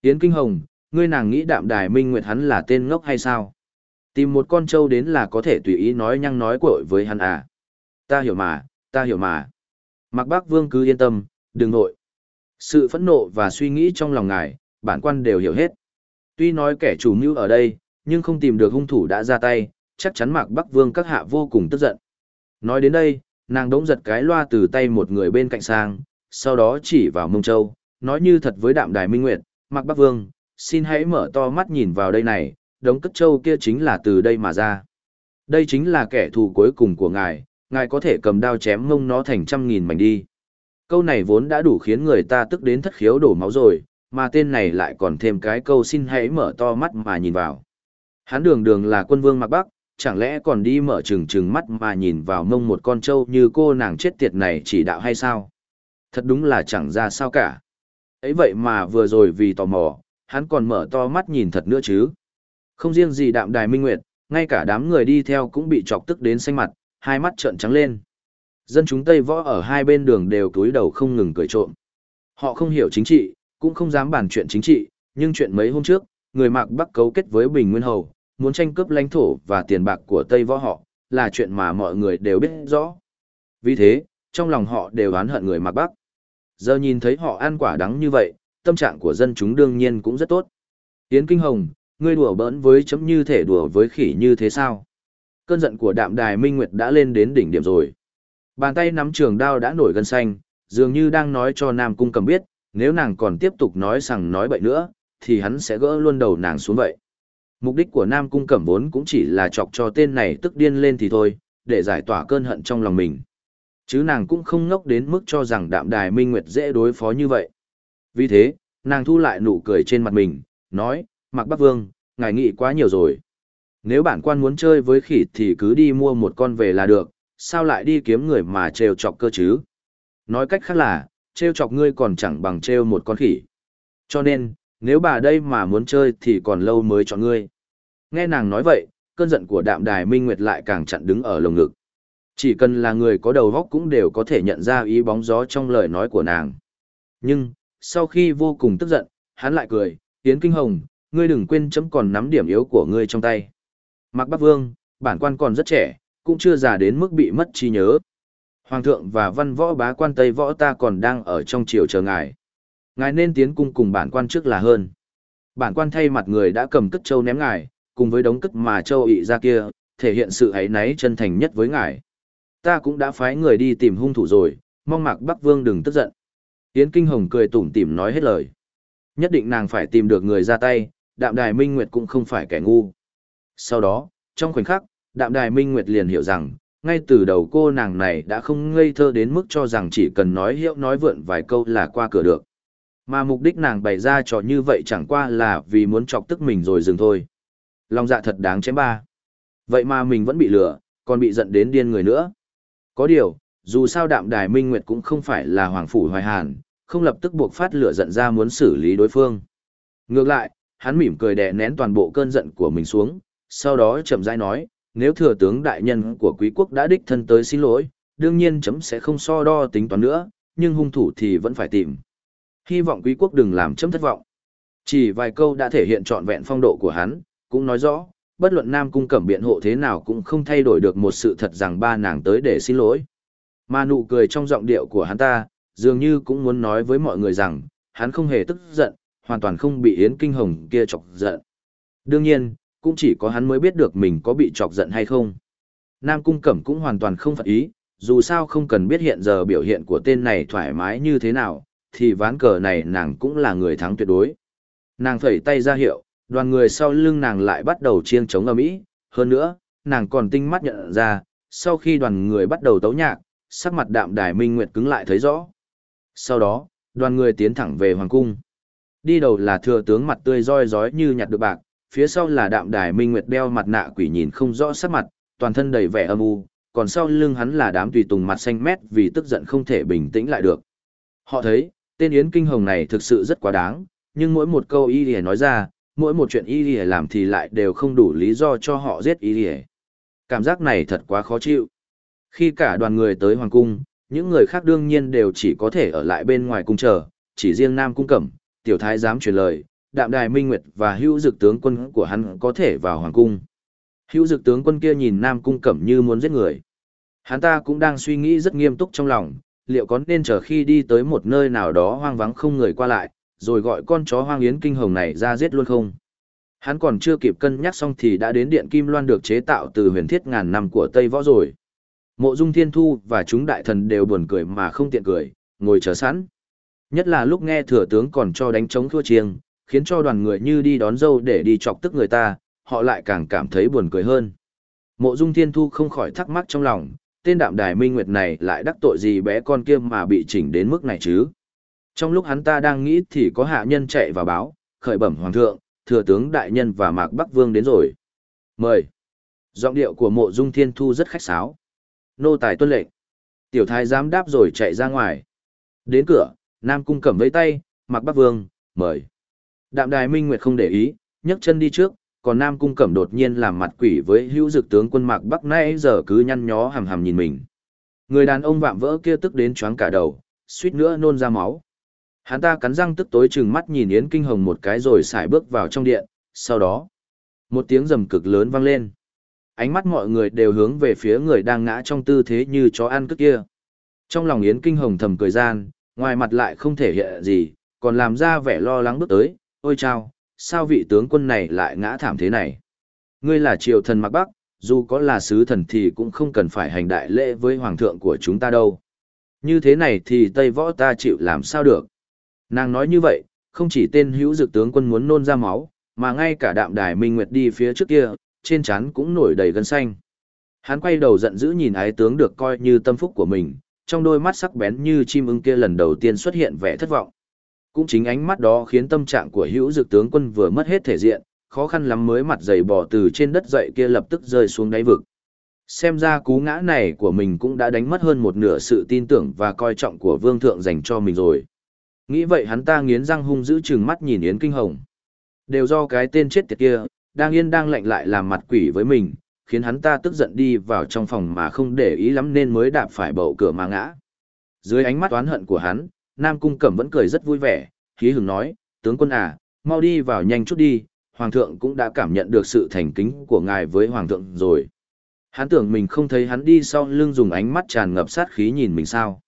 Yến Kinh Hồng, ngươi nàng nghĩ đạm đài minh nguyệt hắn là tên ngốc hay sao? Tìm một con trâu đến là có thể tùy ý nói nhăng nói cội với hắn à? Ta hiểu mà, ta hiểu mà. Mạc Bác Vương cứ yên tâm, đừng nội. Sự phẫn nộ và suy nghĩ trong lòng ngài, bản quan đều hiểu hết. Tuy nói kẻ chủ mưu ở đây, nhưng không tìm được hung thủ đã ra tay, chắc chắn Mạc Bắc Vương các hạ vô cùng tức giận. Nói đến đây, nàng đống giật cái loa từ tay một người bên cạnh sang, sau đó chỉ vào mông châu, nói như thật với đạm đài minh nguyệt, Mạc Bắc Vương, xin hãy mở to mắt nhìn vào đây này, đống cất châu kia chính là từ đây mà ra. Đây chính là kẻ thù cuối cùng của ngài, ngài có thể cầm đao chém mông nó thành trăm nghìn mảnh đi. Câu này vốn đã đủ khiến người ta tức đến thất khiếu đổ máu rồi, mà tên này lại còn thêm cái câu xin hãy mở to mắt mà nhìn vào. Hắn đường đường là quân vương Mạc bắc, chẳng lẽ còn đi mở trừng trừng mắt mà nhìn vào mông một con trâu như cô nàng chết tiệt này chỉ đạo hay sao? Thật đúng là chẳng ra sao cả. ấy vậy mà vừa rồi vì tò mò, hắn còn mở to mắt nhìn thật nữa chứ. Không riêng gì đạm đài minh nguyệt, ngay cả đám người đi theo cũng bị chọc tức đến xanh mặt, hai mắt trợn trắng lên. Dân chúng Tây Võ ở hai bên đường đều túi đầu không ngừng cười trộm. Họ không hiểu chính trị, cũng không dám bàn chuyện chính trị, nhưng chuyện mấy hôm trước, người Mạc Bắc cấu kết với Bình Nguyên Hầu, muốn tranh cướp lãnh thổ và tiền bạc của Tây Võ họ, là chuyện mà mọi người đều biết rõ. Vì thế, trong lòng họ đều oán hận người Mạc Bắc. Giờ nhìn thấy họ ăn quả đắng như vậy, tâm trạng của dân chúng đương nhiên cũng rất tốt. Yến Kinh Hồng, ngươi đùa bỡn với chấm như thể đùa với khỉ như thế sao? Cơn giận của đạm đài Minh Nguyệt đã lên đến đỉnh điểm rồi. Bàn tay nắm trường đao đã nổi gân xanh, dường như đang nói cho Nam Cung cầm biết, nếu nàng còn tiếp tục nói rằng nói bậy nữa, thì hắn sẽ gỡ luôn đầu nàng xuống vậy. Mục đích của Nam Cung Cẩm vốn cũng chỉ là chọc cho tên này tức điên lên thì thôi, để giải tỏa cơn hận trong lòng mình. Chứ nàng cũng không ngốc đến mức cho rằng đạm đài minh nguyệt dễ đối phó như vậy. Vì thế, nàng thu lại nụ cười trên mặt mình, nói, Mạc Bắc Vương, ngài nghĩ quá nhiều rồi. Nếu bản quan muốn chơi với khỉ thì cứ đi mua một con về là được, sao lại đi kiếm người mà trêu chọc cơ chứ? Nói cách khác là, trêu chọc ngươi còn chẳng bằng trêu một con khỉ. Cho nên, nếu bà đây mà muốn chơi thì còn lâu mới chọn ngươi. Nghe nàng nói vậy, cơn giận của đạm đài minh nguyệt lại càng chặn đứng ở lồng ngực. Chỉ cần là người có đầu óc cũng đều có thể nhận ra ý bóng gió trong lời nói của nàng. Nhưng, sau khi vô cùng tức giận, hắn lại cười, Yến Kinh Hồng, ngươi đừng quên chấm còn nắm điểm yếu của ngươi trong tay. Mạc Bắc Vương, bản quan còn rất trẻ, cũng chưa già đến mức bị mất trí nhớ. Hoàng thượng và văn võ bá quan Tây võ ta còn đang ở trong triều chờ ngài. Ngài nên tiến cung cùng bản quan trước là hơn. Bản quan thay mặt người đã cầm cất châu ném ngài, cùng với đống cất mà châu ị ra kia, thể hiện sự ấy náy chân thành nhất với ngài. Ta cũng đã phái người đi tìm hung thủ rồi, mong mạc Bắc Vương đừng tức giận. Yến Kinh Hồng cười tủm tỉm nói hết lời. Nhất định nàng phải tìm được người ra tay, đạm đài minh nguyệt cũng không phải kẻ ngu. Sau đó, trong khoảnh khắc, đạm đài minh nguyệt liền hiểu rằng, ngay từ đầu cô nàng này đã không ngây thơ đến mức cho rằng chỉ cần nói hiệu nói vượn vài câu là qua cửa được. Mà mục đích nàng bày ra trò như vậy chẳng qua là vì muốn chọc tức mình rồi dừng thôi. Lòng dạ thật đáng chém ba. Vậy mà mình vẫn bị lừa, còn bị giận đến điên người nữa. Có điều, dù sao đạm đài minh nguyệt cũng không phải là hoàng phủ hoài hàn, không lập tức buộc phát lửa giận ra muốn xử lý đối phương. Ngược lại, hắn mỉm cười đè nén toàn bộ cơn giận của mình xuống, sau đó chậm rãi nói, nếu thừa tướng đại nhân của quý quốc đã đích thân tới xin lỗi, đương nhiên chấm sẽ không so đo tính toán nữa, nhưng hung thủ thì vẫn phải tìm. Hy vọng quý quốc đừng làm chấm thất vọng. Chỉ vài câu đã thể hiện trọn vẹn phong độ của hắn, cũng nói rõ, bất luận Nam Cung Cẩm biện hộ thế nào cũng không thay đổi được một sự thật rằng ba nàng tới để xin lỗi. Mà nụ cười trong giọng điệu của hắn ta, dường như cũng muốn nói với mọi người rằng, hắn không hề tức giận, hoàn toàn không bị Yến Kinh Hồng kia chọc giận. Đương nhiên, cũng chỉ có hắn mới biết được mình có bị chọc giận hay không. Nam Cung Cẩm cũng hoàn toàn không phật ý, dù sao không cần biết hiện giờ biểu hiện của tên này thoải mái như thế nào, thì ván cờ này nàng cũng là người thắng tuyệt đối. Nàng phẩy tay ra hiệu, đoàn người sau lưng nàng lại bắt đầu chiêng chống ầm ĩ, hơn nữa, nàng còn tinh mắt nhận ra, sau khi đoàn người bắt đầu tấu nhạc, sắc mặt đạm đài minh nguyệt cứng lại thấy rõ. Sau đó, đoàn người tiến thẳng về hoàng cung. Đi đầu là thừa tướng mặt tươi roi rói như nhặt được bạc, phía sau là đạm đài minh nguyệt đeo mặt nạ quỷ nhìn không rõ sắc mặt, toàn thân đầy vẻ âm u, còn sau lưng hắn là đám tùy tùng mặt xanh mét vì tức giận không thể bình tĩnh lại được. Họ thấy, tên Yến Kinh Hồng này thực sự rất quá đáng, nhưng mỗi một câu y lìa nói ra, mỗi một chuyện y lìa làm thì lại đều không đủ lý do cho họ giết y lìa. Cảm giác này thật quá khó chịu. Khi cả đoàn người tới Hoàng Cung, những người khác đương nhiên đều chỉ có thể ở lại bên ngoài cung chờ, chỉ riêng Nam Cung Cẩm, tiểu thái dám truyền lời, đạm đài minh nguyệt và hữu dực tướng quân của hắn có thể vào Hoàng Cung. Hữu dực tướng quân kia nhìn Nam Cung Cẩm như muốn giết người. Hắn ta cũng đang suy nghĩ rất nghiêm túc trong lòng, liệu có nên chờ khi đi tới một nơi nào đó hoang vắng không người qua lại, rồi gọi con chó hoang yến kinh hồng này ra giết luôn không? Hắn còn chưa kịp cân nhắc xong thì đã đến điện kim loan được chế tạo từ huyền thiết ngàn năm của Tây Võ rồi. Mộ Dung Thiên Thu và chúng đại thần đều buồn cười mà không tiện cười, ngồi chờ sẵn. Nhất là lúc nghe thừa tướng còn cho đánh chống thua chiêng, khiến cho đoàn người như đi đón dâu để đi chọc tức người ta, họ lại càng cảm thấy buồn cười hơn. Mộ Dung Thiên Thu không khỏi thắc mắc trong lòng, tên đạm đài minh nguyệt này lại đắc tội gì bé con kia mà bị chỉnh đến mức này chứ. Trong lúc hắn ta đang nghĩ thì có hạ nhân chạy vào báo, khởi bẩm hoàng thượng, thừa tướng đại nhân và mạc bắc vương đến rồi. Mời. Giọng điệu của mộ dung thiên thu rất khách sáo. Nô tài tuân lệnh. Tiểu thái giám đáp rồi chạy ra ngoài. Đến cửa, Nam cung cầm vẫy tay, mặc bắc vương, mời. Đạm đài minh nguyệt không để ý, nhấc chân đi trước, còn Nam Cung Cẩm đột nhiên làm mặt quỷ với hữu dực tướng quân Mạc Bắc nay giờ cứ nhăn nhó hầm hầm nhìn mình. Người đàn ông vạm vỡ kia tức đến choáng cả đầu, suýt nữa nôn ra máu. Hắn ta cắn răng tức tối chừng mắt nhìn Yến Kinh Hồng một cái rồi xài bước vào trong điện, sau đó, một tiếng rầm cực lớn vang lên. Ánh mắt mọi người đều hướng về phía người đang ngã trong tư thế như chó ăn cướp kia. Trong lòng Yến Kinh Hồng thầm cười gian, ngoài mặt lại không thể hiện gì, còn làm ra vẻ lo lắng bước tới, ôi chao, sao vị tướng quân này lại ngã thảm thế này? Ngươi là triều thần Mạc Bắc, dù có là sứ thần thì cũng không cần phải hành đại lễ với hoàng thượng của chúng ta đâu. Như thế này thì Tây Võ ta chịu làm sao được? Nàng nói như vậy, không chỉ tên hữu dực tướng quân muốn nôn ra máu, mà ngay cả đạm đài minh nguyệt đi phía trước kia, trên trán cũng nổi đầy gân xanh. Hắn quay đầu giận dữ nhìn ái tướng được coi như tâm phúc của mình, trong đôi mắt sắc bén như chim ưng kia lần đầu tiên xuất hiện vẻ thất vọng. Cũng chính ánh mắt đó khiến tâm trạng của hữu dực tướng quân vừa mất hết thể diện, khó khăn lắm mới mặt dày bò từ trên đất dậy kia lập tức rơi xuống đáy vực. Xem ra cú ngã này của mình cũng đã đánh mất hơn một nửa sự tin tưởng và coi trọng của vương thượng dành cho mình rồi. Nghĩ vậy hắn ta nghiến răng hung dữ chừng mắt nhìn Yến Kinh Hồng. Đều do cái tên chết tiệt kia, đang yên đang lạnh lại làm mặt quỷ với mình, khiến hắn ta tức giận đi vào trong phòng mà không để ý lắm nên mới đạp phải bậu cửa mà ngã. Dưới ánh mắt oán hận của hắn, Nam Cung Cẩm vẫn cười rất vui vẻ, khí hừng nói, tướng quân à, mau đi vào nhanh chút đi, Hoàng thượng cũng đã cảm nhận được sự thành kính của ngài với Hoàng thượng rồi. Hắn tưởng mình không thấy hắn đi sau lưng dùng ánh mắt tràn ngập sát khí nhìn mình sao.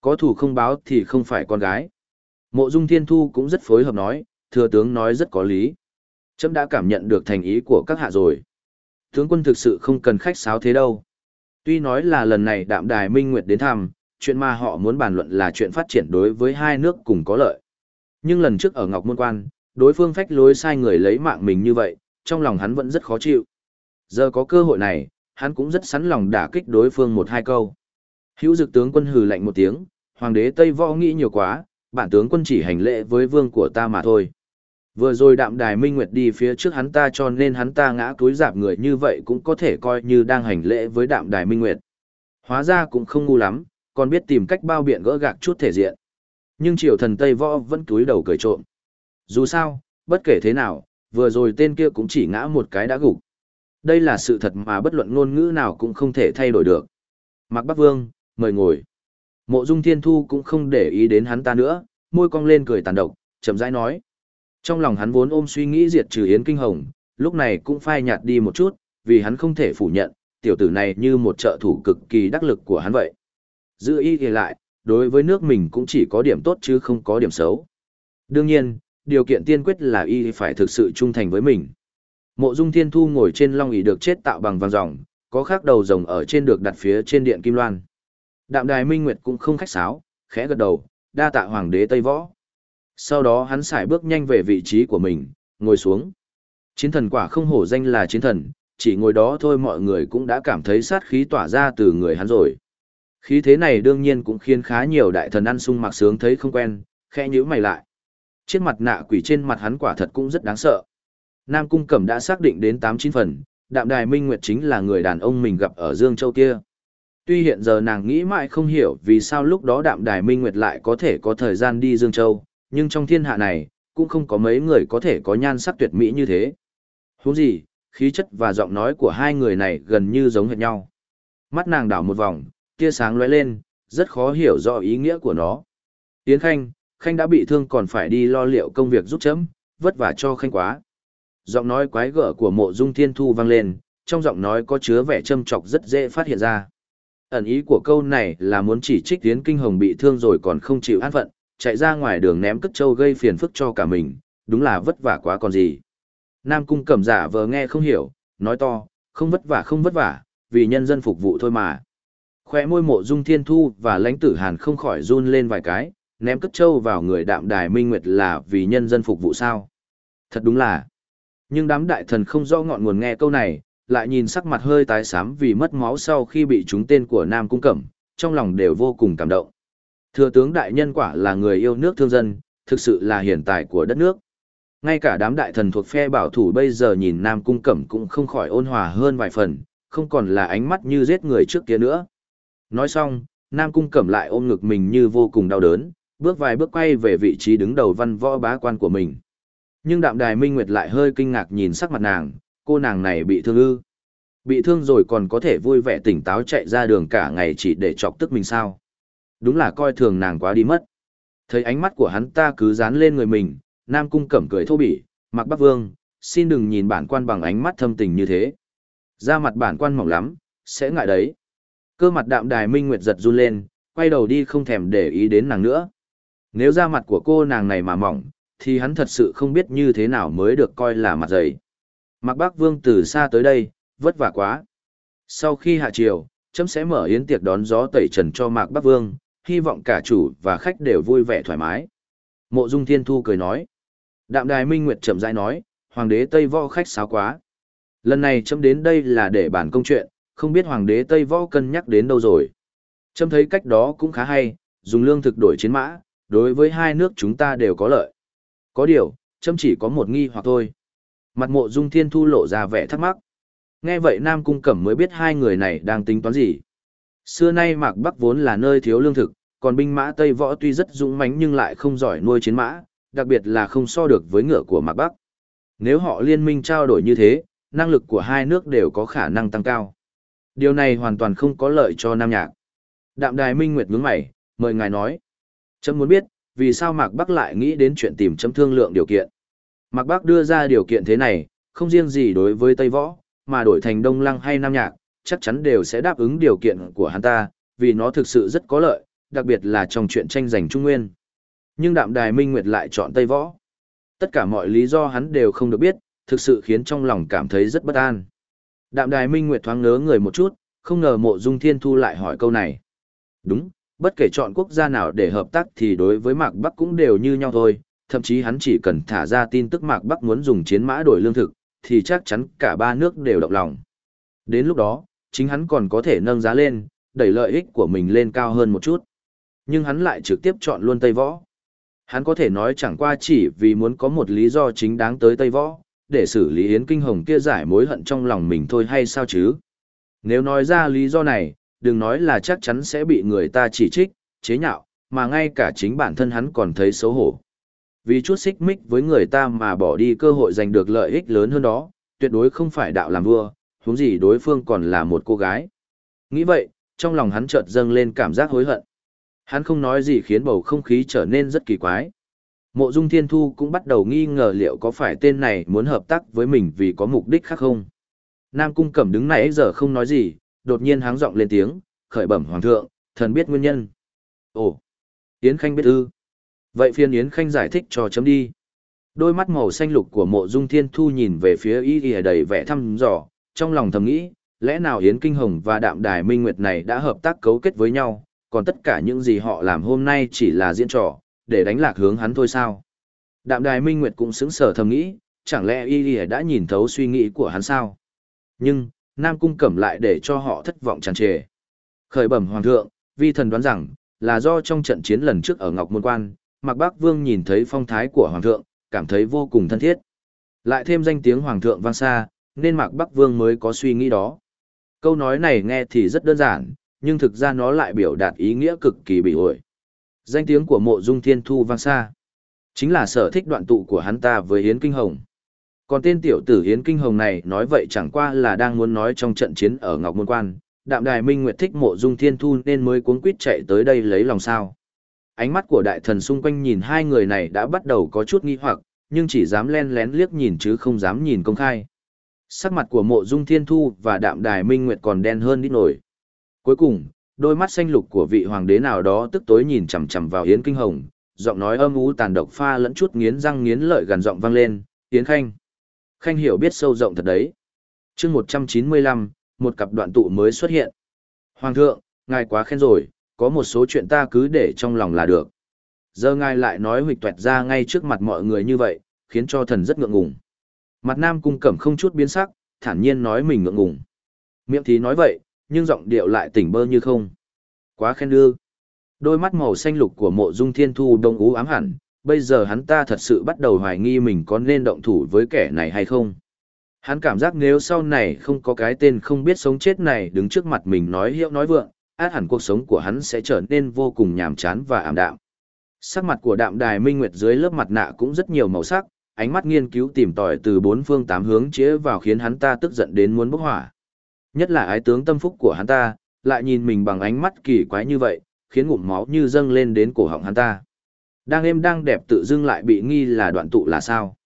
Có thủ không báo thì không phải con gái. Mộ Dung Thiên Thu cũng rất phối hợp nói, thừa tướng nói rất có lý. Chấm đã cảm nhận được thành ý của các hạ rồi. Tướng quân thực sự không cần khách sáo thế đâu. Tuy nói là lần này đạm đài minh nguyệt đến thăm, chuyện mà họ muốn bàn luận là chuyện phát triển đối với hai nước cùng có lợi. Nhưng lần trước ở Ngọc Môn Quan, đối phương phách lối sai người lấy mạng mình như vậy, trong lòng hắn vẫn rất khó chịu. Giờ có cơ hội này, hắn cũng rất sẵn lòng đả kích đối phương một hai câu. Hữu dực tướng quân hừ lạnh một tiếng, hoàng đế Tây Võ nghĩ nhiều quá, bản tướng quân chỉ hành lễ với vương của ta mà thôi. Vừa rồi đạm đài minh nguyệt đi phía trước hắn ta cho nên hắn ta ngã túi dạp người như vậy cũng có thể coi như đang hành lễ với đạm đài minh nguyệt. Hóa ra cũng không ngu lắm, còn biết tìm cách bao biện gỡ gạc chút thể diện. Nhưng triều thần Tây Võ vẫn túi đầu cười trộm. Dù sao, bất kể thế nào, vừa rồi tên kia cũng chỉ ngã một cái đã gục. Đây là sự thật mà bất luận ngôn ngữ nào cũng không thể thay đổi được. Mạc Bắc Vương, mời ngồi. Mộ Dung Thiên Thu cũng không để ý đến hắn ta nữa, môi cong lên cười tàn độc, chậm rãi nói. Trong lòng hắn vốn ôm suy nghĩ diệt trừ Yến Kinh Hồng, lúc này cũng phai nhạt đi một chút, vì hắn không thể phủ nhận, tiểu tử này như một trợ thủ cực kỳ đắc lực của hắn vậy. Giữ ý thì lại, đối với nước mình cũng chỉ có điểm tốt chứ không có điểm xấu. Đương nhiên, điều kiện tiên quyết là y phải thực sự trung thành với mình. Mộ Dung Thiên Thu ngồi trên long ỷ được chết tạo bằng vàng ròng, có khắc đầu rồng ở trên được đặt phía trên điện kim loan. Đạm Đài Minh Nguyệt cũng không khách sáo, khẽ gật đầu, đa tạ hoàng đế Tây Võ. Sau đó hắn xài bước nhanh về vị trí của mình, ngồi xuống. Chiến thần quả không hổ danh là chiến thần, chỉ ngồi đó thôi mọi người cũng đã cảm thấy sát khí tỏa ra từ người hắn rồi. Khí thế này đương nhiên cũng khiến khá nhiều đại thần ăn sung mặc sướng thấy không quen, khẽ nhíu mày lại. Chiếc mặt nạ quỷ trên mặt hắn quả thật cũng rất đáng sợ. Nam Cung Cẩm đã xác định đến 8-9 phần, Đạm Đài Minh Nguyệt chính là người đàn ông mình gặp ở Dương Châu kia. Tuy hiện giờ nàng nghĩ mãi không hiểu vì sao lúc đó Đạm Đài Minh Nguyệt lại có thể có thời gian đi Dương Châu, nhưng trong thiên hạ này, cũng không có mấy người có thể có nhan sắc tuyệt mỹ như thế. Huống gì, khí chất và giọng nói của hai người này gần như giống hệt nhau. Mắt nàng đảo một vòng, tia sáng lóe lên, rất khó hiểu rõ ý nghĩa của nó. Tiến Khanh, Khanh đã bị thương còn phải đi lo liệu công việc giúp chấm, vất vả cho Khanh quá. Giọng nói quái gở của mộ dung thiên thu vang lên, trong giọng nói có chứa vẻ châm chọc rất dễ phát hiện ra. Ẩn ý của câu này là muốn chỉ trích Tiến Kinh Hồng bị thương rồi còn không chịu an phận, chạy ra ngoài đường ném cất trâu gây phiền phức cho cả mình, đúng là vất vả quá còn gì. Nam cung cẩm giả vờ nghe không hiểu, nói to, không vất vả không vất vả, vì nhân dân phục vụ thôi mà. Khoe môi mộ dung thiên thu và lãnh tử hàn không khỏi run lên vài cái, ném cất trâu vào người đạm đài minh nguyệt là vì nhân dân phục vụ sao. Thật đúng là. Nhưng đám đại thần không rõ ngọn nguồn nghe câu này, lại nhìn sắc mặt hơi tái xám vì mất máu sau khi bị trúng tên của Nam Cung Cẩm, trong lòng đều vô cùng cảm động. Thừa tướng đại nhân quả là người yêu nước thương dân, thực sự là hiển tài của đất nước. Ngay cả đám đại thần thuộc phe bảo thủ bây giờ nhìn Nam Cung Cẩm cũng không khỏi ôn hòa hơn vài phần, không còn là ánh mắt như giết người trước kia nữa. Nói xong, Nam Cung Cẩm lại ôm ngực mình như vô cùng đau đớn, bước vài bước quay về vị trí đứng đầu văn võ bá quan của mình. Nhưng đạm đài Minh Nguyệt lại hơi kinh ngạc nhìn sắc mặt nàng, cô nàng này bị thương ư. Bị thương rồi còn có thể vui vẻ tỉnh táo chạy ra đường cả ngày chỉ để chọc tức mình sao. Đúng là coi thường nàng quá đi mất. Thấy ánh mắt của hắn ta cứ dán lên người mình, Nam Cung cẩm cười thô bỉ, mặc Bắc Vương, xin đừng nhìn bản quan bằng ánh mắt thâm tình như thế. Da mặt bản quan mỏng lắm, sẽ ngại đấy. Cơ mặt đạm đài Minh Nguyệt giật run lên, quay đầu đi không thèm để ý đến nàng nữa. Nếu da mặt của cô nàng này mà mỏng, thì hắn thật sự không biết như thế nào mới được coi là mặt dày. Mạc Bác Vương từ xa tới đây, vất vả quá. Sau khi hạ triều, chấm sẽ mở yến tiệc đón gió tẩy trần cho Mạc Bác Vương, hy vọng cả chủ và khách đều vui vẻ thoải mái. Mộ Dung Thiên Thu cười nói. Đạm Đài Minh Nguyệt chậm rãi nói, Hoàng đế Tây Võ khách sáo quá. Lần này chấm đến đây là để bàn công chuyện, không biết Hoàng đế Tây Võ cân nhắc đến đâu rồi. Chấm thấy cách đó cũng khá hay, dùng lương thực đổi chiến mã, đối với hai nước chúng ta đều có lợi. Có điều, chấm chỉ có một nghi hoặc thôi. Mặt mộ dung thiên thu lộ ra vẻ thắc mắc. Nghe vậy Nam Cung Cẩm mới biết hai người này đang tính toán gì. Xưa nay Mạc Bắc vốn là nơi thiếu lương thực, còn binh mã Tây Võ tuy rất dũng mãnh nhưng lại không giỏi nuôi chiến mã, đặc biệt là không so được với ngựa của Mạc Bắc. Nếu họ liên minh trao đổi như thế, năng lực của hai nước đều có khả năng tăng cao. Điều này hoàn toàn không có lợi cho Nam Nhạc. Đạm Đài Minh Nguyệt nhướng mày, mời ngài nói. Chấm muốn biết, vì sao Mạc Bắc lại nghĩ đến chuyện tìm chấm thương lượng điều kiện. Mạc Bắc đưa ra điều kiện thế này, không riêng gì đối với Tây Võ, mà đổi thành Đông Lăng hay Nam Nhạc, chắc chắn đều sẽ đáp ứng điều kiện của hắn ta, vì nó thực sự rất có lợi, đặc biệt là trong chuyện tranh giành Trung Nguyên. Nhưng Đạm Đài Minh Nguyệt lại chọn Tây Võ. Tất cả mọi lý do hắn đều không được biết, thực sự khiến trong lòng cảm thấy rất bất an. Đạm Đài Minh Nguyệt thoáng ngớ người một chút, không ngờ Mộ Dung Thiên Thu lại hỏi câu này. Đúng, bất kể chọn quốc gia nào để hợp tác thì đối với Mạc Bắc cũng đều như nhau thôi, thậm chí hắn chỉ cần thả ra tin tức Mạc Bắc muốn dùng chiến mã đổi lương thực, thì chắc chắn cả ba nước đều động lòng. Đến lúc đó, chính hắn còn có thể nâng giá lên, đẩy lợi ích của mình lên cao hơn một chút. Nhưng hắn lại trực tiếp chọn luôn Tây Võ. Hắn có thể nói chẳng qua chỉ vì muốn có một lý do chính đáng tới Tây Võ, để xử lý Yến Kinh Hồng kia giải mối hận trong lòng mình thôi hay sao chứ. Nếu nói ra lý do này, đừng nói là chắc chắn sẽ bị người ta chỉ trích, chế nhạo, mà ngay cả chính bản thân hắn còn thấy xấu hổ. Vì chút xích mích với người ta mà bỏ đi cơ hội giành được lợi ích lớn hơn đó, tuyệt đối không phải đạo làm vua, huống gì đối phương còn là một cô gái. Nghĩ vậy, trong lòng hắn chợt dâng lên cảm giác hối hận. Hắn không nói gì khiến bầu không khí trở nên rất kỳ quái. Mộ Dung Thiên Thu cũng bắt đầu nghi ngờ liệu có phải tên này muốn hợp tác với mình vì có mục đích khác không. Nam Cung Cẩm đứng nãy giờ không nói gì, đột nhiên háng giọng lên tiếng, khởi bẩm hoàng thượng, thần biết nguyên nhân. Ồ, Yến Khanh biết ư. Vậy phiên Yến Khanh giải thích cho chấm đi. Đôi mắt màu xanh lục của mộ dung thiên thu nhìn về phía y y đầy vẻ thăm dò, trong lòng thầm nghĩ, lẽ nào Yến Kinh Hồng và Đạm Đài Minh Nguyệt này đã hợp tác cấu kết với nhau, còn tất cả những gì họ làm hôm nay chỉ là diễn trò, để đánh lạc hướng hắn thôi sao? Đạm Đài Minh Nguyệt cũng sững sờ thầm nghĩ, chẳng lẽ y y đã nhìn thấu suy nghĩ của hắn sao? Nhưng, Nam Cung Cẩm lại để cho họ thất vọng tràn trề. Khởi bẩm Hoàng thượng, vi thần đoán rằng, là do trong trận chiến lần trước ở Ngọc Môn Quan, Mạc Bác Vương nhìn thấy phong thái của Hoàng thượng, cảm thấy vô cùng thân thiết. Lại thêm danh tiếng Hoàng thượng vang xa, nên Mạc Bắc Vương mới có suy nghĩ đó. Câu nói này nghe thì rất đơn giản, nhưng thực ra nó lại biểu đạt ý nghĩa cực kỳ bị ổi. Danh tiếng của mộ dung thiên thu vang xa. Chính là sở thích đoạn tụ của hắn ta với Hiến Kinh Hồng. Còn tên tiểu tử Hiến Kinh Hồng này nói vậy chẳng qua là đang muốn nói trong trận chiến ở Ngọc Môn Quan, đạm đài minh nguyệt thích mộ dung thiên thu nên mới cuống quýt chạy tới đây lấy lòng sao. Ánh mắt của đại thần xung quanh nhìn hai người này đã bắt đầu có chút nghi hoặc, nhưng chỉ dám len lén liếc nhìn chứ không dám nhìn công khai. Sắc mặt của mộ dung thiên thu và đạm đài minh nguyệt còn đen hơn đi nổi. Cuối cùng, đôi mắt xanh lục của vị hoàng đế nào đó tức tối nhìn chằm chằm vào Yến Kinh Hồng, giọng nói âm u tàn độc pha lẫn chút nghiến răng nghiến lợi gằn giọng vang lên, "Yến Khanh." Khanh hiểu biết sâu rộng thật đấy. Chương 195, một cặp đoạn tụ mới xuất hiện. Hoàng thượng, ngài quá khen rồi, có một số chuyện ta cứ để trong lòng là được. Giờ ngài lại nói huỵch toẹt ra ngay trước mặt mọi người như vậy, khiến cho thần rất ngượng ngùng. Mặt nam cung cẩm không chút biến sắc, thản nhiên nói mình ngượng ngùng. Miệng thì nói vậy, nhưng giọng điệu lại tỉnh bơ như không. Quá khen đưa. Đôi mắt màu xanh lục của mộ dung thiên thu đông ú ám hẳn, bây giờ hắn ta thật sự bắt đầu hoài nghi mình có nên động thủ với kẻ này hay không. Hắn cảm giác nếu sau này không có cái tên không biết sống chết này đứng trước mặt mình nói hiệu nói vượng, át hẳn cuộc sống của hắn sẽ trở nên vô cùng nhàm chán và ảm đạm. Sắc mặt của đạm đài minh nguyệt dưới lớp mặt nạ cũng rất nhiều màu sắc, ánh mắt nghiên cứu tìm tòi từ bốn phương tám hướng chĩa vào khiến hắn ta tức giận đến muốn bốc hỏa. Nhất là ái tướng tâm phúc của hắn ta, lại nhìn mình bằng ánh mắt kỳ quái như vậy, khiến ngụm máu như dâng lên đến cổ họng hắn ta. Đang êm đang đẹp tự dưng lại bị nghi là đoạn tụ là sao?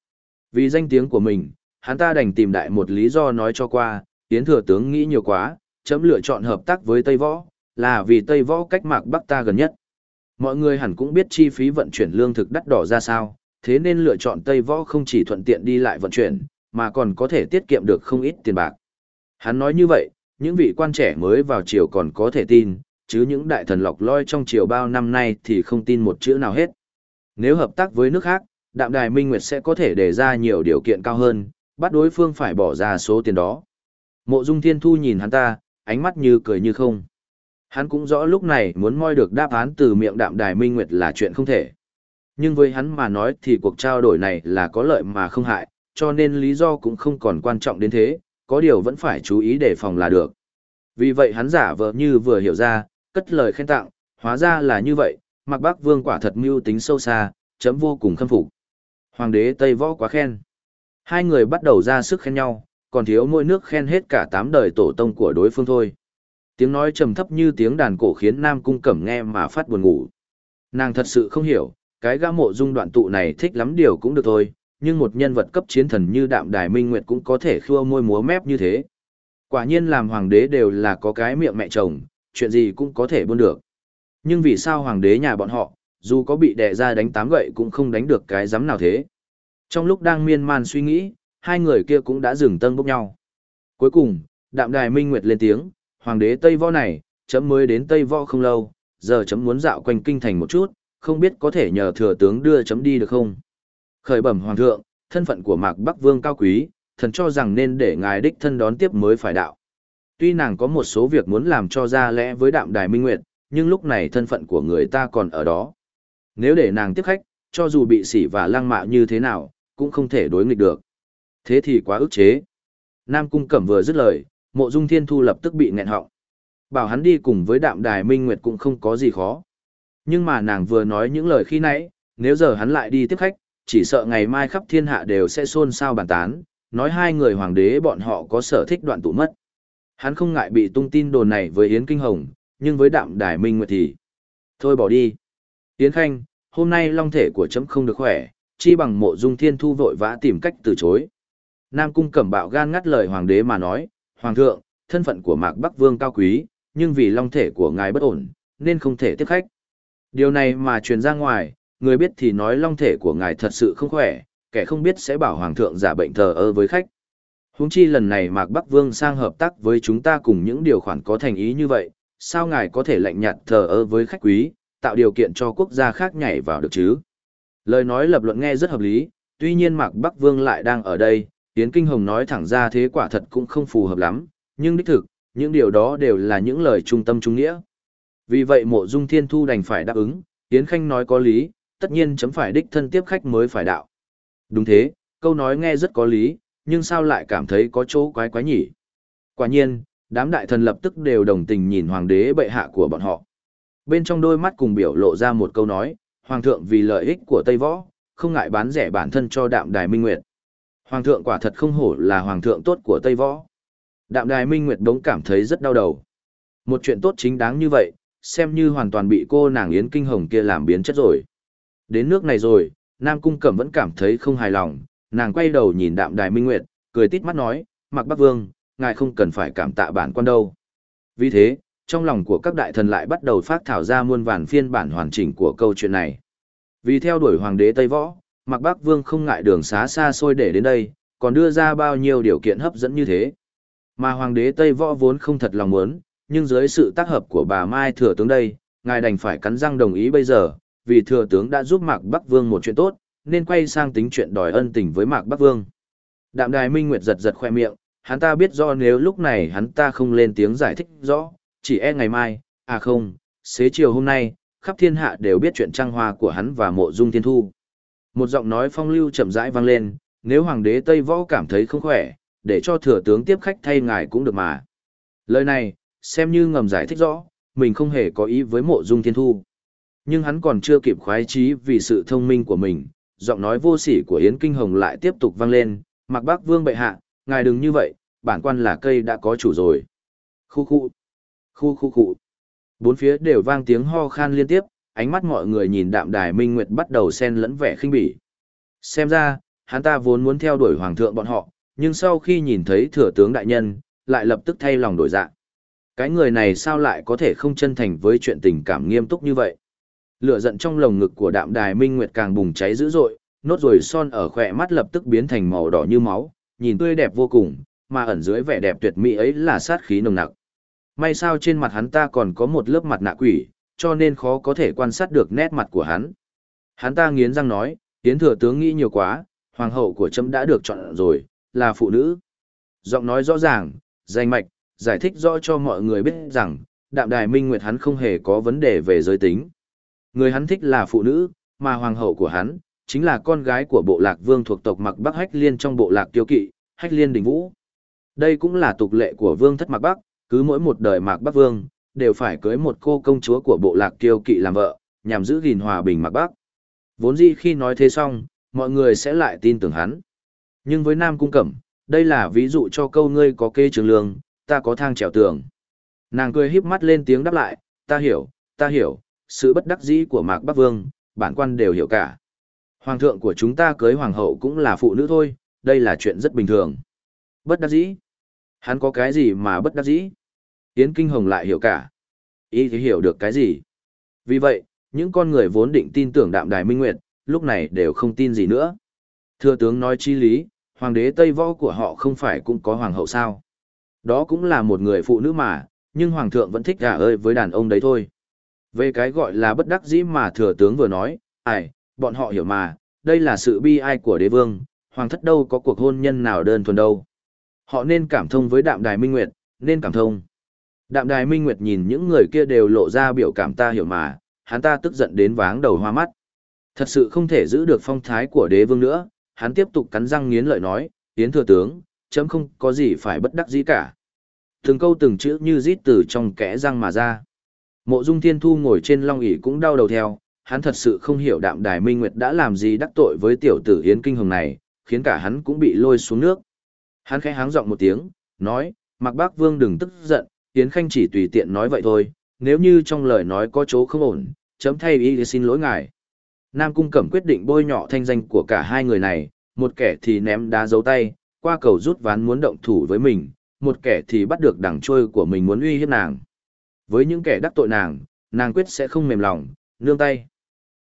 Vì danh tiếng của mình, hắn ta đành tìm đại một lý do nói cho qua, tiến thừa tướng nghĩ nhiều quá, chấm lựa chọn hợp tác với Tây Võ, là vì Tây Võ cách mạc Bắc ta gần nhất. Mọi người hẳn cũng biết chi phí vận chuyển lương thực đắt đỏ ra sao, thế nên lựa chọn Tây Võ không chỉ thuận tiện đi lại vận chuyển, mà còn có thể tiết kiệm được không ít tiền bạc. Hắn nói như vậy, những vị quan trẻ mới vào triều còn có thể tin, chứ những đại thần lọc loi trong triều bao năm nay thì không tin một chữ nào hết. Nếu hợp tác với nước khác, Đạm Đài Minh Nguyệt sẽ có thể đề ra nhiều điều kiện cao hơn, bắt đối phương phải bỏ ra số tiền đó. Mộ Dung Thiên Thu nhìn hắn ta, ánh mắt như cười như không. Hắn cũng rõ lúc này muốn moi được đáp án từ miệng Đạm Đài Minh Nguyệt là chuyện không thể. Nhưng với hắn mà nói thì cuộc trao đổi này là có lợi mà không hại, cho nên lý do cũng không còn quan trọng đến thế, có điều vẫn phải chú ý đề phòng là được. Vì vậy hắn giả vờ như vừa hiểu ra, cất lời khen tặng, hóa ra là như vậy, Mặc Bắc Vương quả thật mưu tính sâu xa, chấm vô cùng khâm phục. Hoàng đế Tây Võ quá khen. Hai người bắt đầu ra sức khen nhau, còn thiếu mỗi nước khen hết cả tám đời tổ tông của đối phương thôi. Tiếng nói trầm thấp như tiếng đàn cổ khiến Nam Cung Cẩm nghe mà phát buồn ngủ. Nàng thật sự không hiểu, cái gã mộ dung đoạn tụ này thích lắm điều cũng được thôi, nhưng một nhân vật cấp chiến thần như Đạm Đài Minh Nguyệt cũng có thể khua môi múa mép như thế. Quả nhiên làm hoàng đế đều là có cái miệng mẹ chồng, chuyện gì cũng có thể buôn được. Nhưng vì sao hoàng đế nhà bọn họ, dù có bị đè ra đánh tám gậy cũng không đánh được cái giấm nào thế? Trong lúc đang miên man suy nghĩ, hai người kia cũng đã dừng tân bốc nhau. Cuối cùng, Đạm Đài Minh Nguyệt lên tiếng, hoàng đế Tây Võ này, chấm mới đến Tây Võ không lâu, giờ chấm muốn dạo quanh kinh thành một chút, không biết có thể nhờ thừa tướng đưa chấm đi được không? Khởi bẩm hoàng thượng, thân phận của Mạc Bắc Vương cao quý, thần cho rằng nên để ngài đích thân đón tiếp mới phải đạo. Tuy nàng có một số việc muốn làm cho ra lẽ với đạm đài minh nguyệt, nhưng lúc này thân phận của người ta còn ở đó. Nếu để nàng tiếp khách, cho dù bị sỉ và lăng mạ như thế nào, cũng không thể đối nghịch được. Thế thì quá ức chế. Nam Cung Cẩm vừa dứt lời, mộ dung thiên thu lập tức bị nghẹn họng. Bảo hắn đi cùng với đạm đài minh nguyệt cũng không có gì khó. Nhưng mà nàng vừa nói những lời khi nãy, nếu giờ hắn lại đi tiếp khách, chỉ sợ ngày mai khắp thiên hạ đều sẽ xôn xao bàn tán, nói hai người hoàng đế bọn họ có sở thích đoạn tụ mất. Hắn không ngại bị tung tin đồn này với Yến Kinh Hồng, nhưng với đạm đài minh nguyệt thì... Thôi bỏ đi. Yến Khanh, hôm nay long thể của chấm không được khỏe, chi bằng mộ dung thiên thu vội vã tìm cách từ chối. Nam cung cẩm bạo gan ngắt lời hoàng đế mà nói, hoàng thượng, thân phận của mạc bắc vương cao quý, nhưng vì long thể của ngài bất ổn, nên không thể tiếp khách. Điều này mà truyền ra ngoài, người biết thì nói long thể của ngài thật sự không khỏe, kẻ không biết sẽ bảo hoàng thượng giả bệnh thờ ơ với khách. Huống chi lần này Mạc Bắc Vương sang hợp tác với chúng ta cùng những điều khoản có thành ý như vậy, sao ngài có thể lạnh nhạt thờ ơ với khách quý, tạo điều kiện cho quốc gia khác nhảy vào được chứ? Lời nói lập luận nghe rất hợp lý, tuy nhiên Mạc Bắc Vương lại đang ở đây, Yến Kinh Hồng nói thẳng ra thế quả thật cũng không phù hợp lắm, nhưng đích thực, những điều đó đều là những lời trung tâm trung nghĩa. Vì vậy mộ dung thiên thu đành phải đáp ứng, Yến Khanh nói có lý, tất nhiên chấm phải đích thân tiếp khách mới phải đạo. Đúng thế, câu nói nghe rất có lý, nhưng sao lại cảm thấy có chỗ quái quái nhỉ? Quả nhiên, đám đại thần lập tức đều đồng tình nhìn hoàng đế bệ hạ của bọn họ. Bên trong đôi mắt cùng biểu lộ ra một câu nói, hoàng thượng vì lợi ích của Tây Võ, không ngại bán rẻ bản thân cho đạm đài minh nguyệt. Hoàng thượng quả thật không hổ là hoàng thượng tốt của Tây Võ. Đạm đài minh nguyệt đống cảm thấy rất đau đầu. Một chuyện tốt chính đáng như vậy, xem như hoàn toàn bị cô nàng Yến Kinh Hồng kia làm biến chất rồi. Đến nước này rồi, Nam Cung Cẩm vẫn cảm thấy không hài lòng, nàng quay đầu nhìn đạm đài minh nguyệt, cười tít mắt nói, Mạc Bắc Vương, ngài không cần phải cảm tạ bản quan đâu. Vì thế, trong lòng của các đại thần lại bắt đầu phát thảo ra muôn vàn phiên bản hoàn chỉnh của câu chuyện này. Vì theo đuổi hoàng đế Tây Võ, Mạc Bắc Vương không ngại đường xá xa xôi để đến đây, còn đưa ra bao nhiêu điều kiện hấp dẫn như thế. Mà hoàng đế Tây Võ vốn không thật lòng muốn, nhưng dưới sự tác hợp của bà Mai thừa tướng đây, ngài đành phải cắn răng đồng ý bây giờ, vì thừa tướng đã giúp Mạc Bắc Vương một chuyện tốt, nên quay sang tính chuyện đòi ân tình với Mạc Bắc Vương. Đạm Đài Minh Nguyệt giật giật khoe miệng, hắn ta biết do nếu lúc này hắn ta không lên tiếng giải thích rõ, chỉ e ngày mai, à không, xế chiều hôm nay, khắp thiên hạ đều biết chuyện trang hoa của hắn và mộ dung thiên thu. Một giọng nói phong lưu chậm rãi vang lên, nếu hoàng đế Tây Võ cảm thấy không khỏe, để cho thừa tướng tiếp khách thay ngài cũng được mà. Lời này, xem như ngầm giải thích rõ, mình không hề có ý với mộ dung thiên thu. Nhưng hắn còn chưa kịp khoái trí vì sự thông minh của mình, giọng nói vô sỉ của Yến Kinh Hồng lại tiếp tục vang lên, mặc bác vương bệ hạ, ngài đừng như vậy, bản quan là cây đã có chủ rồi. Khu khu, khu khu khu. Bốn phía đều vang tiếng ho khan liên tiếp, ánh mắt mọi người nhìn đạm đài minh nguyệt bắt đầu xen lẫn vẻ khinh bỉ. Xem ra, hắn ta vốn muốn theo đuổi hoàng thượng bọn họ, nhưng sau khi nhìn thấy thừa tướng đại nhân, lại lập tức thay lòng đổi dạng. Cái người này sao lại có thể không chân thành với chuyện tình cảm nghiêm túc như vậy? Lửa giận trong lồng ngực của đạm đài minh nguyệt càng bùng cháy dữ dội, nốt ruồi son ở khỏe mắt lập tức biến thành màu đỏ như máu, nhìn tươi đẹp vô cùng, mà ẩn dưới vẻ đẹp tuyệt mỹ ấy là sát khí nồng nặc. May sao trên mặt hắn ta còn có một lớp mặt nạ quỷ, cho nên khó có thể quan sát được nét mặt của hắn. Hắn ta nghiến răng nói, tiến thừa tướng nghĩ nhiều quá, hoàng hậu của trẫm đã được chọn rồi, là phụ nữ. Giọng nói rõ ràng, danh mạch, giải thích rõ cho mọi người biết rằng, đạm đài minh nguyệt hắn không hề có vấn đề về giới tính. Người hắn thích là phụ nữ, mà hoàng hậu của hắn, chính là con gái của bộ lạc vương thuộc tộc Mặc Bắc Hách Liên trong bộ lạc tiêu kỵ, Hách Liên Đình Vũ. Đây cũng là tục lệ của vương thất Mạc Bắc, cứ mỗi một đời Mạc Bắc Vương, đều phải cưới một cô công chúa của bộ lạc tiêu kỵ làm vợ, nhằm giữ gìn hòa bình Mạc Bắc. Vốn dĩ khi nói thế xong, mọi người sẽ lại tin tưởng hắn. Nhưng với Nam Cung Cẩm, đây là ví dụ cho câu ngươi có kê trường lương, ta có thang trèo tường. Nàng cười híp mắt lên tiếng đáp lại, ta hiểu, ta hiểu, sự bất đắc dĩ của Mạc Bắc Vương, bản quan đều hiểu cả. Hoàng thượng của chúng ta cưới hoàng hậu cũng là phụ nữ thôi, đây là chuyện rất bình thường. Bất đắc dĩ. Hắn có cái gì mà bất đắc dĩ? Yến Kinh Hồng lại hiểu cả. Ý thì hiểu được cái gì? Vì vậy, những con người vốn định tin tưởng đạm đài minh nguyệt, lúc này đều không tin gì nữa. Thưa tướng nói chi lý, hoàng đế Tây Võ của họ không phải cũng có hoàng hậu sao? Đó cũng là một người phụ nữ mà, nhưng hoàng thượng vẫn thích gà ơi với đàn ông đấy thôi. Về cái gọi là bất đắc dĩ mà thừa tướng vừa nói, ai, bọn họ hiểu mà, đây là sự bi ai của đế vương, hoàng thất đâu có cuộc hôn nhân nào đơn thuần đâu. Họ nên cảm thông với đạm đài minh nguyệt, nên cảm thông. Đạm đài minh nguyệt nhìn những người kia đều lộ ra biểu cảm ta hiểu mà, hắn ta tức giận đến váng đầu hoa mắt. Thật sự không thể giữ được phong thái của đế vương nữa, hắn tiếp tục cắn răng nghiến lợi nói, Yến thừa tướng, chấm không có gì phải bất đắc dĩ cả. Từng câu từng chữ như rít từ trong kẽ răng mà ra. Mộ Dung Thiên Thu ngồi trên long ỷ cũng đau đầu theo, hắn thật sự không hiểu đạm đài minh nguyệt đã làm gì đắc tội với tiểu tử Yến Kinh Hồng này, khiến cả hắn cũng bị lôi xuống nước. Hắn khẽ háng giọng một tiếng, nói, Mạc Bác Vương đừng tức giận, Yến Khanh chỉ tùy tiện nói vậy thôi, nếu như trong lời nói có chỗ không ổn, chấm thay ý xin lỗi ngài. Nam Cung Cẩm quyết định bôi nhọ thanh danh của cả hai người này, một kẻ thì ném đá dấu tay, qua cầu rút ván muốn động thủ với mình, một kẻ thì bắt được đằng trôi của mình muốn uy hiếp nàng. Với những kẻ đắc tội nàng, nàng quyết sẽ không mềm lòng, nương tay.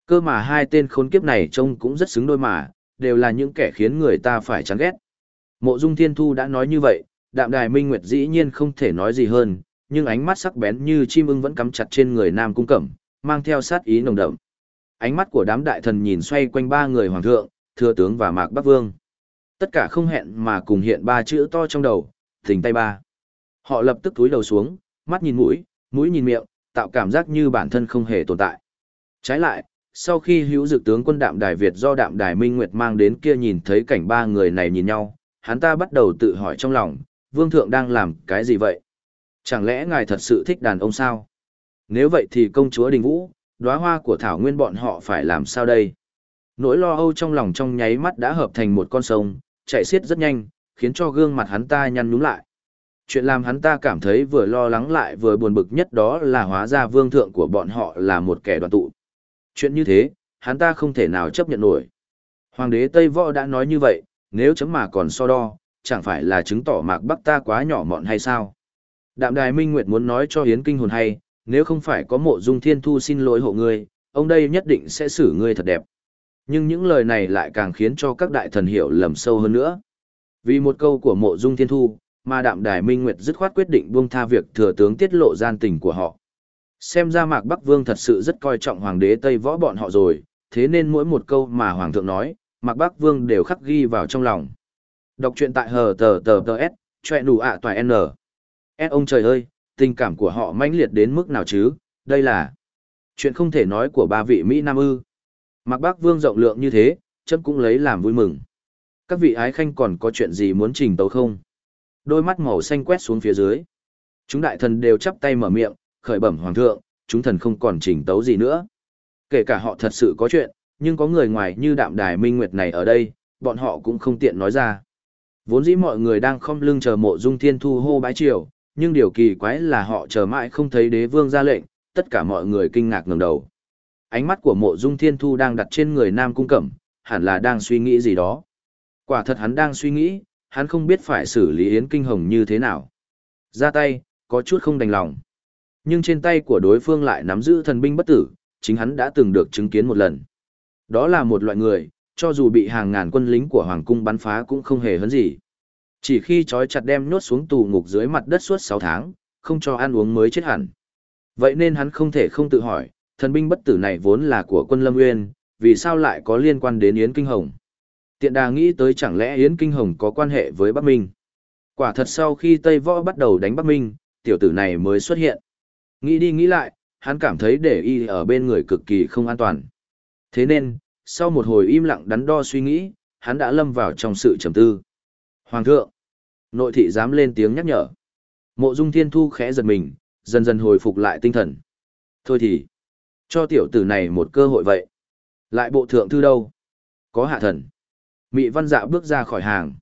Cơ mà hai tên khốn kiếp này trông cũng rất xứng đôi mà, đều là những kẻ khiến người ta phải chán ghét. Mộ Dung Thiên Thu đã nói như vậy, Đạm Đài Minh Nguyệt dĩ nhiên không thể nói gì hơn, nhưng ánh mắt sắc bén như chim ưng vẫn cắm chặt trên người Nam Cung Cẩm, mang theo sát ý nồng đậm. Ánh mắt của đám đại thần nhìn xoay quanh ba người hoàng thượng, thừa tướng và Mạc Bắc Vương. Tất cả không hẹn mà cùng hiện ba chữ to trong đầu, thình tay ba. Họ lập tức túi đầu xuống, mắt nhìn mũi, mũi nhìn miệng, tạo cảm giác như bản thân không hề tồn tại. Trái lại, sau khi hữu dực tướng quân đạm đài Việt do đạm đài Minh Nguyệt mang đến kia nhìn thấy cảnh ba người này nhìn nhau, hắn ta bắt đầu tự hỏi trong lòng, vương thượng đang làm cái gì vậy? Chẳng lẽ ngài thật sự thích đàn ông sao? Nếu vậy thì công chúa Đình Vũ, đóa hoa của Thảo Nguyên bọn họ phải làm sao đây? Nỗi lo âu trong lòng trong nháy mắt đã hợp thành một con sông, chạy xiết rất nhanh, khiến cho gương mặt hắn ta nhăn nhúm lại. Chuyện làm hắn ta cảm thấy vừa lo lắng lại vừa buồn bực nhất đó là hóa ra vương thượng của bọn họ là một kẻ đoàn tụ. Chuyện như thế, hắn ta không thể nào chấp nhận nổi. Hoàng đế Tây Võ đã nói như vậy, nếu chấm mà còn so đo, chẳng phải là chứng tỏ mạc bắc ta quá nhỏ mọn hay sao? Đạm đài Minh Nguyệt muốn nói cho Hiến Kinh hồn hay, nếu không phải có mộ dung thiên thu xin lỗi hộ ngươi, ông đây nhất định sẽ xử ngươi thật đẹp. Nhưng những lời này lại càng khiến cho các đại thần hiểu lầm sâu hơn nữa. Vì một câu của mộ dung thiên thu, mà đạm đài Minh Nguyệt dứt khoát quyết định buông tha việc thừa tướng tiết lộ gian tình của họ. Xem ra Mạc Bắc Vương thật sự rất coi trọng hoàng đế Tây Võ bọn họ rồi, thế nên mỗi một câu mà hoàng thượng nói, Mạc Bắc Vương đều khắc ghi vào trong lòng. Đọc truyện tại hờ tờ tờ tờ s, chọe nụ ạ toài n. S ông trời ơi, tình cảm của họ mãnh liệt đến mức nào chứ, đây là chuyện không thể nói của ba vị Mỹ Nam ư. Mạc Bắc Vương rộng lượng như thế, chấm cũng lấy làm vui mừng. Các vị ái khanh còn có chuyện gì muốn trình tấu không? Đôi mắt màu xanh quét xuống phía dưới. Chúng đại thần đều chắp tay mở miệng, khởi bẩm hoàng thượng, chúng thần không còn trình tấu gì nữa. Kể cả họ thật sự có chuyện, nhưng có người ngoài như đạm đài minh nguyệt này ở đây, bọn họ cũng không tiện nói ra. Vốn dĩ mọi người đang không lưng chờ mộ dung thiên thu hô bái triều, nhưng điều kỳ quái là họ chờ mãi không thấy đế vương ra lệnh, tất cả mọi người kinh ngạc ngẩng đầu. Ánh mắt của mộ dung thiên thu đang đặt trên người nam cung cẩm, hẳn là đang suy nghĩ gì đó. Quả thật hắn đang suy nghĩ, hắn không biết phải xử lý Yến Kinh Hồng như thế nào. Ra tay, có chút không đành lòng. Nhưng trên tay của đối phương lại nắm giữ thần binh bất tử, chính hắn đã từng được chứng kiến một lần. Đó là một loại người, cho dù bị hàng ngàn quân lính của Hoàng cung bắn phá cũng không hề hấn gì. Chỉ khi trói chặt đem nhốt xuống tù ngục dưới mặt đất suốt 6 tháng, không cho ăn uống mới chết hẳn. Vậy nên hắn không thể không tự hỏi, thần binh bất tử này vốn là của quân Lâm Nguyên, vì sao lại có liên quan đến Yến Kinh Hồng? Tiện đà nghĩ tới chẳng lẽ Yến Kinh Hồng có quan hệ với Bắc Minh. Quả thật sau khi Tây Võ bắt đầu đánh Bắc Minh, tiểu tử này mới xuất hiện. Nghĩ đi nghĩ lại, hắn cảm thấy để y ở bên người cực kỳ không an toàn. Thế nên, sau một hồi im lặng đắn đo suy nghĩ, hắn đã lâm vào trong sự trầm tư. Hoàng thượng, nội thị dám lên tiếng nhắc nhở. Mộ dung thiên thu khẽ giật mình, dần dần hồi phục lại tinh thần. Thôi thì, cho tiểu tử này một cơ hội vậy. Lại bộ thượng thư đâu? Có hạ thần. Mị văn dạ bước ra khỏi hàng.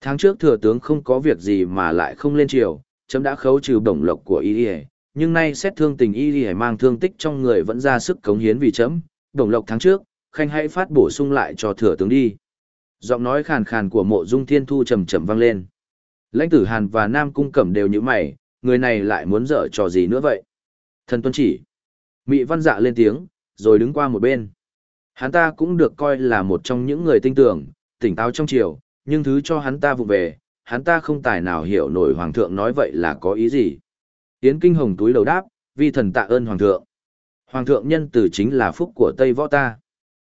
Tháng trước thừa tướng không có việc gì mà lại không lên triều, chấm đã khấu trừ bổng lộc của y y nhưng nay xét thương tình y y mang thương tích trong người vẫn ra sức cống hiến vì chấm. Bổng lộc tháng trước, khanh hãy phát bổ sung lại cho thừa tướng đi. Giọng nói khàn khàn của mộ dung thiên thu trầm trầm vang lên. Lãnh tử Hàn và Nam Cung Cẩm đều như mày, người này lại muốn dở trò gì nữa vậy? Thần tuân chỉ. Mị văn dạ lên tiếng, rồi đứng qua một bên. Hắn ta cũng được coi là một trong những người tinh tưởng, tỉnh táo trong chiều, nhưng thứ cho hắn ta vụ về, hắn ta không tài nào hiểu nổi hoàng thượng nói vậy là có ý gì. Yến Kinh Hồng túi đầu đáp, vi thần tạ ơn hoàng thượng. Hoàng thượng nhân từ chính là phúc của Tây Võ ta.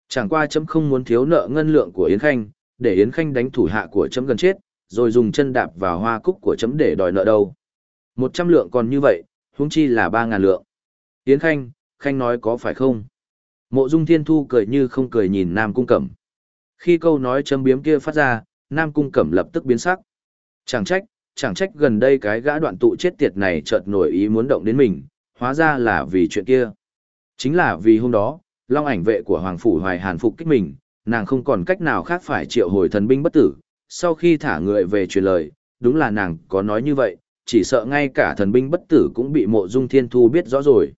Chẳng qua chấm không muốn thiếu nợ ngân lượng của Yến Khanh, để Yến Khanh đánh thủ hạ của chấm gần chết, rồi dùng chân đạp vào hoa cúc của chấm để đòi nợ đâu. Một trăm lượng còn như vậy, huống chi là ba ngàn lượng. Yến Khanh, Khanh nói có phải không? Mộ Dung Thiên Thu cười như không cười nhìn Nam Cung Cẩm. Khi câu nói châm biếm kia phát ra, Nam Cung Cẩm lập tức biến sắc. Chẳng trách, chẳng trách gần đây cái gã đoạn tụ chết tiệt này chợt nổi ý muốn động đến mình, hóa ra là vì chuyện kia. Chính là vì hôm đó, Long ảnh vệ của Hoàng Phủ Hoài Hàn phục kích mình, nàng không còn cách nào khác phải triệu hồi thần binh bất tử. Sau khi thả người về truyền lời, đúng là nàng có nói như vậy, chỉ sợ ngay cả thần binh bất tử cũng bị mộ dung thiên thu biết rõ rồi.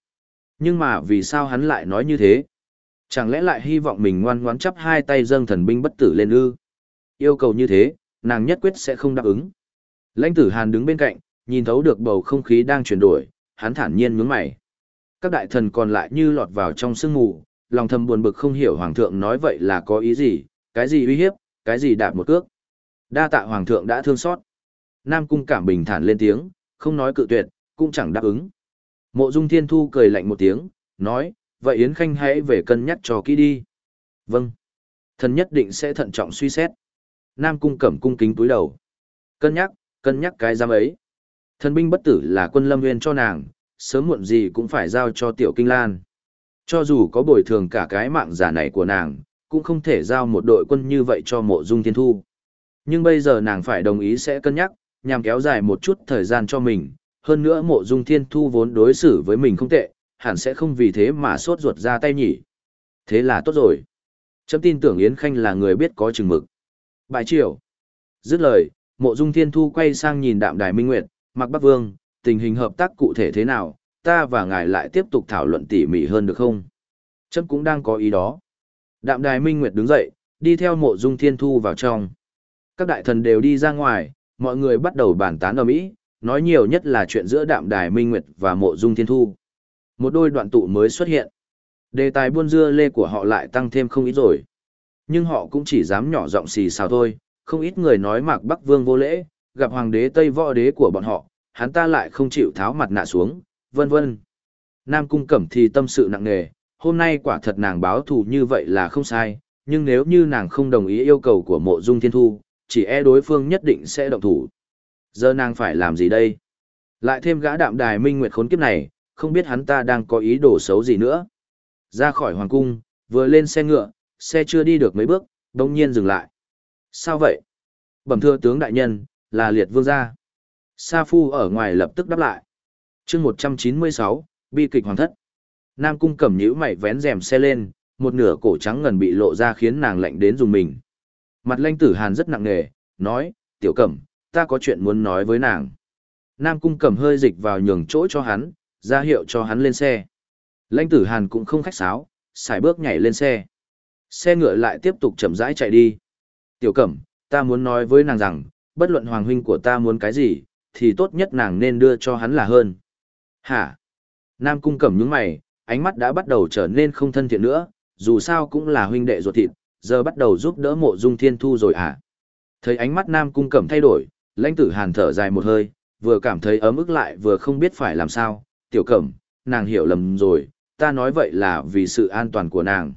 Nhưng mà vì sao hắn lại nói như thế? Chẳng lẽ lại hy vọng mình ngoan ngoãn chắp hai tay dâng thần binh bất tử lên ư? Yêu cầu như thế, nàng nhất quyết sẽ không đáp ứng. Lãnh tử Hàn đứng bên cạnh, nhìn thấu được bầu không khí đang chuyển đổi, hắn thản nhiên nhướng mày. Các đại thần còn lại như lọt vào trong sương mù, lòng thầm buồn bực không hiểu hoàng thượng nói vậy là có ý gì, cái gì uy hiếp, cái gì đạp một cước. Đa tạ hoàng thượng đã thương xót. Nam cung cảm bình thản lên tiếng, không nói cự tuyệt, cũng chẳng đáp ứng. Mộ Dung Thiên Thu cười lạnh một tiếng, nói, vậy Yến Khanh hãy về cân nhắc cho kỹ đi. Vâng. Thần nhất định sẽ thận trọng suy xét. Nam cung cẩm cung kính túi đầu. Cân nhắc, cân nhắc cái giam ấy. Thần binh bất tử là quân lâm nguyên cho nàng, sớm muộn gì cũng phải giao cho tiểu kinh lan. Cho dù có bồi thường cả cái mạng giả này của nàng, cũng không thể giao một đội quân như vậy cho mộ dung thiên thu. Nhưng bây giờ nàng phải đồng ý sẽ cân nhắc, nhằm kéo dài một chút thời gian cho mình. Hơn nữa mộ dung thiên thu vốn đối xử với mình không tệ, hẳn sẽ không vì thế mà sốt ruột ra tay nhỉ. Thế là tốt rồi. Chấm tin tưởng Yến Khanh là người biết có chừng mực. Bài triều. Dứt lời, mộ dung thiên thu quay sang nhìn đạm đài minh nguyệt, mặc bắc vương, tình hình hợp tác cụ thể thế nào, ta và ngài lại tiếp tục thảo luận tỉ mỉ hơn được không? Chấm cũng đang có ý đó. Đạm đài minh nguyệt đứng dậy, đi theo mộ dung thiên thu vào trong. Các đại thần đều đi ra ngoài, mọi người bắt đầu bàn tán ở Mỹ, nói nhiều nhất là chuyện giữa đạm đài minh nguyệt và mộ dung thiên thu. Một đôi đoạn tụ mới xuất hiện. Đề tài buôn dưa lê của họ lại tăng thêm không ít rồi. Nhưng họ cũng chỉ dám nhỏ giọng xì xào thôi, không ít người nói mạc Bắc Vương vô lễ, gặp hoàng đế Tây võ đế của bọn họ, hắn ta lại không chịu tháo mặt nạ xuống, vân vân. Nam Cung Cẩm thì tâm sự nặng nề, hôm nay quả thật nàng báo thù như vậy là không sai, nhưng nếu như nàng không đồng ý yêu cầu của mộ dung thiên thu, chỉ e đối phương nhất định sẽ động thủ. Giờ nàng phải làm gì đây? Lại thêm gã đạm đài minh nguyệt khốn kiếp này, không biết hắn ta đang có ý đồ xấu gì nữa. Ra khỏi hoàng cung, vừa lên xe ngựa, xe chưa đi được mấy bước, đồng nhiên dừng lại. Sao vậy? Bẩm thưa tướng đại nhân, là liệt vương gia. Sa Phu ở ngoài lập tức đáp lại. chương 196, bi kịch hoàng thất. Nam cung cẩm nhữ mày vén rèm xe lên, một nửa cổ trắng ngần bị lộ ra khiến nàng lạnh đến dùng mình. Mặt lanh tử hàn rất nặng nề, nói, tiểu cẩm, ta có chuyện muốn nói với nàng. Nam cung cẩm hơi dịch vào nhường chỗ cho hắn, ra hiệu cho hắn lên xe. Lãnh tử hàn cũng không khách sáo, xài bước nhảy lên xe. Xe ngựa lại tiếp tục chậm rãi chạy đi. Tiểu cẩm, ta muốn nói với nàng rằng, bất luận hoàng huynh của ta muốn cái gì, thì tốt nhất nàng nên đưa cho hắn là hơn. Hả? Nam cung cẩm nhướng mày, ánh mắt đã bắt đầu trở nên không thân thiện nữa, dù sao cũng là huynh đệ ruột thịt, giờ bắt đầu giúp đỡ mộ dung thiên thu rồi hả? Thấy ánh mắt Nam cung cẩm thay đổi, lãnh tử hàn thở dài một hơi, vừa cảm thấy ấm ức lại vừa không biết phải làm sao, tiểu cẩm, nàng hiểu lầm rồi, ta nói vậy là vì sự an toàn của nàng.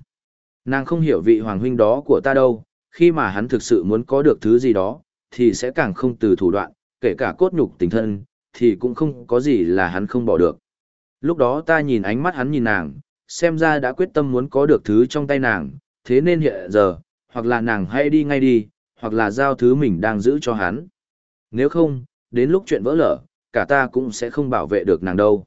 Nàng không hiểu vị hoàng huynh đó của ta đâu, khi mà hắn thực sự muốn có được thứ gì đó, thì sẽ càng không từ thủ đoạn, kể cả cốt nhục tình thân, thì cũng không có gì là hắn không bỏ được. Lúc đó ta nhìn ánh mắt hắn nhìn nàng, xem ra đã quyết tâm muốn có được thứ trong tay nàng, thế nên hiện giờ, hoặc là nàng hãy đi ngay đi, hoặc là giao thứ mình đang giữ cho hắn. Nếu không, đến lúc chuyện vỡ lở, cả ta cũng sẽ không bảo vệ được nàng đâu.